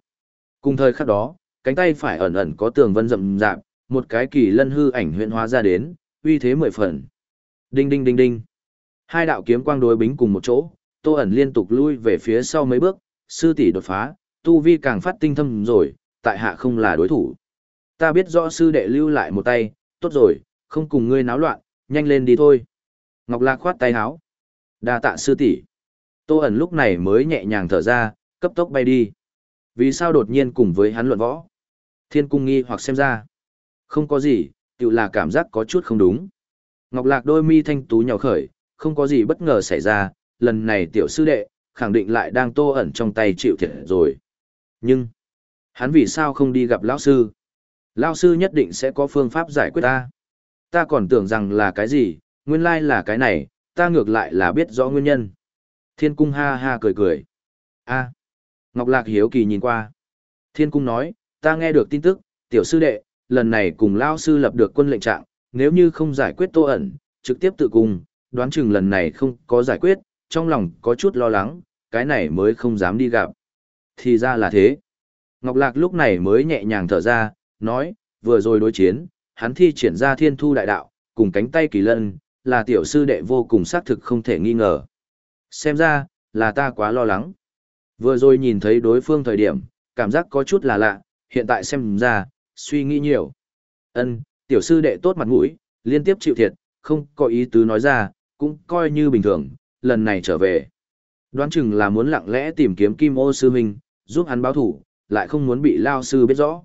Cùng thời khắc đó, cánh tay phải ẩn ẩn có tường vân rậm rạp, một cái kỳ lân hư ảnh huyện hóa ra đến, uy thế mười phần. Đinh đinh đinh đinh. Hai đạo kiếm quang đối bính cùng một chỗ, Tô ẩn liên tục lui về phía sau mấy bước, sư tỷ đột phá, tu vi càng phát tinh thâm rồi, tại hạ không là đối thủ. Ta biết rõ sư đệ lưu lại một tay, tốt rồi, không cùng ngươi náo loạn, nhanh lên đi thôi. Ngọc Lạc khoát tay háo. Đa tạ sư tỷ. Tô ẩn lúc này mới nhẹ nhàng thở ra, cấp tốc bay đi. Vì sao đột nhiên cùng với hắn luận võ? Thiên cung nghi hoặc xem ra. Không có gì, tự là cảm giác có chút không đúng. Ngọc Lạc đôi mi thanh tú nhào khởi, không có gì bất ngờ xảy ra, lần này tiểu sư đệ, khẳng định lại đang tô ẩn trong tay chịu thiệt rồi. Nhưng, hắn vì sao không đi gặp lão sư? Lão sư nhất định sẽ có phương pháp giải quyết ta. Ta còn tưởng rằng là cái gì, nguyên lai là cái này, ta ngược lại là biết rõ nguyên nhân. Thiên cung ha ha cười cười. a Ngọc Lạc hiếu kỳ nhìn qua. Thiên cung nói, ta nghe được tin tức, tiểu sư đệ, lần này cùng Lão sư lập được quân lệnh trạng, nếu như không giải quyết tô ẩn, trực tiếp tự cung, đoán chừng lần này không có giải quyết, trong lòng có chút lo lắng, cái này mới không dám đi gặp. Thì ra là thế. Ngọc Lạc lúc này mới nhẹ nhàng thở ra, nói, vừa rồi đối chiến, hắn thi triển ra thiên thu đại đạo, cùng cánh tay kỳ lân, là tiểu sư đệ vô cùng xác thực không thể nghi ngờ. Xem ra, là ta quá lo lắng. Vừa rồi nhìn thấy đối phương thời điểm, cảm giác có chút là lạ, hiện tại xem ra, suy nghĩ nhiều. Ân, tiểu sư đệ tốt mặt mũi, liên tiếp chịu thiệt, không có ý tứ nói ra, cũng coi như bình thường, lần này trở về. Đoán chừng là muốn lặng lẽ tìm kiếm Kim ô sư huynh, giúp hắn báo thủ, lại không muốn bị lao sư biết rõ.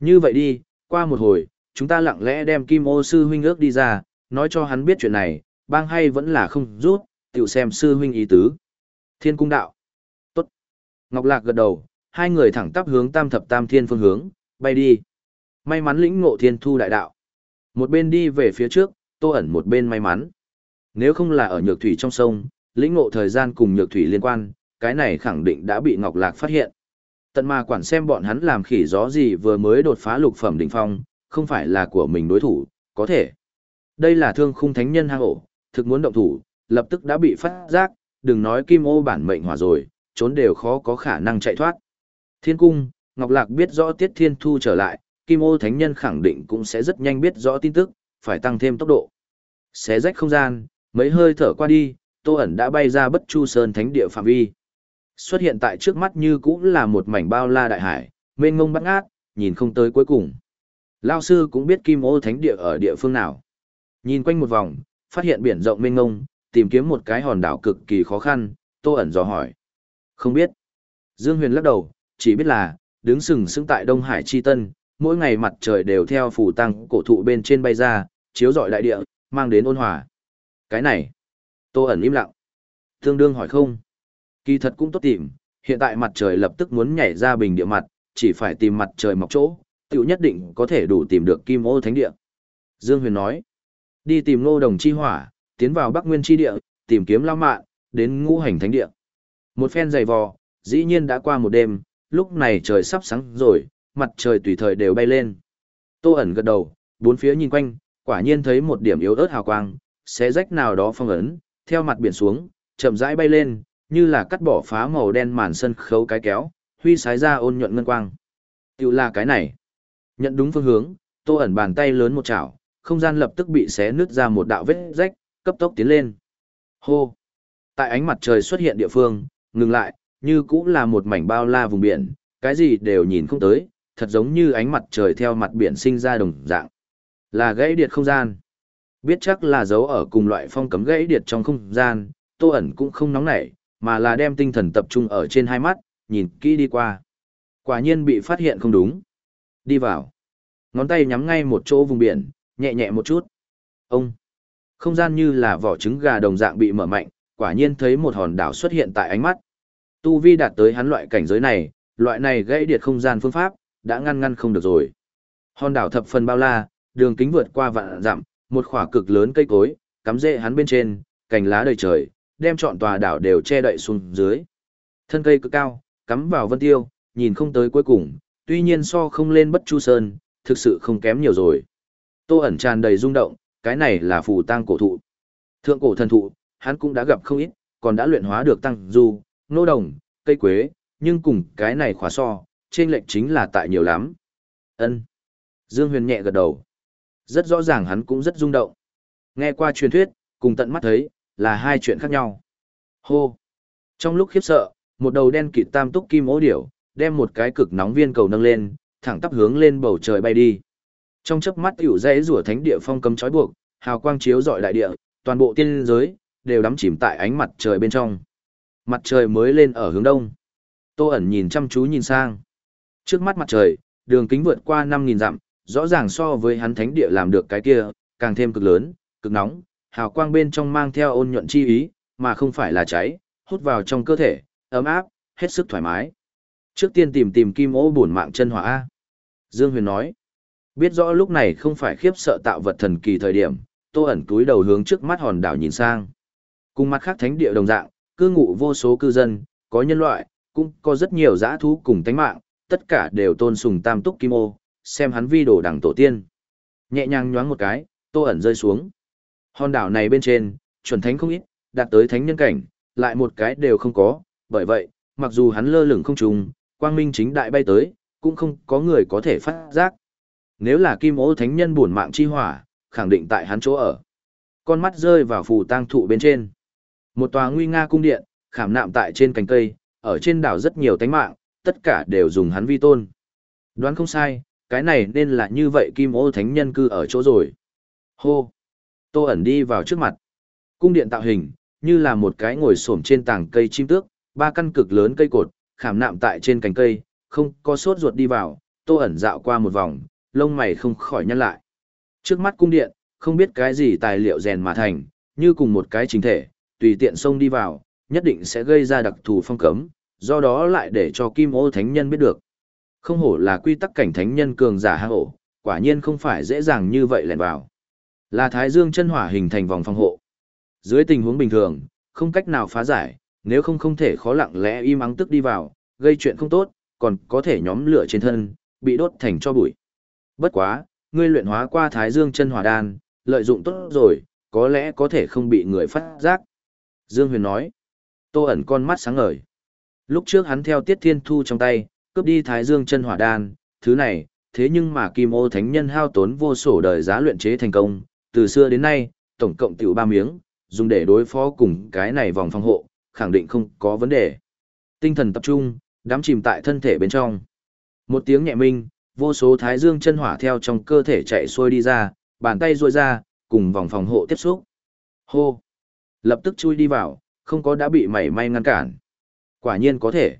Như vậy đi, qua một hồi, chúng ta lặng lẽ đem Kim ô sư huynh ước đi ra, nói cho hắn biết chuyện này, bang hay vẫn là không rút, tiểu xem sư huynh ý tứ. Thiên cung đạo. Tốt. Ngọc Lạc gật đầu, hai người thẳng tắp hướng tam thập tam thiên phương hướng, bay đi. May mắn lĩnh ngộ thiên thu đại đạo. Một bên đi về phía trước, tô ẩn một bên may mắn. Nếu không là ở nhược thủy trong sông, lĩnh ngộ thời gian cùng nhược thủy liên quan, cái này khẳng định đã bị Ngọc Lạc phát hiện. Tận mà quản xem bọn hắn làm khỉ gió gì vừa mới đột phá lục phẩm đỉnh phong, không phải là của mình đối thủ, có thể. Đây là thương khung thánh nhân hang ổ, thực muốn động thủ, lập tức đã bị phát giác, đừng nói kim ô bản mệnh hỏa rồi, trốn đều khó có khả năng chạy thoát. Thiên cung, Ngọc Lạc biết rõ Tiết Thiên Thu trở lại, kim ô thánh nhân khẳng định cũng sẽ rất nhanh biết rõ tin tức, phải tăng thêm tốc độ. Xé rách không gian, mấy hơi thở qua đi, Tô ẩn đã bay ra bất chu sơn thánh địa phạm vi. Xuất hiện tại trước mắt như cũng là một mảnh bao la đại hải, mênh mông bắt ngát, nhìn không tới cuối cùng. Lao sư cũng biết kim ô thánh địa ở địa phương nào. Nhìn quanh một vòng, phát hiện biển rộng mênh mông, tìm kiếm một cái hòn đảo cực kỳ khó khăn, Tô ẩn dò hỏi. Không biết. Dương Huyền lắc đầu, chỉ biết là, đứng sừng sững tại Đông Hải Chi Tân, mỗi ngày mặt trời đều theo phủ tăng cổ thụ bên trên bay ra, chiếu rọi đại địa, mang đến ôn hòa. Cái này, Tô ẩn im lặng. Tương đương hỏi không. Kỳ thật cũng tốt tìm, hiện tại mặt trời lập tức muốn nhảy ra bình địa mặt, chỉ phải tìm mặt trời mọc chỗ, tiểu nhất định có thể đủ tìm được kim ô thánh địa. Dương Huyền nói, đi tìm Ngô đồng chi hỏa, tiến vào Bắc Nguyên chi địa, tìm kiếm lao mạn, đến ngũ hành thánh địa. Một phen dày vò, dĩ nhiên đã qua một đêm, lúc này trời sắp sáng rồi, mặt trời tùy thời đều bay lên. Tô ẩn gật đầu, bốn phía nhìn quanh, quả nhiên thấy một điểm yếu ớt hào quang, xé rách nào đó phong ấn, theo mặt biển xuống, chậm rãi bay lên, như là cắt bỏ phá màu đen màn sân khấu cái kéo, huy sái ra ôn nhuận ngân quang. Tiểu là cái này. Nhận đúng phương hướng, Tô ẩn bàn tay lớn một chảo, không gian lập tức bị xé nứt ra một đạo vết rách, cấp tốc tiến lên. Hô. Tại ánh mặt trời xuất hiện địa phương, ngừng lại, như cũng là một mảnh bao la vùng biển, cái gì đều nhìn không tới, thật giống như ánh mặt trời theo mặt biển sinh ra đồng dạng. Là gãy điệt không gian. Biết chắc là dấu ở cùng loại phong cấm gãy điệt trong không gian, Tô ẩn cũng không nóng nảy, mà là đem tinh thần tập trung ở trên hai mắt, nhìn kỹ đi qua. Quả nhiên bị phát hiện không đúng. Đi vào. Ngón tay nhắm ngay một chỗ vùng biển, nhẹ nhẹ một chút. Ông. Không gian như là vỏ trứng gà đồng dạng bị mở mạnh, quả nhiên thấy một hòn đảo xuất hiện tại ánh mắt. Tu vi đạt tới hắn loại cảnh giới này, loại này gãy điệt không gian phương pháp, đã ngăn ngăn không được rồi. Hòn đảo thập phần bao la, đường kính vượt qua vạn dặm, một khỏa cực lớn cây cối, cắm rễ hắn bên trên, cành lá đầy trời, đem trọn tòa đảo đều che đậy xuống dưới. Thân cây cực cao, cắm vào vân tiêu, nhìn không tới cuối cùng, tuy nhiên so không lên bất chu sơn, thực sự không kém nhiều rồi. Tô ẩn tràn đầy rung động, cái này là phù tang cổ thụ. Thượng cổ thần thụ, hắn cũng đã gặp không ít, còn đã luyện hóa được tăng du, nô đồng, cây quế, nhưng cùng cái này khóa so, trên lệnh chính là tại nhiều lắm. ân Dương Huyền nhẹ gật đầu. Rất rõ ràng hắn cũng rất rung động. Nghe qua truyền thuyết, cùng tận mắt thấy, là hai chuyện khác nhau. Hô! Trong lúc khiếp sợ, một đầu đen kịt tam túc kim ố điểu, đem một cái cực nóng viên cầu nâng lên, thẳng tắp hướng lên bầu trời bay đi. Trong chớp mắt tiểu dãy rủa thánh địa phong cấm trói buộc, hào quang chiếu rọi đại địa, toàn bộ tiên giới đều đắm chìm tại ánh mặt trời bên trong. Mặt trời mới lên ở hướng đông. Tô ẩn nhìn chăm chú nhìn sang. Trước mắt mặt trời, đường kính vượt qua 5000 dặm, rõ ràng so với hắn thánh địa làm được cái kia, càng thêm cực lớn, cực nóng, hào quang bên trong mang theo ôn nhuận chi ý, mà không phải là cháy, hút vào trong cơ thể, ấm áp, hết sức thoải mái. Trước tiên tìm tìm kim ô bổn mạng chân hỏa A. Dương Huyền nói, biết rõ lúc này không phải khiếp sợ tạo vật thần kỳ thời điểm, tô ẩn túi đầu hướng trước mắt hòn đảo nhìn sang. Cùng mặt khác thánh địa đồng dạng, cư ngụ vô số cư dân, có nhân loại, cũng có rất nhiều dã thú cùng tánh mạng, tất cả đều tôn sùng tam túc kim ô, xem hắn vi đồ đẳng tổ tiên. Nhẹ nhàng nhoáng một cái, tô ẩn rơi xuống. Hòn đảo này bên trên, chuẩn thánh không ít, đạt tới thánh nhân cảnh, lại một cái đều không có, bởi vậy, mặc dù hắn lơ lửng không trùng, quang minh chính đại bay tới, cũng không có người có thể phát giác. Nếu là kim ô thánh nhân buồn mạng chi hỏa, khẳng định tại hắn chỗ ở. Con mắt rơi vào phù tang thụ bên trên. Một tòa nguy nga cung điện, khảm nạm tại trên cành cây, ở trên đảo rất nhiều tánh mạng, tất cả đều dùng hắn vi tôn. Đoán không sai, cái này nên là như vậy kim ô thánh nhân cư ở chỗ rồi. Hô! Tô ẩn đi vào trước mặt. Cung điện tạo hình, như là một cái ngồi xổm trên tảng cây chim tước, ba căn cực lớn cây cột, khảm nạm tại trên cành cây, không có sốt ruột đi vào, tô ẩn dạo qua một vòng, lông mày không khỏi nhăn lại. Trước mắt cung điện, không biết cái gì tài liệu rèn mà thành, như cùng một cái chính thể, tùy tiện xông đi vào, nhất định sẽ gây ra đặc thù phong cấm, do đó lại để cho kim ô thánh nhân biết được. Không hổ là quy tắc cảnh thánh nhân cường giả hang ổ, quả nhiên không phải dễ dàng như vậy lẻn vào. Là thái dương chân hỏa hình thành vòng phòng hộ. Dưới tình huống bình thường, không cách nào phá giải, nếu không không thể khó lặng lẽ im ắng tức đi vào, gây chuyện không tốt, còn có thể nhóm lửa trên thân, bị đốt thành cho bụi. Bất quá, ngươi luyện hóa qua thái dương chân hỏa đan, lợi dụng tốt rồi, có lẽ có thể không bị người phát giác. Dương Huyền nói, tô ẩn con mắt sáng ngời. Lúc trước hắn theo Tiết Thiên Thu trong tay, cướp đi Thái Dương chân hỏa đan, thứ này, thế nhưng mà Kim Ô Thánh Nhân hao tốn vô sổ đời giá luyện chế thành công, từ xưa đến nay, tổng cộng tiểu ba miếng, dùng để đối phó cùng cái này vòng phòng hộ, khẳng định không có vấn đề. Tinh thần tập trung, đắm chìm tại thân thể bên trong. Một tiếng nhẹ minh, vô số Thái Dương chân hỏa theo trong cơ thể chạy xuôi đi ra, bàn tay ruôi ra, cùng vòng phòng hộ tiếp xúc. Hô! Lập tức chui đi vào, không có đã bị mảy may ngăn cản. Quả nhiên có thể.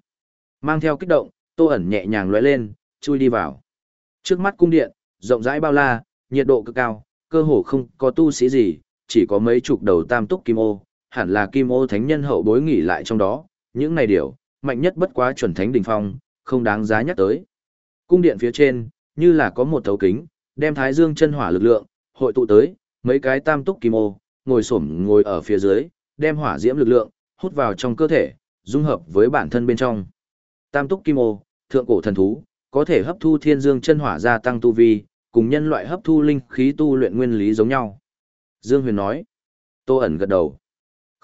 Mang theo kích động, Tô ẩn nhẹ nhàng lóe lên, chui đi vào. Trước mắt cung điện, rộng rãi bao la, nhiệt độ cực cao, cơ hồ không có tu sĩ gì, chỉ có mấy chục đầu tam túc kim ô, hẳn là kim ô thánh nhân hậu bối nghỉ lại trong đó, những này điều, mạnh nhất bất quá chuẩn thánh đỉnh phong, không đáng giá nhắc tới. Cung điện phía trên, như là có một thấu kính, đem thái dương chân hỏa lực lượng, hội tụ tới, mấy cái tam túc kim ô, ngồi xổm ngồi ở phía dưới, đem hỏa diễm lực lượng, hút vào trong cơ thể, dung hợp với bản thân bên trong. Tam túc kim ô, thượng cổ thần thú, có thể hấp thu thiên dương chân hỏa gia tăng tu vi, cùng nhân loại hấp thu linh khí tu luyện nguyên lý giống nhau. Dương Huyền nói. Tô ẩn gật đầu.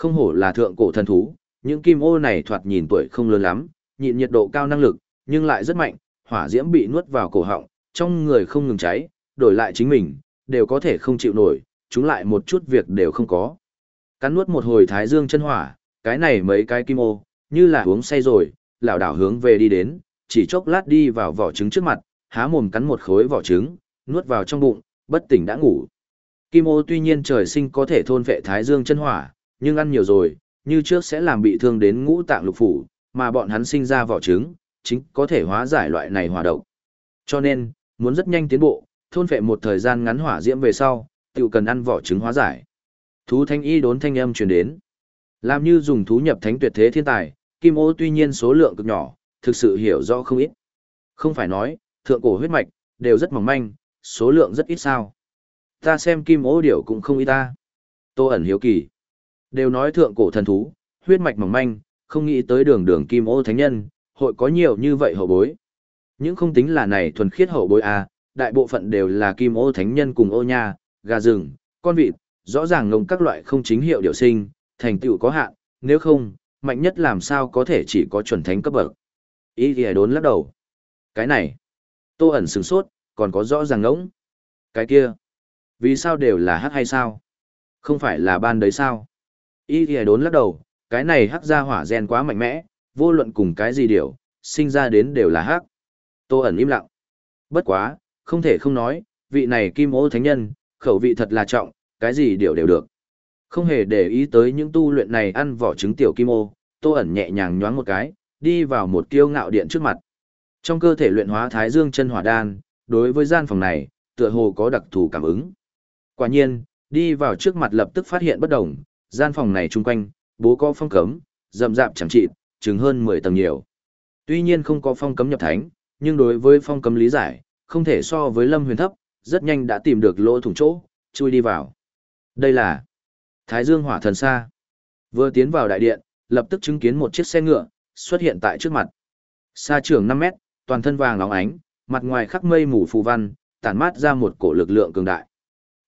Không hổ là thượng cổ thần thú, những kim ô này thoạt nhìn tuổi không lớn lắm, nhịn nhiệt độ cao năng lực, nhưng lại rất mạnh, hỏa diễm bị nuốt vào cổ họng, trong người không ngừng cháy, đổi lại chính mình, đều có thể không chịu nổi, chúng lại một chút việc đều không có. Cắn nuốt một hồi thái dương chân hỏa, cái này mấy cái kim ô, như là uống say rồi, lảo đảo hướng về đi đến, chỉ chốc lát đi vào vỏ trứng trước mặt, há mồm cắn một khối vỏ trứng, nuốt vào trong bụng, bất tỉnh đã ngủ. Kim ô tuy nhiên trời sinh có thể thôn vệ thái dương chân hỏa, nhưng ăn nhiều rồi, như trước sẽ làm bị thương đến ngũ tạng lục phủ, mà bọn hắn sinh ra vỏ trứng, chính có thể hóa giải loại này hỏa độc. Cho nên, muốn rất nhanh tiến bộ, thôn vệ một thời gian ngắn hỏa diễm về sau, tự cần ăn vỏ trứng hóa giải. Thú thanh y đốn thanh âm truyền đến. Làm như dùng thú nhập thánh tuyệt thế thiên tài, kim ô tuy nhiên số lượng cực nhỏ, thực sự hiểu rõ không ít. Không phải nói, thượng cổ huyết mạch, đều rất mỏng manh, số lượng rất ít sao. Ta xem kim ô điểu cũng không ít ta. Tô ẩn hiếu kỳ. Đều nói thượng cổ thần thú, huyết mạch mỏng manh, không nghĩ tới đường đường kim ô thánh nhân, hội có nhiều như vậy hậu bối. Những không tính là này thuần khiết hậu bối à, đại bộ phận đều là kim ô thánh nhân cùng ô nha, gà rừng, con vịt, rõ ràng ngông các loại không chính hiệu điều sinh, thành tựu có hạn, nếu không, mạnh nhất làm sao có thể chỉ có chuẩn thánh cấp bậc. Ý thì đốn lắc đầu. Cái này, tô ẩn sừng sốt, còn có rõ ràng ngỗng. Cái kia, vì sao đều là hát hay sao? Không phải là ban đấy sao? Y thì đốn lắc đầu, cái này hắc ra hỏa gen quá mạnh mẽ, vô luận cùng cái gì điều, sinh ra đến đều là hắc. Tô ẩn im lặng. Bất quá, không thể không nói, vị này kim ô thánh nhân, khẩu vị thật là trọng, cái gì điều đều được. Không hề để ý tới những tu luyện này ăn vỏ trứng tiểu kim ô, tô ẩn nhẹ nhàng nhoáng một cái, đi vào một kiêu ngạo điện trước mặt. Trong cơ thể luyện hóa thái dương chân hỏa đan, đối với gian phòng này, tựa hồ có đặc thù cảm ứng. Quả nhiên, đi vào trước mặt lập tức phát hiện bất đồng, gian phòng này chung quanh, bố có phong cấm, rậm rạp chẳng trị, chừng hơn 10 tầng nhiều. Tuy nhiên không có phong cấm nhập thánh, nhưng đối với phong cấm lý giải, không thể so với lâm huyền thấp, rất nhanh đã tìm được lỗ thủng chỗ, chui đi vào. Đây là Thái Dương Hỏa Thần Sa. Vừa tiến vào đại điện, lập tức chứng kiến một chiếc xe ngựa xuất hiện tại trước mặt. Sa trường 5 mét, toàn thân vàng óng ánh, mặt ngoài khắc mây mù phù văn, tản mát ra một cổ lực lượng cường đại.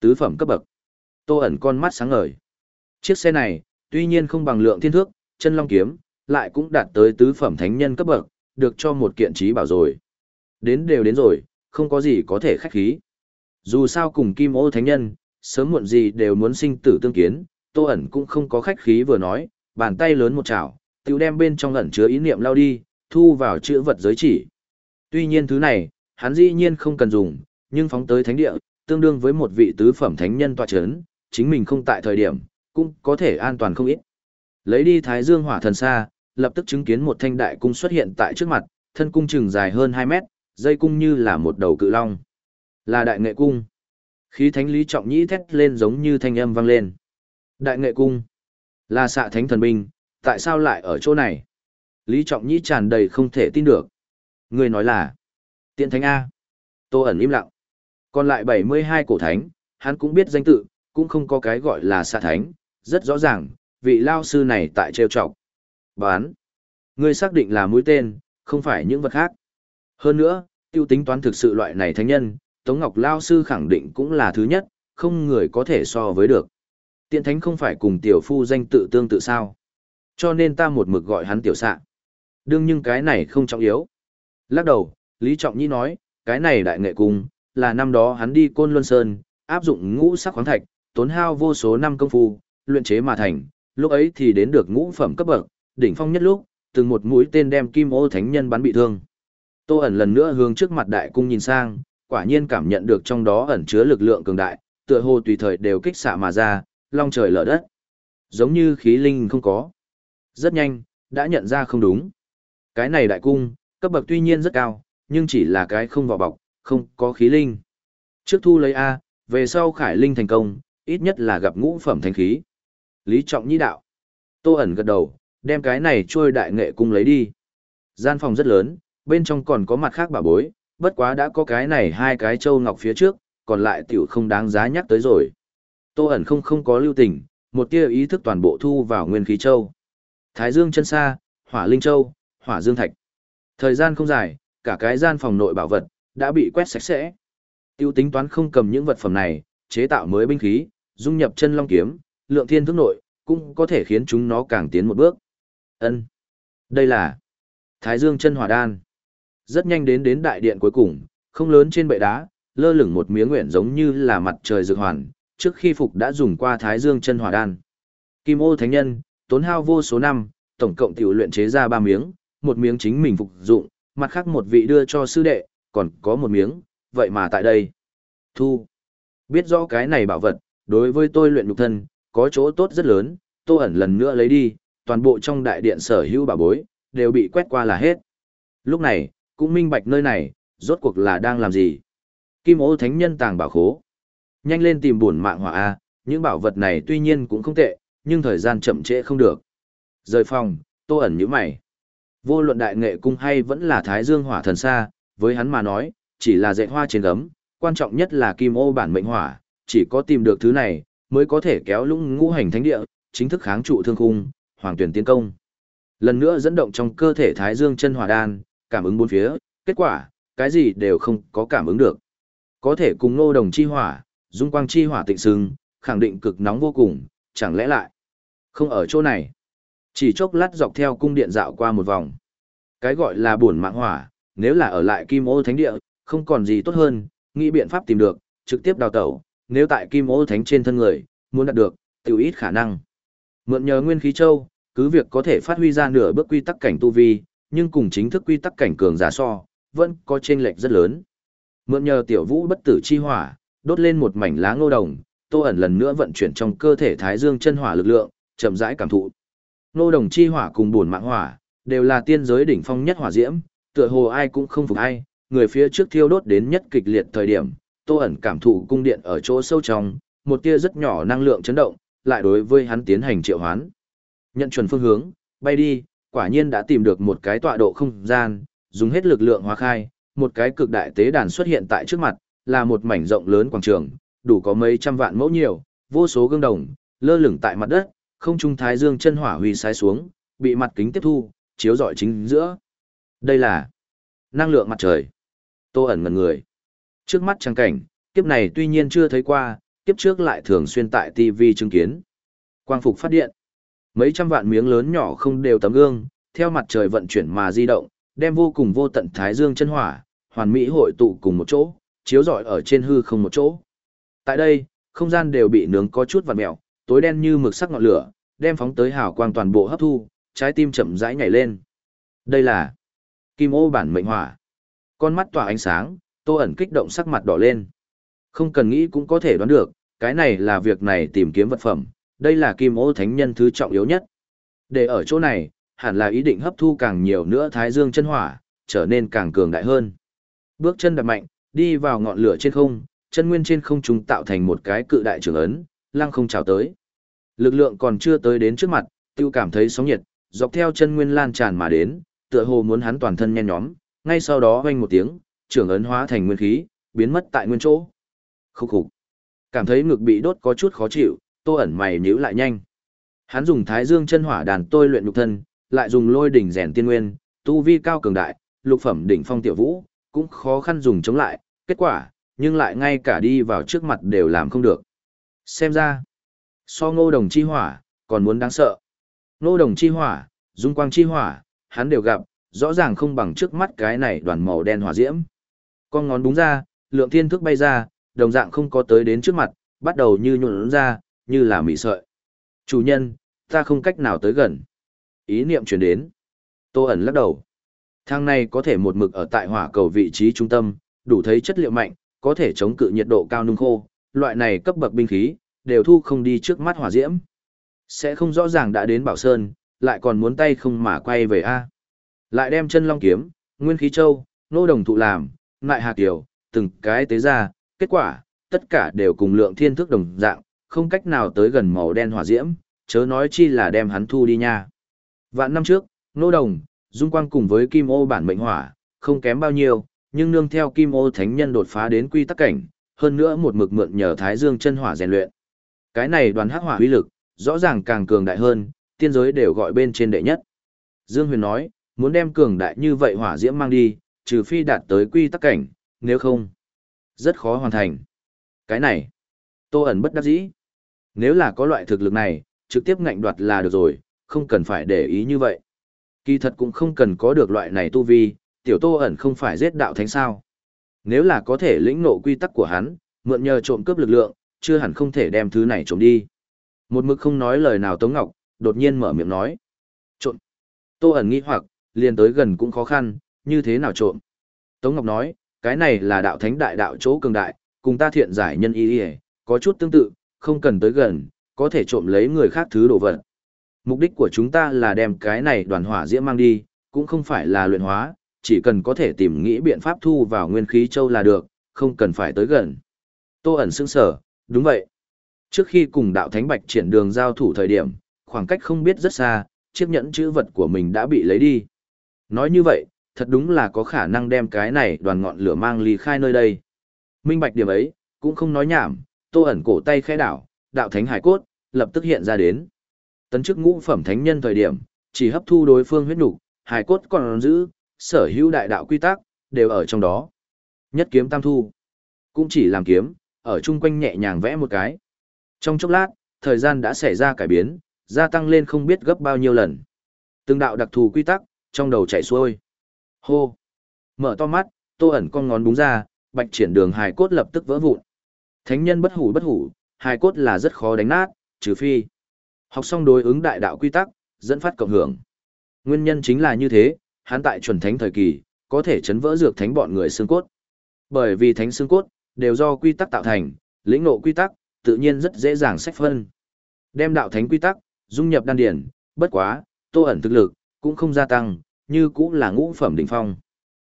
Tứ phẩm cấp bậc. Tô ẩn con mắt sáng ngời. Chiếc xe này, tuy nhiên không bằng lượng thiên thước, chân long kiếm, lại cũng đạt tới tứ phẩm thánh nhân cấp bậc, được cho một kiện trí bảo rồi. Đến đều đến rồi, không có gì có thể khách khí. Dù sao cùng kim ô thánh nhân, sớm muộn gì đều muốn sinh tử tương kiến, tô ẩn cũng không có khách khí vừa nói, bàn tay lớn một chảo, tiêu đem bên trong ẩn chứa ý niệm lao đi, thu vào chữ vật giới chỉ. Tuy nhiên thứ này, hắn dĩ nhiên không cần dùng, nhưng phóng tới thánh địa, tương đương với một vị tứ phẩm thánh nhân tọa chấn, chính mình không tại thời điểm, cũng có thể an toàn không ít. Lấy đi Thái Dương Hỏa Thần Sa, lập tức chứng kiến một thanh đại cung xuất hiện tại trước mặt, thân cung chừng dài hơn 2 mét, dây cung như là một đầu cự long. Là đại nghệ cung. Khí thánh lý trọng nhĩ thét lên giống như thanh âm vang lên. Đại nghệ cung. Là xạ thánh thần binh, tại sao lại ở chỗ này? Lý trọng nhĩ tràn đầy không thể tin được. Người nói là. Tiện thánh A. Tô ẩn im lặng. Còn lại 72 cổ thánh, hắn cũng biết danh tự, cũng không có cái gọi là xạ thánh. Rất rõ ràng, vị lao sư này tại trêu trọc. Bán. Ngươi xác định là mũi tên, không phải những vật khác. Hơn nữa, tiêu tính toán thực sự loại này thánh nhân, Tống Ngọc Lao Sư khẳng định cũng là thứ nhất, không người có thể so với được. Tiện thánh không phải cùng tiểu phu danh tự tương tự sao. Cho nên ta một mực gọi hắn tiểu xạ. Đương nhưng cái này không trọng yếu. Lắc đầu, Lý Trọng Nhi nói, cái này đại nghệ cung, là năm đó hắn đi Côn Luân Sơn, áp dụng ngũ sắc khoáng thạch, tốn hao vô số năm công phu, luyện chế mà thành, lúc ấy thì đến được ngũ phẩm cấp bậc, đỉnh phong nhất lúc, từng một mũi tên đem kim ô thánh nhân bắn bị thương. Tô ẩn lần nữa hướng trước mặt đại cung nhìn sang, quả nhiên cảm nhận được trong đó ẩn chứa lực lượng cường đại, tựa hồ tùy thời đều kích xạ mà ra, long trời lở đất. Giống như khí linh không có. Rất nhanh, đã nhận ra không đúng. Cái này đại cung, cấp bậc tuy nhiên rất cao, nhưng chỉ là cái không vỏ bọc, không có khí linh. Trước thu lấy A, về sau khải linh thành công, ít nhất là gặp ngũ phẩm thánh khí. Lý trọng nhĩ đạo. Tô ẩn gật đầu, đem cái này trôi đại nghệ cung lấy đi. Gian phòng rất lớn, bên trong còn có mặt khác bà bối, bất quá đã có cái này hai cái châu ngọc phía trước, còn lại tiểu không đáng giá nhắc tới rồi. Tô ẩn không không có lưu tình, một tia ý thức toàn bộ thu vào nguyên khí châu. Thái dương chân sa, hỏa linh châu, hỏa dương thạch. Thời gian không dài, cả cái gian phòng nội bảo vật, đã bị quét sạch sẽ. Tiêu tính toán không cầm những vật phẩm này, chế tạo mới binh khí, dung nhập chân long kiếm, lượng thiên thức nội, cũng có thể khiến chúng nó càng tiến một bước. Ân, Đây là Thái Dương chân hỏa đan. Rất nhanh đến đến đại điện cuối cùng, không lớn trên bệ đá, lơ lửng một miếng nguyện giống như là mặt trời dược hoàn, trước khi phục đã dùng qua Thái Dương chân hỏa đan. Kim ô thánh nhân, tốn hao vô số năm, tổng cộng tiểu luyện chế ra ba miếng, một miếng chính mình phục dụng, mặt khác một vị đưa cho sư đệ, còn có một miếng, vậy mà tại đây. Thu. Biết rõ cái này bảo vật, đối với tôi luyện nhục thân, có chỗ tốt rất lớn, tô ẩn lần nữa lấy đi, toàn bộ trong đại điện sở hữu bảo bối, đều bị quét qua là hết. Lúc này, cũng minh bạch nơi này, rốt cuộc là đang làm gì. Kim ô thánh nhân tàng bảo khố. Nhanh lên tìm buồn mạng hỏa A, những bảo vật này tuy nhiên cũng không tệ, nhưng thời gian chậm trễ không được. Rời phòng, tô ẩn như mày. Vô luận đại nghệ cung hay vẫn là thái dương hỏa thần xa, với hắn mà nói, chỉ là dạy hoa trên gấm, quan trọng nhất là kim ô bản mệnh hỏa, chỉ có tìm được thứ này, mới có thể kéo lũng ngũ hành thánh địa, chính thức kháng trụ thương khung, hoàng tuyển tiến công. Lần nữa dẫn động trong cơ thể thái dương chân hỏa đan, cảm ứng bốn phía, kết quả, cái gì đều không có cảm ứng được. Có thể cùng nô đồng chi hỏa, dung quang chi hỏa tịnh sừng, khẳng định cực nóng vô cùng, chẳng lẽ lại không ở chỗ này. Chỉ chốc lát dọc theo cung điện dạo qua một vòng. Cái gọi là buồn mạng hỏa, nếu là ở lại kim ô thánh địa, không còn gì tốt hơn, nghĩ biện pháp tìm được, trực tiếp đào tẩu, nếu tại kim ô thánh trên thân người, muốn đạt được, tiểu ít khả năng. Mượn nhờ nguyên khí châu, cứ việc có thể phát huy ra nửa bước quy tắc cảnh tu vi, nhưng cùng chính thức quy tắc cảnh cường giả so, vẫn có chênh lệch rất lớn. Mượn nhờ tiểu vũ bất tử chi hỏa, đốt lên một mảnh lá ngô đồng, Tô ẩn lần nữa vận chuyển trong cơ thể Thái Dương chân hỏa lực lượng, chậm rãi cảm thụ. Ngô đồng chi hỏa cùng buồn mạng hỏa, đều là tiên giới đỉnh phong nhất hỏa diễm, tựa hồ ai cũng không phục ai, người phía trước thiêu đốt đến nhất kịch liệt thời điểm, Tô ẩn cảm thụ cung điện ở chỗ sâu trong, một tia rất nhỏ năng lượng chấn động, lại đối với hắn tiến hành triệu hoán. Nhận chuẩn phương hướng, bay đi, quả nhiên đã tìm được một cái tọa độ không gian, dùng hết lực lượng hóa khai, một cái cực đại tế đàn xuất hiện tại trước mặt, là một mảnh rộng lớn quảng trường, đủ có mấy trăm vạn mẫu nhiều, vô số gương đồng, lơ lửng tại mặt đất, không trung thái dương chân hỏa huy sai xuống, bị mặt kính tiếp thu, chiếu rọi chính giữa. Đây là năng lượng mặt trời. Tô ẩn ngần người. Trước mắt trang cảnh, kiếp này tuy nhiên chưa thấy qua, kiếp trước lại thường xuyên tại TV chứng kiến. Quang phục phát điện. Mấy trăm vạn miếng lớn nhỏ không đều tấm gương, theo mặt trời vận chuyển mà di động, đem vô cùng vô tận thái dương chân hỏa, hoàn mỹ hội tụ cùng một chỗ, chiếu rọi ở trên hư không một chỗ. Tại đây, không gian đều bị nướng có chút vặn mèo, tối đen như mực sắc ngọn lửa, đem phóng tới hào quang toàn bộ hấp thu, trái tim chậm rãi nhảy lên. Đây là kim ô bản mệnh hỏa. Con mắt tỏa ánh sáng, Tô ẩn kích động sắc mặt đỏ lên. Không cần nghĩ cũng có thể đoán được, cái này là việc này tìm kiếm vật phẩm, đây là kim ô thánh nhân thứ trọng yếu nhất. Để ở chỗ này, hẳn là ý định hấp thu càng nhiều nữa thái dương chân hỏa, trở nên càng cường đại hơn. Bước chân đạp mạnh, đi vào ngọn lửa trên không, chân nguyên trên không trung tạo thành một cái cự đại trường ấn, lăng không chào tới. Lực lượng còn chưa tới đến trước mặt, tiêu cảm thấy sóng nhiệt, dọc theo chân nguyên lan tràn mà đến, tựa hồ muốn hắn toàn thân nhen nhóm, ngay sau đó vang một tiếng, trưởng ấn hóa thành nguyên khí, biến mất tại nguyên chỗ. Khúc khục. Cảm thấy ngực bị đốt có chút khó chịu, tô ẩn mày nhíu lại nhanh. Hắn dùng thái dương chân hỏa đàn tôi luyện nhục thân, lại dùng lôi đỉnh rèn tiên nguyên, tu vi cao cường đại, lục phẩm đỉnh phong tiểu vũ, cũng khó khăn dùng chống lại, kết quả, nhưng lại ngay cả đi vào trước mặt đều làm không được. Xem ra, so ngô đồng chi hỏa, còn muốn đáng sợ. Ngô đồng chi hỏa, dung quang chi hỏa, hắn đều gặp, rõ ràng không bằng trước mắt cái này đoàn màu đen hỏa diễm. Con ngón đúng ra, lượng thiên thức bay ra, đồng dạng không có tới đến trước mặt, bắt đầu như nhuộn ra, như là mị sợi. Chủ nhân, ta không cách nào tới gần. Ý niệm chuyển đến. Tô ẩn lắc đầu. Thang này có thể một mực ở tại hỏa cầu vị trí trung tâm, đủ thấy chất liệu mạnh, có thể chống cự nhiệt độ cao nung khô, loại này cấp bậc binh khí, đều thu không đi trước mắt hỏa diễm. Sẽ không rõ ràng đã đến Bảo Sơn, lại còn muốn tay không mà quay về A. Lại đem chân long kiếm, nguyên khí châu, nô đồng thụ làm, nại hà kiều, từng cái tế ra, kết quả, tất cả đều cùng lượng thiên thức đồng dạng, không cách nào tới gần màu đen hỏa diễm, chớ nói chi là đem hắn thu đi nha. Vạn năm trước, nô đồng, dung quang cùng với kim ô bản mệnh hỏa, không kém bao nhiêu, nhưng nương theo kim ô thánh nhân đột phá đến quy tắc cảnh, hơn nữa một mực mượn nhờ thái dương chân hỏa rèn luyện. Cái này đoàn hắc hỏa uy lực, rõ ràng càng cường đại hơn, tiên giới đều gọi bên trên đệ nhất. Dương Huyền nói, muốn đem cường đại như vậy hỏa diễm mang đi, trừ phi đạt tới quy tắc cảnh, nếu không, rất khó hoàn thành. Cái này, Tô ẩn bất đắc dĩ. Nếu là có loại thực lực này, trực tiếp ngạnh đoạt là được rồi, không cần phải để ý như vậy. Kỳ thật cũng không cần có được loại này tu vi, tiểu Tô ẩn không phải giết đạo thánh sao. Nếu là có thể lĩnh ngộ quy tắc của hắn, mượn nhờ trộm cướp lực lượng, chưa hẳn không thể đem thứ này trộm đi. Một mực không nói lời nào Tống Ngọc, đột nhiên mở miệng nói. Trộm. Tô ẩn nghĩ hoặc, liền tới gần cũng khó khăn, như thế nào trộm. Tống Ngọc nói, cái này là đạo thánh đại đạo chỗ cường đại, cùng ta thiện giải nhân y y, có chút tương tự, không cần tới gần, có thể trộm lấy người khác thứ đồ vật. Mục đích của chúng ta là đem cái này đoàn hỏa diễm mang đi, cũng không phải là luyện hóa, chỉ cần có thể tìm nghĩ biện pháp thu vào nguyên khí châu là được, không cần phải tới gần. Tô ẩn sững sở, đúng vậy. Trước khi cùng đạo thánh bạch triển đường giao thủ thời điểm, khoảng cách không biết rất xa, chiếc nhẫn chữ vật của mình đã bị lấy đi. Nói như vậy, thật đúng là có khả năng đem cái này đoàn ngọn lửa mang ly khai nơi đây. Minh bạch điểm ấy, cũng không nói nhảm, tô ẩn cổ tay khẽ đảo, đạo thánh hải cốt, lập tức hiện ra đến. Tấn chức ngũ phẩm thánh nhân thời điểm, chỉ hấp thu đối phương huyết nục, hải cốt còn giữ, sở hữu đại đạo quy tắc, đều ở trong đó. Nhất kiếm tam thu, cũng chỉ làm kiếm, ở chung quanh nhẹ nhàng vẽ một cái. Trong chốc lát, thời gian đã xảy ra cải biến, gia tăng lên không biết gấp bao nhiêu lần. Từng đạo đặc thù quy tắc, trong đầu chạy xuôi. Hô! Mở to mắt, tô ẩn con ngón búng ra, bạch triển đường hài cốt lập tức vỡ vụn. Thánh nhân bất hủ bất hủ, hài cốt là rất khó đánh nát, trừ phi. Học xong đối ứng đại đạo quy tắc, dẫn phát cộng hưởng. Nguyên nhân chính là như thế, hắn tại chuẩn thánh thời kỳ, có thể chấn vỡ dược thánh bọn người xương cốt. Bởi vì thánh xương cốt, đều do quy tắc tạo thành, lĩnh ngộ quy tắc, tự nhiên rất dễ dàng sách phân. Đem đạo thánh quy tắc, dung nhập đan điển, bất quá, tô ẩn thực lực, cũng không gia tăng, như cũng là ngũ phẩm đỉnh phong.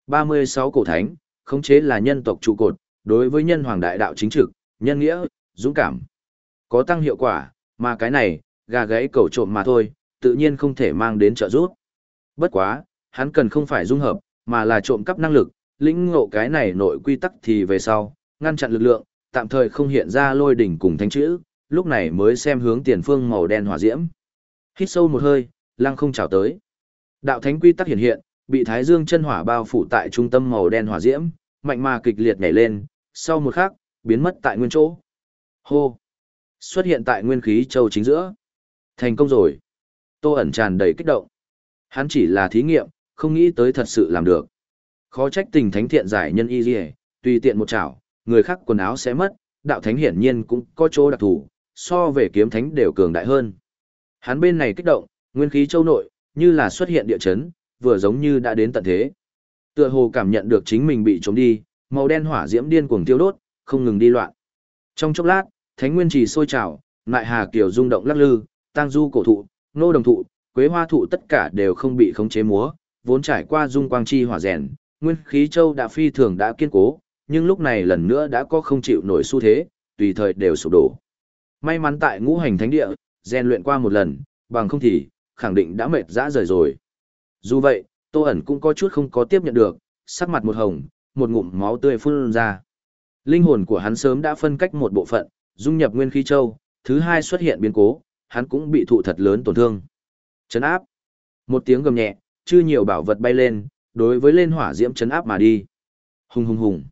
36 cổ thánh, khống chế là nhân tộc trụ cột, đối với nhân hoàng đại đạo chính trực, nhân nghĩa, dũng cảm. Có tăng hiệu quả, mà cái này, gà gãy cầu trộm mà thôi, tự nhiên không thể mang đến trợ giúp. Bất quá, hắn cần không phải dung hợp, mà là trộm cắp năng lực, lĩnh ngộ cái này nội quy tắc thì về sau, ngăn chặn lực lượng, tạm thời không hiện ra lôi đỉnh cùng thánh chữ, lúc này mới xem hướng tiền phương màu đen hỏa diễm. Hít sâu một hơi, lăng không chào tới. Đạo thánh quy tắc hiện hiện, bị thái dương chân hỏa bao phủ tại trung tâm màu đen hỏa diễm, mạnh mà kịch liệt nhảy lên, sau một khắc, biến mất tại nguyên chỗ. Hô! Xuất hiện tại nguyên khí châu chính giữa. Thành công rồi. Tô ẩn tràn đầy kích động. Hắn chỉ là thí nghiệm, không nghĩ tới thật sự làm được. Khó trách tình thánh thiện giải nhân y dì tùy tiện một chảo, người khác quần áo sẽ mất, đạo thánh hiển nhiên cũng có chỗ đặc thù, so về kiếm thánh đều cường đại hơn. Hắn bên này kích động, nguyên khí châu nội, như là xuất hiện địa chấn, vừa giống như đã đến tận thế. Tựa hồ cảm nhận được chính mình bị trống đi, màu đen hỏa diễm điên cuồng tiêu đốt, không ngừng đi loạn. Trong chốc lát, thánh nguyên trì sôi trào, nại hà kiều rung động lắc lư, tang du cổ thụ, nô đồng thụ, quế hoa thụ tất cả đều không bị khống chế múa, vốn trải qua dung quang chi hỏa rèn, nguyên khí châu đã phi thường đã kiên cố, nhưng lúc này lần nữa đã có không chịu nổi xu thế, tùy thời đều sụp đổ. May mắn tại ngũ hành thánh địa, rèn luyện qua một lần, bằng không thì, khẳng định đã mệt dã rời rồi. Dù vậy, Tô ẩn cũng có chút không có tiếp nhận được, sắc mặt một hồng, một ngụm máu tươi phun ra. Linh hồn của hắn sớm đã phân cách một bộ phận, dung nhập nguyên khí châu, thứ hai xuất hiện biến cố, hắn cũng bị thụ thật lớn tổn thương. Chấn áp. Một tiếng gầm nhẹ, chư nhiều bảo vật bay lên, đối với lên hỏa diễm chấn áp mà đi. Hùng hùng hùng.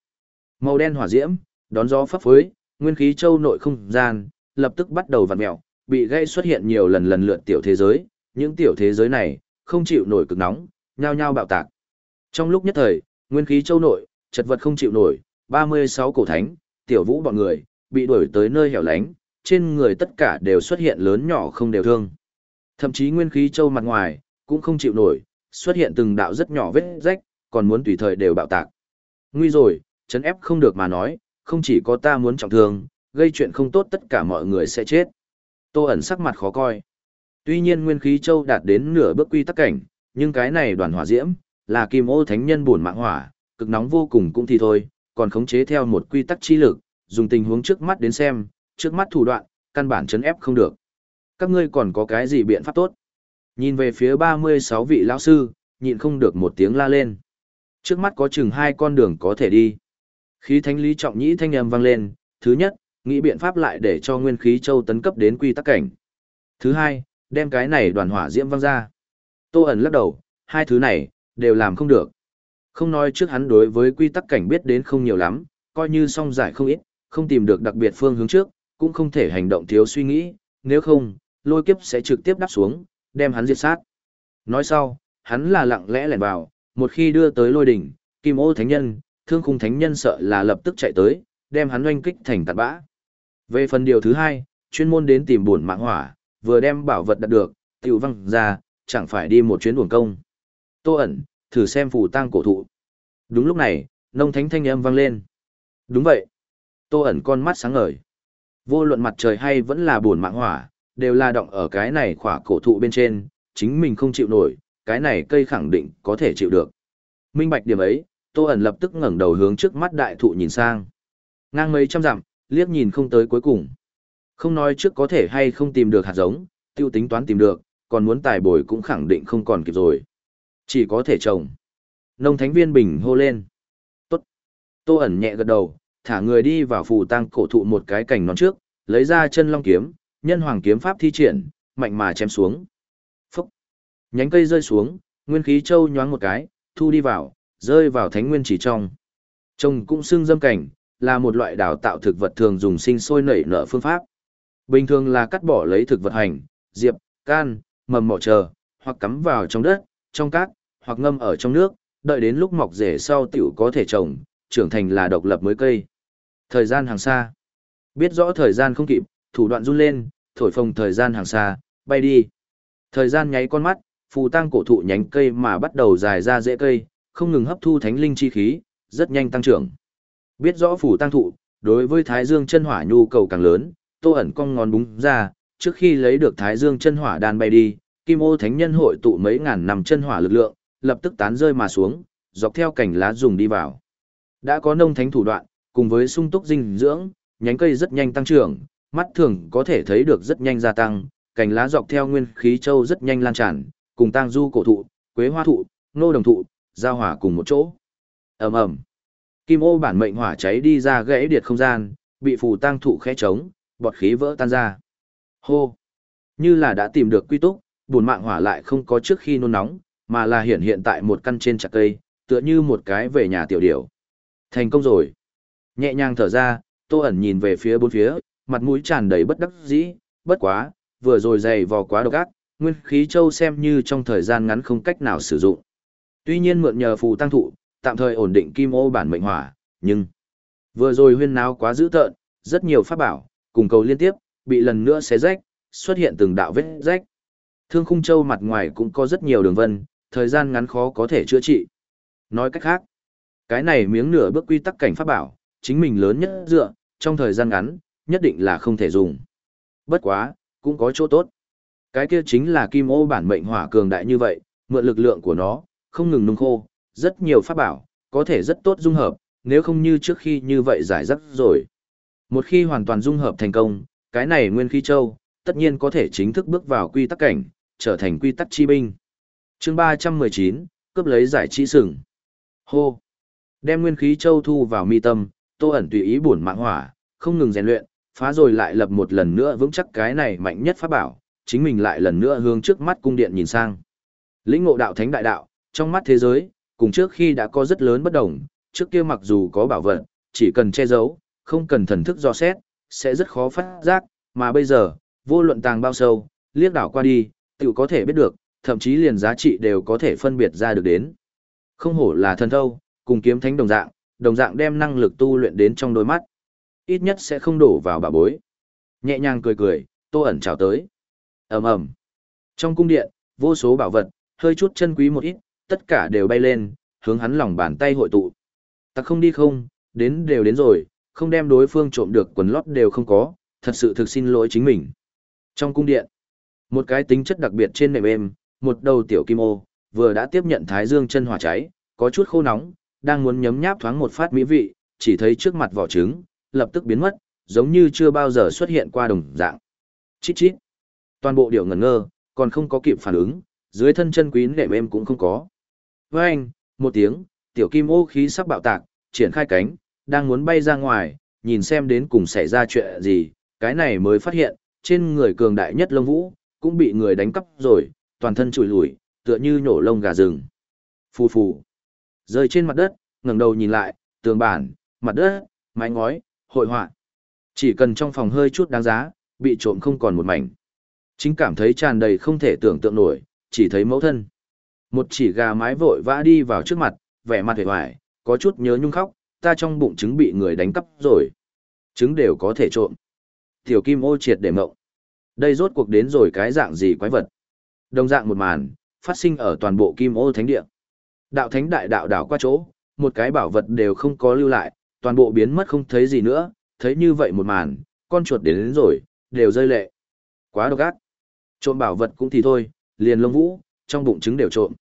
Màu đen hỏa diễm, đón gió phấp phới, nguyên khí châu nội không gian, lập tức bắt đầu vặn mèo, bị gây xuất hiện nhiều lần lần lượt tiểu thế giới, những tiểu thế giới này, không chịu nổi cực nóng, nhao nhao bạo tạc. Trong lúc nhất thời, nguyên khí châu nội, chật vật không chịu nổi, 36 cổ thánh, tiểu vũ bọn người, bị đuổi tới nơi hẻo lánh, trên người tất cả đều xuất hiện lớn nhỏ không đều thương. Thậm chí nguyên khí châu mặt ngoài, cũng không chịu nổi, xuất hiện từng đạo rất nhỏ vết rách, còn muốn tùy thời đều bạo tạc. Nguy rồi, chấn ép không được mà nói, không chỉ có ta muốn trọng thương, gây chuyện không tốt tất cả mọi người sẽ chết. Tô ẩn sắc mặt khó coi. Tuy nhiên nguyên khí châu đạt đến nửa bước quy tắc cảnh, nhưng cái này đoàn hỏa diễm, là kim ô thánh nhân buồn mạng hỏa, cực nóng vô cùng cũng thì thôi, còn khống chế theo một quy tắc chi lực, dùng tình huống trước mắt đến xem, trước mắt thủ đoạn, căn bản chấn ép không được. Các ngươi còn có cái gì biện pháp tốt? Nhìn về phía 36 vị lão sư, nhịn không được một tiếng la lên. Trước mắt có chừng hai con đường có thể đi. Khí thánh lý trọng nhĩ thanh âm vang lên, thứ nhất, nghĩ biện pháp lại để cho nguyên khí châu tấn cấp đến quy tắc cảnh. Thứ hai, đem cái này đoàn hỏa diễm văng ra. Tô ẩn lắc đầu, hai thứ này, đều làm không được. Không nói trước hắn đối với quy tắc cảnh biết đến không nhiều lắm, coi như song giải không ít, không tìm được đặc biệt phương hướng trước, cũng không thể hành động thiếu suy nghĩ, nếu không, lôi kiếp sẽ trực tiếp đắp xuống, đem hắn diệt sát. Nói sau, hắn là lặng lẽ lẻn vào, một khi đưa tới lôi đỉnh, kim ô thánh nhân, thương khung thánh nhân sợ là lập tức chạy tới, đem hắn oanh kích thành tạt bã. Về phần điều thứ hai, chuyên môn đến tìm buồn mạng hỏa, vừa đem bảo vật đạt được, tiểu văng ra, chẳng phải đi một chuyến uổng công. Tô ẩn, thử xem phù tang cổ thụ. Đúng lúc này, nông thánh thanh âm vang lên. Đúng vậy. Tô ẩn con mắt sáng ngời. Vô luận mặt trời hay vẫn là buồn mạng hỏa, đều là động ở cái này khỏa cổ thụ bên trên, chính mình không chịu nổi, cái này cây khẳng định có thể chịu được. Minh bạch điểm ấy, Tô ẩn lập tức ngẩng đầu hướng trước mắt đại thụ nhìn sang. Ngang mấy trăm dặm, liếc nhìn không tới cuối cùng. Không nói trước có thể hay không tìm được hạt giống, tiêu tính toán tìm được, còn muốn tài bồi cũng khẳng định không còn kịp rồi. Chỉ có thể trồng. Nông thánh viên bình hô lên. Tốt. Tô ẩn nhẹ gật đầu, thả người đi vào phù tăng cổ thụ một cái cành nón trước, lấy ra chân long kiếm, nhân hoàng kiếm pháp thi triển, mạnh mà chém xuống. Phúc. Nhánh cây rơi xuống, nguyên khí châu nhoáng một cái, thu đi vào, rơi vào thánh nguyên chỉ trong. Trồng cũng xưng dâm cảnh, là một loại đào tạo thực vật thường dùng sinh sôi nảy nở phương pháp. Bình thường là cắt bỏ lấy thực vật hành, diệp, can, mầm mỏ chờ, hoặc cắm vào trong đất, trong cát, hoặc ngâm ở trong nước, đợi đến lúc mọc rễ sau tiểu có thể trồng, trưởng thành là độc lập mới cây. Thời gian hàng xa. Biết rõ thời gian không kịp, thủ đoạn run lên, thổi phồng thời gian hàng xa, bay đi. Thời gian nháy con mắt, phù tăng cổ thụ nhánh cây mà bắt đầu dài ra rễ cây, không ngừng hấp thu thánh linh chi khí, rất nhanh tăng trưởng. Biết rõ phù tăng thụ, đối với thái dương chân hỏa nhu cầu càng lớn, tô ẩn cong ngón búng ra, trước khi lấy được thái dương chân hỏa đan bay đi, kim ô thánh nhân hội tụ mấy ngàn năm chân hỏa lực lượng, lập tức tán rơi mà xuống, dọc theo cành lá dùng đi vào. Đã có nông thánh thủ đoạn, cùng với sung túc dinh dưỡng, nhánh cây rất nhanh tăng trưởng, mắt thường có thể thấy được rất nhanh gia tăng, cành lá dọc theo nguyên khí châu rất nhanh lan tràn, cùng tang du cổ thụ, quế hoa thụ, nô đồng thụ, giao hỏa cùng một chỗ. Ầm ầm. Kim ô bản mệnh hỏa cháy đi ra gãy điệt không gian, bị phù tang thụ khẽ trống, bọt khí vỡ tan ra. Hô. Như là đã tìm được quy túc, buồn mạng hỏa lại không có trước khi nôn nóng, mà là hiện hiện tại một căn trên chặt cây, tựa như một cái về nhà tiểu điểu. Thành công rồi. Nhẹ nhàng thở ra, tô ẩn nhìn về phía bốn phía, mặt mũi tràn đầy bất đắc dĩ, bất quá, vừa rồi dày vò quá độc ác, nguyên khí châu xem như trong thời gian ngắn không cách nào sử dụng. Tuy nhiên mượn nhờ phù tăng thụ, tạm thời ổn định kim ô bản mệnh hỏa, nhưng vừa rồi huyên náo quá dữ tợn, rất nhiều pháp bảo, cùng cầu liên tiếp, bị lần nữa xé rách, xuất hiện từng đạo vết rách. Thương khung châu mặt ngoài cũng có rất nhiều đường vân, thời gian ngắn khó có thể chữa trị. Nói cách khác, cái này miếng nửa bước quy tắc cảnh pháp bảo, chính mình lớn nhất dựa, trong thời gian ngắn, nhất định là không thể dùng. Bất quá, cũng có chỗ tốt. Cái kia chính là kim ô bản mệnh hỏa cường đại như vậy, mượn lực lượng của nó, không ngừng nung khô, rất nhiều pháp bảo, có thể rất tốt dung hợp, nếu không như trước khi như vậy giải rắc rồi. Một khi hoàn toàn dung hợp thành công, cái này nguyên khí châu, tất nhiên có thể chính thức bước vào quy tắc cảnh, trở thành quy tắc chi binh. chương 319, cướp lấy giải trí sừng. Hô! Đem nguyên khí châu thu vào mi tâm, tô ẩn tùy ý buồn mạng hỏa, không ngừng rèn luyện, phá rồi lại lập một lần nữa vững chắc cái này mạnh nhất pháp bảo, chính mình lại lần nữa hướng trước mắt cung điện nhìn sang. Lĩnh ngộ đạo thánh đại đạo, trong mắt thế giới, cùng trước khi đã có rất lớn bất đồng, trước kia mặc dù có bảo vật, chỉ cần che giấu, không cần thần thức dò xét, sẽ rất khó phát giác, mà bây giờ, vô luận tàng bao sâu, liếc đảo qua đi, tự có thể biết được, thậm chí liền giá trị đều có thể phân biệt ra được đến. Không hổ là thần thâu, cùng kiếm thánh đồng dạng, đồng dạng đem năng lực tu luyện đến trong đôi mắt. Ít nhất sẽ không đổ vào bà bối. Nhẹ nhàng cười cười, tô ẩn chào tới. ầm ầm Trong cung điện, vô số bảo vật, hơi chút chân quý một ít, tất cả đều bay lên, hướng hắn lòng bàn tay hội tụ. Ta không đi không, đến đều đến rồi, không đem đối phương trộm được quần lót đều không có, thật sự thực xin lỗi chính mình. Trong cung điện, một cái tính chất đặc biệt trên nệm êm, một đầu tiểu kim ô, vừa đã tiếp nhận thái dương chân hỏa cháy, có chút khô nóng, đang muốn nhấm nháp thoáng một phát mỹ vị, chỉ thấy trước mặt vỏ trứng, lập tức biến mất, giống như chưa bao giờ xuất hiện qua đồng dạng. Chít chít. Toàn bộ điệu ngẩn ngơ, còn không có kịp phản ứng, dưới thân chân quý nệm êm cũng không có. Với anh, một tiếng, tiểu kim ô khí sắp bạo tạc, triển khai cánh, đang muốn bay ra ngoài, nhìn xem đến cùng xảy ra chuyện gì, cái này mới phát hiện, trên người cường đại nhất lông vũ, cũng bị người đánh cắp rồi, toàn thân trùi lùi, tựa như nhổ lông gà rừng. Phù phù. Rơi trên mặt đất, ngẩng đầu nhìn lại, tường bản, mặt đất, mái ngói, hội họa. Chỉ cần trong phòng hơi chút đáng giá, bị trộm không còn một mảnh. Chính cảm thấy tràn đầy không thể tưởng tượng nổi, chỉ thấy mẫu thân. Một chỉ gà mái vội vã đi vào trước mặt, vẻ mặt hề hoài, có chút nhớ nhung khóc, ta trong bụng trứng bị người đánh cắp rồi. Trứng đều có thể trộm. Tiểu kim ô triệt để mộng. Đây rốt cuộc đến rồi cái dạng gì quái vật. Đồng dạng một màn, phát sinh ở toàn bộ kim ô thánh địa. Đạo thánh đại đạo đảo qua chỗ, một cái bảo vật đều không có lưu lại, toàn bộ biến mất không thấy gì nữa, thấy như vậy một màn, con chuột đến, đến rồi, đều rơi lệ. Quá độc ác. Trộm bảo vật cũng thì thôi, liền lông vũ, trong bụng trứng đều trộm.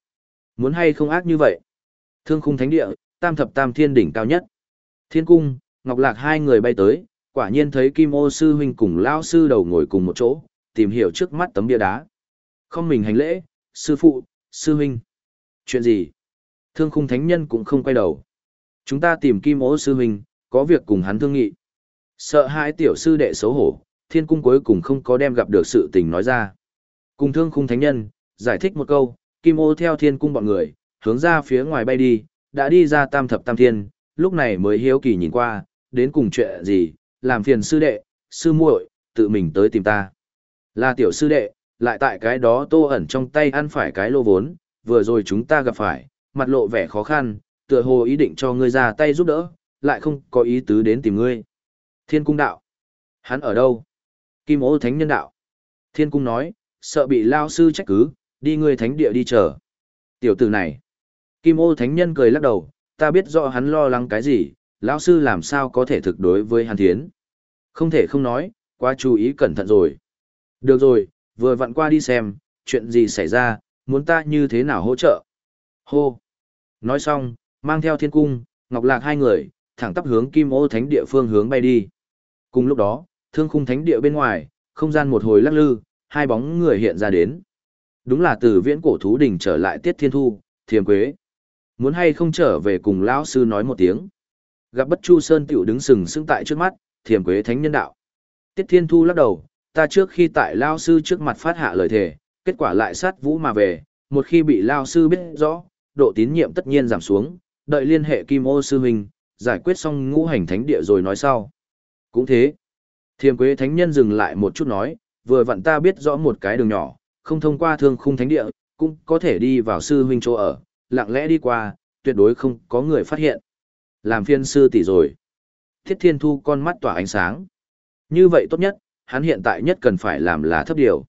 Muốn hay không ác như vậy? Thương khung thánh địa, tam thập tam thiên đỉnh cao nhất. Thiên cung, Ngọc Lạc hai người bay tới, quả nhiên thấy Kim Ô sư huynh cùng lão sư đầu ngồi cùng một chỗ, tìm hiểu trước mắt tấm bia đá. Không mình hành lễ, sư phụ, sư huynh. Chuyện gì? Thương khung thánh nhân cũng không quay đầu. Chúng ta tìm Kim Ô sư huynh, có việc cùng hắn thương nghị. Sợ hai tiểu sư đệ xấu hổ, thiên cung cuối cùng không có đem gặp được sự tình nói ra. Cùng thương khung thánh nhân, giải thích một câu, Kim Ô theo thiên cung bọn người, hướng ra phía ngoài bay đi, đã đi ra tam thập tam thiên, lúc này mới hiếu kỳ nhìn qua, đến cùng chuyện gì, làm phiền sư đệ, sư muội, tự mình tới tìm ta. Là tiểu sư đệ, lại tại cái đó tô ẩn trong tay ăn phải cái lô vốn, vừa rồi chúng ta gặp phải, mặt lộ vẻ khó khăn, tựa hồ ý định cho ngươi ra tay giúp đỡ, lại không có ý tứ đến tìm ngươi. Thiên cung đạo. Hắn ở đâu? Kim ô thánh nhân đạo. Thiên cung nói, sợ bị lao sư trách cứ, đi ngươi thánh địa đi chờ. Tiểu tử này. Kim ô thánh nhân cười lắc đầu, ta biết rõ hắn lo lắng cái gì, lão sư làm sao có thể thực đối với hắn thiến. Không thể không nói, quá chú ý cẩn thận rồi. Được rồi, vừa vặn qua đi xem, chuyện gì xảy ra, muốn ta như thế nào hỗ trợ. Hô. Nói xong, mang theo thiên cung, ngọc lạc hai người, thẳng tắp hướng kim ô thánh địa phương hướng bay đi. Cùng lúc đó, thương khung thánh địa bên ngoài, không gian một hồi lắc lư, hai bóng người hiện ra đến. Đúng là từ viễn cổ thú đỉnh trở lại tiết thiên thu, thiềm quế. Muốn hay không trở về cùng lão sư nói một tiếng. Gặp bất chu sơn tiểu đứng sừng sững tại trước mắt, thiềm quế thánh nhân đạo. Tiết thiên thu lắc đầu, ta trước khi tại lao sư trước mặt phát hạ lời thề, kết quả lại sát vũ mà về, một khi bị lao sư biết rõ, độ tín nhiệm tất nhiên giảm xuống, đợi liên hệ kim ô sư huynh, giải quyết xong ngũ hành thánh địa rồi nói sau. Cũng thế. Thiềm quế thánh nhân dừng lại một chút nói, vừa vặn ta biết rõ một cái đường nhỏ, không thông qua thương khung thánh địa, cũng có thể đi vào sư huynh chỗ ở, lặng lẽ đi qua, tuyệt đối không có người phát hiện. Làm phiên sư tỷ rồi. Thiết thiên thu con mắt tỏa ánh sáng. Như vậy tốt nhất, hắn hiện tại nhất cần phải làm là thấp điều.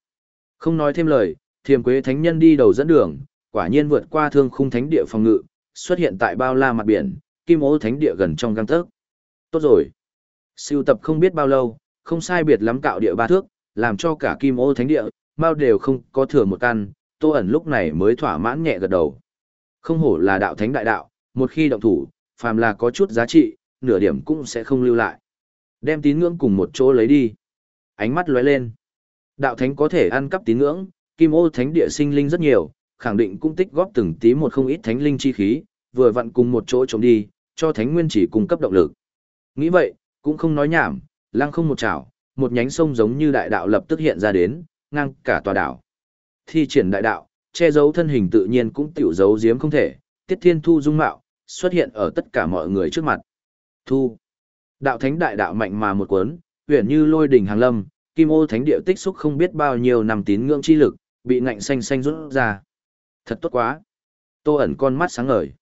Không nói thêm lời, thiềm quế thánh nhân đi đầu dẫn đường, quả nhiên vượt qua thương khung thánh địa phòng ngự, xuất hiện tại bao la mặt biển, kim ô thánh địa gần trong găng tấc. Tốt rồi. Siêu tập không biết bao lâu, không sai biệt lắm cạo địa ba thước, làm cho cả kim ô thánh địa, bao đều không có thừa một căn, tô ẩn lúc này mới thỏa mãn nhẹ gật đầu. Không hổ là đạo thánh đại đạo, một khi động thủ, phàm là có chút giá trị, nửa điểm cũng sẽ không lưu lại. Đem tín ngưỡng cùng một chỗ lấy đi. Ánh mắt lóe lên. Đạo thánh có thể ăn cắp tín ngưỡng, kim ô thánh địa sinh linh rất nhiều, khẳng định cũng tích góp từng tí một không ít thánh linh chi khí, vừa vặn cùng một chỗ chống đi, cho thánh nguyên chỉ cung cấp động lực. Nghĩ vậy, cũng không nói nhảm, lăng không một chảo, một nhánh sông giống như đại đạo lập tức hiện ra đến, ngang cả tòa đảo. Thi triển đại đạo, che giấu thân hình tự nhiên cũng tiểu giấu giếm không thể, tiết thiên thu dung mạo, xuất hiện ở tất cả mọi người trước mặt. Thu. Đạo thánh đại đạo mạnh mà một cuốn, huyền như lôi đỉnh hàng lâm, kim ô thánh địa tích xúc không biết bao nhiêu năm tín ngưỡng chi lực, bị ngạnh xanh xanh rút ra. Thật tốt quá. Tô ẩn con mắt sáng ngời.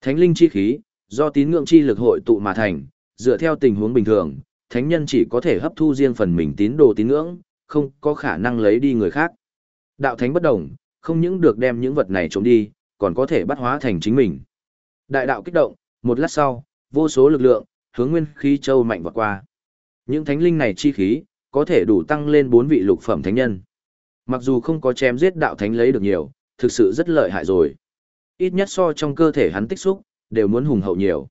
Thánh linh chi khí, do tín ngưỡng chi lực hội tụ mà thành, dựa theo tình huống bình thường, thánh nhân chỉ có thể hấp thu riêng phần mình tín đồ tín ngưỡng, không có khả năng lấy đi người khác. Đạo thánh bất đồng, không những được đem những vật này trộm đi, còn có thể bắt hóa thành chính mình. Đại đạo kích động, một lát sau, vô số lực lượng, hướng nguyên khí châu mạnh vọt qua. Những thánh linh này chi khí, có thể đủ tăng lên bốn vị lục phẩm thánh nhân. Mặc dù không có chém giết đạo thánh lấy được nhiều, thực sự rất lợi hại rồi. Ít nhất so trong cơ thể hắn tích xúc, đều muốn hùng hậu nhiều.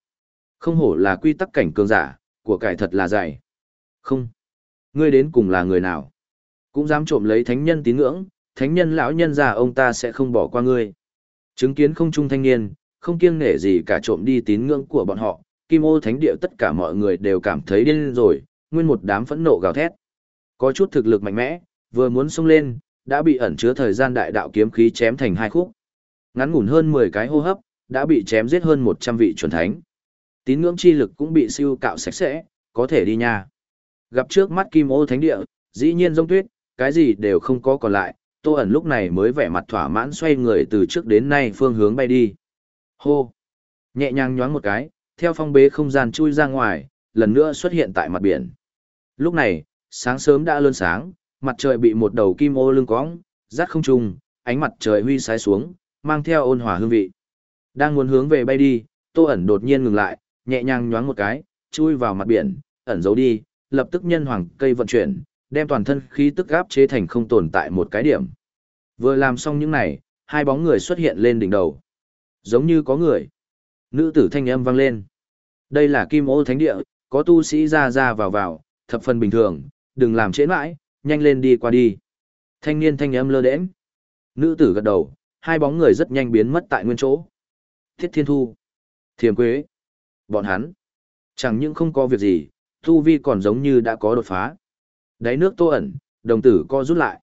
Không hổ là quy tắc cảnh cường giả, của cải thật là dày. Không. Ngươi đến cùng là người nào? Cũng dám trộm lấy thánh nhân tín ngưỡng, thánh nhân lão nhân già ông ta sẽ không bỏ qua ngươi. Chứng kiến không trung thanh niên, không kiêng nể gì cả trộm đi tín ngưỡng của bọn họ, kim ô thánh địa tất cả mọi người đều cảm thấy điên rồi, nguyên một đám phẫn nộ gào thét. Có chút thực lực mạnh mẽ, vừa muốn xông lên, đã bị ẩn chứa thời gian đại đạo kiếm khí chém thành hai khúc. Ngắn ngủn hơn 10 cái hô hấp, đã bị chém giết hơn 100 vị chuẩn thánh. Tín ngưỡng chi lực cũng bị siêu cạo sạch sẽ, có thể đi nha. Gặp trước mắt kim ô thánh địa, dĩ nhiên rông tuyết, cái gì đều không có còn lại, tô ẩn lúc này mới vẻ mặt thỏa mãn xoay người từ trước đến nay phương hướng bay đi. Hô! Nhẹ nhàng nhoáng một cái, theo phong bế không gian chui ra ngoài, lần nữa xuất hiện tại mặt biển. Lúc này, sáng sớm đã lơn sáng, mặt trời bị một đầu kim ô lưng cóng, rát không trùng, ánh mặt trời huy sái xuống, mang theo ôn hòa hương vị. Đang muốn hướng về bay đi, tô ẩn đột nhiên ngừng lại, nhẹ nhàng nhoáng một cái, chui vào mặt biển, ẩn giấu đi, lập tức nhân hoàng cây vận chuyển, đem toàn thân khí tức gáp chế thành không tồn tại một cái điểm. Vừa làm xong những này, hai bóng người xuất hiện lên đỉnh đầu. Giống như có người. Nữ tử thanh âm vang lên. Đây là kim ô thánh địa, có tu sĩ ra ra vào vào, thập phần bình thường, đừng làm trễ mãi, nhanh lên đi qua đi. Thanh niên thanh âm lơ đễnh. Nữ tử gật đầu, hai bóng người rất nhanh biến mất tại nguyên chỗ. Thiết Thiên Thu, Thiềm Quế, bọn hắn. Chẳng những không có việc gì, tu vi còn giống như đã có đột phá. Đáy nước tô ẩn, đồng tử co rút lại.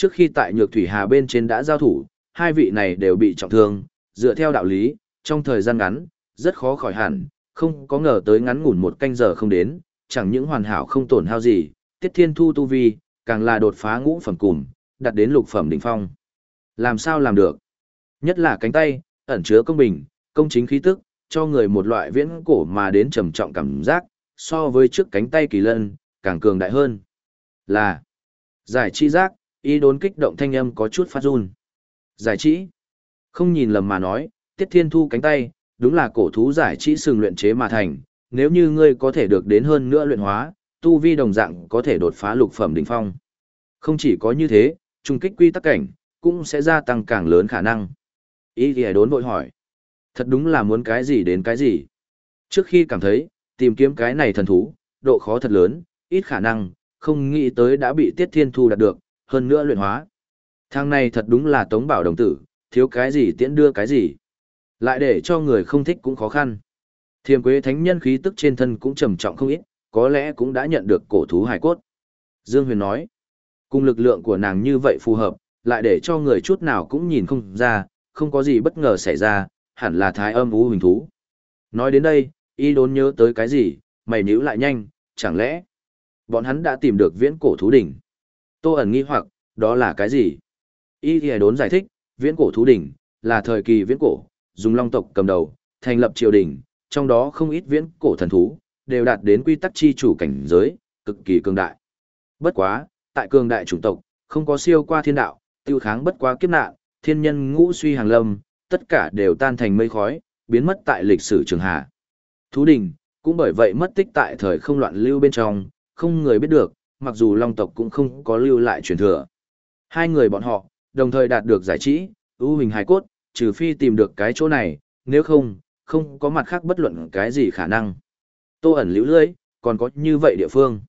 Trước khi tại Nhược Thủy Hà bên trên đã giao thủ, hai vị này đều bị trọng thương, dựa theo đạo lý, trong thời gian ngắn, rất khó khỏi hẳn, không có ngờ tới ngắn ngủn một canh giờ không đến, chẳng những hoàn hảo không tổn hao gì, Tiết Thiên Thu tu vi, càng là đột phá ngũ phẩm cùm, đặt đến lục phẩm đỉnh phong. Làm sao làm được? Nhất là cánh tay, ẩn chứa công bình, công chính khí tức, cho người một loại viễn cổ mà đến trầm trọng cảm giác, so với trước cánh tay kỳ lân, càng cường đại hơn. Là giải chi giác, ý đốn kích động thanh âm có chút phát run. Giải trí. Không nhìn lầm mà nói, Tiết Thiên Thu cánh tay, đúng là cổ thú giải trí sừng luyện chế mà thành, nếu như ngươi có thể được đến hơn nữa luyện hóa, tu vi đồng dạng có thể đột phá lục phẩm đỉnh phong. Không chỉ có như thế, trùng kích quy tắc cảnh, cũng sẽ gia tăng càng lớn khả năng. Ý thì đốn vội hỏi. Thật đúng là muốn cái gì đến cái gì. Trước khi cảm thấy, tìm kiếm cái này thần thú, độ khó thật lớn, ít khả năng, không nghĩ tới đã bị Tiết Thiên Thu đạt được, hơn nữa luyện hóa. Thằng này thật đúng là tống bảo đồng tử, thiếu cái gì tiễn đưa cái gì. Lại để cho người không thích cũng khó khăn. Thiềm quế thánh nhân khí tức trên thân cũng trầm trọng không ít, có lẽ cũng đã nhận được cổ thú hải cốt. Dương Huyền nói, cùng lực lượng của nàng như vậy phù hợp, lại để cho người chút nào cũng nhìn không ra, không có gì bất ngờ xảy ra, hẳn là thái âm vũ hình thú. Nói đến đây, y đốn nhớ tới cái gì, mày nhíu lại nhanh, chẳng lẽ bọn hắn đã tìm được viễn cổ thú đỉnh. Tô ẩn nghi hoặc, đó là cái gì? Y thì đốn giải thích, viễn cổ thú đỉnh, là thời kỳ viễn cổ, dùng long tộc cầm đầu, thành lập triều đình, trong đó không ít viễn cổ thần thú, đều đạt đến quy tắc chi chủ cảnh giới, cực kỳ cường đại. Bất quá, tại cường đại chủng tộc, không có siêu qua thiên đạo, tiêu kháng bất quá kiếp nạn, thiên nhân ngũ suy hàng lâm, tất cả đều tan thành mây khói, biến mất tại lịch sử trường hạ. Thú đình, cũng bởi vậy mất tích tại thời không loạn lưu bên trong, không người biết được, mặc dù long tộc cũng không có lưu lại truyền thừa. Hai người bọn họ, đồng thời đạt được giải trí, ưu hình hài cốt, trừ phi tìm được cái chỗ này, nếu không, không có mặt khác bất luận cái gì khả năng. Tô ẩn liễu lưới, còn có như vậy địa phương.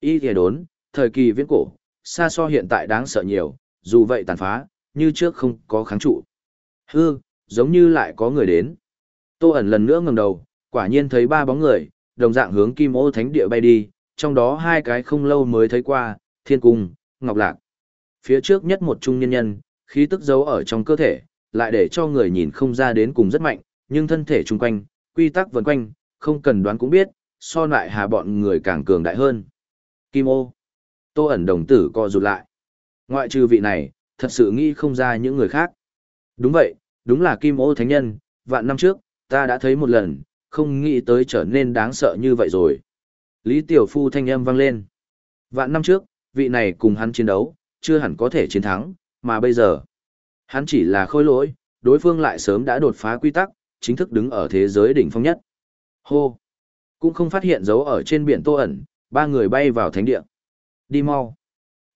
Y thề đốn, thời kỳ viễn cổ, xa so hiện tại đáng sợ nhiều, dù vậy tàn phá, như trước không có kháng trụ. Hư, giống như lại có người đến. Tô ẩn lần nữa ngẩng đầu, quả nhiên thấy ba bóng người, đồng dạng hướng kim ô thánh địa bay đi, trong đó hai cái không lâu mới thấy qua, thiên cung, ngọc lạc. Phía trước nhất một trung nhân nhân, khí tức giấu ở trong cơ thể, lại để cho người nhìn không ra đến cùng rất mạnh, nhưng thân thể chung quanh, quy tắc vần quanh, không cần đoán cũng biết, so lại hà bọn người càng cường đại hơn. Kim ô. Tô ẩn đồng tử co rụt lại. Ngoại trừ vị này, thật sự nghĩ không ra những người khác. Đúng vậy, đúng là Kim ô thánh nhân, vạn năm trước, ta đã thấy một lần, không nghĩ tới trở nên đáng sợ như vậy rồi. Lý Tiểu Phu thanh âm vang lên. Vạn năm trước, vị này cùng hắn chiến đấu, chưa hẳn có thể chiến thắng, mà bây giờ, hắn chỉ là khôi lỗi, đối phương lại sớm đã đột phá quy tắc, chính thức đứng ở thế giới đỉnh phong nhất. Hô! Cũng không phát hiện dấu ở trên biển tô ẩn, ba người bay vào thánh địa. Đi mau!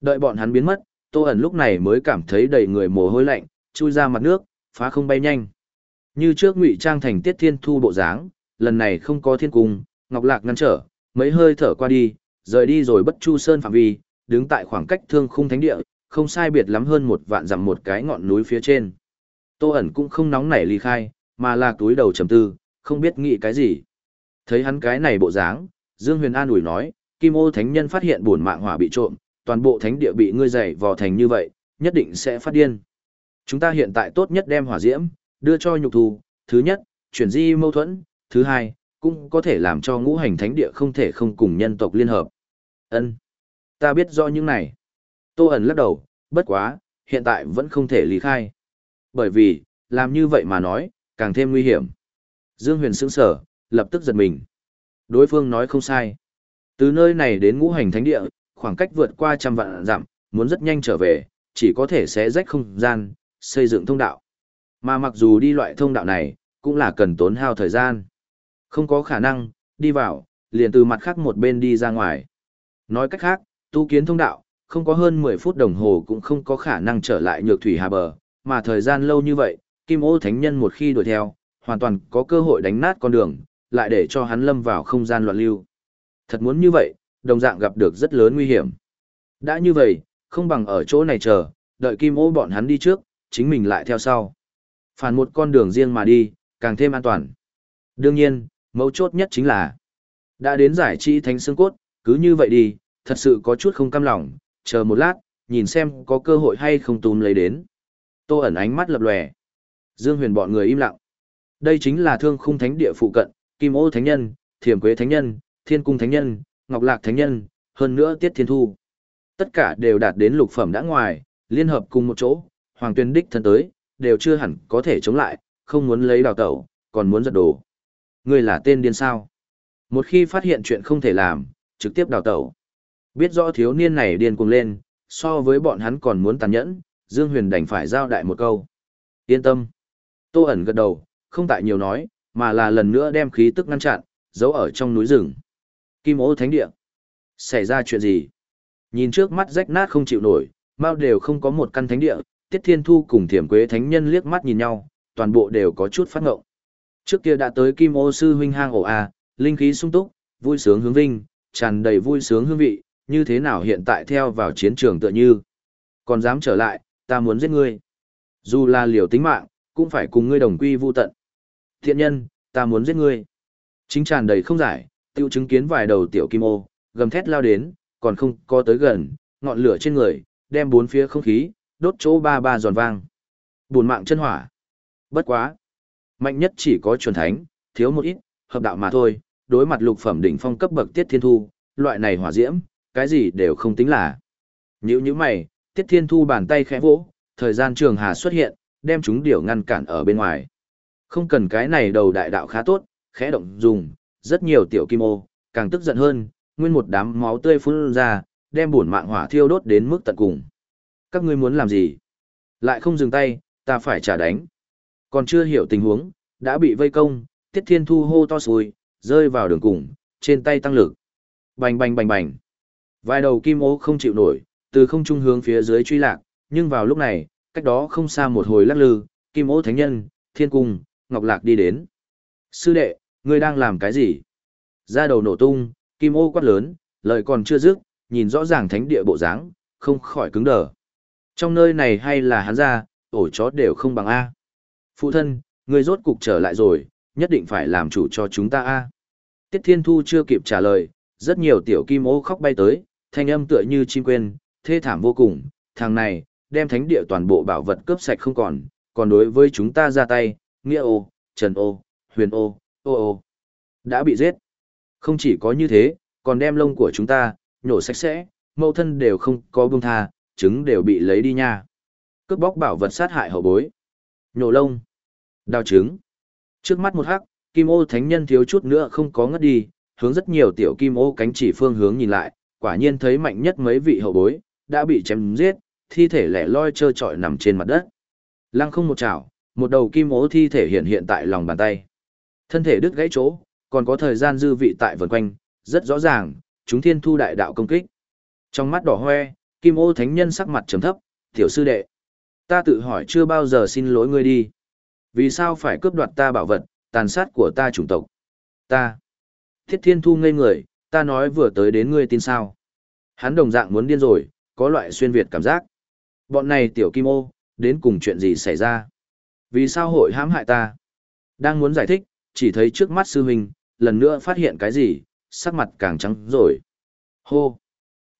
Đợi bọn hắn biến mất, tô ẩn lúc này mới cảm thấy đầy người mồ hôi lạnh, chui ra mặt nước, phá không bay nhanh. Như trước ngụy trang thành tiết thiên thu bộ dáng, lần này không có thiên cung, ngọc lạc ngăn trở, mấy hơi thở qua đi, rời đi rồi bất chu sơn phạm vi, đứng tại khoảng cách thương khung thánh địa, không sai biệt lắm hơn một vạn dặm một cái ngọn núi phía trên. Tô ẩn cũng không nóng nảy ly khai, mà là túi đầu trầm tư, không biết nghĩ cái gì. Thấy hắn cái này bộ dáng, Dương Huyền An ủi nói, Kim ô thánh nhân phát hiện buồn mạng hỏa bị trộm, toàn bộ thánh địa bị ngươi dày vò thành như vậy, nhất định sẽ phát điên. Chúng ta hiện tại tốt nhất đem hỏa diễm, đưa cho nhục thù, thứ nhất, chuyển di mâu thuẫn, thứ hai, cũng có thể làm cho ngũ hành thánh địa không thể không cùng nhân tộc liên hợp. Ân, Ta biết rõ những này. Tô ẩn lắc đầu, bất quá, hiện tại vẫn không thể lý khai. Bởi vì, làm như vậy mà nói, càng thêm nguy hiểm. Dương huyền sững sở, lập tức giật mình. Đối phương nói không sai. Từ nơi này đến ngũ hành thánh địa, khoảng cách vượt qua trăm vạn dặm, muốn rất nhanh trở về, chỉ có thể xé rách không gian, xây dựng thông đạo. Mà mặc dù đi loại thông đạo này, cũng là cần tốn hao thời gian. Không có khả năng, đi vào, liền từ mặt khác một bên đi ra ngoài. Nói cách khác, tu kiến thông đạo, không có hơn 10 phút đồng hồ cũng không có khả năng trở lại nhược thủy hà bờ, mà thời gian lâu như vậy, Kim ô Thánh Nhân một khi đuổi theo, hoàn toàn có cơ hội đánh nát con đường, lại để cho hắn lâm vào không gian loạn lưu. Thật muốn như vậy, đồng dạng gặp được rất lớn nguy hiểm. Đã như vậy, không bằng ở chỗ này chờ, đợi Kim ô bọn hắn đi trước, chính mình lại theo sau. Phản một con đường riêng mà đi, càng thêm an toàn. Đương nhiên, mấu chốt nhất chính là đã đến giải trí thánh xương cốt, cứ như vậy đi, thật sự có chút không cam lòng, chờ một lát, nhìn xem có cơ hội hay không túm lấy đến. Tô ẩn ánh mắt lập lòe. Dương huyền bọn người im lặng. Đây chính là thương khung thánh địa phụ cận, kim ô thánh nhân, thiềm quế thánh nhân, thiên cung thánh nhân, ngọc lạc thánh nhân, hơn nữa tiết thiên thu. Tất cả đều đạt đến lục phẩm đã ngoài, liên hợp cùng một chỗ, hoàng tuyên đích thân tới, đều chưa hẳn có thể chống lại, không muốn lấy đào tẩu, còn muốn giật đồ. Ngươi là tên điên sao? Một khi phát hiện chuyện không thể làm, trực tiếp đào tẩu. Biết rõ thiếu niên này điên cuồng lên, so với bọn hắn còn muốn tàn nhẫn, Dương Huyền đành phải giao đại một câu. Yên tâm. Tô ẩn gật đầu, không tại nhiều nói, mà là lần nữa đem khí tức ngăn chặn, giấu ở trong núi rừng. Kim ô thánh địa. Xảy ra chuyện gì? Nhìn trước mắt rách nát không chịu nổi, bao đều không có một căn thánh địa, Tiết Thiên Thu cùng Thiểm Quế Thánh Nhân liếc mắt nhìn nhau, toàn bộ đều có chút phát ngộng. Trước kia đã tới Kim Ô sư huynh hang ổ a, linh khí sung túc, vui sướng hướng vinh, tràn đầy vui sướng hương vị, như thế nào hiện tại theo vào chiến trường tựa như. Còn dám trở lại, ta muốn giết ngươi. Dù là liều tính mạng, cũng phải cùng ngươi đồng quy vu tận. Thiện nhân, ta muốn giết ngươi. Chính tràn đầy không giải, tiêu chứng kiến vài đầu tiểu kim ô, gầm thét lao đến, còn không có tới gần, ngọn lửa trên người, đem bốn phía không khí, đốt chỗ ba ba giòn vang. Buồn mạng chân hỏa. Bất quá. Mạnh nhất chỉ có chuẩn thánh, thiếu một ít, hợp đạo mà thôi, đối mặt lục phẩm đỉnh phong cấp bậc tiết thiên thu, loại này hỏa diễm, cái gì đều không tính là. Nhữ như mày, tiết thiên thu bàn tay khẽ vỗ, thời gian trường hà xuất hiện, đem chúng điều ngăn cản ở bên ngoài. Không cần cái này đầu đại đạo khá tốt, khẽ động dùng, rất nhiều tiểu kim ô, càng tức giận hơn, nguyên một đám máu tươi phun ra, đem bổn mạng hỏa thiêu đốt đến mức tận cùng. Các ngươi muốn làm gì? Lại không dừng tay, ta phải trả đánh. Còn chưa hiểu tình huống, đã bị vây công, Tiết Thiên Thu hô to xùi, rơi vào đường cùng, trên tay tăng lực. Bành bành bành bành. Vài đầu kim ô không chịu nổi, từ không trung hướng phía dưới truy lạc, nhưng vào lúc này, cách đó không xa một hồi lắc lư, kim ô thánh nhân, thiên cung, ngọc lạc đi đến. Sư đệ, ngươi đang làm cái gì? Ra đầu nổ tung, kim ô quát lớn, lời còn chưa dứt, nhìn rõ ràng thánh địa bộ dáng, không khỏi cứng đờ. Trong nơi này hay là hắn ra, ổ chó đều không bằng A. Phụ thân, người rốt cục trở lại rồi, nhất định phải làm chủ cho chúng ta A. Tiết Thiên Thu chưa kịp trả lời, rất nhiều tiểu kim ô khóc bay tới, thanh âm tựa như chim quên, thê thảm vô cùng, thằng này, đem thánh địa toàn bộ bảo vật cướp sạch không còn, còn đối với chúng ta ra tay, nghĩa ô, trần ô, huyền ô, ô ô, đã bị giết. Không chỉ có như thế, còn đem lông của chúng ta, nhổ sạch sẽ, mẫu thân đều không có buông tha, trứng đều bị lấy đi nha. Cướp bóc bảo vật sát hại hậu bối. Nhổ lông. Đào trứng. Trước mắt một hắc, kim ô thánh nhân thiếu chút nữa không có ngất đi, hướng rất nhiều tiểu kim ô cánh chỉ phương hướng nhìn lại, quả nhiên thấy mạnh nhất mấy vị hậu bối, đã bị chém giết, thi thể lẻ loi trơ trọi nằm trên mặt đất. Lăng không một chảo, một đầu kim ô thi thể hiện hiện tại lòng bàn tay. Thân thể đứt gãy chỗ, còn có thời gian dư vị tại vần quanh, rất rõ ràng, chúng thiên thu đại đạo công kích. Trong mắt đỏ hoe, kim ô thánh nhân sắc mặt trầm thấp, tiểu sư đệ. Ta tự hỏi chưa bao giờ xin lỗi ngươi đi. Vì sao phải cướp đoạt ta bảo vật, tàn sát của ta chủng tộc? Ta. Thiết Thiên Thu ngây người, ta nói vừa tới đến ngươi tin sao. Hắn đồng dạng muốn điên rồi, có loại xuyên Việt cảm giác. Bọn này tiểu kim ô, đến cùng chuyện gì xảy ra? Vì sao hội hãm hại ta? Đang muốn giải thích, chỉ thấy trước mắt sư huynh, lần nữa phát hiện cái gì, sắc mặt càng trắng rồi. Hô!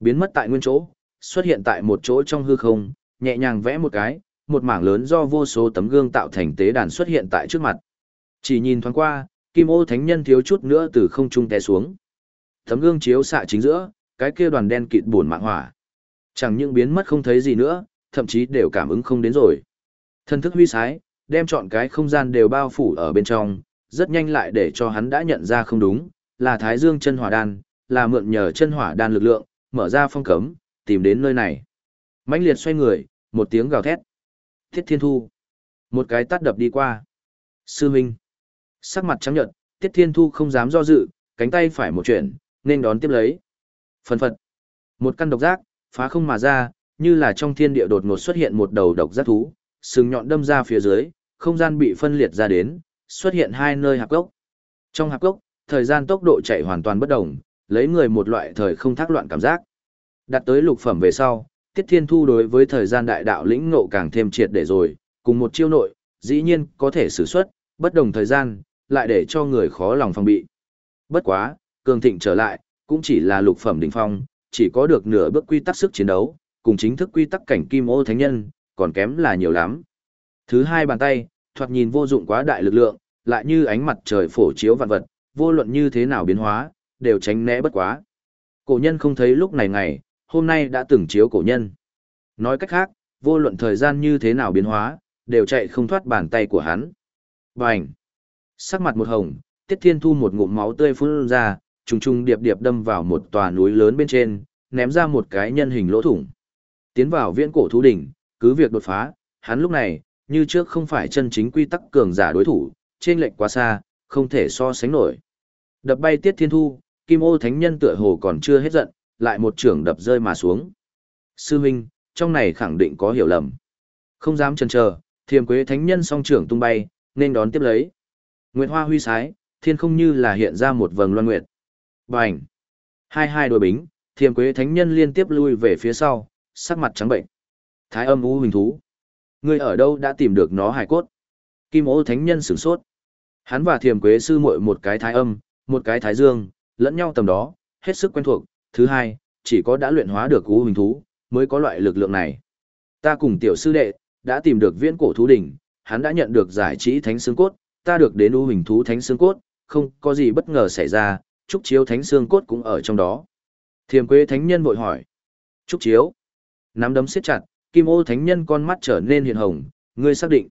Biến mất tại nguyên chỗ, xuất hiện tại một chỗ trong hư không, nhẹ nhàng vẽ một cái, một mảng lớn do vô số tấm gương tạo thành tế đàn xuất hiện tại trước mặt. Chỉ nhìn thoáng qua, kim ô thánh nhân thiếu chút nữa từ không trung té xuống. Tấm gương chiếu xạ chính giữa, cái kia đoàn đen kịt buồn mạng hỏa. Chẳng những biến mất không thấy gì nữa, thậm chí đều cảm ứng không đến rồi. Thân thức huy sái, đem chọn cái không gian đều bao phủ ở bên trong, rất nhanh lại để cho hắn đã nhận ra không đúng, là Thái Dương chân hỏa đan, là mượn nhờ chân hỏa đan lực lượng, mở ra phong cấm, tìm đến nơi này. mãnh liệt xoay người, một tiếng gào thét. Thiết Thiên Thu. Một cái tát đập đi qua. Sư Minh. Sắc mặt trắng nhợt, Tiết Thiên Thu không dám do dự, cánh tay phải một chuyển, nên đón tiếp lấy. Phần phật. Một căn độc giác, phá không mà ra, như là trong thiên địa đột ngột xuất hiện một đầu độc giác thú, sừng nhọn đâm ra phía dưới, không gian bị phân liệt ra đến, xuất hiện hai nơi hạp gốc. Trong hạp gốc, thời gian tốc độ chạy hoàn toàn bất đồng, lấy người một loại thời không thác loạn cảm giác. Đặt tới lục phẩm về sau, Tiết Thiên Thu đối với thời gian đại đạo lĩnh ngộ càng thêm triệt để rồi, cùng một chiêu nội, dĩ nhiên có thể sử xuất, bất đồng thời gian, lại để cho người khó lòng phòng bị. Bất quá, cường thịnh trở lại, cũng chỉ là lục phẩm đỉnh phong, chỉ có được nửa bước quy tắc sức chiến đấu, cùng chính thức quy tắc cảnh kim ô thánh nhân, còn kém là nhiều lắm. Thứ hai bàn tay, thoạt nhìn vô dụng quá đại lực lượng, lại như ánh mặt trời phổ chiếu vạn vật, vô luận như thế nào biến hóa, đều tránh né bất quá. Cổ nhân không thấy lúc này ngày, hôm nay đã từng chiếu cổ nhân. Nói cách khác, vô luận thời gian như thế nào biến hóa, đều chạy không thoát bàn tay của hắn. Bành! Sắc mặt một hồng, Tiết Thiên Thu một ngụm máu tươi phun ra, trùng trùng điệp điệp đâm vào một tòa núi lớn bên trên, ném ra một cái nhân hình lỗ thủng. Tiến vào viễn cổ thú đỉnh, cứ việc đột phá, hắn lúc này, như trước không phải chân chính quy tắc cường giả đối thủ, trên lệnh quá xa, không thể so sánh nổi. Đập bay Tiết Thiên Thu, Kim Ô Thánh Nhân tựa hồ còn chưa hết giận, lại một trưởng đập rơi mà xuống. Sư Minh, trong này khẳng định có hiểu lầm. Không dám chần chờ, Thiềm Quế Thánh Nhân song trưởng tung bay, nên đón tiếp lấy. Nguyệt Hoa huy sái, thiên không như là hiện ra một vầng loan nguyệt. Bành! Hai hai đôi bính, Thiềm Quế Thánh Nhân liên tiếp lui về phía sau, sắc mặt trắng bệnh. Thái âm u hình thú. Ngươi ở đâu đã tìm được nó hài cốt? Kim ô thánh nhân sửng sốt. Hắn và thiềm quế sư muội một cái thái âm, một cái thái dương, lẫn nhau tầm đó, hết sức quen thuộc. Thứ hai, chỉ có đã luyện hóa được u hình thú, mới có loại lực lượng này. Ta cùng tiểu sư đệ, đã tìm được viễn cổ thú đỉnh, hắn đã nhận được giải trí thánh xương cốt, ta được đến u hình thú thánh xương cốt, không có gì bất ngờ xảy ra, trúc chiếu thánh xương cốt cũng ở trong đó. Thiềm quế thánh nhân vội hỏi. Trúc chiếu. Nắm đấm siết chặt, kim ô thánh nhân con mắt trở nên hiện hồng, ngươi xác định.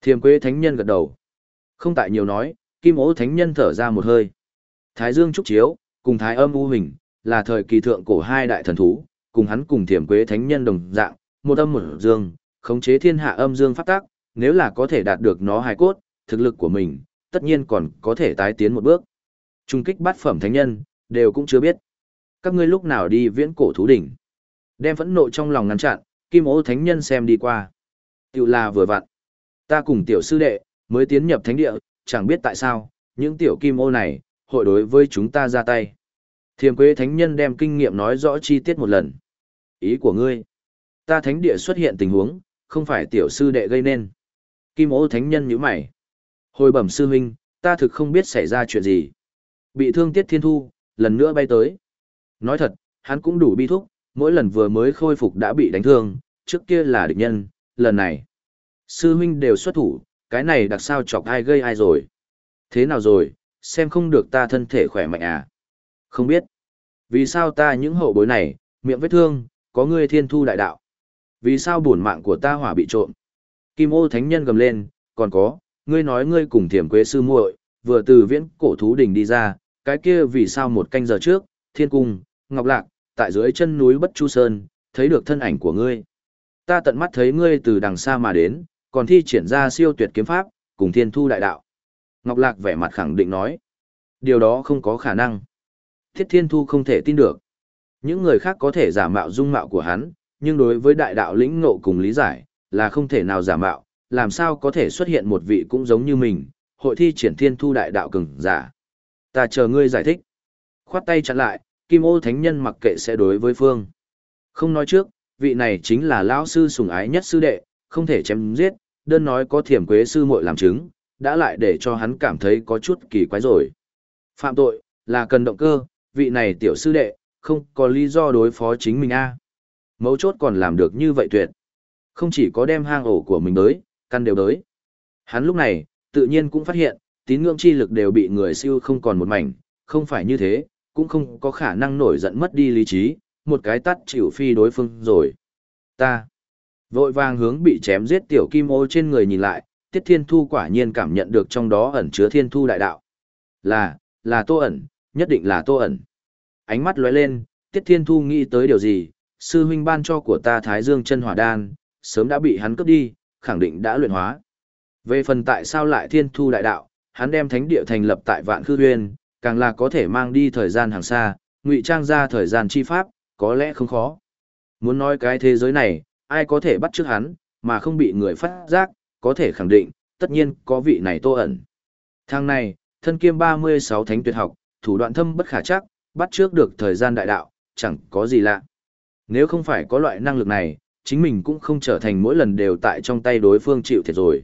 Thiềm quế thánh nhân gật đầu. Không tại nhiều nói, kim ô thánh nhân thở ra một hơi. Thái Dương Trúc Chiếu, cùng Thái Âm U Hình, là thời kỳ thượng cổ hai đại thần thú, cùng hắn cùng thiểm quế thánh nhân đồng dạng, một âm một dương, khống chế thiên hạ âm dương pháp tác, nếu là có thể đạt được nó hài cốt, thực lực của mình, tất nhiên còn có thể tái tiến một bước. Trung kích bát phẩm thánh nhân, đều cũng chưa biết. Các ngươi lúc nào đi viễn cổ thú đỉnh. Đem phẫn nộ trong lòng ngăn chặn, kim ô thánh nhân xem đi qua. Tiểu là vừa vặn. Ta cùng tiểu sư đệ, mới tiến nhập thánh địa, chẳng biết tại sao, những tiểu kim ô này, hội đối với chúng ta ra tay. Thiềm quế thánh nhân đem kinh nghiệm nói rõ chi tiết một lần. Ý của ngươi, ta thánh địa xuất hiện tình huống, không phải tiểu sư đệ gây nên. Kim ô thánh nhân nhíu mày. Hồi bẩm sư huynh, ta thực không biết xảy ra chuyện gì. Bị thương tiết thiên thu, lần nữa bay tới. Nói thật, hắn cũng đủ bi thúc, mỗi lần vừa mới khôi phục đã bị đánh thương, trước kia là địch nhân, lần này. Sư huynh đều xuất thủ, cái này đặc sao chọc ai gây ai rồi. Thế nào rồi, xem không được ta thân thể khỏe mạnh à? Không biết. Vì sao ta những hậu bối này, miệng vết thương, có ngươi thiên thu đại đạo? Vì sao bổn mạng của ta hỏa bị trộm? Kim ô thánh nhân gầm lên, còn có, ngươi nói ngươi cùng thiểm quế sư muội vừa từ viễn cổ thú đỉnh đi ra, cái kia vì sao một canh giờ trước, thiên cung, ngọc lạc, tại dưới chân núi Bất Chu Sơn, thấy được thân ảnh của ngươi. Ta tận mắt thấy ngươi từ đằng xa mà đến, còn thi triển ra siêu tuyệt kiếm pháp, cùng thiên thu đại đạo. Ngọc Lạc vẻ mặt khẳng định nói. Điều đó không có khả năng. Thiết thiên thu không thể tin được. Những người khác có thể giả mạo dung mạo của hắn, nhưng đối với đại đạo lĩnh ngộ cùng lý giải, là không thể nào giả mạo, làm sao có thể xuất hiện một vị cũng giống như mình, hội thi triển thiên thu đại đạo cường giả. Ta chờ ngươi giải thích. Khoát tay chặn lại, Kim Ô Thánh Nhân mặc kệ sẽ đối với Phương. Không nói trước, vị này chính là lão sư sùng ái nhất sư đệ, không thể chém giết, đơn nói có thiểm quế sư muội làm chứng, đã lại để cho hắn cảm thấy có chút kỳ quái rồi. Phạm tội, là cần động cơ, vị này tiểu sư đệ, không có lý do đối phó chính mình a Mấu chốt còn làm được như vậy tuyệt. Không chỉ có đem hang ổ của mình tới căn đều tới Hắn lúc này, tự nhiên cũng phát hiện, tín ngưỡng chi lực đều bị người siêu không còn một mảnh, không phải như thế, cũng không có khả năng nổi giận mất đi lý trí, một cái tắt chịu phi đối phương rồi. Ta, vội vàng hướng bị chém giết tiểu kim ô trên người nhìn lại, tiết thiên thu quả nhiên cảm nhận được trong đó ẩn chứa thiên thu đại đạo. Là, là tô ẩn, nhất định là tô ẩn. Ánh mắt lóe lên, tiết thiên thu nghĩ tới điều gì, sư huynh ban cho của ta thái dương chân hỏa đan, sớm đã bị hắn cướp đi, khẳng định đã luyện hóa. Về phần tại sao lại thiên thu đại đạo, hắn đem thánh địa thành lập tại vạn khư Huyền, càng là có thể mang đi thời gian hàng xa, ngụy trang ra thời gian chi pháp, có lẽ không khó. Muốn nói cái thế giới này, ai có thể bắt trước hắn, mà không bị người phát giác, có thể khẳng định, tất nhiên có vị này tô ẩn. Thang này, thân kiêm 36 thánh tuyệt học, thủ đoạn thâm bất khả chắc, bắt trước được thời gian đại đạo, chẳng có gì lạ. Nếu không phải có loại năng lực này, chính mình cũng không trở thành mỗi lần đều tại trong tay đối phương chịu thiệt rồi.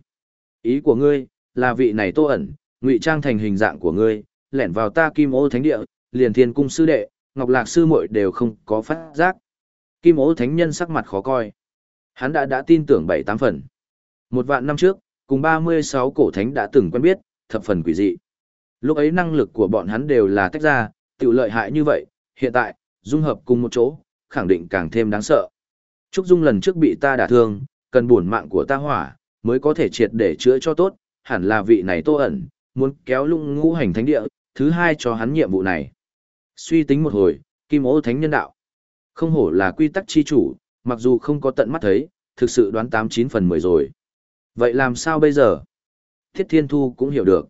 Ý của ngươi, là vị này tô ẩn, ngụy trang thành hình dạng của ngươi, lẻn vào ta kim ô thánh địa, liền thiên cung sư đệ, ngọc lạc sư muội đều không có phát giác. Kim ô thánh nhân sắc mặt khó coi. Hắn đã đã tin tưởng bảy tám phần. Một vạn năm trước, cùng 36 cổ thánh đã từng quen biết, thập phần quỷ dị. Lúc ấy năng lực của bọn hắn đều là tách ra, tự lợi hại như vậy, hiện tại, dung hợp cùng một chỗ, khẳng định càng thêm đáng sợ. Trúc Dung lần trước bị ta đả thương, cần buồn mạng của ta hỏa, mới có thể triệt để chữa cho tốt, hẳn là vị này tô ẩn, muốn kéo lung ngũ hành thánh địa, thứ hai cho hắn nhiệm vụ này. Suy tính một hồi, kim ô thánh nhân đạo. Không hổ là quy tắc chi chủ, mặc dù không có tận mắt thấy, thực sự đoán 89 phần 10 rồi. Vậy làm sao bây giờ? Thiết Thiên Thu cũng hiểu được.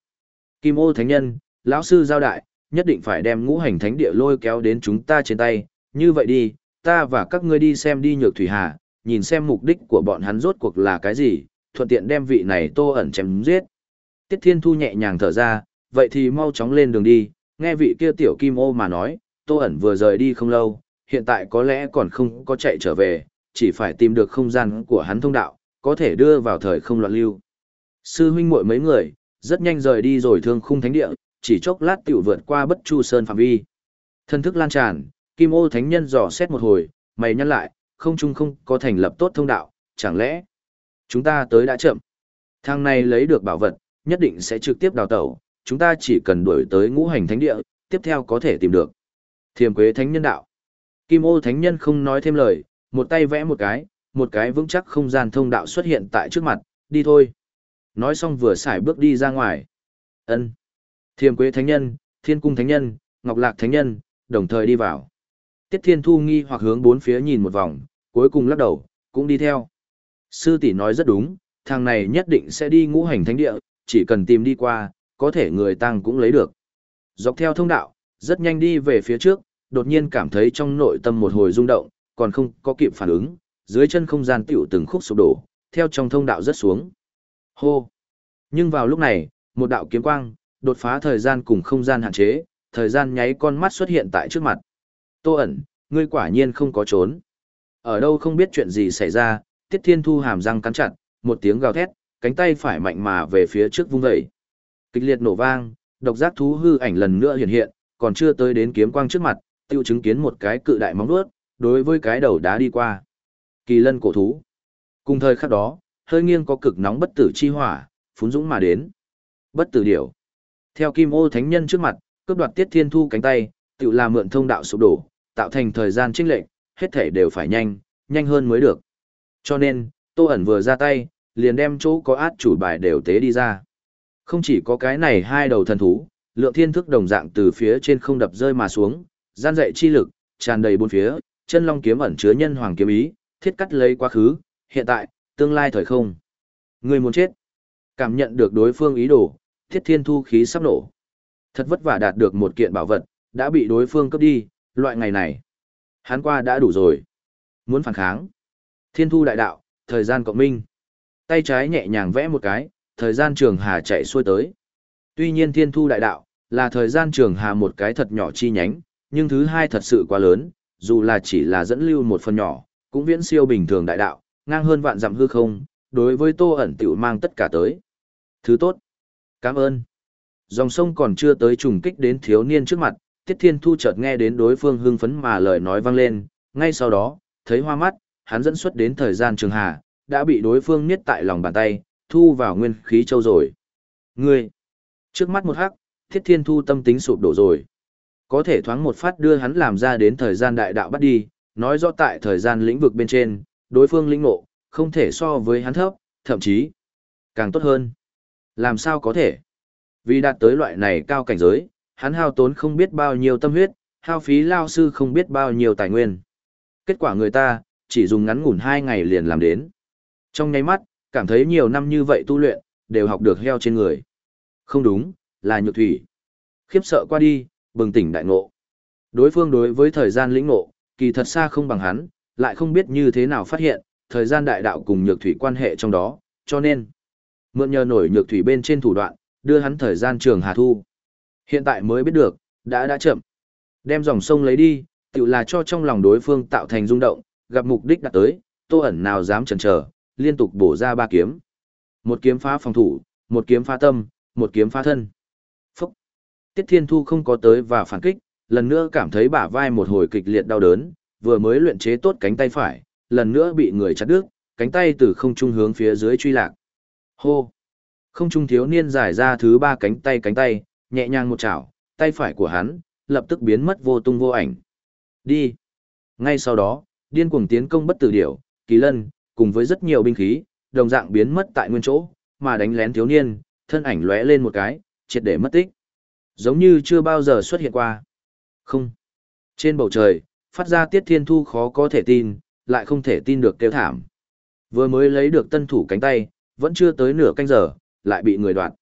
Kim ô thánh nhân, lão sư giao đại, nhất định phải đem ngũ hành thánh địa lôi kéo đến chúng ta trên tay. Như vậy đi, ta và các ngươi đi xem đi nhược thủy hà, nhìn xem mục đích của bọn hắn rốt cuộc là cái gì, thuận tiện đem vị này tô ẩn chém giết. Tiết Thiên Thu nhẹ nhàng thở ra, vậy thì mau chóng lên đường đi, nghe vị kia tiểu kim ô mà nói, tô ẩn vừa rời đi không lâu, hiện tại có lẽ còn không có chạy trở về, chỉ phải tìm được không gian của hắn thông đạo, có thể đưa vào thời không loạn lưu. Sư huynh muội mấy người, rất nhanh rời đi rồi thương khung thánh địa, chỉ chốc lát tiểu vượt qua bất chu sơn phạm vi. Thân thức lan tràn, kim ô thánh nhân dò xét một hồi, mày nhăn lại, không chung không có thành lập tốt thông đạo, chẳng lẽ chúng ta tới đã chậm. Thang này lấy được bảo vật, nhất định sẽ trực tiếp đào tẩu, chúng ta chỉ cần đuổi tới ngũ hành thánh địa, tiếp theo có thể tìm được. Thiềm quế thánh nhân đạo. Kim ô thánh nhân không nói thêm lời, một tay vẽ một cái, một cái vững chắc không gian thông đạo xuất hiện tại trước mặt, đi thôi. Nói xong vừa xài bước đi ra ngoài. ân Thiềm quế thánh nhân, thiên cung thánh nhân, ngọc lạc thánh nhân, đồng thời đi vào. Tiết thiên thu nghi hoặc hướng bốn phía nhìn một vòng, cuối cùng lắc đầu, cũng đi theo. Sư tỷ nói rất đúng, thằng này nhất định sẽ đi ngũ hành thánh địa, chỉ cần tìm đi qua, có thể người tăng cũng lấy được. Dọc theo thông đạo, rất nhanh đi về phía trước, đột nhiên cảm thấy trong nội tâm một hồi rung động, còn không có kịp phản ứng, dưới chân không gian tiểu từng khúc sụp đổ, theo trong thông đạo rất xuống. Hô! Nhưng vào lúc này, một đạo kiếm quang, đột phá thời gian cùng không gian hạn chế, thời gian nháy con mắt xuất hiện tại trước mặt. Tô ẩn, ngươi quả nhiên không có trốn. Ở đâu không biết chuyện gì xảy ra, Tiết Thiên Thu hàm răng cắn chặt, một tiếng gào thét, cánh tay phải mạnh mà về phía trước vung dậy. Kịch liệt nổ vang, độc giác thú hư ảnh lần nữa hiện hiện, còn chưa tới đến kiếm quang trước mặt, tiêu chứng kiến một cái cự đại móng vuốt, đối với cái đầu đá đi qua. Kỳ lân cổ thú. Cùng thời khắc đó, hơi nghiêng có cực nóng bất tử chi hỏa, phún dũng mà đến. Bất tử điểu. Theo kim ô thánh nhân trước mặt, cướp đoạt tiết thiên thu cánh tay, tự là mượn thông đạo sụp đổ, tạo thành thời gian trinh lệnh, hết thể đều phải nhanh, nhanh hơn mới được. Cho nên, tô ẩn vừa ra tay, liền đem chỗ có át chủ bài đều tế đi ra. Không chỉ có cái này hai đầu thần thú, lượng thiên thức đồng dạng từ phía trên không đập rơi mà xuống, gian dậy chi lực, tràn đầy bốn phía, chân long kiếm ẩn chứa nhân hoàng kiếm ý, thiết cắt lấy quá khứ, hiện tại, tương lai thời không. Người muốn chết. Cảm nhận được đối phương ý đồ, thiết thiên thu khí sắp nổ. Thật vất vả đạt được một kiện bảo vật, đã bị đối phương cướp đi, loại ngày này. Hắn qua đã đủ rồi. Muốn phản kháng. Thiên thu đại đạo, thời gian cộng minh. Tay trái nhẹ nhàng vẽ một cái, thời gian trường hà chạy xuôi tới. Tuy nhiên thiên thu đại đạo, là thời gian trường hà một cái thật nhỏ chi nhánh, nhưng thứ hai thật sự quá lớn, dù là chỉ là dẫn lưu một phần nhỏ, cũng viễn siêu bình thường đại đạo, ngang hơn vạn dặm hư không, đối với tô ẩn tiểu mang tất cả tới. Thứ tốt. Cảm ơn. Dòng sông còn chưa tới trùng kích đến thiếu niên trước mặt, Tiết Thiên Thu chợt nghe đến đối phương hưng phấn mà lời nói vang lên, ngay sau đó, thấy hoa mắt, hắn dẫn xuất đến thời gian trường hà, đã bị đối phương niết tại lòng bàn tay, thu vào nguyên khí châu rồi. Ngươi! Trước mắt một hắc, Thiết Thiên Thu tâm tính sụp đổ rồi. Có thể thoáng một phát đưa hắn làm ra đến thời gian đại đạo bắt đi, nói rõ tại thời gian lĩnh vực bên trên, đối phương lĩnh ngộ, không thể so với hắn thấp, thậm chí càng tốt hơn. Làm sao có thể? Vì đạt tới loại này cao cảnh giới, hắn hao tốn không biết bao nhiêu tâm huyết, hao phí lao sư không biết bao nhiêu tài nguyên. Kết quả người ta, chỉ dùng ngắn ngủn hai ngày liền làm đến. Trong nháy mắt, cảm thấy nhiều năm như vậy tu luyện, đều học được heo trên người. Không đúng, là nhược thủy. Khiếp sợ qua đi, bừng tỉnh đại ngộ. Đối phương đối với thời gian lĩnh ngộ, kỳ thật xa không bằng hắn, lại không biết như thế nào phát hiện, thời gian đại đạo cùng nhược thủy quan hệ trong đó, cho nên, mượn nhờ nổi nhược thủy bên trên thủ đoạn, đưa hắn thời gian trường hà thu. Hiện tại mới biết được, đã đã chậm. Đem dòng sông lấy đi, tự là cho trong lòng đối phương tạo thành rung động, gặp mục đích đã tới, tô ẩn nào dám chần chờ, liên tục bổ ra ba kiếm. Một kiếm phá phòng thủ, một kiếm phá tâm, một kiếm phá thân. Phúc! Tiết Thiên Thu không có tới và phản kích, lần nữa cảm thấy bả vai một hồi kịch liệt đau đớn, vừa mới luyện chế tốt cánh tay phải, lần nữa bị người chặt đứt, cánh tay từ không trung hướng phía dưới truy lạc. Hô! Không trung thiếu niên giải ra thứ ba cánh tay cánh tay, nhẹ nhàng một chảo, tay phải của hắn, lập tức biến mất vô tung vô ảnh. Đi! Ngay sau đó, điên cuồng tiến công bất tử điểu, kỳ lân, cùng với rất nhiều binh khí, đồng dạng biến mất tại nguyên chỗ, mà đánh lén thiếu niên, thân ảnh lóe lên một cái, triệt để mất tích. Giống như chưa bao giờ xuất hiện qua. Không. Trên bầu trời, phát ra tiết thiên thu khó có thể tin, lại không thể tin được kêu thảm. Vừa mới lấy được tân thủ cánh tay, vẫn chưa tới nửa canh giờ, lại bị người đoạt.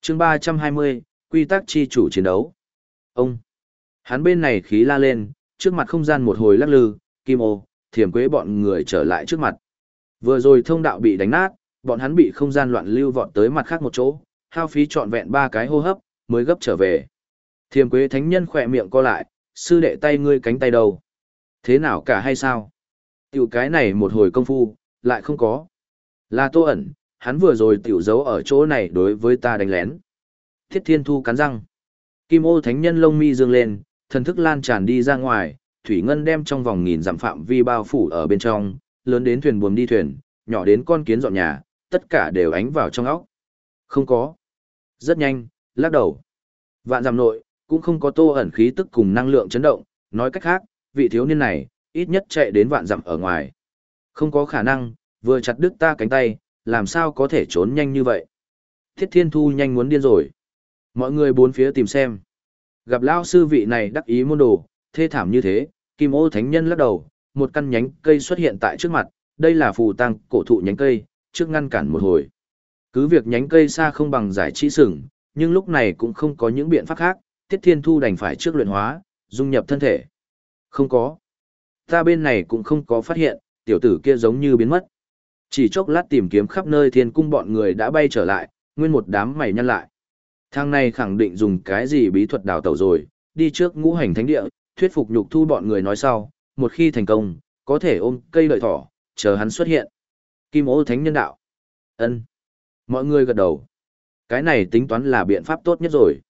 chương 320, quy tắc chi chủ chiến đấu. Ông. Hắn bên này khí la lên, trước mặt không gian một hồi lắc lư, kim ô, thiềm quế bọn người trở lại trước mặt. Vừa rồi thông đạo bị đánh nát, bọn hắn bị không gian loạn lưu vọt tới mặt khác một chỗ, hao phí trọn vẹn ba cái hô hấp, mới gấp trở về. Thiềm quế thánh nhân khỏe miệng co lại, sư đệ tay ngươi cánh tay đâu? Thế nào cả hay sao? Tiểu cái này một hồi công phu, lại không có. Là tô ẩn, hắn vừa rồi tiểu giấu ở chỗ này đối với ta đánh lén. Thiết thiên thu cắn răng. Kim ô thánh nhân lông mi dương lên, thần thức lan tràn đi ra ngoài, thủy ngân đem trong vòng nghìn dặm phạm vi bao phủ ở bên trong, lớn đến thuyền buồm đi thuyền, nhỏ đến con kiến dọn nhà, tất cả đều ánh vào trong óc. Không có. Rất nhanh, lắc đầu. Vạn dặm nội, cũng không có tô ẩn khí tức cùng năng lượng chấn động, nói cách khác, vị thiếu niên này, ít nhất chạy đến vạn dặm ở ngoài. Không có khả năng, vừa chặt đứt ta cánh tay, làm sao có thể trốn nhanh như vậy. Thiết thiên thu nhanh muốn điên rồi. Mọi người bốn phía tìm xem. Gặp lao sư vị này đắc ý môn đồ, thê thảm như thế, kim ô thánh nhân lắc đầu, một căn nhánh cây xuất hiện tại trước mặt, đây là phù tăng cổ thụ nhánh cây, trước ngăn cản một hồi. Cứ việc nhánh cây xa không bằng giải trí sừng, nhưng lúc này cũng không có những biện pháp khác, Tiết Thiên Thu đành phải trước luyện hóa, dung nhập thân thể. Không có. Ta bên này cũng không có phát hiện, tiểu tử kia giống như biến mất. Chỉ chốc lát tìm kiếm khắp nơi thiên cung bọn người đã bay trở lại, nguyên một đám mày nhăn lại. Thang này khẳng định dùng cái gì bí thuật đào tẩu rồi, đi trước ngũ hành thánh địa, thuyết phục nhục thu bọn người nói sau, một khi thành công, có thể ôm cây lợi thỏ, chờ hắn xuất hiện. Kim ô thánh nhân đạo. ân Mọi người gật đầu. Cái này tính toán là biện pháp tốt nhất rồi.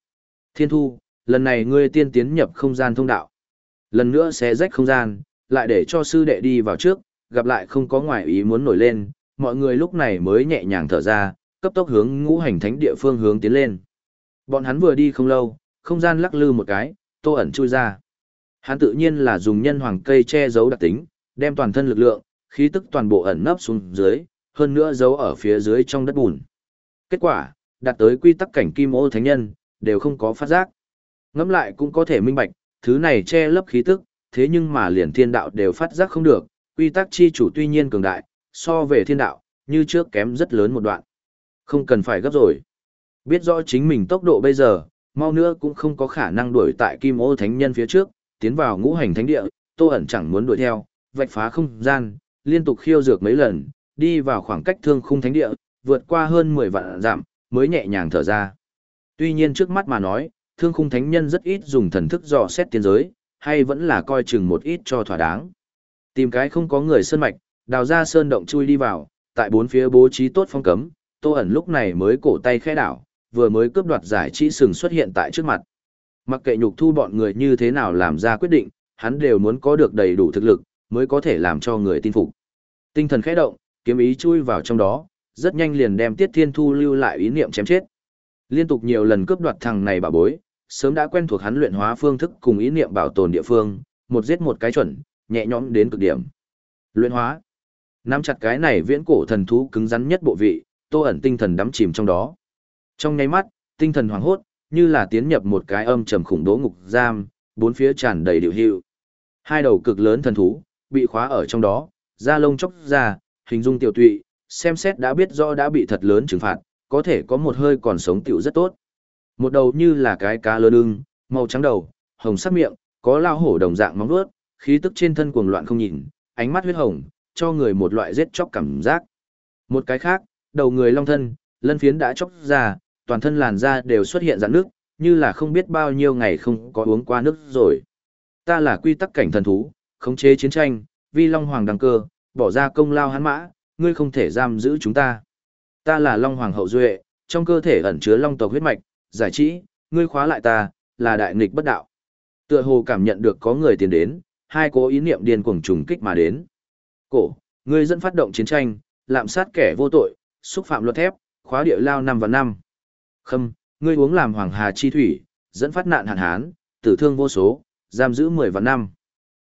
Thiên thu, lần này ngươi tiên tiến nhập không gian thông đạo. Lần nữa sẽ rách không gian, lại để cho sư đệ đi vào trước, gặp lại không có ngoại ý muốn nổi lên, mọi người lúc này mới nhẹ nhàng thở ra, cấp tốc hướng ngũ hành thánh địa phương hướng tiến lên. Bọn hắn vừa đi không lâu, không gian lắc lư một cái, tô ẩn chui ra. Hắn tự nhiên là dùng nhân hoàng cây che giấu đặc tính, đem toàn thân lực lượng, khí tức toàn bộ ẩn nấp xuống dưới, hơn nữa giấu ở phía dưới trong đất bùn. Kết quả, đạt tới quy tắc cảnh kim ô thánh nhân, đều không có phát giác. Ngẫm lại cũng có thể minh bạch, thứ này che lấp khí tức, thế nhưng mà liền thiên đạo đều phát giác không được, quy tắc chi chủ tuy nhiên cường đại, so về thiên đạo, như trước kém rất lớn một đoạn. Không cần phải gấp rồi. Biết rõ chính mình tốc độ bây giờ, mau nữa cũng không có khả năng đuổi tại kim ô thánh nhân phía trước, tiến vào ngũ hành thánh địa, tô ẩn chẳng muốn đuổi theo, vạch phá không gian, liên tục khiêu dược mấy lần, đi vào khoảng cách thương khung thánh địa, vượt qua hơn 10 vạn giảm, mới nhẹ nhàng thở ra. Tuy nhiên trước mắt mà nói, thương khung thánh nhân rất ít dùng thần thức dò xét tiên giới, hay vẫn là coi chừng một ít cho thỏa đáng. Tìm cái không có người sơn mạch, đào ra sơn động chui đi vào, tại bốn phía bố trí tốt phong cấm, Tô ẩn lúc này mới cổ tay khẽ đảo, vừa mới cướp đoạt giải trí sừng xuất hiện tại trước mặt. Mặc kệ nhục thu bọn người như thế nào làm ra quyết định, hắn đều muốn có được đầy đủ thực lực, mới có thể làm cho người tin phục. Tinh thần khẽ động, kiếm ý chui vào trong đó, rất nhanh liền đem Tiết Thiên Thu lưu lại ý niệm chém chết. Liên tục nhiều lần cướp đoạt thằng này bà bối, sớm đã quen thuộc hắn luyện hóa phương thức cùng ý niệm bảo tồn địa phương, một giết một cái chuẩn, nhẹ nhõm đến cực điểm. Luyện hóa. Nắm chặt cái này viễn cổ thần thú cứng rắn nhất bộ vị, Tô ẩn tinh thần đắm chìm trong đó. Trong nháy mắt, tinh thần hoảng hốt, như là tiến nhập một cái âm trầm khủng đố ngục giam, bốn phía tràn đầy điều hữu. Hai đầu cực lớn thần thú, bị khóa ở trong đó, da lông chóc ra, hình dung tiểu tụy, xem xét đã biết rõ đã bị thật lớn trừng phạt, có thể có một hơi còn sống tiểu rất tốt. Một đầu như là cái cá lớn ưng, màu trắng đầu, hồng sắc miệng, có lao hổ đồng dạng móng vuốt, khí tức trên thân cuồng loạn không nhìn, ánh mắt huyết hồng, cho người một loại giết chóc cảm giác. Một cái khác, đầu người long thân, lân phiến đã chóc ra, toàn thân làn da đều xuất hiện rạn nước, như là không biết bao nhiêu ngày không có uống qua nước rồi. Ta là quy tắc cảnh thần thú, khống chế chiến tranh, vi long hoàng đăng cơ, bỏ ra công lao hắn mã, ngươi không thể giam giữ chúng ta. Ta là long hoàng hậu duệ, trong cơ thể ẩn chứa long tộc huyết mạch, giải trí, ngươi khóa lại ta, là đại nghịch bất đạo. Tựa hồ cảm nhận được có người tiến đến, hai cố ý niệm điên cuồng trùng kích mà đến. Cổ, ngươi dẫn phát động chiến tranh, lạm sát kẻ vô tội, xúc phạm luật thép, khóa địa lao năm và năm. Khâm, ngươi uống làm hoàng hà chi thủy, dẫn phát nạn hạn hán, tử thương vô số, giam giữ mười và năm.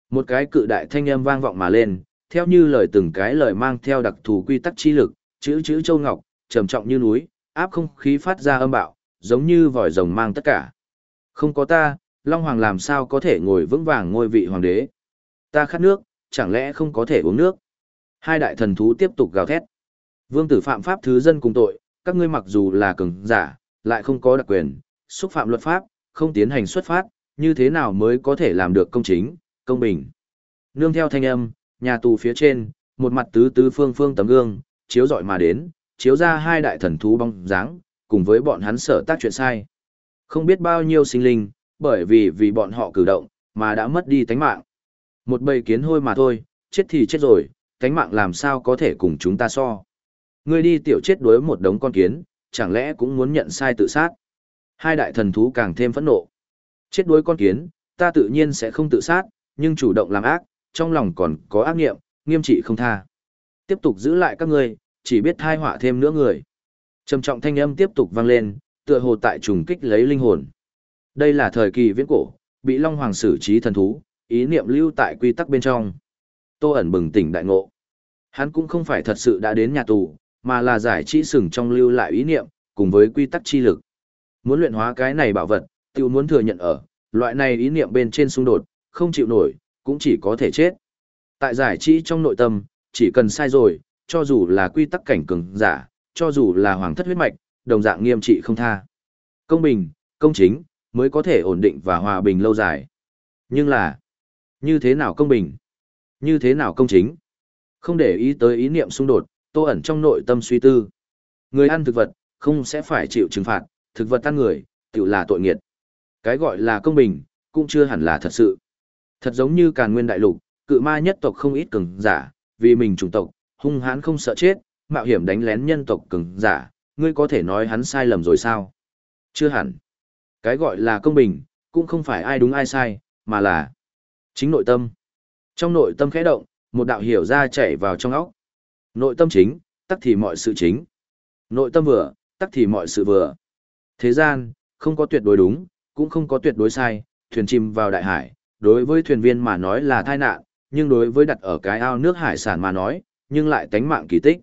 Một cái cự đại thanh âm vang vọng mà lên, theo như lời từng cái lời mang theo đặc thù quy tắc chi lực, chữ chữ châu ngọc, trầm trọng như núi, áp không khí phát ra âm bạo, giống như vòi rồng mang tất cả. Không có ta, Long Hoàng làm sao có thể ngồi vững vàng ngôi vị hoàng đế? Ta khát nước, chẳng lẽ không có thể uống nước? Hai đại thần thú tiếp tục gào thét. Vương tử phạm pháp thứ dân cùng tội, các ngươi mặc dù là cường giả, lại không có đặc quyền, xúc phạm luật pháp, không tiến hành xuất phát, như thế nào mới có thể làm được công chính, công bình. Nương theo thanh âm, nhà tù phía trên, một mặt tứ tứ phương phương tấm gương, chiếu dọi mà đến, chiếu ra hai đại thần thú bóng dáng, cùng với bọn hắn sở tác chuyện sai. Không biết bao nhiêu sinh linh, bởi vì vì bọn họ cử động, mà đã mất đi tánh mạng. Một bầy kiến hôi mà thôi, chết thì chết rồi, tánh mạng làm sao có thể cùng chúng ta so. Ngươi đi tiểu chết đuối một đống con kiến, chẳng lẽ cũng muốn nhận sai tự sát. Hai đại thần thú càng thêm phẫn nộ. Chết đuối con kiến, ta tự nhiên sẽ không tự sát, nhưng chủ động làm ác, trong lòng còn có ác nghiệm, nghiêm trị không tha. Tiếp tục giữ lại các ngươi, chỉ biết thai họa thêm nữa người. Trầm trọng thanh âm tiếp tục vang lên, tựa hồ tại trùng kích lấy linh hồn. Đây là thời kỳ viễn cổ, bị Long Hoàng xử trí thần thú, ý niệm lưu tại quy tắc bên trong. Tô ẩn bừng tỉnh đại ngộ. Hắn cũng không phải thật sự đã đến nhà tù, mà là giải trí sừng trong lưu lại ý niệm, cùng với quy tắc chi lực. Muốn luyện hóa cái này bảo vật, tiêu muốn thừa nhận ở, loại này ý niệm bên trên xung đột, không chịu nổi, cũng chỉ có thể chết. Tại giải trí trong nội tâm, chỉ cần sai rồi, cho dù là quy tắc cảnh cường giả, cho dù là hoàng thất huyết mạch, đồng dạng nghiêm trị không tha. Công bình, công chính, mới có thể ổn định và hòa bình lâu dài. Nhưng là, như thế nào công bình? Như thế nào công chính? Không để ý tới ý niệm xung đột, tô ẩn trong nội tâm suy tư. Người ăn thực vật, không sẽ phải chịu trừng phạt, thực vật ăn người, tự là tội nghiệt. Cái gọi là công bình, cũng chưa hẳn là thật sự. Thật giống như càn nguyên đại lục, cự ma nhất tộc không ít cường giả, vì mình chủng tộc, hung hãn không sợ chết, mạo hiểm đánh lén nhân tộc cường giả, ngươi có thể nói hắn sai lầm rồi sao? Chưa hẳn. Cái gọi là công bình, cũng không phải ai đúng ai sai, mà là chính nội tâm. Trong nội tâm khẽ động, một đạo hiểu ra chảy vào trong óc. Nội tâm chính, tắc thì mọi sự chính. Nội tâm vừa, tắc thì mọi sự vừa. Thế gian, không có tuyệt đối đúng, cũng không có tuyệt đối sai, thuyền chìm vào đại hải, đối với thuyền viên mà nói là tai nạn, nhưng đối với đặt ở cái ao nước hải sản mà nói, nhưng lại tánh mạng kỳ tích.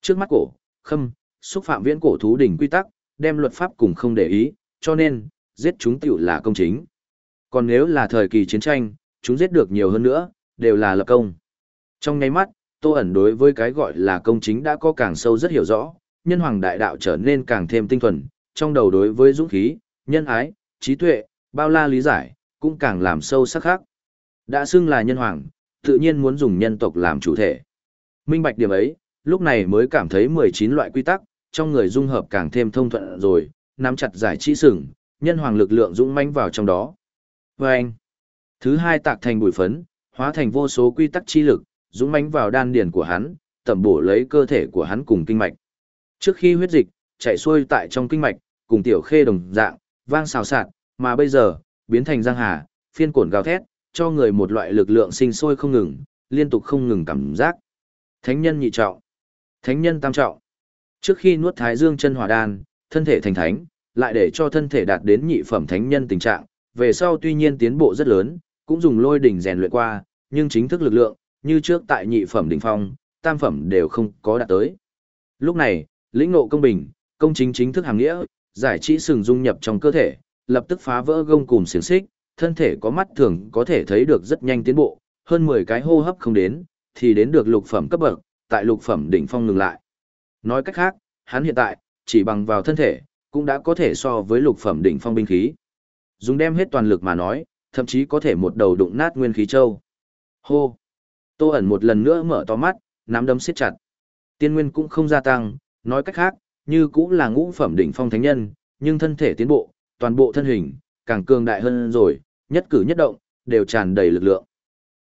Trước mắt cổ, khâm, xúc phạm viễn cổ thú đỉnh quy tắc, đem luật pháp cùng không để ý, cho nên, giết chúng tiểu là công chính. Còn nếu là thời kỳ chiến tranh, chúng giết được nhiều hơn nữa, đều là lập công. Trong nháy mắt, Tô ẩn đối với cái gọi là công chính đã có càng sâu rất hiểu rõ, nhân hoàng đại đạo trở nên càng thêm tinh thuần, trong đầu đối với dũng khí, nhân ái, trí tuệ, bao la lý giải, cũng càng làm sâu sắc khác. Đã xưng là nhân hoàng, tự nhiên muốn dùng nhân tộc làm chủ thể. Minh bạch điểm ấy, lúc này mới cảm thấy 19 loại quy tắc, trong người dung hợp càng thêm thông thuận rồi, nắm chặt giải trí sừng, nhân hoàng lực lượng dũng mãnh vào trong đó. Và anh, thứ hai tạc thành bụi phấn, hóa thành vô số quy tắc chi lực, dũng mãnh vào đan điền của hắn, tẩm bổ lấy cơ thể của hắn cùng kinh mạch. Trước khi huyết dịch chảy xuôi tại trong kinh mạch, cùng tiểu khê đồng dạng, vang xào xạc, mà bây giờ, biến thành giang hà, phiên cổn gào thét, cho người một loại lực lượng sinh sôi không ngừng, liên tục không ngừng cảm giác. Thánh nhân nhị trọng, thánh nhân tam trọng. Trước khi nuốt thái dương chân hỏa đan, thân thể thành thánh, lại để cho thân thể đạt đến nhị phẩm thánh nhân tình trạng, về sau tuy nhiên tiến bộ rất lớn, cũng dùng lôi đỉnh rèn luyện qua, nhưng chính thức lực lượng, như trước tại nhị phẩm đỉnh phong, tam phẩm đều không có đạt tới. Lúc này, lĩnh ngộ công bình, công chính chính thức hàng nghĩa, giải trí sừng dung nhập trong cơ thể, lập tức phá vỡ gông cùm xiềng xích, thân thể có mắt thường có thể thấy được rất nhanh tiến bộ, hơn 10 cái hô hấp không đến, thì đến được lục phẩm cấp bậc, tại lục phẩm đỉnh phong ngừng lại. Nói cách khác, hắn hiện tại, chỉ bằng vào thân thể, cũng đã có thể so với lục phẩm đỉnh phong binh khí. Dùng đem hết toàn lực mà nói, thậm chí có thể một đầu đụng nát nguyên khí châu. Hô! Tô ẩn một lần nữa mở to mắt, nắm đấm siết chặt. Tiên nguyên cũng không gia tăng, nói cách khác, như cũng là ngũ phẩm đỉnh phong thánh nhân, nhưng thân thể tiến bộ, toàn bộ thân hình, càng cường đại hơn rồi, nhất cử nhất động, đều tràn đầy lực lượng.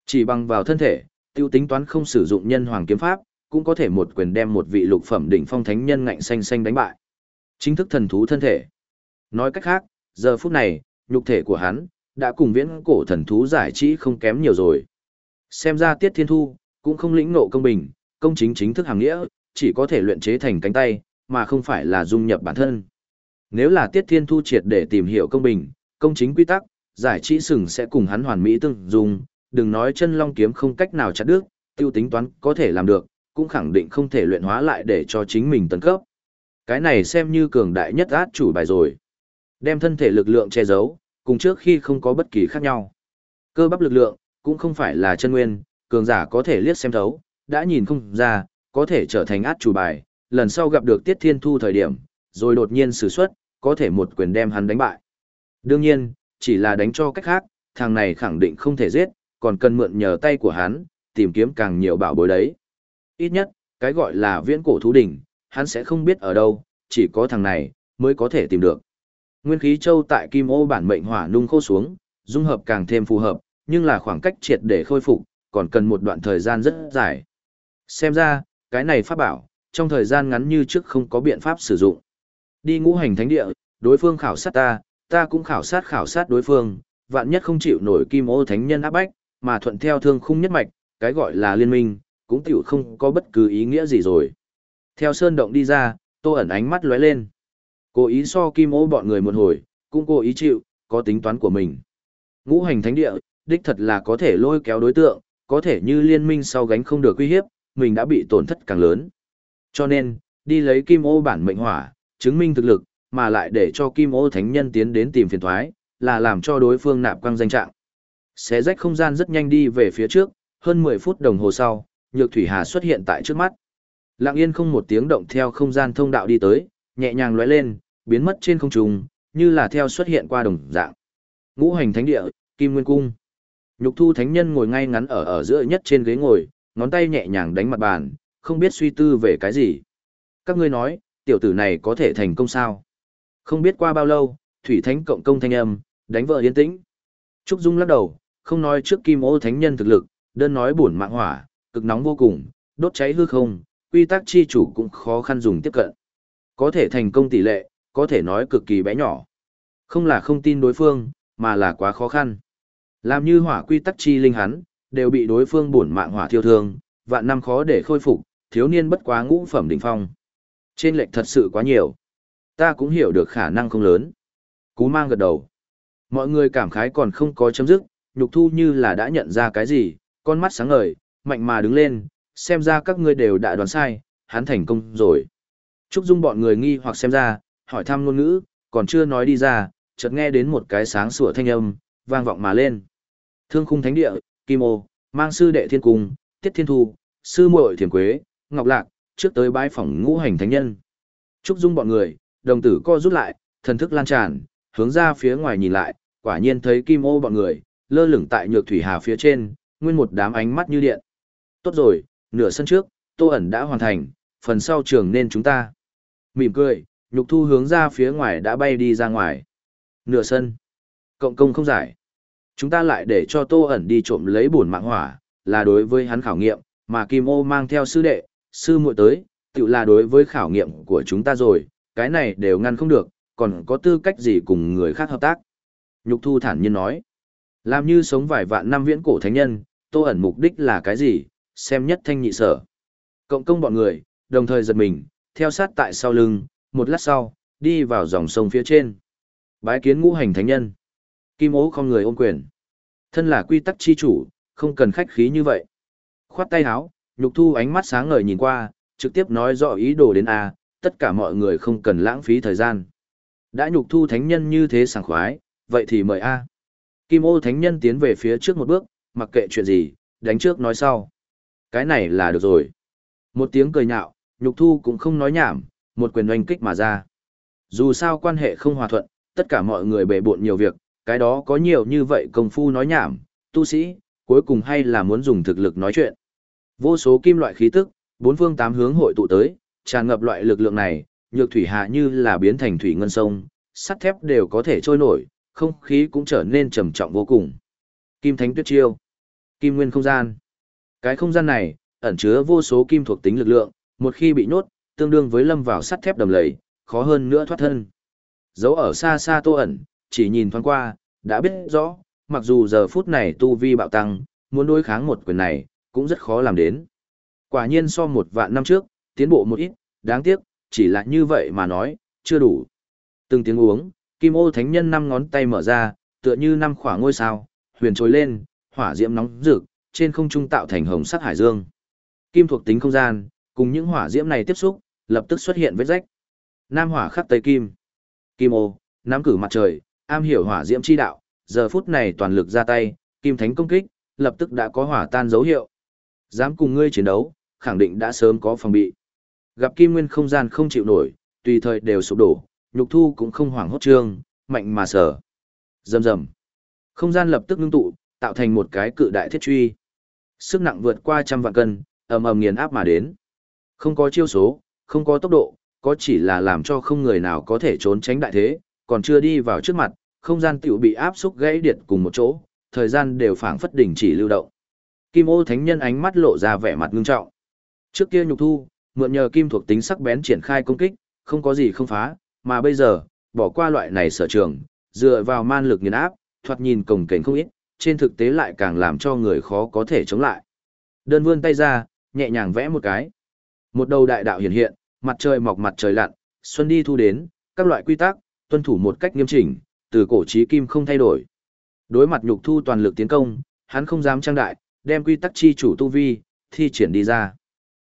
Chỉ bằng vào thân thể, tiêu tính toán không sử dụng nhân hoàng kiếm pháp, cũng có thể một quyền đem một vị lục phẩm đỉnh phong thánh nhân ngạnh xanh xanh đánh bại. Chính thức thần thú thân thể. Nói cách khác, giờ phút này, nhục thể của hắn, đã cùng viễn cổ thần thú giải trí không kém nhiều rồi. Xem ra Tiết Thiên Thu, cũng không lĩnh ngộ công bình, công chính chính thức hàng nghĩa, chỉ có thể luyện chế thành cánh tay, mà không phải là dung nhập bản thân. Nếu là Tiết Thiên Thu triệt để tìm hiểu công bình, công chính quy tắc, giải trí sừng sẽ cùng hắn hoàn mỹ tương dung, đừng nói chân long kiếm không cách nào chặt đứt, tiêu tính toán có thể làm được, cũng khẳng định không thể luyện hóa lại để cho chính mình tấn cấp. Cái này xem như cường đại nhất át chủ bài rồi. Đem thân thể lực lượng che giấu, cùng trước khi không có bất kỳ khác nhau. Cơ bắp lực lượng, cũng không phải là chân nguyên, cường giả có thể liếc xem thấu, đã nhìn không ra, có thể trở thành át chủ bài, lần sau gặp được Tiết Thiên Thu thời điểm, rồi đột nhiên sử xuất, có thể một quyền đem hắn đánh bại. Đương nhiên, chỉ là đánh cho cách khác, thằng này khẳng định không thể giết, còn cần mượn nhờ tay của hắn, tìm kiếm càng nhiều bảo bối đấy. Ít nhất, cái gọi là viễn cổ thú đỉnh, hắn sẽ không biết ở đâu, chỉ có thằng này, mới có thể tìm được. Nguyên khí châu tại kim ô bản mệnh hỏa nung khô xuống, dung hợp càng thêm phù hợp, nhưng là khoảng cách triệt để khôi phục, còn cần một đoạn thời gian rất dài. Xem ra, cái này pháp bảo, trong thời gian ngắn như trước không có biện pháp sử dụng. Đi ngũ hành thánh địa, đối phương khảo sát ta, ta cũng khảo sát khảo sát đối phương, vạn nhất không chịu nổi kim ô thánh nhân áp bách, mà thuận theo thương khung nhất mạch, cái gọi là liên minh, cũng tiểu không có bất cứ ý nghĩa gì rồi. Theo sơn động đi ra, tô ẩn ánh mắt lóe lên. Cố ý so kim ô bọn người một hồi, cũng cố ý chịu, có tính toán của mình. Ngũ hành thánh địa, đích thật là có thể lôi kéo đối tượng, có thể như liên minh sau gánh không được uy hiếp, mình đã bị tổn thất càng lớn. Cho nên, đi lấy kim ô bản mệnh hỏa, chứng minh thực lực, mà lại để cho kim ô thánh nhân tiến đến tìm phiền thoái, là làm cho đối phương nạp quang danh trạng. Xé rách không gian rất nhanh đi về phía trước, hơn 10 phút đồng hồ sau, Nhược Thủy Hà xuất hiện tại trước mắt. Lặng yên không một tiếng động theo không gian thông đạo đi tới, nhẹ nhàng lóe lên, biến mất trên không trung, như là theo xuất hiện qua đồng dạng. Ngũ hành thánh địa, Kim Nguyên cung. Nhục Thu thánh nhân ngồi ngay ngắn ở ở giữa nhất trên ghế ngồi, ngón tay nhẹ nhàng đánh mặt bàn, không biết suy tư về cái gì. Các ngươi nói, tiểu tử này có thể thành công sao? Không biết qua bao lâu, Thủy Thánh cộng công thanh âm, đánh vợ yên tĩnh. Trúc Dung lắc đầu, không nói trước Kim Ô thánh nhân thực lực, đơn nói buồn mạng hỏa, cực nóng vô cùng, đốt cháy hư không, quy tắc chi chủ cũng khó khăn dùng tiếp cận. Có thể thành công tỷ lệ, có thể nói cực kỳ bé nhỏ. Không là không tin đối phương, mà là quá khó khăn. Làm như hỏa quy tắc chi linh hắn, đều bị đối phương bổn mạng hỏa thiêu thương, vạn năm khó để khôi phục, thiếu niên bất quá ngũ phẩm đỉnh phong. Trên lệch thật sự quá nhiều. Ta cũng hiểu được khả năng không lớn. Cú mang gật đầu. Mọi người cảm khái còn không có chấm dứt, nhục thu như là đã nhận ra cái gì, con mắt sáng ngời, mạnh mà đứng lên, xem ra các ngươi đều đã đoán sai, hắn thành công rồi. Trúc Dung bọn người nghi hoặc xem ra, hỏi thăm ngôn ngữ, còn chưa nói đi ra, chợt nghe đến một cái sáng sủa thanh âm, vang vọng mà lên. Thương khung thánh địa, Kim Ô, mang sư đệ thiên cung, Tiết Thiên Thu, sư muội thiền Quế, Ngọc Lạc, trước tới bái phỏng ngũ hành thánh nhân. Trúc Dung bọn người, đồng tử co rút lại, thần thức lan tràn, hướng ra phía ngoài nhìn lại, quả nhiên thấy Kim Ô bọn người, lơ lửng tại nhược thủy hà phía trên, nguyên một đám ánh mắt như điện. Tốt rồi, nửa sân trước, tô ẩn đã hoàn thành, phần sau trường nên chúng ta. Mỉm cười, nhục thu hướng ra phía ngoài đã bay đi ra ngoài. Nửa sân. Cộng công không giải. Chúng ta lại để cho tô ẩn đi trộm lấy bổn mạng hỏa, là đối với hắn khảo nghiệm, mà Kim ô mang theo sư đệ, sư muội tới, tự là đối với khảo nghiệm của chúng ta rồi, cái này đều ngăn không được, còn có tư cách gì cùng người khác hợp tác. Nhục thu thản nhiên nói, làm như sống vài vạn năm viễn cổ thánh nhân, tô ẩn mục đích là cái gì, xem nhất thanh nhị sở. Cộng công bọn người, đồng thời giật mình, theo sát tại sau lưng, một lát sau, đi vào dòng sông phía trên. Bái kiến ngũ hành thánh nhân. Kim ố không người ôm quyền. Thân là quy tắc chi chủ, không cần khách khí như vậy. Khoát tay áo, nhục thu ánh mắt sáng ngời nhìn qua, trực tiếp nói rõ ý đồ đến A, tất cả mọi người không cần lãng phí thời gian. Đã nhục thu thánh nhân như thế sảng khoái, vậy thì mời A. Kim ô thánh nhân tiến về phía trước một bước, mặc kệ chuyện gì, đánh trước nói sau. Cái này là được rồi. Một tiếng cười nhạo, nhục thu cũng không nói nhảm, một quyền oanh kích mà ra. Dù sao quan hệ không hòa thuận, tất cả mọi người bể bộn nhiều việc, cái đó có nhiều như vậy công phu nói nhảm, tu sĩ, cuối cùng hay là muốn dùng thực lực nói chuyện. Vô số kim loại khí tức, bốn phương tám hướng hội tụ tới, tràn ngập loại lực lượng này, nhược thủy hạ như là biến thành thủy ngân sông, sắt thép đều có thể trôi nổi, không khí cũng trở nên trầm trọng vô cùng. Kim Thánh Tuyết Chiêu, Kim Nguyên Không Gian. Cái không gian này, ẩn chứa vô số kim thuộc tính lực lượng, một khi bị nhốt, tương đương với lâm vào sắt thép đầm lầy, khó hơn nữa thoát thân. Dấu ở xa xa Tô ẩn, chỉ nhìn thoáng qua, đã biết rõ, mặc dù giờ phút này tu vi bạo tăng, muốn đối kháng một quyền này, cũng rất khó làm đến. Quả nhiên so một vạn năm trước, tiến bộ một ít, đáng tiếc, chỉ là như vậy mà nói, chưa đủ. Từng tiếng uống, kim ô thánh nhân năm ngón tay mở ra, tựa như năm khỏa ngôi sao, huyền trồi lên, hỏa diễm nóng rực, trên không trung tạo thành hồng sắc hải dương. Kim thuộc tính không gian, cùng những hỏa diễm này tiếp xúc, lập tức xuất hiện vết rách. Nam hỏa khắc tây kim. Kim ô, nắm cử mặt trời, am hiểu hỏa diễm chi đạo, giờ phút này toàn lực ra tay, kim thánh công kích, lập tức đã có hỏa tan dấu hiệu. Dám cùng ngươi chiến đấu, khẳng định đã sớm có phòng bị. Gặp kim nguyên không gian không chịu nổi, tùy thời đều sụp đổ, nhục thu cũng không hoảng hốt trương, mạnh mà sở. Rầm rầm. Không gian lập tức ngưng tụ, tạo thành một cái cự đại thiết truy. Sức nặng vượt qua trăm vạn cân, ầm ầm nghiền áp mà đến. Không có chiêu số, không có tốc độ, có chỉ là làm cho không người nào có thể trốn tránh đại thế, còn chưa đi vào trước mặt, không gian tiểu bị áp xúc gãy điệt cùng một chỗ, thời gian đều phảng phất đỉnh chỉ lưu động. Kim ô thánh nhân ánh mắt lộ ra vẻ mặt ngưng trọng. Trước kia nhục thu, mượn nhờ kim thuộc tính sắc bén triển khai công kích, không có gì không phá, mà bây giờ, bỏ qua loại này sở trường, dựa vào man lực nghiền áp, thoạt nhìn cồng kềnh không ít, trên thực tế lại càng làm cho người khó có thể chống lại. Đơn vươn tay ra, nhẹ nhàng vẽ một cái. Một đầu đại đạo hiện hiện, mặt trời mọc mặt trời lặn, xuân đi thu đến, các loại quy tắc, tuân thủ một cách nghiêm chỉnh, từ cổ chí kim không thay đổi. Đối mặt nhục thu toàn lực tiến công, hắn không dám trang đại, đem quy tắc chi chủ tu vi, thi triển đi ra.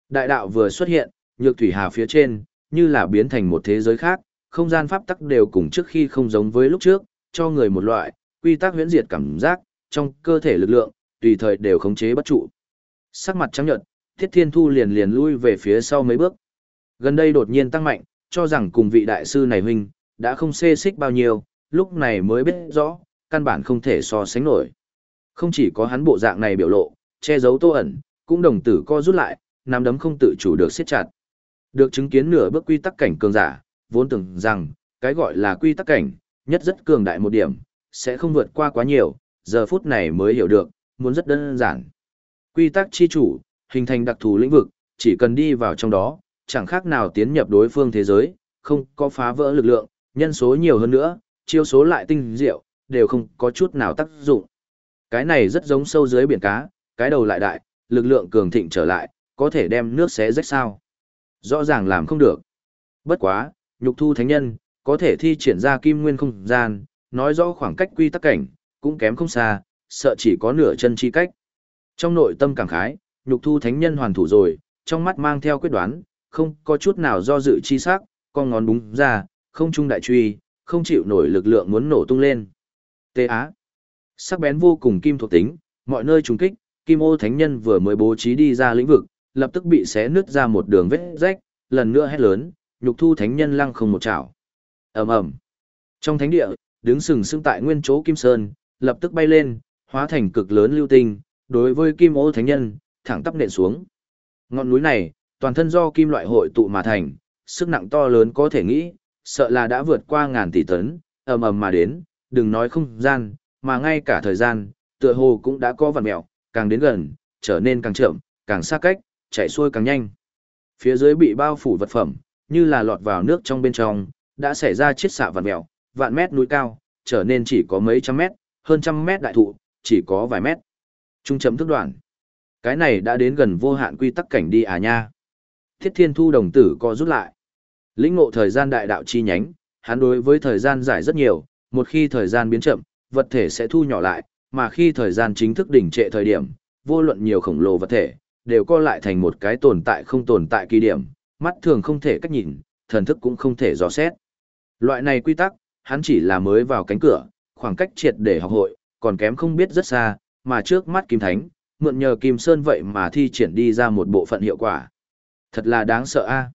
Đại đạo vừa xuất hiện, nhược thủy hà phía trên, như là biến thành một thế giới khác, không gian pháp tắc đều cùng trước khi không giống với lúc trước, cho người một loại, quy tắc huyễn diệt cảm giác, trong cơ thể lực lượng, tùy thời đều khống chế bất trụ. Sắc mặt trắng nhợt, Thiết Thiên Thu liền liền lui về phía sau mấy bước. Gần đây đột nhiên tăng mạnh, cho rằng cùng vị đại sư này huynh, đã không xê xích bao nhiêu, lúc này mới biết rõ, căn bản không thể so sánh nổi. Không chỉ có hắn bộ dạng này biểu lộ, che giấu tô ẩn, cũng đồng tử co rút lại, nắm đấm không tự chủ được siết chặt. Được chứng kiến nửa bước quy tắc cảnh cường giả, vốn tưởng rằng, cái gọi là quy tắc cảnh, nhất rất cường đại một điểm, sẽ không vượt qua quá nhiều, giờ phút này mới hiểu được, muốn rất đơn giản. Quy tắc chi chủ, hình thành đặc thù lĩnh vực, chỉ cần đi vào trong đó, chẳng khác nào tiến nhập đối phương thế giới, không có phá vỡ lực lượng, nhân số nhiều hơn nữa, chiêu số lại tinh diệu, đều không có chút nào tác dụng. Cái này rất giống sâu dưới biển cá, cái đầu lại đại, lực lượng cường thịnh trở lại, có thể đem nước xé rách sao. Rõ ràng làm không được. Bất quá, nhục thu thánh nhân, có thể thi triển ra kim nguyên không gian, nói rõ khoảng cách quy tắc cảnh, cũng kém không xa, sợ chỉ có nửa chân chi cách. Trong nội tâm cảm khái, nhục thu thánh nhân hoàn thủ rồi, trong mắt mang theo quyết đoán, không có chút nào do dự chi sắc, con ngón búng ra, không trung đại truy, không chịu nổi lực lượng muốn nổ tung lên. Tê Á. Sắc bén vô cùng kim thuộc tính, mọi nơi trùng kích, kim ô thánh nhân vừa mới bố trí đi ra lĩnh vực, lập tức bị xé nứt ra một đường vết rách, lần nữa hét lớn, nhục thu thánh nhân lăng không một chảo. ầm ầm Trong thánh địa, đứng sừng sững tại nguyên chỗ kim sơn, lập tức bay lên, hóa thành cực lớn lưu tinh, đối với kim ô thánh nhân, thẳng tắp nện xuống. Ngọn núi này, toàn thân do kim loại hội tụ mà thành, sức nặng to lớn có thể nghĩ, sợ là đã vượt qua ngàn tỷ tấn, ầm ầm mà đến, đừng nói không gian, mà ngay cả thời gian, tựa hồ cũng đã có vặn mẹo, càng đến gần, trở nên càng chậm, càng xa cách, chạy xuôi càng nhanh. Phía dưới bị bao phủ vật phẩm, như là lọt vào nước trong bên trong, đã xảy ra chiết xạ vạn mẹo, vạn mét núi cao, trở nên chỉ có mấy trăm mét, hơn trăm mét đại thụ, chỉ có vài mét. Trung chấm thức đoạn. Cái này đã đến gần vô hạn quy tắc cảnh đi à nha. Thiết thiên thu đồng tử co rút lại. Lĩnh ngộ thời gian đại đạo chi nhánh, hắn đối với thời gian giải rất nhiều, một khi thời gian biến chậm, vật thể sẽ thu nhỏ lại, mà khi thời gian chính thức đỉnh trệ thời điểm, vô luận nhiều khổng lồ vật thể, đều co lại thành một cái tồn tại không tồn tại kỳ điểm, mắt thường không thể cách nhìn, thần thức cũng không thể dò xét. Loại này quy tắc, hắn chỉ là mới vào cánh cửa, khoảng cách triệt để học hội, còn kém không biết rất xa, mà trước mắt Kim Thánh, mượn nhờ Kim Sơn vậy mà thi triển đi ra một bộ phận hiệu quả. Thật là đáng sợ a.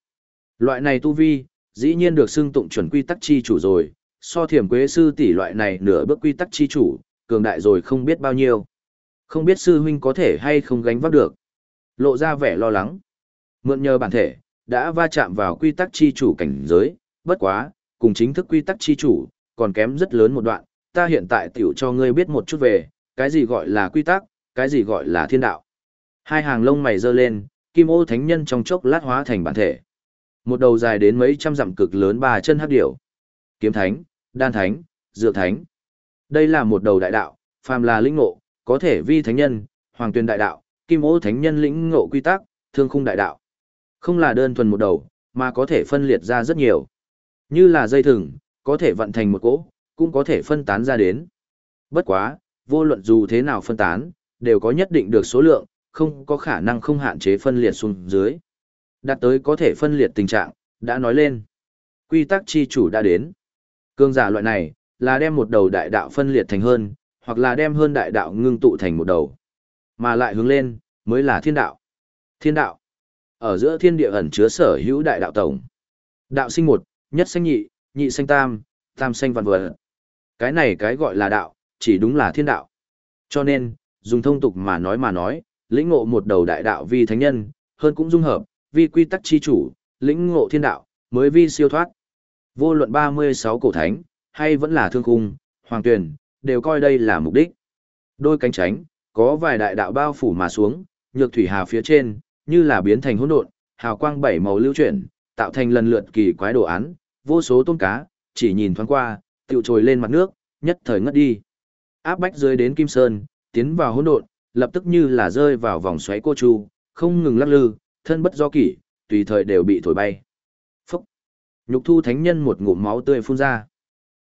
Loại này tu vi, dĩ nhiên được xưng tụng chuẩn quy tắc chi chủ rồi, so thiểm quế sư tỷ loại này nửa bước quy tắc chi chủ, cường đại rồi không biết bao nhiêu. Không biết sư huynh có thể hay không gánh vác được. Lộ ra vẻ lo lắng. Mượn nhờ bản thể, đã va chạm vào quy tắc chi chủ cảnh giới, bất quá, cùng chính thức quy tắc chi chủ, còn kém rất lớn một đoạn, ta hiện tại tiểu cho ngươi biết một chút về, cái gì gọi là quy tắc, cái gì gọi là thiên đạo. Hai hàng lông mày dơ lên, kim ô thánh nhân trong chốc lát hóa thành bản thể. Một đầu dài đến mấy trăm dặm cực lớn ba chân hắc điểu. Kiếm thánh, đan thánh, dược thánh. Đây là một đầu đại đạo, phàm là lĩnh ngộ, có thể vi thánh nhân, hoàng tuyên đại đạo, kim ô thánh nhân lĩnh ngộ quy tắc, thương khung đại đạo. Không là đơn thuần một đầu, mà có thể phân liệt ra rất nhiều. Như là dây thừng, có thể vận thành một cỗ, cũng có thể phân tán ra đến. Bất quá, vô luận dù thế nào phân tán, đều có nhất định được số lượng, không có khả năng không hạn chế phân liệt xuống dưới. Đạt tới có thể phân liệt tình trạng, đã nói lên. Quy tắc chi chủ đã đến. Cương giả loại này, là đem một đầu đại đạo phân liệt thành hơn, hoặc là đem hơn đại đạo ngưng tụ thành một đầu. Mà lại hướng lên, mới là thiên đạo. Thiên đạo. Ở giữa thiên địa ẩn chứa sở hữu đại đạo tổng. Đạo sinh một, nhất sinh nhị, nhị sinh tam, tam sinh vạn vật. Cái này cái gọi là đạo, chỉ đúng là thiên đạo. Cho nên, dùng thông tục mà nói mà nói, lĩnh ngộ một đầu đại đạo vi thánh nhân, hơn cũng dung hợp, vi quy tắc chi chủ, lĩnh ngộ thiên đạo, mới vi siêu thoát. Vô luận 36 cổ thánh, hay vẫn là thương cung, hoàng tuyển, đều coi đây là mục đích. Đôi cánh tránh, có vài đại đạo bao phủ mà xuống, nhược thủy hà phía trên, như là biến thành hỗn độn, hào quang bảy màu lưu chuyển, tạo thành lần lượt kỳ quái đồ án, vô số tôm cá, chỉ nhìn thoáng qua, tiêu trồi lên mặt nước, nhất thời ngất đi. Áp bách dưới đến Kim Sơn, tiến vào hỗn độn, lập tức như là rơi vào vòng xoáy cô chu, không ngừng lắc lư, thân bất do kỷ, tùy thời đều bị thổi bay. Phúc! Nhục thu thánh nhân một ngụm máu tươi phun ra.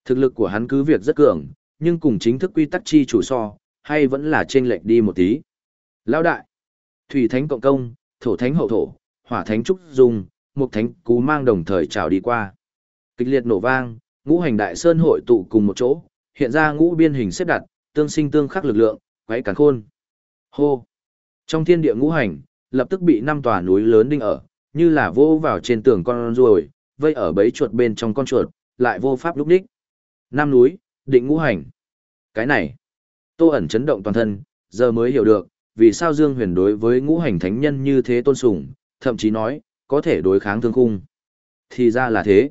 Thực lực của hắn cứ việc rất cường, nhưng cùng chính thức quy tắc chi chủ so, hay vẫn là chênh lệch đi một tí. Lão đại! Thủy thánh cộng công, thổ thánh hậu thổ, hỏa thánh trúc dung, mục thánh cú mang đồng thời trào đi qua. Kịch liệt nổ vang, ngũ hành đại sơn hội tụ cùng một chỗ, hiện ra ngũ biên hình xếp đặt, tương sinh tương khắc lực lượng, quấy càn khôn. Hô! Trong thiên địa ngũ hành, lập tức bị năm tòa núi lớn đinh ở, như là vô vào trên tường con ruồi, vây ở bấy chuột bên trong con chuột, lại vô pháp lúc đích. Năm núi, định ngũ hành. Cái này, tô ẩn chấn động toàn thân, giờ mới hiểu được, vì sao Dương Huyền đối với ngũ hành thánh nhân như thế tôn sùng, thậm chí nói, có thể đối kháng thương cung. Thì ra là thế.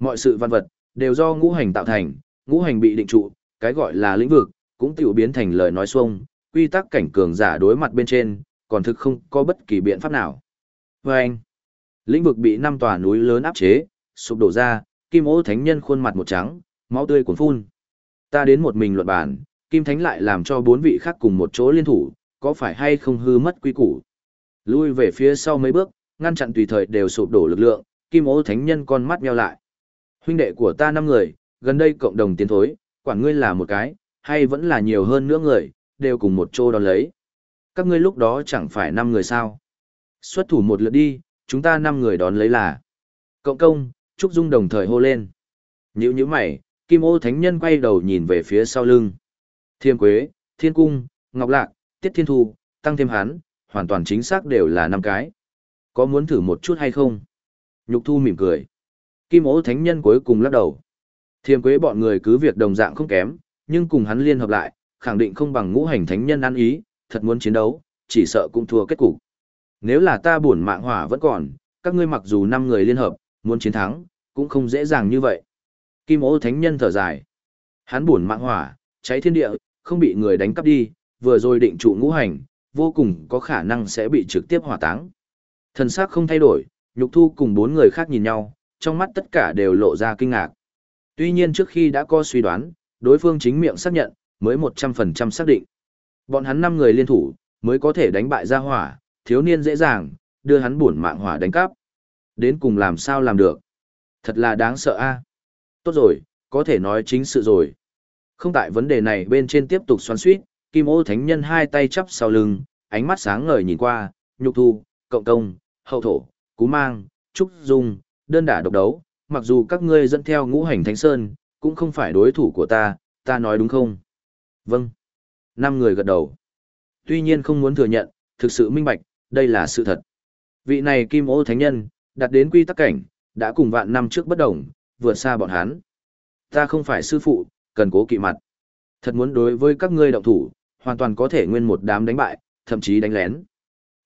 Mọi sự văn vật, đều do ngũ hành tạo thành, ngũ hành bị định trụ, cái gọi là lĩnh vực, cũng tiểu biến thành lời nói xuông, quy tắc cảnh cường giả đối mặt bên trên, còn thực không có bất kỳ biện pháp nào. Và anh, lĩnh vực bị năm tòa núi lớn áp chế, sụp đổ ra, kim ô thánh nhân khuôn mặt một trắng, máu tươi cuốn phun. Ta đến một mình luận bản, kim thánh lại làm cho bốn vị khác cùng một chỗ liên thủ, có phải hay không hư mất quy củ. Lui về phía sau mấy bước, ngăn chặn tùy thời đều sụp đổ lực lượng, kim ô thánh nhân con mắt nheo lại. Huynh đệ của ta năm người, gần đây cộng đồng tiến thối, quản ngươi là một cái, hay vẫn là nhiều hơn nữa người, đều cùng một chỗ đón lấy. Các ngươi lúc đó chẳng phải năm người sao. Xuất thủ một lượt đi, chúng ta năm người đón lấy là. Cộng công, Trúc Dung đồng thời hô lên. Nhữ nhữ mày, Kim ô thánh nhân quay đầu nhìn về phía sau lưng. Thiên Quế, Thiên Cung, Ngọc Lạc, Tiết Thiên Thu, tăng thêm hắn, hoàn toàn chính xác đều là năm cái. Có muốn thử một chút hay không? Nhục Thu mỉm cười. Kim ố thánh nhân cuối cùng lắc đầu. Thiềm Quế bọn người cứ việc đồng dạng không kém, nhưng cùng hắn liên hợp lại, khẳng định không bằng ngũ hành thánh nhân ăn ý, thật muốn chiến đấu, chỉ sợ cũng thua kết cục. Nếu là ta buồn mạng hỏa vẫn còn, các ngươi mặc dù năm người liên hợp, muốn chiến thắng, cũng không dễ dàng như vậy. Kim ố thánh nhân thở dài. Hắn buồn mạng hỏa, cháy thiên địa, không bị người đánh cắp đi, vừa rồi định trụ ngũ hành, vô cùng có khả năng sẽ bị trực tiếp hỏa táng. Thần sắc không thay đổi, nhục thu cùng bốn người khác nhìn nhau, trong mắt tất cả đều lộ ra kinh ngạc. Tuy nhiên trước khi đã có suy đoán, đối phương chính miệng xác nhận, mới 100% xác định. Bọn hắn 5 người liên thủ, mới có thể đánh bại ra hỏa, thiếu niên dễ dàng, đưa hắn buồn mạng hỏa đánh cắp. Đến cùng làm sao làm được. Thật là đáng sợ a. Tốt rồi, có thể nói chính sự rồi. Không tại vấn đề này bên trên tiếp tục xoắn suýt, Kim ô thánh nhân hai tay chắp sau lưng, ánh mắt sáng ngời nhìn qua, nhục thu, cộng công, hậu thổ, cú mang, trúc dung, đơn đả độc đấu, mặc dù các ngươi dẫn theo ngũ hành thánh sơn, cũng không phải đối thủ của ta, ta nói đúng không? Vâng. Năm người gật đầu. Tuy nhiên không muốn thừa nhận, thực sự minh bạch, đây là sự thật. Vị này kim ô thánh nhân, đặt đến quy tắc cảnh, đã cùng vạn năm trước bất đồng, vượt xa bọn hắn. Ta không phải sư phụ, cần cố kỵ mặt. Thật muốn đối với các ngươi động thủ, hoàn toàn có thể nguyên một đám đánh bại, thậm chí đánh lén.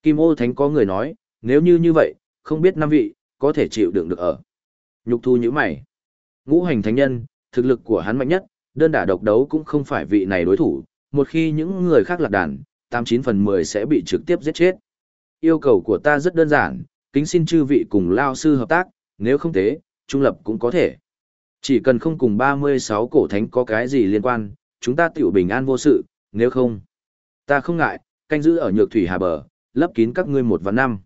Kim ô thánh có người nói, nếu như như vậy, không biết năm vị, có thể chịu đựng được ở. Nhục thu như mày. Ngũ hành thánh nhân, thực lực của hắn mạnh nhất, đơn đả độc đấu cũng không phải vị này đối thủ, một khi những người khác lạc đàn, 89 phần 10 sẽ bị trực tiếp giết chết. Yêu cầu của ta rất đơn giản, kính xin chư vị cùng lao sư hợp tác, nếu không thế, trung lập cũng có thể. Chỉ cần không cùng 36 cổ thánh có cái gì liên quan, chúng ta tiểu bình an vô sự, nếu không, ta không ngại, canh giữ ở nhược thủy hà bờ, lấp kín các ngươi một và năm.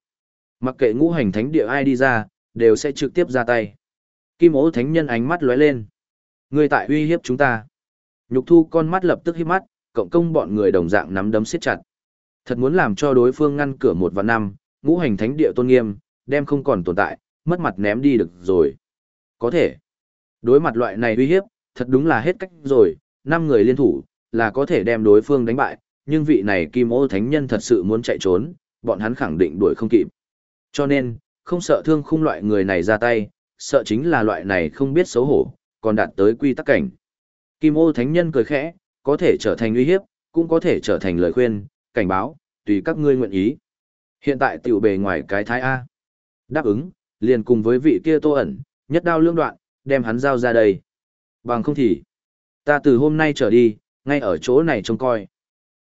Mặc kệ ngũ hành thánh địa ai đi ra, đều sẽ trực tiếp ra tay. Kim ố thánh nhân ánh mắt lóe lên. Ngươi tại uy hiếp chúng ta. Nhục thu con mắt lập tức hiếp mắt, cộng công bọn người đồng dạng nắm đấm siết chặt. Thật muốn làm cho đối phương ngăn cửa một và năm, ngũ hành thánh địa tôn nghiêm, đem không còn tồn tại, mất mặt ném đi được rồi. Có thể. Đối mặt loại này uy hiếp, thật đúng là hết cách rồi, năm người liên thủ, là có thể đem đối phương đánh bại, nhưng vị này kim ô thánh nhân thật sự muốn chạy trốn, bọn hắn khẳng định đuổi không kịp. Cho nên, không sợ thương khung loại người này ra tay, sợ chính là loại này không biết xấu hổ, còn đạt tới quy tắc cảnh. Kim ô thánh nhân cười khẽ, có thể trở thành uy hiếp, cũng có thể trở thành lời khuyên, cảnh báo, tùy các ngươi nguyện ý. Hiện tại tiểu bề ngoài cái thái A. Đáp ứng, liền cùng với vị kia tô ẩn, nhất đao lương đoạn, đem hắn giao ra đây. Bằng không thì, ta từ hôm nay trở đi, ngay ở chỗ này trông coi.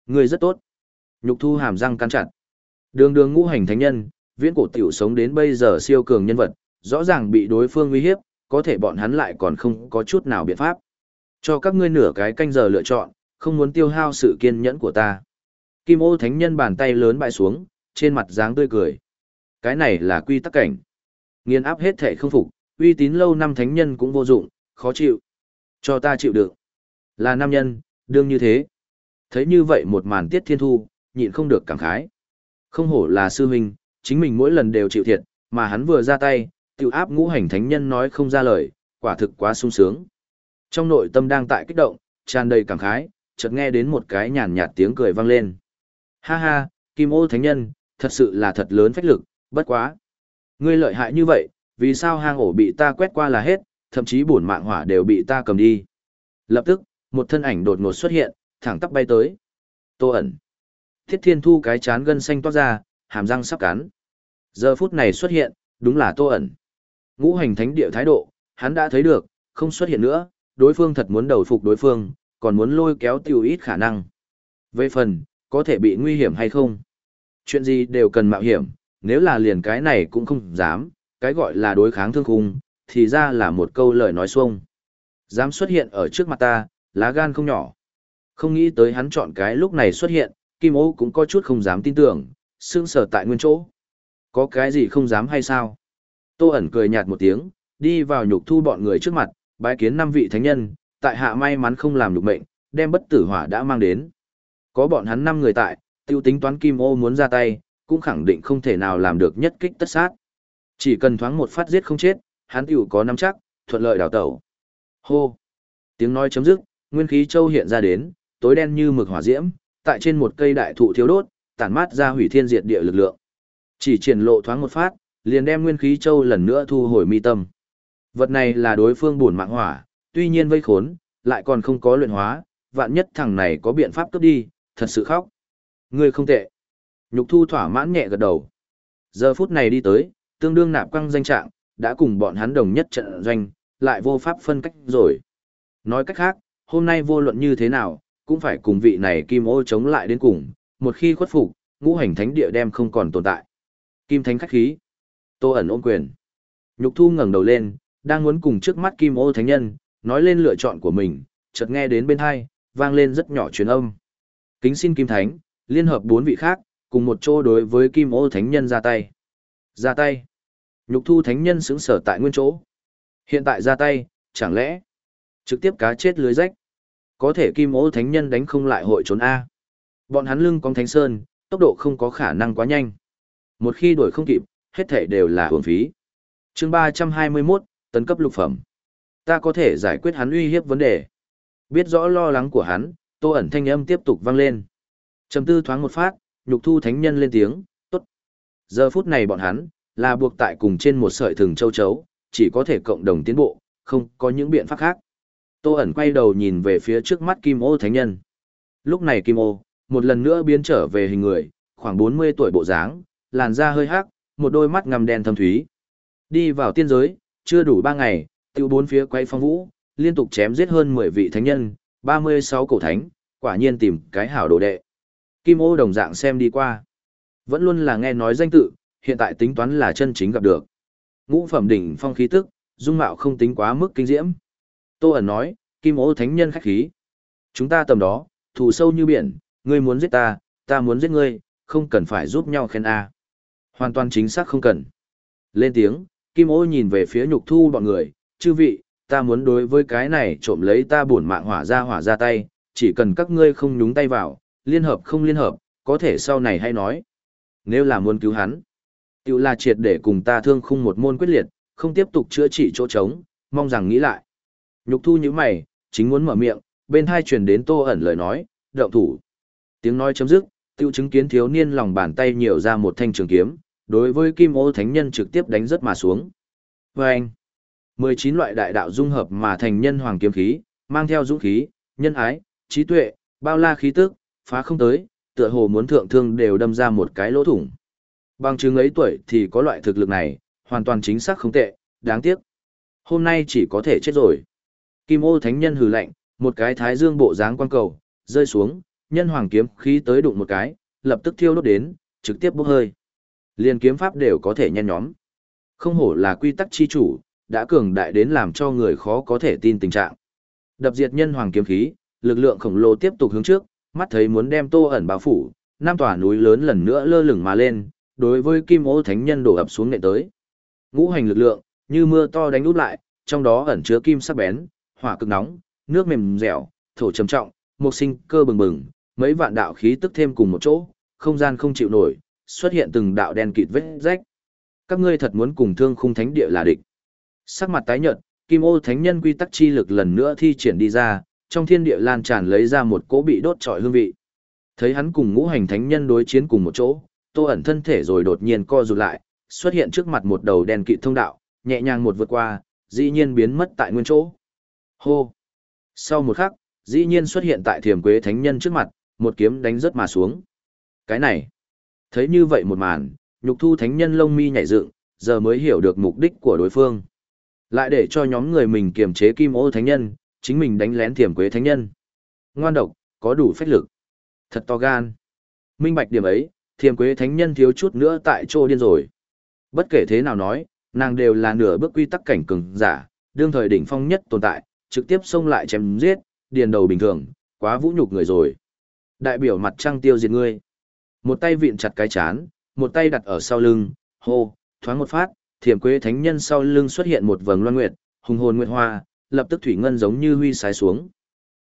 Ngươi rất tốt. Nhục thu hàm răng căn chặt. Đường đường ngũ hành thánh nhân, viễn cổ tiểu sống đến bây giờ siêu cường nhân vật, rõ ràng bị đối phương uy hiếp, có thể bọn hắn lại còn không có chút nào biện pháp. Cho các ngươi nửa cái canh giờ lựa chọn, không muốn tiêu hao sự kiên nhẫn của ta. Kim ô thánh nhân bàn tay lớn bại xuống, trên mặt dáng tươi cười. Cái này là quy tắc cảnh. Nghiên áp hết thể không phục, uy tín lâu năm thánh nhân cũng vô dụng, khó chịu. Cho ta chịu được. Là nam nhân, đương như thế. Thấy như vậy một màn tiết thiên thu, nhịn không được cảm khái. Không hổ là sư huynh, chính mình mỗi lần đều chịu thiệt, mà hắn vừa ra tay, tiểu áp ngũ hành thánh nhân nói không ra lời, quả thực quá sung sướng. Trong nội tâm đang tại kích động, tràn đầy cảm khái, chợt nghe đến một cái nhàn nhạt tiếng cười vang lên. Ha ha, Kim ô thánh nhân, thật sự là thật lớn phách lực, bất quá. Ngươi lợi hại như vậy, vì sao hang ổ bị ta quét qua là hết, thậm chí bổn mạng hỏa đều bị ta cầm đi. Lập tức, một thân ảnh đột ngột xuất hiện, thẳng tắp bay tới. Tô ẩn. Thiết thiên thu cái chán gân xanh toát ra, hàm răng sắp cắn. Giờ phút này xuất hiện, đúng là tô ẩn. Ngũ hành thánh địa thái độ, hắn đã thấy được, không xuất hiện nữa, đối phương thật muốn đầu phục đối phương, còn muốn lôi kéo tiêu ít khả năng. Về phần, có thể bị nguy hiểm hay không? Chuyện gì đều cần mạo hiểm, nếu là liền cái này cũng không dám, cái gọi là đối kháng thương khung, thì ra là một câu lời nói xuông. Dám xuất hiện ở trước mặt ta, lá gan không nhỏ. Không nghĩ tới hắn chọn cái lúc này xuất hiện, Kim Ô cũng có chút không dám tin tưởng, sững sở tại nguyên chỗ. Có cái gì không dám hay sao? Tô ẩn cười nhạt một tiếng, đi vào nhục thu bọn người trước mặt, bái kiến năm vị thánh nhân, tại hạ may mắn không làm nhục mệnh, đem bất tử hỏa đã mang đến. Có bọn hắn năm người tại, tiêu tính toán Kim Ô muốn ra tay, cũng khẳng định không thể nào làm được nhất kích tất sát. Chỉ cần thoáng một phát giết không chết, hắn tiểu có nắm chắc, thuận lợi đào tẩu. Hô! Tiếng nói chấm dứt, nguyên khí châu hiện ra đến, tối đen như mực hỏa diễm, tại trên một cây đại thụ thiếu đốt, tản mát ra hủy thiên diệt địa lực lượng. Chỉ triển lộ thoáng một phát, liền đem nguyên khí châu lần nữa thu hồi mi tâm. Vật này là đối phương bổn mạng hỏa, tuy nhiên vây khốn, lại còn không có luyện hóa, vạn nhất thằng này có biện pháp cướp đi, thật sự khóc. Ngươi không tệ. Nhục thu thỏa mãn nhẹ gật đầu. Giờ phút này đi tới, tương đương nạp quăng danh trạng, đã cùng bọn hắn đồng nhất trận doanh, lại vô pháp phân cách rồi. Nói cách khác, hôm nay vô luận như thế nào, cũng phải cùng vị này kim ô chống lại đến cùng, một khi khuất phục, ngũ hành thánh địa đem không còn tồn tại. Kim thánh khách khí. Tô ẩn ôm quyền. Nhục thu ngẩng đầu lên, đang muốn cùng trước mắt kim ô thánh nhân, nói lên lựa chọn của mình, chợt nghe đến bên hai, vang lên rất nhỏ truyền âm. Kính xin kim thánh, liên hợp bốn vị khác, cùng một chỗ đối với kim ô thánh nhân ra tay. Ra tay. Nhục thu thánh nhân xứng sở tại nguyên chỗ. Hiện tại ra tay, chẳng lẽ trực tiếp cá chết lưới rách. Có thể kim ô thánh nhân đánh không lại hội trốn A. Bọn hắn lưng cong thánh sơn, tốc độ không có khả năng quá nhanh. Một khi đuổi không kịp, hết thể đều là hưởng phí. chương 321, tấn cấp lục phẩm. Ta có thể giải quyết hắn uy hiếp vấn đề. Biết rõ lo lắng của hắn, tô ẩn thanh âm tiếp tục vang lên. trầm tư thoáng một phát, nhục thu thánh nhân lên tiếng, tốt. Giờ phút này bọn hắn, là buộc tại cùng trên một sợi thừng châu chấu, chỉ có thể cộng đồng tiến bộ, không có những biện pháp khác. Tô ẩn quay đầu nhìn về phía trước mắt Kim ô thánh nhân. Lúc này Kim ô, một lần nữa biến trở về hình người, khoảng 40 tuổi bộ dáng, làn da hơi hắc, một đôi mắt ngầm đen thâm thúy. Đi vào tiên giới, chưa đủ 3 ngày, tiêu bốn phía quay phong vũ, liên tục chém giết hơn 10 vị thánh nhân, 36 cổ thánh, quả nhiên tìm cái hảo đồ đệ. Kim ô đồng dạng xem đi qua. Vẫn luôn là nghe nói danh tự, hiện tại tính toán là chân chính gặp được. Ngũ phẩm đỉnh phong khí tức, dung mạo không tính quá mức kinh diễm. Tô ẩn nói, kim ô thánh nhân khách khí. Chúng ta tầm đó, thù sâu như biển, ngươi muốn giết ta, ta muốn giết ngươi, không cần phải giúp nhau khen A. Hoàn toàn chính xác không cần. Lên tiếng, kim ô nhìn về phía nhục thu bọn người, chư vị, ta muốn đối với cái này trộm lấy ta bổn mạng hỏa ra hỏa ra tay, chỉ cần các ngươi không nhúng tay vào, liên hợp không liên hợp, có thể sau này hay nói. Nếu là muốn cứu hắn, Tiểu là triệt để cùng ta thương khung một môn quyết liệt, không tiếp tục chữa trị chỗ trống, mong rằng nghĩ lại. Nhục thu như mày, chính muốn mở miệng, bên hai truyền đến tô ẩn lời nói, động thủ. Tiếng nói chấm dứt, tiêu chứng kiến thiếu niên lòng bàn tay nhiều ra một thanh trường kiếm, đối với kim ô thánh nhân trực tiếp đánh rất mà xuống. Và anh, 19 loại đại đạo dung hợp mà thành nhân hoàng kiếm khí, mang theo dũng khí, nhân ái, trí tuệ, bao la khí tức, phá không tới, tựa hồ muốn thượng thương đều đâm ra một cái lỗ thủng. Bằng chứng ấy tuổi thì có loại thực lực này, hoàn toàn chính xác không tệ, đáng tiếc. Hôm nay chỉ có thể chết rồi. Kim ô thánh nhân hừ lạnh, một cái thái dương bộ dáng quan cầu, rơi xuống, nhân hoàng kiếm khí tới đụng một cái, lập tức thiêu đốt đến, trực tiếp bốc hơi. Liên kiếm pháp đều có thể nhen nhóm. Không hổ là quy tắc chi chủ, đã cường đại đến làm cho người khó có thể tin tình trạng. Đập diệt nhân hoàng kiếm khí, lực lượng khổng lồ tiếp tục hướng trước, mắt thấy muốn đem Tô ẩn bao phủ, năm tòa núi lớn lần nữa lơ lửng mà lên, đối với Kim Ô Thánh Nhân đổ ập xuống nệ tới. Ngũ hành lực lượng, như mưa to đánh út lại, trong đó ẩn chứa kim sắc bén, hỏa cực nóng, nước mềm dẻo, thổ trầm trọng, một sinh cơ bừng bừng, mấy vạn đạo khí tức thêm cùng một chỗ, không gian không chịu nổi, xuất hiện từng đạo đen kịt vết rách. Các ngươi thật muốn cùng thương khung thánh địa là địch. Sắc mặt tái nhợt, Kim Ô Thánh Nhân quy tắc chi lực lần nữa thi triển đi ra, trong thiên địa lan tràn lấy ra một cỗ bị đốt trọi hương vị. Thấy hắn cùng ngũ hành thánh nhân đối chiến cùng một chỗ, Tô ẩn thân thể rồi đột nhiên co rụt lại, xuất hiện trước mặt một đầu đen kịt thông đạo, nhẹ nhàng một vượt qua, dĩ nhiên biến mất tại nguyên chỗ. Hô! Sau một khắc, dĩ nhiên xuất hiện tại thiềm quế thánh nhân trước mặt, một kiếm đánh rất mà xuống. Cái này! Thấy như vậy một màn, nhục thu thánh nhân lông mi nhảy dựng, giờ mới hiểu được mục đích của đối phương. Lại để cho nhóm người mình kiềm chế kim ô thánh nhân, chính mình đánh lén thiềm quế thánh nhân. Ngoan độc, có đủ phách lực. Thật to gan. Minh bạch điểm ấy, thiềm quế thánh nhân thiếu chút nữa tại chỗ điên rồi. Bất kể thế nào nói, nàng đều là nửa bước quy tắc cảnh cường giả, đương thời đỉnh phong nhất tồn tại, trực tiếp xông lại chém giết, điền đầu bình thường, quá vũ nhục người rồi. Đại biểu mặt trăng tiêu diệt ngươi. Một tay vịn chặt cái chán, một tay đặt ở sau lưng, hô, thoáng một phát, thiểm quế thánh nhân sau lưng xuất hiện một vầng loan nguyệt, hùng hồn nguyệt hoa, lập tức thủy ngân giống như huy sái xuống.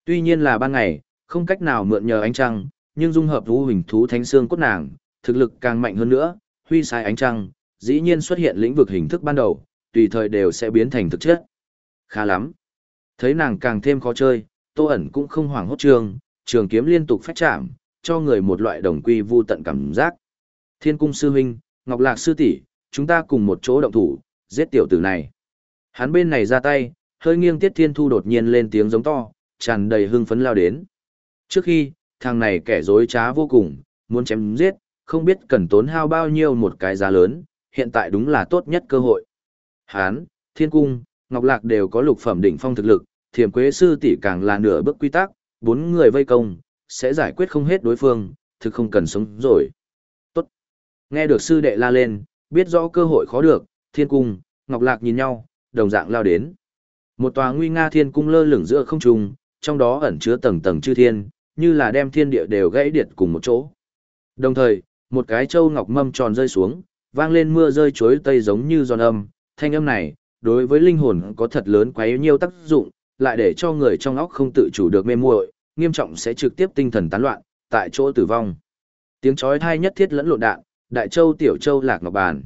Tuy nhiên là ban ngày, không cách nào mượn nhờ ánh trăng, nhưng dung hợp vũ hình thú thánh xương cốt nàng, thực lực càng mạnh hơn nữa, huy sái ánh trăng, dĩ nhiên xuất hiện lĩnh vực hình thức ban đầu, tùy thời đều sẽ biến thành thực chất. Khá lắm. Thấy nàng càng thêm khó chơi, Tô ẩn cũng không hoảng hốt trường, trường kiếm liên tục phách chạm, cho người một loại đồng quy vu tận cảm giác. Thiên cung sư huynh, Ngọc Lạc sư tỷ, chúng ta cùng một chỗ động thủ, giết tiểu tử này. Hắn bên này ra tay, hơi nghiêng Tiết Thiên Thu đột nhiên lên tiếng giống to, tràn đầy hưng phấn lao đến. Trước khi, thằng này kẻ dối trá vô cùng, muốn chém giết, không biết cần tốn hao bao nhiêu một cái giá lớn, hiện tại đúng là tốt nhất cơ hội. Hán, Thiên Cung, Ngọc Lạc đều có lục phẩm đỉnh phong thực lực, Thiểm Quế sư tỷ càng là nửa bước quy tắc, bốn người vây công, sẽ giải quyết không hết đối phương, thực không cần sống rồi. Tốt. Nghe được sư đệ la lên, biết rõ cơ hội khó được, Thiên Cung, Ngọc Lạc nhìn nhau, đồng dạng lao đến. Một tòa nguy nga thiên cung lơ lửng giữa không trung, trong đó ẩn chứa tầng tầng chư thiên, như là đem thiên địa đều gãy điệt cùng một chỗ. Đồng thời, một cái châu ngọc mâm tròn rơi xuống, vang lên mưa rơi chuối tây giống như giòn âm, thanh âm này, đối với linh hồn có thật lớn quá nhiều tác dụng, lại để cho người trong óc không tự chủ được mê muội, nghiêm trọng sẽ trực tiếp tinh thần tán loạn, tại chỗ tử vong. Tiếng chói tai nhất thiết lẫn lộn đạn, Đại Châu Tiểu Châu Lạc Ngọc Bàn.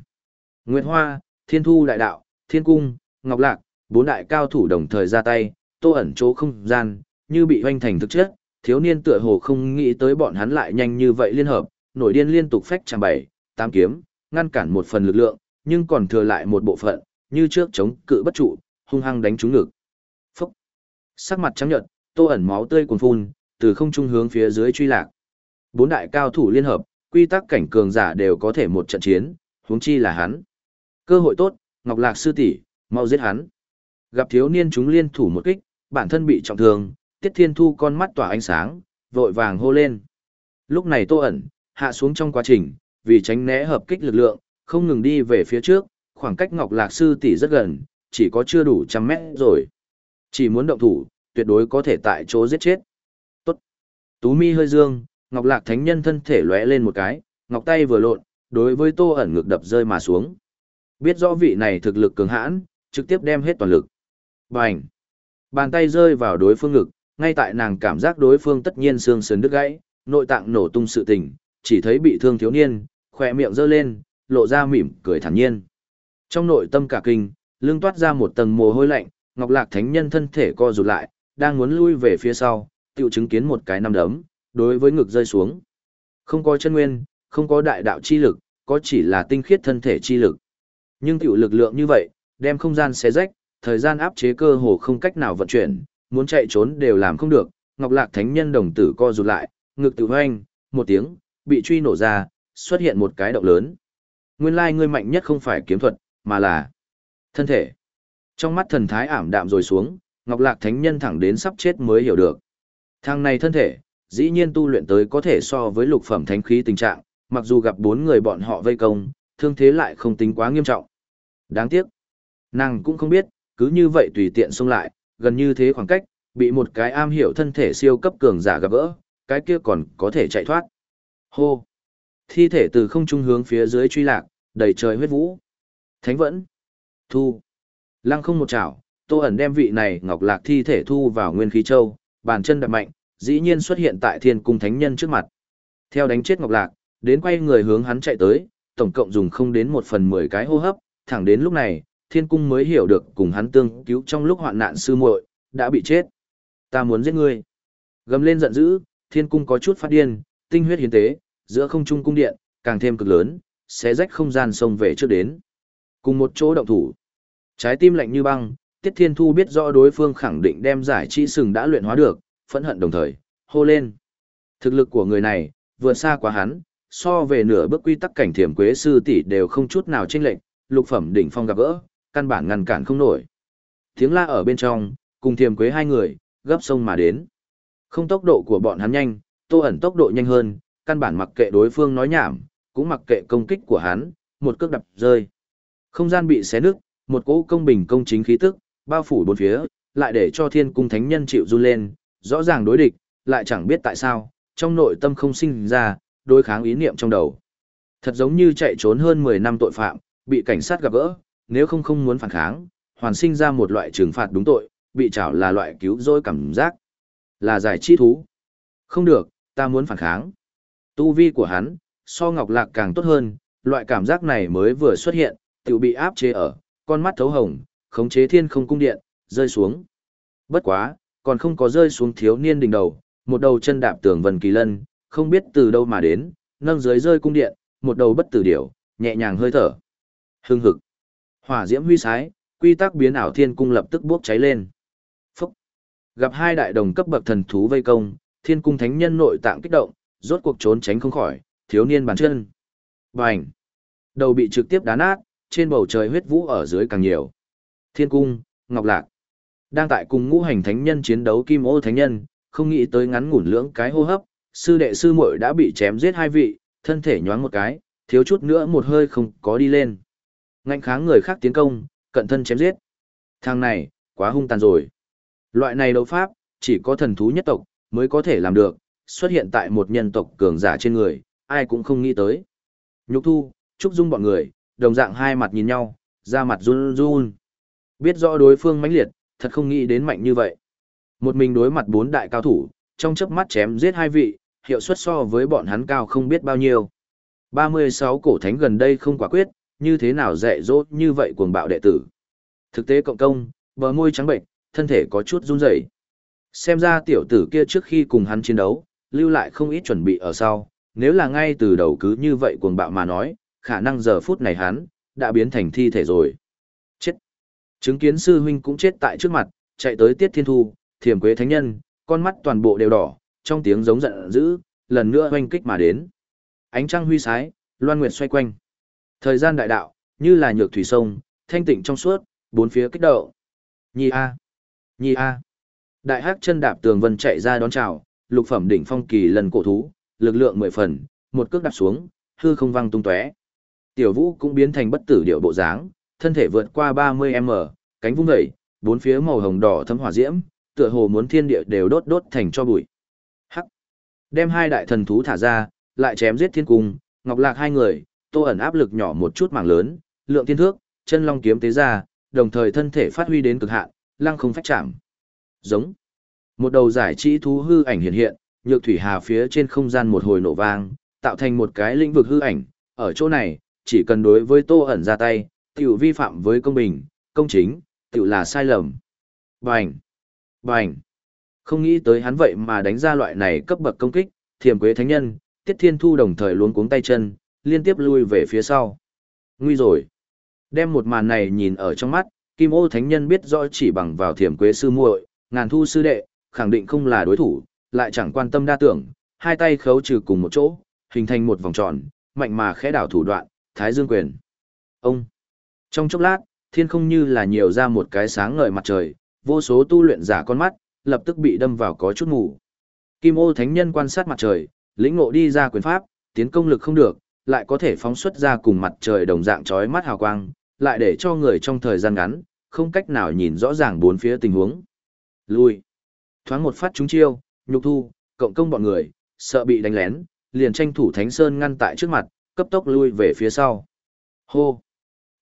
Nguyệt Hoa, Thiên Thu Đại Đạo, Thiên Cung, Ngọc Lạc, bốn đại cao thủ đồng thời ra tay, tô ẩn chỗ không gian, như bị hoanh thành thực chất, thiếu niên tựa hồ không nghĩ tới bọn hắn lại nhanh như vậy liên hợp, nổi điên liên tục phách chẳng bảy, tám kiếm, ngăn cản một phần lực lượng, nhưng còn thừa lại một bộ phận, như trước chống cự bất trụ, hung hăng đánh trúng ngực. Sắc mặt trắng nhợt, tô ẩn máu tươi cuồn phun, từ không trung hướng phía dưới truy lạc. Bốn đại cao thủ liên hợp, quy tắc cảnh cường giả đều có thể một trận chiến, huống chi là hắn. Cơ hội tốt, Ngọc Lạc sư tỷ, mau giết hắn. Gặp thiếu niên chúng liên thủ một kích, bản thân bị trọng thương, Tiết Thiên Thu con mắt tỏa ánh sáng, vội vàng hô lên. Lúc này Tô ẩn, hạ xuống trong quá trình, vì tránh né hợp kích lực lượng, không ngừng đi về phía trước, khoảng cách Ngọc Lạc sư tỷ rất gần, chỉ có chưa đủ trăm mét rồi. Chỉ muốn động thủ, tuyệt đối có thể tại chỗ giết chết. Tốt. Tú mi hơi dương, Ngọc Lạc thánh nhân thân thể lóe lên một cái, ngọc tay vừa lộn, đối với Tô ẩn ngược đập rơi mà xuống. Biết rõ vị này thực lực cường hãn, trực tiếp đem hết toàn lực. Bành! Bàn tay rơi vào đối phương ngực, ngay tại nàng cảm giác đối phương tất nhiên xương sườn đứt gãy, nội tạng nổ tung sự tình, chỉ thấy bị thương thiếu niên, khỏe miệng giơ lên, lộ ra mỉm cười thản nhiên. Trong nội tâm cả kinh, lưng toát ra một tầng mồ hôi lạnh, Ngọc Lạc Thánh Nhân thân thể co rụt lại, đang muốn lui về phía sau, tiểu chứng kiến một cái năm đấm, đối với ngực rơi xuống. Không có chân nguyên, không có đại đạo chi lực, có chỉ là tinh khiết thân thể chi lực. Nhưng tiểu lực lượng như vậy, đem không gian xé rách, thời gian áp chế cơ hồ không cách nào vận chuyển, muốn chạy trốn đều làm không được. Ngọc Lạc Thánh Nhân đồng tử co rụt lại, ngực tự hoanh, một tiếng, bị truy nổ ra, xuất hiện một cái động lớn. Nguyên lai ngươi mạnh nhất không phải kiếm thuật, mà là thân thể. Trong mắt thần thái ảm đạm rồi xuống, Ngọc Lạc Thánh Nhân thẳng đến sắp chết mới hiểu được. Thằng này thân thể, dĩ nhiên tu luyện tới có thể so với lục phẩm thánh khí tình trạng, mặc dù gặp bốn người bọn họ vây công, thương thế lại không tính quá nghiêm trọng. Đáng tiếc, nàng cũng không biết, cứ như vậy tùy tiện xông lại, gần như thế khoảng cách, bị một cái am hiểu thân thể siêu cấp cường giả gặp gỡ, cái kia còn có thể chạy thoát. Hô! Thi thể từ không trung hướng phía dưới truy lạc, đầy trời huyết vũ. Thánh vẫn! Thu! Lăng không một chảo, tô ẩn đem vị này ngọc lạc thi thể thu vào nguyên khí châu, bàn chân đập mạnh, dĩ nhiên xuất hiện tại thiên cung thánh nhân trước mặt. Theo đánh chết ngọc lạc, đến quay người hướng hắn chạy tới, tổng cộng dùng không đến một phần mười cái hô hấp, thẳng đến lúc này, thiên cung mới hiểu được cùng hắn tương cứu trong lúc hoạn nạn sư muội đã bị chết. Ta muốn giết ngươi. Gầm lên giận dữ, thiên cung có chút phát điên, tinh huyết hiến tế, giữa không trung cung điện, càng thêm cực lớn, sẽ rách không gian sông về trước đến. Cùng một chỗ động thủ. Trái tim lạnh như băng, Tiết Thiên Thu biết rõ đối phương khẳng định đem giải chi sừng đã luyện hóa được, phẫn hận đồng thời, hô lên. Thực lực của người này, vượt xa quá hắn, so về nửa bước quy tắc cảnh thiểm quế sư tỷ đều không chút nào chênh lệch, lục phẩm đỉnh phong gặp gỡ, căn bản ngăn cản không nổi. Tiếng la ở bên trong, cùng thiềm quế hai người, gấp sông mà đến. Không tốc độ của bọn hắn nhanh, tô ẩn tốc độ nhanh hơn, căn bản mặc kệ đối phương nói nhảm, cũng mặc kệ công kích của hắn, một cước đập rơi. Không gian bị xé nứt, một cỗ công bình công chính khí tức, bao phủ bốn phía, lại để cho thiên cung thánh nhân chịu run lên, rõ ràng đối địch, lại chẳng biết tại sao, trong nội tâm không sinh ra, đối kháng ý niệm trong đầu. Thật giống như chạy trốn hơn 10 năm tội phạm, bị cảnh sát gặp gỡ, nếu không không muốn phản kháng, hoàn sinh ra một loại trừng phạt đúng tội, bị trảo là loại cứu rỗi cảm giác. Là giải chi thú. Không được, ta muốn phản kháng. Tu vi của hắn, so ngọc lạc càng tốt hơn, loại cảm giác này mới vừa xuất hiện, tự bị áp chế ở, con mắt thấu hồng, khống chế thiên không cung điện, rơi xuống. Bất quá, còn không có rơi xuống thiếu niên đỉnh đầu, một đầu chân đạp tường vần kỳ lân, không biết từ đâu mà đến, nâng dưới rơi cung điện, một đầu bất tử điểu, nhẹ nhàng hơi thở. Hưng hực. Hỏa diễm huy sái, quy tắc biến ảo thiên cung lập tức bốc cháy lên. Phúc. Gặp hai đại đồng cấp bậc thần thú vây công, thiên cung thánh nhân nội tạng kích động, rốt cuộc trốn tránh không khỏi, thiếu niên bàn chân. Bành! Đầu bị trực tiếp đá nát, trên bầu trời huyết vũ ở dưới càng nhiều. Thiên cung, Ngọc Lạc. Đang tại cùng ngũ hành thánh nhân chiến đấu kim ô thánh nhân, không nghĩ tới ngắn ngủn lưỡng cái hô hấp, sư đệ sư muội đã bị chém giết hai vị, thân thể nhoáng một cái, thiếu chút nữa một hơi không có đi lên. Ngạnh kháng người khác tiến công, cận thân chém giết. Thằng này, quá hung tàn rồi. Loại này đấu pháp, chỉ có thần thú nhất tộc, mới có thể làm được, xuất hiện tại một nhân tộc cường giả trên người, ai cũng không nghĩ tới. Nhục thu, Trúc Dung bọn người, đồng dạng hai mặt nhìn nhau, ra mặt run run. Biết rõ đối phương mãnh liệt, thật không nghĩ đến mạnh như vậy. Một mình đối mặt bốn đại cao thủ, trong chớp mắt chém giết hai vị, hiệu suất so với bọn hắn cao không biết bao nhiêu. 36 cổ thánh gần đây không quả quyết, như thế nào dạy dỗ như vậy cuồng bạo đệ tử. Thực tế cộng công, bờ môi trắng bệnh, thân thể có chút run rẩy. Xem ra tiểu tử kia trước khi cùng hắn chiến đấu, lưu lại không ít chuẩn bị ở sau, nếu là ngay từ đầu cứ như vậy cuồng bạo mà nói, khả năng giờ phút này hắn, đã biến thành thi thể rồi. Chứng kiến sư huynh cũng chết tại trước mặt, chạy tới tiết thiên thu, thiềm quế thánh nhân, con mắt toàn bộ đều đỏ, trong tiếng giống giận dữ, lần nữa hoanh kích mà đến. Ánh trăng huy sái, loan nguyệt xoay quanh. Thời gian đại đạo, như là nhược thủy sông, thanh tịnh trong suốt, bốn phía kích động. Nhi A. Nhi A. Đại hắc chân đạp tường vân chạy ra đón chào, lục phẩm đỉnh phong kỳ lần cổ thú, lực lượng mười phần, một cước đạp xuống, hư không văng tung tóe. Tiểu Vũ cũng biến thành bất tử điệu bộ dáng, thân thể vượt qua 30m, cánh vung dậy, bốn phía màu hồng đỏ thấm hỏa diễm, tựa hồ muốn thiên địa đều đốt đốt thành cho bụi. Hắc. Đem hai đại thần thú thả ra, lại chém giết thiên cung, Ngọc Lạc hai người, Tô ẩn áp lực nhỏ một chút mảng lớn, lượng thiên thước, chân long kiếm tế ra, đồng thời thân thể phát huy đến cực hạn, lăng không phách chạm. Giống. Một đầu giải trí thú hư ảnh hiện hiện, nhược thủy hà phía trên không gian một hồi nổ vang, tạo thành một cái lĩnh vực hư ảnh, ở chỗ này, chỉ cần đối với Tô ẩn ra tay, tiểu vi phạm với công bình, công chính, tiểu là sai lầm. Bành! Bành! Không nghĩ tới hắn vậy mà đánh ra loại này cấp bậc công kích, thiềm quế thánh nhân, tiết thiên thu đồng thời luống cuống tay chân, liên tiếp lui về phía sau. Nguy rồi! Đem một màn này nhìn ở trong mắt, Kim ô thánh nhân biết rõ chỉ bằng vào thiềm quế sư muội, ngàn thu sư đệ, khẳng định không là đối thủ, lại chẳng quan tâm đa tưởng, hai tay khấu trừ cùng một chỗ, hình thành một vòng tròn, mạnh mà khẽ đảo thủ đoạn, thái dương quyền. Ông! Trong chốc lát, thiên không như là nhiều ra một cái sáng ngời mặt trời, vô số tu luyện giả con mắt, lập tức bị đâm vào có chút ngủ. Kim ô thánh nhân quan sát mặt trời, lĩnh ngộ đi ra quyền pháp, tiến công lực không được, lại có thể phóng xuất ra cùng mặt trời đồng dạng chói mắt hào quang, lại để cho người trong thời gian ngắn, không cách nào nhìn rõ ràng bốn phía tình huống. Lui. Thoáng một phát trúng chiêu, nhục thu, cộng công bọn người, sợ bị đánh lén, liền tranh thủ Thánh Sơn ngăn tại trước mặt, cấp tốc lui về phía sau. Hô.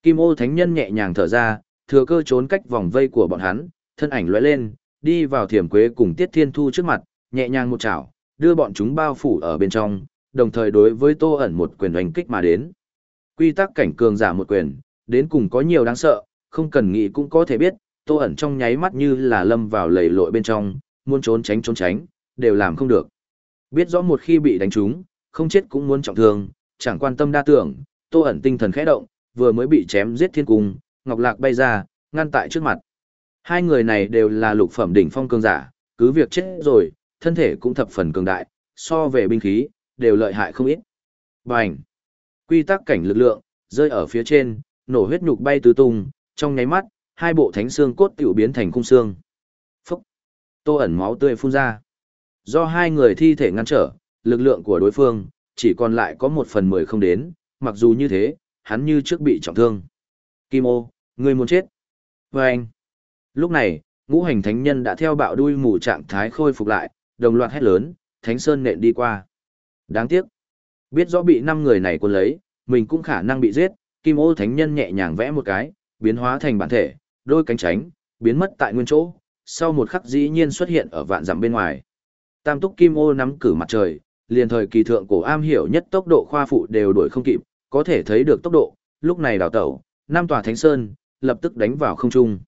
Kim ô thánh nhân nhẹ nhàng thở ra, thừa cơ trốn cách vòng vây của bọn hắn, thân ảnh lóe lên, đi vào thiểm quế cùng Tiết Thiên Thu trước mặt, nhẹ nhàng một chảo, đưa bọn chúng bao phủ ở bên trong, đồng thời đối với Tô ẩn một quyền đánh kích mà đến. Quy tắc cảnh cường giả một quyền, đến cùng có nhiều đáng sợ, không cần nghĩ cũng có thể biết, Tô ẩn trong nháy mắt như là lâm vào lầy lội bên trong, muốn trốn tránh trốn tránh, đều làm không được. Biết rõ một khi bị đánh trúng, không chết cũng muốn trọng thương, chẳng quan tâm đa tưởng, Tô ẩn tinh thần khẽ động, vừa mới bị chém giết thiên cung, Ngọc Lạc bay ra, ngăn tại trước mặt. Hai người này đều là lục phẩm đỉnh phong cường giả, cứ việc chết rồi, thân thể cũng thập phần cường đại, so về binh khí, đều lợi hại không ít. Bành! Quy tắc cảnh lực lượng, rơi ở phía trên, nổ huyết nhục bay tứ tung, trong nháy mắt, hai bộ thánh xương cốt tiểu biến thành khung xương. Phúc! Tô ẩn máu tươi phun ra. Do hai người thi thể ngăn trở, lực lượng của đối phương, chỉ còn lại có một phần mười không đến, mặc dù như thế, hắn như trước bị trọng thương. Kim ô, người muốn chết. Và anh. Lúc này, ngũ hành thánh nhân đã theo bạo đuôi mù trạng thái khôi phục lại, đồng loạt hét lớn, thánh sơn nện đi qua. Đáng tiếc. Biết rõ bị năm người này quân lấy, mình cũng khả năng bị giết, kim ô thánh nhân nhẹ nhàng vẽ một cái, biến hóa thành bản thể, đôi cánh tránh, biến mất tại nguyên chỗ, sau một khắc dĩ nhiên xuất hiện ở vạn dặm bên ngoài. Tam túc kim ô nắm cử mặt trời, liền thời kỳ thượng cổ am hiểu nhất tốc độ khoa phụ đều đuổi không kịp, có thể thấy được tốc độ, lúc này đào tẩu, Nam tòa Thánh Sơn, lập tức đánh vào không trung.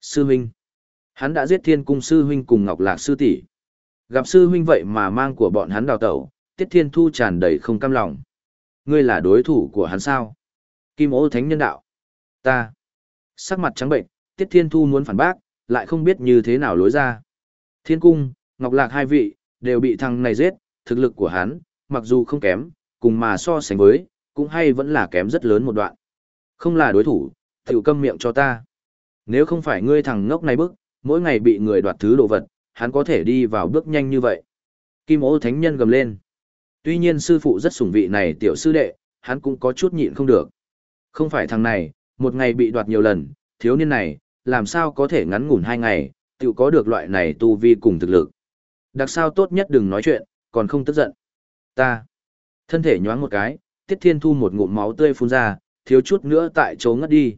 Sư huynh. Hắn đã giết thiên cung sư huynh cùng Ngọc Lạc sư tỷ. Gặp sư huynh vậy mà mang của bọn hắn đào tẩu, Tiết Thiên Thu tràn đầy không cam lòng. Ngươi là đối thủ của hắn sao? Kim ô thánh nhân đạo. Ta. Sắc mặt trắng bệnh, Tiết Thiên Thu muốn phản bác, lại không biết như thế nào lối ra. Thiên cung, Ngọc Lạc hai vị, đều bị thằng này giết, thực lực của hắn, mặc dù không kém, cùng mà so sánh với, cũng hay vẫn là kém rất lớn một đoạn. Không là đối thủ, tiểu câm miệng cho ta. Nếu không phải ngươi thằng ngốc này bức, mỗi ngày bị người đoạt thứ đồ vật, hắn có thể đi vào bước nhanh như vậy. Kim ô thánh nhân gầm lên. Tuy nhiên sư phụ rất sủng vị này tiểu sư đệ, hắn cũng có chút nhịn không được. Không phải thằng này, một ngày bị đoạt nhiều lần, thiếu niên này, làm sao có thể ngắn ngủn hai ngày, tự có được loại này tu vi cùng thực lực. Đặc sao tốt nhất đừng nói chuyện, còn không tức giận. Ta. Thân thể nhoáng một cái, Tiết Thiên Thu một ngụm máu tươi phun ra, thiếu chút nữa tại chỗ ngất đi.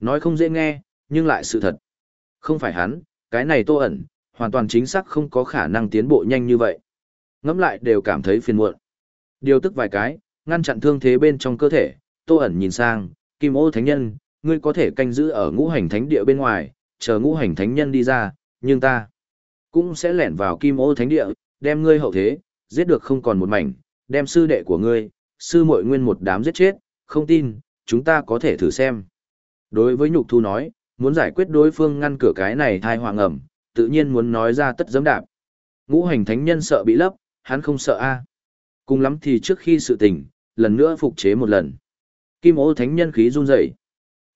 Nói không dễ nghe, nhưng lại sự thật. Không phải hắn, cái này tô ẩn, hoàn toàn chính xác không có khả năng tiến bộ nhanh như vậy. Ngẫm lại đều cảm thấy phiền muộn. Điều tức vài cái, ngăn chặn thương thế bên trong cơ thể, tô ẩn nhìn sang, kim ô thánh nhân, ngươi có thể canh giữ ở ngũ hành thánh địa bên ngoài, chờ ngũ hành thánh nhân đi ra, nhưng ta cũng sẽ lẻn vào kim ô thánh địa, đem ngươi hậu thế, giết được không còn một mảnh, đem sư đệ của ngươi, sư muội nguyên một đám giết chết, không tin, chúng ta có thể thử xem. Đối với nhục thu nói, muốn giải quyết đối phương ngăn cửa cái này thai hoàng ẩm, tự nhiên muốn nói ra tất giấm đạp. Ngũ hành thánh nhân sợ bị lấp, hắn không sợ a. Cùng lắm thì trước khi sự tình, lần nữa phục chế một lần. Kim ô thánh nhân khí run rẩy.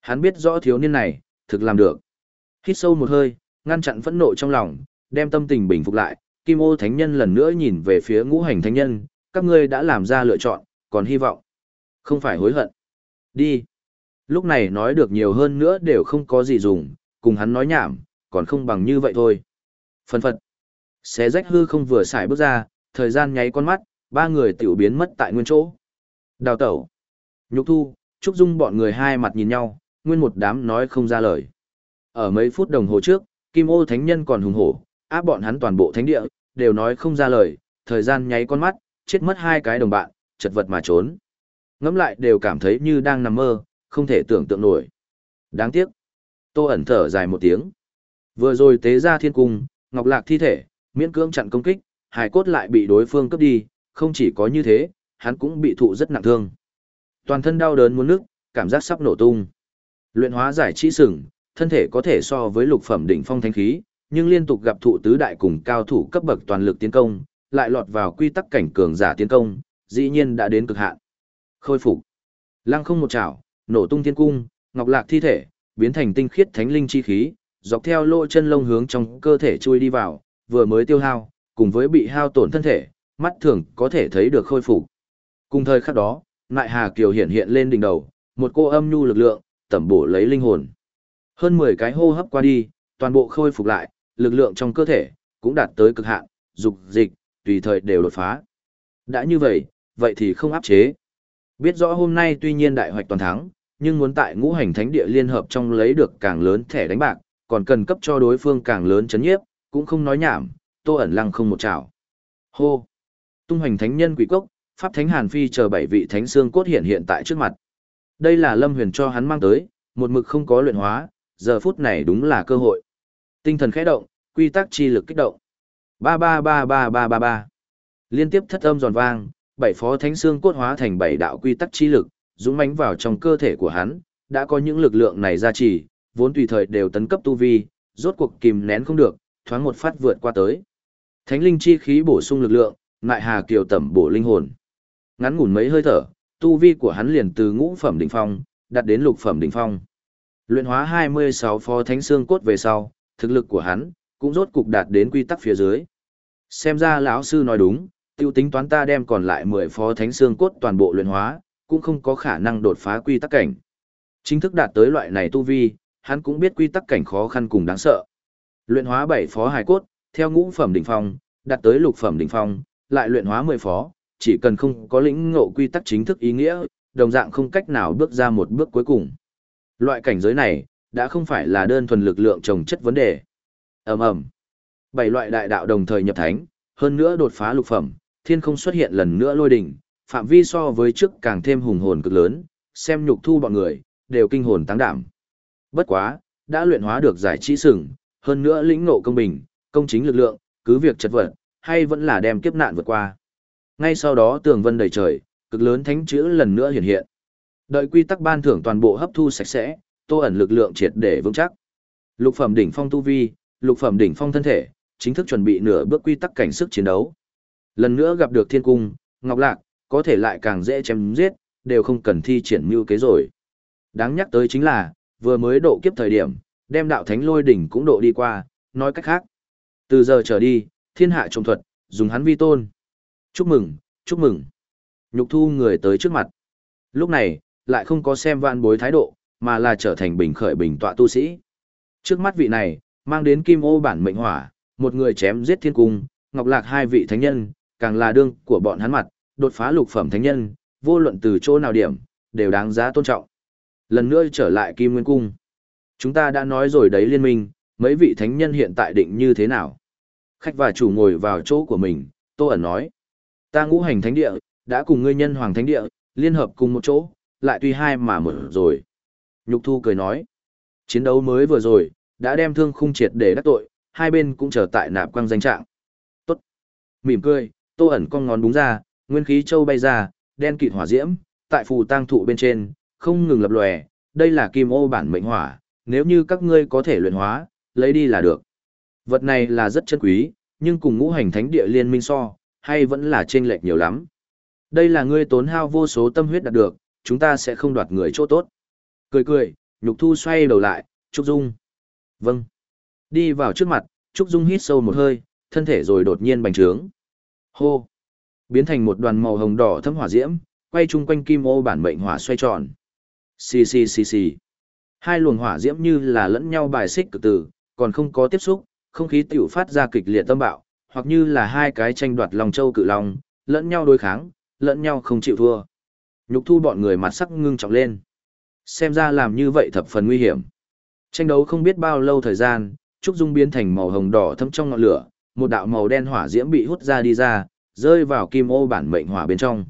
Hắn biết rõ thiếu niên này, thực làm được. Hít sâu một hơi, ngăn chặn phẫn nộ trong lòng, đem tâm tình bình phục lại. Kim ô thánh nhân lần nữa nhìn về phía ngũ hành thánh nhân, các ngươi đã làm ra lựa chọn, còn hy vọng. Không phải hối hận. Đi. Lúc này nói được nhiều hơn nữa đều không có gì dùng, cùng hắn nói nhảm, còn không bằng như vậy thôi. Phân phật. Xé rách hư không vừa xài bước ra, thời gian nháy con mắt, ba người tiểu biến mất tại nguyên chỗ. Đào tẩu. Nhục thu, Trúc Dung bọn người hai mặt nhìn nhau, nguyên một đám nói không ra lời. Ở mấy phút đồng hồ trước, Kim ô thánh nhân còn hùng hổ, áp bọn hắn toàn bộ thánh địa, đều nói không ra lời, thời gian nháy con mắt, chết mất hai cái đồng bạn, chật vật mà trốn. Ngẫm lại đều cảm thấy như đang nằm mơ, không thể tưởng tượng nổi. Đáng tiếc. Tô ẩn thở dài một tiếng. Vừa rồi tế ra thiên cung, ngọc lạc thi thể, miễn cưỡng chặn công kích, hài cốt lại bị đối phương cướp đi, không chỉ có như thế, hắn cũng bị thụ rất nặng thương. Toàn thân đau đớn muốn nước, cảm giác sắp nổ tung. Luyện hóa giải trí sừng, thân thể có thể so với lục phẩm đỉnh phong thánh khí, nhưng liên tục gặp thụ tứ đại cùng cao thủ cấp bậc toàn lực tiến công, lại lọt vào quy tắc cảnh cường giả tiến công, dĩ nhiên đã đến cực hạn. Khôi phục. Lăng không một chảo, nổ tung thiên cung, ngọc lạc thi thể, biến thành tinh khiết thánh linh chi khí, dọc theo lỗ chân lông hướng trong cơ thể chui đi vào, vừa mới tiêu hao, cùng với bị hao tổn thân thể, mắt thường có thể thấy được khôi phục. Cùng thời khắc đó, Nại Hà Kiều hiện hiện lên đỉnh đầu, một cô âm nhu lực lượng, tẩm bổ lấy linh hồn. Hơn 10 cái hô hấp qua đi, toàn bộ khôi phục lại, lực lượng trong cơ thể cũng đạt tới cực hạn, dục dịch, tùy thời đều đột phá. Đã như vậy, vậy thì không áp chế. Biết rõ hôm nay tuy nhiên đại hoạch toàn thắng, nhưng muốn tại ngũ hành thánh địa liên hợp trong lấy được càng lớn thẻ đánh bạc, còn cần cấp cho đối phương càng lớn chấn nhiếp, cũng không nói nhảm, tô ẩn lăng không một chảo. Hô! Tung hoành thánh nhân quỷ cốc, pháp thánh hàn phi chờ bảy vị thánh xương cốt hiện hiện tại trước mặt. Đây là lâm huyền cho hắn mang tới, một mực không có luyện hóa, giờ phút này đúng là cơ hội. Tinh thần khẽ động, quy tắc chi lực kích động. Ba ba ba ba ba ba ba. Liên tiếp thất âm giòn vang, bảy phó thánh xương cốt hóa thành bảy đạo quy tắc chi lực, dũng mãnh vào trong cơ thể của hắn, đã có những lực lượng này gia trì, vốn tùy thời đều tấn cấp tu vi, rốt cuộc kìm nén không được, thoáng một phát vượt qua tới. Thánh linh chi khí bổ sung lực lượng, ngại hà kiều tẩm bổ linh hồn. Ngắn ngủn mấy hơi thở, tu vi của hắn liền từ ngũ phẩm đỉnh phong, đạt đến lục phẩm đỉnh phong. Luyện hóa 26 phó thánh xương cốt về sau, thực lực của hắn cũng rốt cục đạt đến quy tắc phía dưới. Xem ra lão sư nói đúng, tiêu tính toán ta đem còn lại 10 phó thánh xương cốt toàn bộ luyện hóa, cũng không có khả năng đột phá quy tắc cảnh. Chính thức đạt tới loại này tu vi, hắn cũng biết quy tắc cảnh khó khăn cùng đáng sợ. Luyện hóa 7 phó hài cốt, theo ngũ phẩm đỉnh phong, đạt tới lục phẩm đỉnh phong, lại luyện hóa 10 phó, chỉ cần không có lĩnh ngộ quy tắc chính thức ý nghĩa, đồng dạng không cách nào bước ra một bước cuối cùng. Loại cảnh giới này, đã không phải là đơn thuần lực lượng trồng chất vấn đề. Ầm ầm. Bảy loại đại đạo đồng thời nhập thánh, hơn nữa đột phá lục phẩm, thiên không xuất hiện lần nữa lôi đỉnh, phạm vi so với trước càng thêm hùng hồn cực lớn, xem nhục thu bọn người, đều kinh hồn tăng đảm. Bất quá, đã luyện hóa được giải trí sừng, hơn nữa lĩnh ngộ công bình, công chính lực lượng, cứ việc chật vật, hay vẫn là đem kiếp nạn vượt qua. Ngay sau đó tường vân đầy trời, cực lớn thánh chữ lần nữa hiện hiện. Đợi quy tắc ban thưởng toàn bộ hấp thu sạch sẽ, tô ẩn lực lượng triệt để vững chắc. Lục phẩm đỉnh phong tu vi, lục phẩm đỉnh phong thân thể, chính thức chuẩn bị nửa bước quy tắc cảnh sức chiến đấu. Lần nữa gặp được thiên cung, ngọc lạc, có thể lại càng dễ chém giết, đều không cần thi triển mưu kế rồi. Đáng nhắc tới chính là, vừa mới độ kiếp thời điểm, đem đạo thánh lôi đỉnh cũng độ đi qua, nói cách khác. Từ giờ trở đi, thiên hạ trồng thuật, dùng hắn vi tôn. Chúc mừng, chúc mừng. Nhục thu người tới trước mặt. Lúc này, lại không có xem vạn bối thái độ, mà là trở thành bình khởi bình tọa tu sĩ. Trước mắt vị này, mang đến kim ô bản mệnh hỏa, một người chém giết thiên cung, ngọc lạc hai vị thánh nhân, càng là đương của bọn hắn mặt, đột phá lục phẩm thánh nhân, vô luận từ chỗ nào điểm, đều đáng giá tôn trọng. Lần nữa trở lại kim nguyên cung. Chúng ta đã nói rồi đấy liên minh, mấy vị thánh nhân hiện tại định như thế nào? Khách và chủ ngồi vào chỗ của mình, Tô ẩn nói. Ta ngũ hành thánh địa, đã cùng ngươi nhân hoàng thánh địa, liên hợp cùng một chỗ, lại tuy hai mà một rồi. Nhục thu cười nói. Chiến đấu mới vừa rồi, đã đem thương khung triệt để đắc tội, hai bên cũng trở tại nạp quang danh trạng. Tốt. Mỉm cười, tô ẩn con ngón đúng ra, nguyên khí châu bay ra, đen kịt hỏa diễm, tại phù tang thụ bên trên, không ngừng lập lòe, đây là kim ô bản mệnh hỏa, nếu như các ngươi có thể luyện hóa, lấy đi là được. Vật này là rất chân quý, nhưng cùng ngũ hành thánh địa liên minh so, hay vẫn là chênh lệch nhiều lắm. Đây là ngươi tốn hao vô số tâm huyết đạt được, chúng ta sẽ không đoạt người chỗ tốt. Cười cười, Nhục Thu xoay đầu lại, Trúc Dung. Vâng. Đi vào trước mặt, Trúc Dung hít sâu một hơi, thân thể rồi đột nhiên bành trướng. Hô. Biến thành một đoàn màu hồng đỏ thấm hỏa diễm, quay chung quanh kim ô bản mệnh hỏa xoay tròn. Xì xì xì xì. Hai luồng hỏa diễm như là lẫn nhau bài xích cực tử, còn không có tiếp xúc, không khí tiểu phát ra kịch liệt tâm bạo, hoặc như là hai cái tranh đoạt lòng châu cự long, lẫn nhau đối kháng, lẫn nhau không chịu thua. Nhục thu bọn người mặt sắc ngưng trọng lên. Xem ra làm như vậy thập phần nguy hiểm. Tranh đấu không biết bao lâu thời gian, Trúc Dung biến thành màu hồng đỏ thâm trong ngọn lửa, một đạo màu đen hỏa diễm bị hút ra đi ra, rơi vào kim ô bản mệnh hỏa bên trong.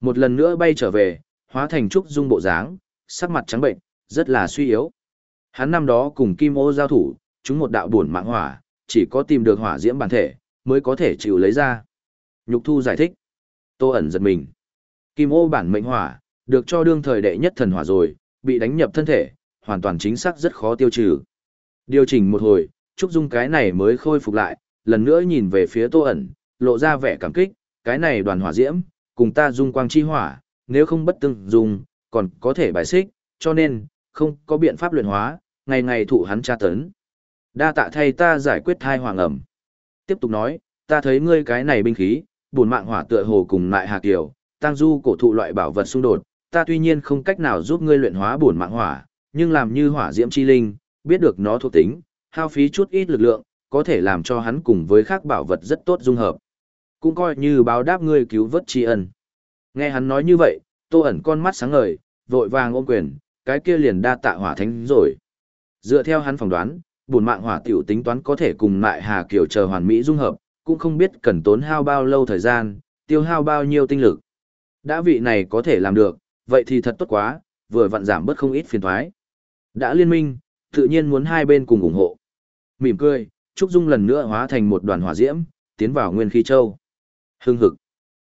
Một lần nữa bay trở về, hóa thành Trúc Dung bộ dáng, sắc mặt trắng bệnh, rất là suy yếu. Hắn năm đó cùng kim ô giao thủ, chúng một đạo buồn mạng hỏa, chỉ có tìm được hỏa diễm bản thể, mới có thể chịu lấy ra. Nhục thu giải thích. Tô ẩn giật mình. Kim ô bản mệnh hỏa, được cho đương thời đệ nhất thần hỏa rồi, bị đánh nhập thân thể, hoàn toàn chính xác rất khó tiêu trừ. Điều chỉnh một hồi, Trúc Dung cái này mới khôi phục lại, lần nữa nhìn về phía Tô ẩn, lộ ra vẻ cảm kích, cái này đoàn hỏa diễm, cùng ta dung quang chi hỏa, nếu không bất tương dùng, còn có thể bài xích, cho nên, không có biện pháp luyện hóa, ngày ngày thụ hắn tra tấn. Đa tạ thay ta giải quyết thai hoàng ẩm. Tiếp tục nói, ta thấy ngươi cái này binh khí, buồn mạng hỏa tựa hồ cùng lại hạ Kiều, tăng du cổ thụ loại bảo vật xung đột, ta tuy nhiên không cách nào giúp ngươi luyện hóa buồn mạng hỏa, nhưng làm như hỏa diễm chi linh, biết được nó thuộc tính, hao phí chút ít lực lượng, có thể làm cho hắn cùng với khác bảo vật rất tốt dung hợp. Cũng coi như báo đáp ngươi cứu vớt tri ân. Nghe hắn nói như vậy, Tô ẩn con mắt sáng ngời, vội vàng ôm quyền, cái kia liền đa tạ hỏa thánh rồi. Dựa theo hắn phỏng đoán, buồn mạng hỏa tiểu tính toán có thể cùng lại Hà Kiều chờ hoàn mỹ dung hợp, cũng không biết cần tốn hao bao lâu thời gian, tiêu hao bao nhiêu tinh lực. Đã vị này có thể làm được, vậy thì thật tốt quá, vừa vặn giảm bớt không ít phiền thoái. Đã liên minh, tự nhiên muốn hai bên cùng ủng hộ. Mỉm cười, Trúc Dung lần nữa hóa thành một đoàn hỏa diễm, tiến vào nguyên khí châu. Hưng hực.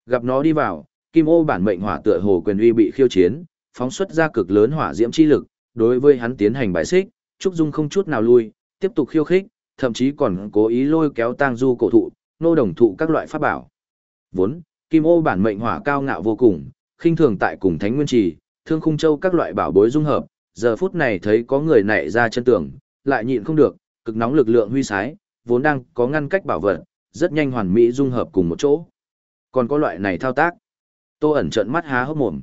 Gặp nó đi vào, kim ô bản mệnh hỏa tựa hồ quyền uy bị khiêu chiến, phóng xuất ra cực lớn hỏa diễm chi lực, đối với hắn tiến hành bài xích, Trúc Dung không chút nào lui, tiếp tục khiêu khích, thậm chí còn cố ý lôi kéo tang du cổ thụ, nô đồng thụ các loại pháp bảo. Vốn, kim ô bản mệnh hỏa cao ngạo vô cùng, khinh thường tại cùng thánh nguyên trì, thương khung châu các loại bảo bối dung hợp, giờ phút này thấy có người nảy ra chân tường, lại nhịn không được, cực nóng lực lượng huy sái, vốn đang có ngăn cách bảo vật, rất nhanh hoàn mỹ dung hợp cùng một chỗ. Còn có loại này thao tác. Tô ẩn trợn mắt há hốc mồm.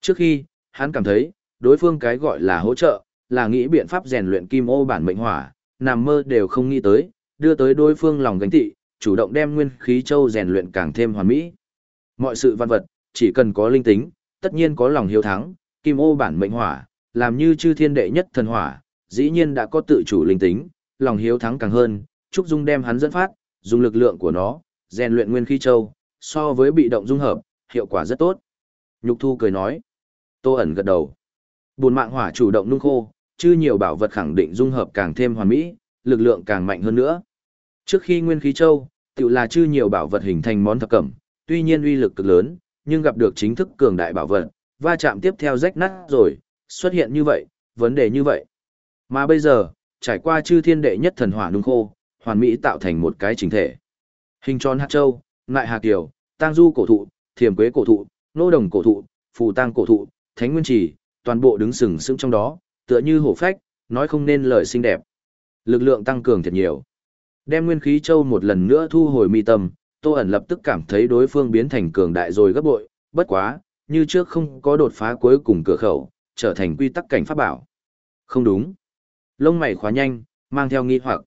Trước khi, hắn cảm thấy, đối phương cái gọi là hỗ trợ, là nghĩ biện pháp rèn luyện kim ô bản mệnh hỏa, nằm mơ đều không nghĩ tới, đưa tới đối phương lòng gánh tị, chủ động đem nguyên khí châu rèn luyện càng thêm hoàn mỹ. Mọi sự văn vật, chỉ cần có linh tính, tất nhiên có lòng hiếu thắng, kim ô bản mệnh hỏa, làm như chư thiên đệ nhất thần hỏa, dĩ nhiên đã có tự chủ linh tính, lòng hiếu thắng càng hơn, Trúc Dung đem hắn dẫn phát, dùng lực lượng của nó, rèn luyện nguyên khí châu, so với bị động dung hợp, hiệu quả rất tốt. Nhục Thu cười nói. Tô ẩn gật đầu. Buồn mạng hỏa chủ động nung khô, chư nhiều bảo vật khẳng định dung hợp càng thêm hoàn mỹ, lực lượng càng mạnh hơn nữa. Trước khi nguyên khí châu, tự là chư nhiều bảo vật hình thành món thập cẩm, tuy nhiên uy lực cực lớn, nhưng gặp được chính thức cường đại bảo vật, va chạm tiếp theo rách nát rồi, xuất hiện như vậy, vấn đề như vậy. Mà bây giờ, trải qua chư thiên đệ nhất thần hỏa nung khô, hoàn mỹ tạo thành một cái chính thể. Hình tròn hạt châu, ngại hạt kiều, tang du cổ thụ, thiềm quế cổ thụ, nô đồng cổ thụ, phù tang cổ thụ, thánh nguyên trì, toàn bộ đứng sừng sững trong đó, tựa như hổ phách, nói không nên lời xinh đẹp. Lực lượng tăng cường thật nhiều. Đem nguyên khí châu một lần nữa thu hồi mi tâm, Tô ẩn lập tức cảm thấy đối phương biến thành cường đại rồi gấp bội, bất quá, như trước không có đột phá cuối cùng cửa khẩu, trở thành quy tắc cảnh pháp bảo. Không đúng. Lông mày khóa nhanh, mang theo nghi hoặc.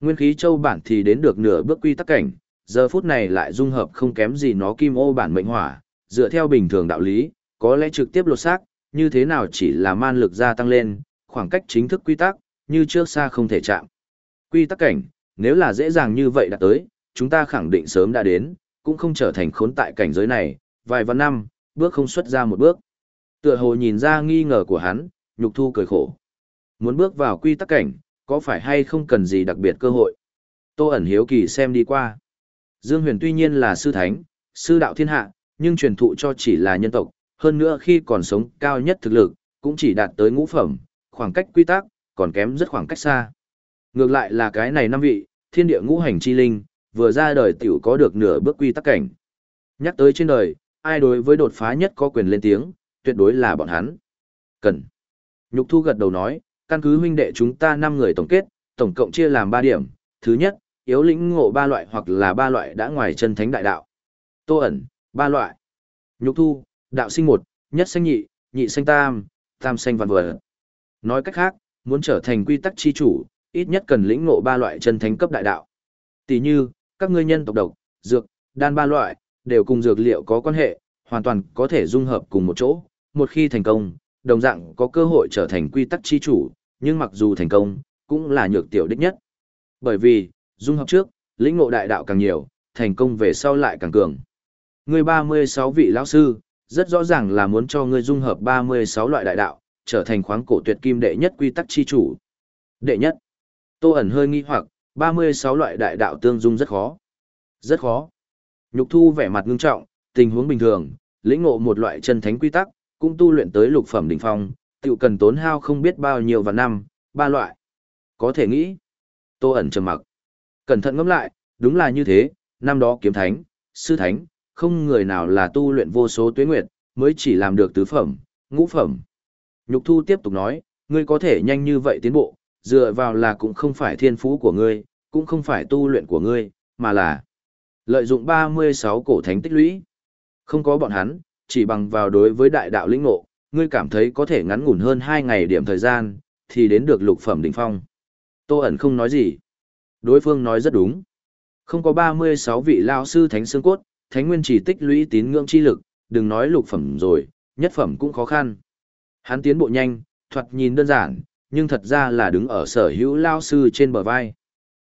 Nguyên khí châu bản thì đến được nửa bước quy tắc cảnh, giờ phút này lại dung hợp không kém gì nó kim ô bản mệnh hỏa, dựa theo bình thường đạo lý, có lẽ trực tiếp lột xác, như thế nào chỉ là man lực gia tăng lên, khoảng cách chính thức quy tắc, như trước xa không thể chạm. Quy tắc cảnh, nếu là dễ dàng như vậy đã tới, chúng ta khẳng định sớm đã đến, cũng không trở thành khốn tại cảnh giới này, vài vạn năm, bước không xuất ra một bước. Tựa hồ nhìn ra nghi ngờ của hắn, nhục thu cười khổ. Muốn bước vào quy tắc cảnh, có phải hay không cần gì đặc biệt cơ hội? Tô ẩn hiếu kỳ xem đi qua. Dương Huyền tuy nhiên là sư thánh, sư đạo thiên hạ, nhưng truyền thụ cho chỉ là nhân tộc, hơn nữa khi còn sống cao nhất thực lực, cũng chỉ đạt tới ngũ phẩm, khoảng cách quy tắc, còn kém rất khoảng cách xa. Ngược lại là cái này năm vị, thiên địa ngũ hành chi linh, vừa ra đời tiểu có được nửa bước quy tắc cảnh. Nhắc tới trên đời, ai đối với đột phá nhất có quyền lên tiếng, tuyệt đối là bọn hắn. Cần. Nhục thu gật đầu nói, căn cứ huynh đệ chúng ta 5 người tổng kết, tổng cộng chia làm 3 điểm. Thứ nhất, yếu lĩnh ngộ ba loại hoặc là ba loại đã ngoài chân thánh đại đạo. Tô ẩn, ba loại. Nhục thu, đạo sinh một, nhất sinh nhị, nhị sinh tam, tam sinh văn vừa. Nói cách khác, muốn trở thành quy tắc chi chủ, ít nhất cần lĩnh ngộ ba loại chân thánh cấp đại đạo. Tỷ như, các ngươi nhân tộc độc, dược, đan ba loại, đều cùng dược liệu có quan hệ, hoàn toàn có thể dung hợp cùng một chỗ. Một khi thành công, đồng dạng có cơ hội trở thành quy tắc chi chủ, nhưng mặc dù thành công, cũng là nhược tiểu đích nhất. Bởi vì, dung hợp trước, lĩnh ngộ đại đạo càng nhiều, thành công về sau lại càng cường. Ngươi 36 vị lão sư, rất rõ ràng là muốn cho ngươi dung hợp 36 loại đại đạo, trở thành khoáng cổ tuyệt kim đệ nhất quy tắc chi chủ. Đệ nhất. Tô ẩn hơi nghi hoặc, 36 loại đại đạo tương dung rất khó. Rất khó. Nhục thu vẻ mặt ngưng trọng, tình huống bình thường, lĩnh ngộ một loại chân thánh quy tắc, cũng tu luyện tới lục phẩm đỉnh phong, tự cần tốn hao không biết bao nhiêu và năm, ba loại. Có thể nghĩ. Tô ẩn trầm mặc. Cẩn thận ngẫm lại, đúng là như thế, năm đó kiếm thánh, sư thánh, không người nào là tu luyện vô số tuyến nguyệt, mới chỉ làm được tứ phẩm, ngũ phẩm. Nhục thu tiếp tục nói, ngươi có thể nhanh như vậy tiến bộ, dựa vào là cũng không phải thiên phú của ngươi, cũng không phải tu luyện của ngươi, mà là lợi dụng 36 cổ thánh tích lũy. Không có bọn hắn, chỉ bằng vào đối với đại đạo lĩnh ngộ, ngươi cảm thấy có thể ngắn ngủn hơn 2 ngày điểm thời gian, thì đến được lục phẩm đỉnh phong. Tô ẩn không nói gì. Đối phương nói rất đúng. Không có 36 vị lao sư thánh xương cốt, thánh nguyên chỉ tích lũy tín ngưỡng chi lực, đừng nói lục phẩm rồi, nhất phẩm cũng khó khăn. Hắn tiến bộ nhanh, thoạt nhìn đơn giản, nhưng thật ra là đứng ở sở hữu lao sư trên bờ vai.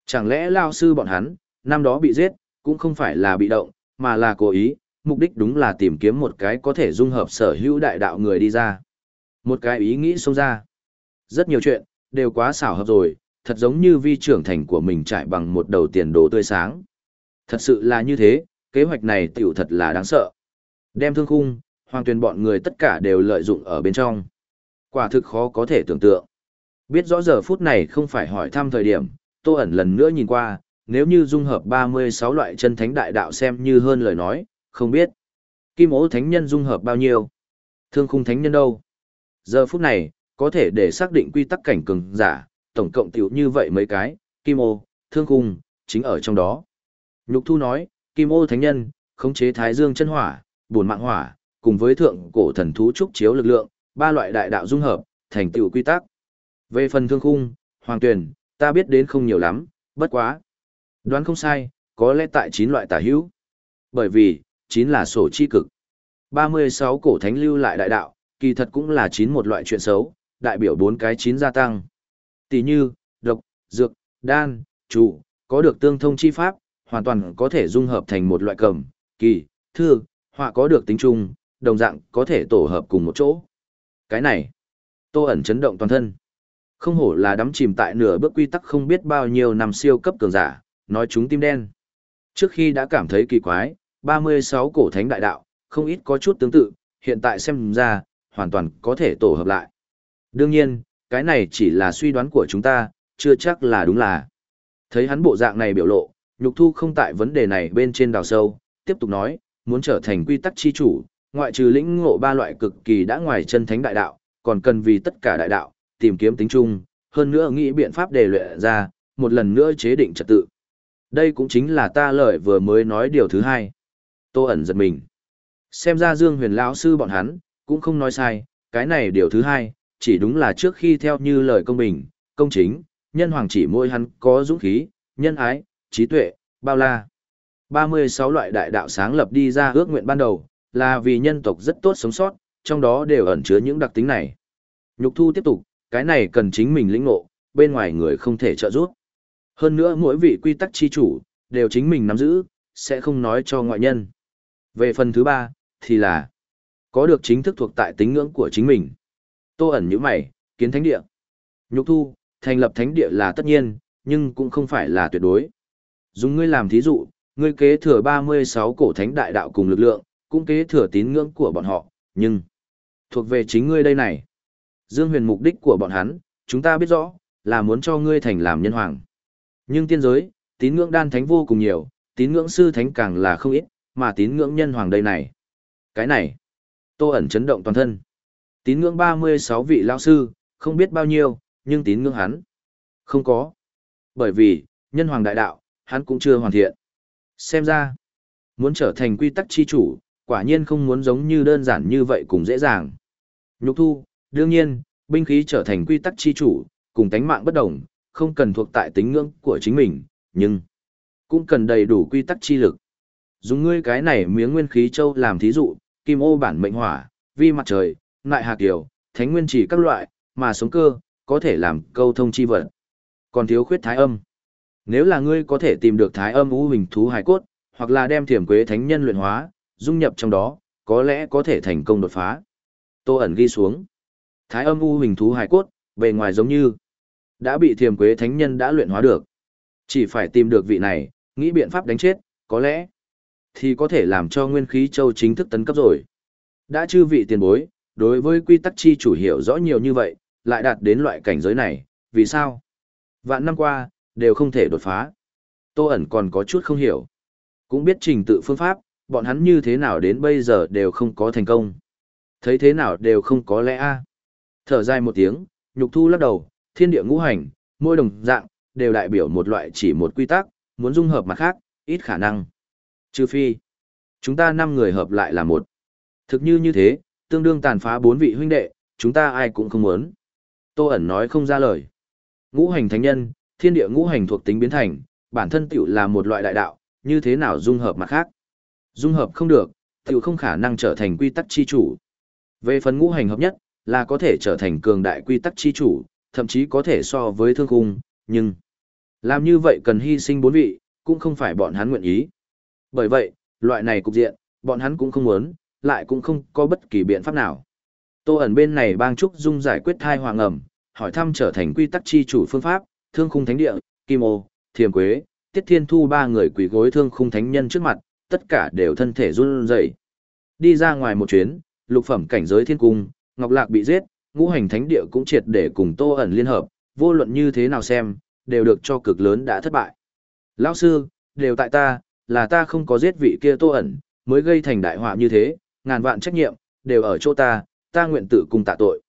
Chẳng lẽ lao sư bọn hắn, năm đó bị giết, cũng không phải là bị động, mà là cố ý, mục đích đúng là tìm kiếm một cái có thể dung hợp sở hữu đại đạo người đi ra. Một cái ý nghĩ xông ra. Rất nhiều chuyện, đều quá xảo hợp rồi, thật giống như vi trưởng thành của mình trải bằng một đầu tiền đồ tươi sáng. Thật sự là như thế, kế hoạch này tiểu thật là đáng sợ. Đem thương khung, hoàng tuyên bọn người tất cả đều lợi dụng ở bên trong. Quả thực khó có thể tưởng tượng. Biết rõ giờ phút này không phải hỏi thăm thời điểm, Tô ẩn lần nữa nhìn qua, nếu như dung hợp 36 loại chân thánh đại đạo xem như hơn lời nói, không biết. Kim ố thánh nhân dung hợp bao nhiêu? Thương khung thánh nhân đâu? Giờ phút này, có thể để xác định quy tắc cảnh cường giả, tổng cộng tiểu như vậy mấy cái, kim ô, thương khung, chính ở trong đó. Nhục thu nói, kim ô thánh nhân, khống chế thái dương chân hỏa, buồn mạng hỏa, cùng với thượng cổ thần thú trúc chiếu lực lượng, ba loại đại đạo dung hợp, thành tựu quy tắc. Về phần thương khung, hoàng tuyển, ta biết đến không nhiều lắm, bất quá. Đoán không sai, có lẽ tại chín loại tả hữu. Bởi vì, chín là sổ chi cực. 36 cổ thánh lưu lại đại đạo, kỳ thật cũng là chín một loại chuyện xấu, đại biểu bốn cái chín gia tăng. Tỷ như, độc, dược, đan, chủ, có được tương thông chi pháp, hoàn toàn có thể dung hợp thành một loại cầm, kỳ, thư, họa có được tính chung, đồng dạng có thể tổ hợp cùng một chỗ. Cái này, tô ẩn chấn động toàn thân. Không hổ là đắm chìm tại nửa bước quy tắc không biết bao nhiêu năm siêu cấp cường giả, nói chúng tim đen. Trước khi đã cảm thấy kỳ quái, 36 cổ thánh đại đạo, không ít có chút tương tự, hiện tại xem ra, hoàn toàn có thể tổ hợp lại. Đương nhiên, cái này chỉ là suy đoán của chúng ta, chưa chắc là đúng là. Thấy hắn bộ dạng này biểu lộ, nhục thu không tại vấn đề này bên trên đào sâu, tiếp tục nói, muốn trở thành quy tắc chi chủ, ngoại trừ lĩnh ngộ ba loại cực kỳ đã ngoài chân thánh đại đạo, còn cần vì tất cả đại đạo, tìm kiếm tính chung, hơn nữa nghĩ biện pháp để luyện ra, một lần nữa chế định trật tự. Đây cũng chính là ta lợi vừa mới nói điều thứ hai. Tô ẩn giật mình. Xem ra Dương huyền lão sư bọn hắn, cũng không nói sai, cái này điều thứ hai, chỉ đúng là trước khi theo như lời công bình, công chính, nhân hoàng chỉ môi hắn có dũng khí, nhân ái, trí tuệ, bao la. 36 loại đại đạo sáng lập đi ra ước nguyện ban đầu, là vì nhân tộc rất tốt sống sót, trong đó đều ẩn chứa những đặc tính này. Nhục thu tiếp tục, cái này cần chính mình lĩnh ngộ, bên ngoài người không thể trợ giúp. Hơn nữa mỗi vị quy tắc chi chủ, đều chính mình nắm giữ, sẽ không nói cho ngoại nhân. Về phần thứ ba, thì là có được chính thức thuộc tại tính ngưỡng của chính mình. Tô ẩn như mày, kiến thánh địa. Nhục thu, thành lập thánh địa là tất nhiên, nhưng cũng không phải là tuyệt đối. Dùng ngươi làm thí dụ, ngươi kế thừa 36 cổ thánh đại đạo cùng lực lượng, cũng kế thừa tín ngưỡng của bọn họ, nhưng thuộc về chính ngươi đây này. Dương huyền mục đích của bọn hắn, chúng ta biết rõ, là muốn cho ngươi thành làm nhân hoàng. Nhưng tiên giới, tín ngưỡng đan thánh vô cùng nhiều, tín ngưỡng sư thánh càng là không ít, mà tín ngưỡng nhân hoàng đây này. Cái này, tô ẩn chấn động toàn thân. Tín ngưỡng 36 vị lao sư, không biết bao nhiêu, nhưng tín ngưỡng hắn. Không có. Bởi vì, nhân hoàng đại đạo, hắn cũng chưa hoàn thiện. Xem ra, muốn trở thành quy tắc chi chủ, quả nhiên không muốn giống như đơn giản như vậy cùng dễ dàng. Nhục thu, đương nhiên, binh khí trở thành quy tắc chi chủ, cùng tánh mạng bất đồng, không cần thuộc tại tính ngưỡng của chính mình, nhưng cũng cần đầy đủ quy tắc chi lực. Dùng ngươi cái này miếng nguyên khí châu làm thí dụ, kim ô bản mệnh hỏa, vi mặt trời, nại hạt kiều, thánh nguyên chỉ các loại, mà sống cơ, có thể làm câu thông chi vật. Còn thiếu khuyết thái âm. Nếu là ngươi có thể tìm được thái âm u hình thú hài cốt, hoặc là đem thiểm quế thánh nhân luyện hóa, dung nhập trong đó, có lẽ có thể thành công đột phá. Tô ẩn ghi xuống. Thái âm u hình thú hài cốt, bề ngoài giống như đã bị thiềm quế thánh nhân đã luyện hóa được. Chỉ phải tìm được vị này, nghĩ biện pháp đánh chết, có lẽ thì có thể làm cho nguyên khí châu chính thức tấn cấp rồi. Đã chư vị tiền bối, đối với quy tắc chi chủ hiểu rõ nhiều như vậy, lại đạt đến loại cảnh giới này, vì sao? Vạn năm qua, đều không thể đột phá. Tô ẩn còn có chút không hiểu. Cũng biết trình tự phương pháp, bọn hắn như thế nào đến bây giờ đều không có thành công. Thấy thế nào đều không có lẽ a Thở dài một tiếng, nhục thu lắc đầu, thiên địa ngũ hành, môi đồng dạng, đều đại biểu một loại chỉ một quy tắc, muốn dung hợp mặt khác, ít khả năng. Trừ phi, chúng ta năm người hợp lại là một. Thực như như thế, tương đương tàn phá bốn vị huynh đệ, chúng ta ai cũng không muốn. Tô ẩn nói không ra lời. Ngũ hành thánh nhân, thiên địa ngũ hành thuộc tính biến thành, bản thân tiểu là một loại đại đạo, như thế nào dung hợp mặt khác. Dung hợp không được, tiểu không khả năng trở thành quy tắc chi chủ. Về phần ngũ hành hợp nhất, là có thể trở thành cường đại quy tắc chi chủ, thậm chí có thể so với thương khung, nhưng làm như vậy cần hy sinh bốn vị, cũng không phải bọn hắn nguyện ý. Bởi vậy, loại này cục diện, bọn hắn cũng không muốn, lại cũng không có bất kỳ biện pháp nào. Tô ẩn bên này bang Trúc Dung giải quyết thai hoàng ẩm, hỏi thăm trở thành quy tắc chi chủ phương pháp, thương khung thánh địa, kim ô, thiềm quế, tiết thiên thu ba người quỷ gối thương khung thánh nhân trước mặt, tất cả đều thân thể run rẩy. Đi ra ngoài một chuyến, lục phẩm cảnh giới thiên cung, Ngọc Lạc bị giết, ngũ hành thánh địa cũng triệt để cùng Tô ẩn liên hợp, vô luận như thế nào xem, đều được cho cực lớn đã thất bại. Lão sư, đều tại ta, là ta không có giết vị kia Tô ẩn, mới gây thành đại họa như thế, ngàn vạn trách nhiệm, đều ở chỗ ta, ta nguyện tự cùng tạ tội.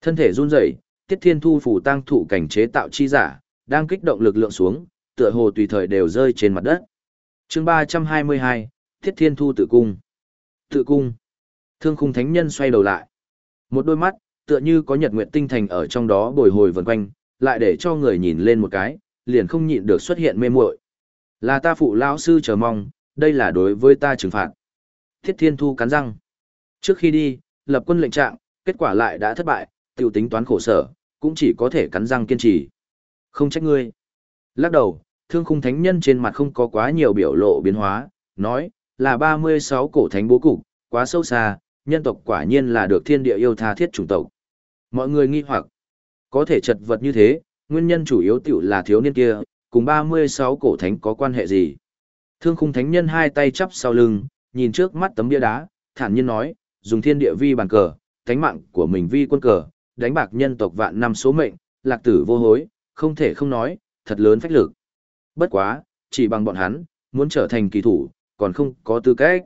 Thân thể run rẩy, Tiết Thiên Thu phủ tăng thủ cảnh chế tạo chi giả, đang kích động lực lượng xuống, tựa hồ tùy thời đều rơi trên mặt đất. Chương 322, Tiết Thiên Thu tự cung. Tự cung. Thương khung thánh nhân xoay đầu lại. Một đôi mắt, tựa như có nhật nguyện tinh thành ở trong đó bồi hồi vần quanh, lại để cho người nhìn lên một cái, liền không nhịn được xuất hiện mê muội. Là ta phụ lão sư chờ mong, đây là đối với ta trừng phạt. Thiết Thiên Thu cắn răng. Trước khi đi, lập quân lệnh trạng, kết quả lại đã thất bại, tiểu tính toán khổ sở, cũng chỉ có thể cắn răng kiên trì. Không trách ngươi. Lắc đầu, thương khung thánh nhân trên mặt không có quá nhiều biểu lộ biến hóa, nói, là 36 cổ thánh bố cục, quá sâu xa, nhân tộc quả nhiên là được thiên địa yêu tha thiết chủng tộc. Mọi người nghi hoặc, có thể chật vật như thế, nguyên nhân chủ yếu tiểu là thiếu niên kia, cùng 36 cổ thánh có quan hệ gì? Thương khung thánh nhân hai tay chắp sau lưng, nhìn trước mắt tấm bia đá, thản nhiên nói, dùng thiên địa vi bàn cờ, thánh mạng của mình vi quân cờ, đánh bạc nhân tộc vạn năm số mệnh, lạc tử vô hối, không thể không nói, thật lớn phách lực. Bất quá, chỉ bằng bọn hắn, muốn trở thành kỳ thủ, còn không có tư cách.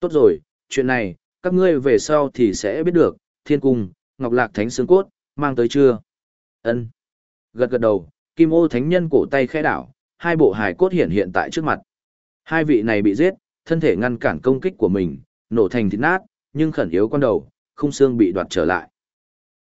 Tốt rồi, chuyện này, các ngươi về sau thì sẽ biết được, thiên cung, ngọc lạc thánh xương cốt, mang tới chưa? ân Gật gật đầu, kim ô thánh nhân cổ tay khẽ đảo, hai bộ hài cốt hiện hiện tại trước mặt. Hai vị này bị giết, thân thể ngăn cản công kích của mình, nổ thành thịt nát, nhưng khẩn yếu con đầu, khung xương bị đoạt trở lại.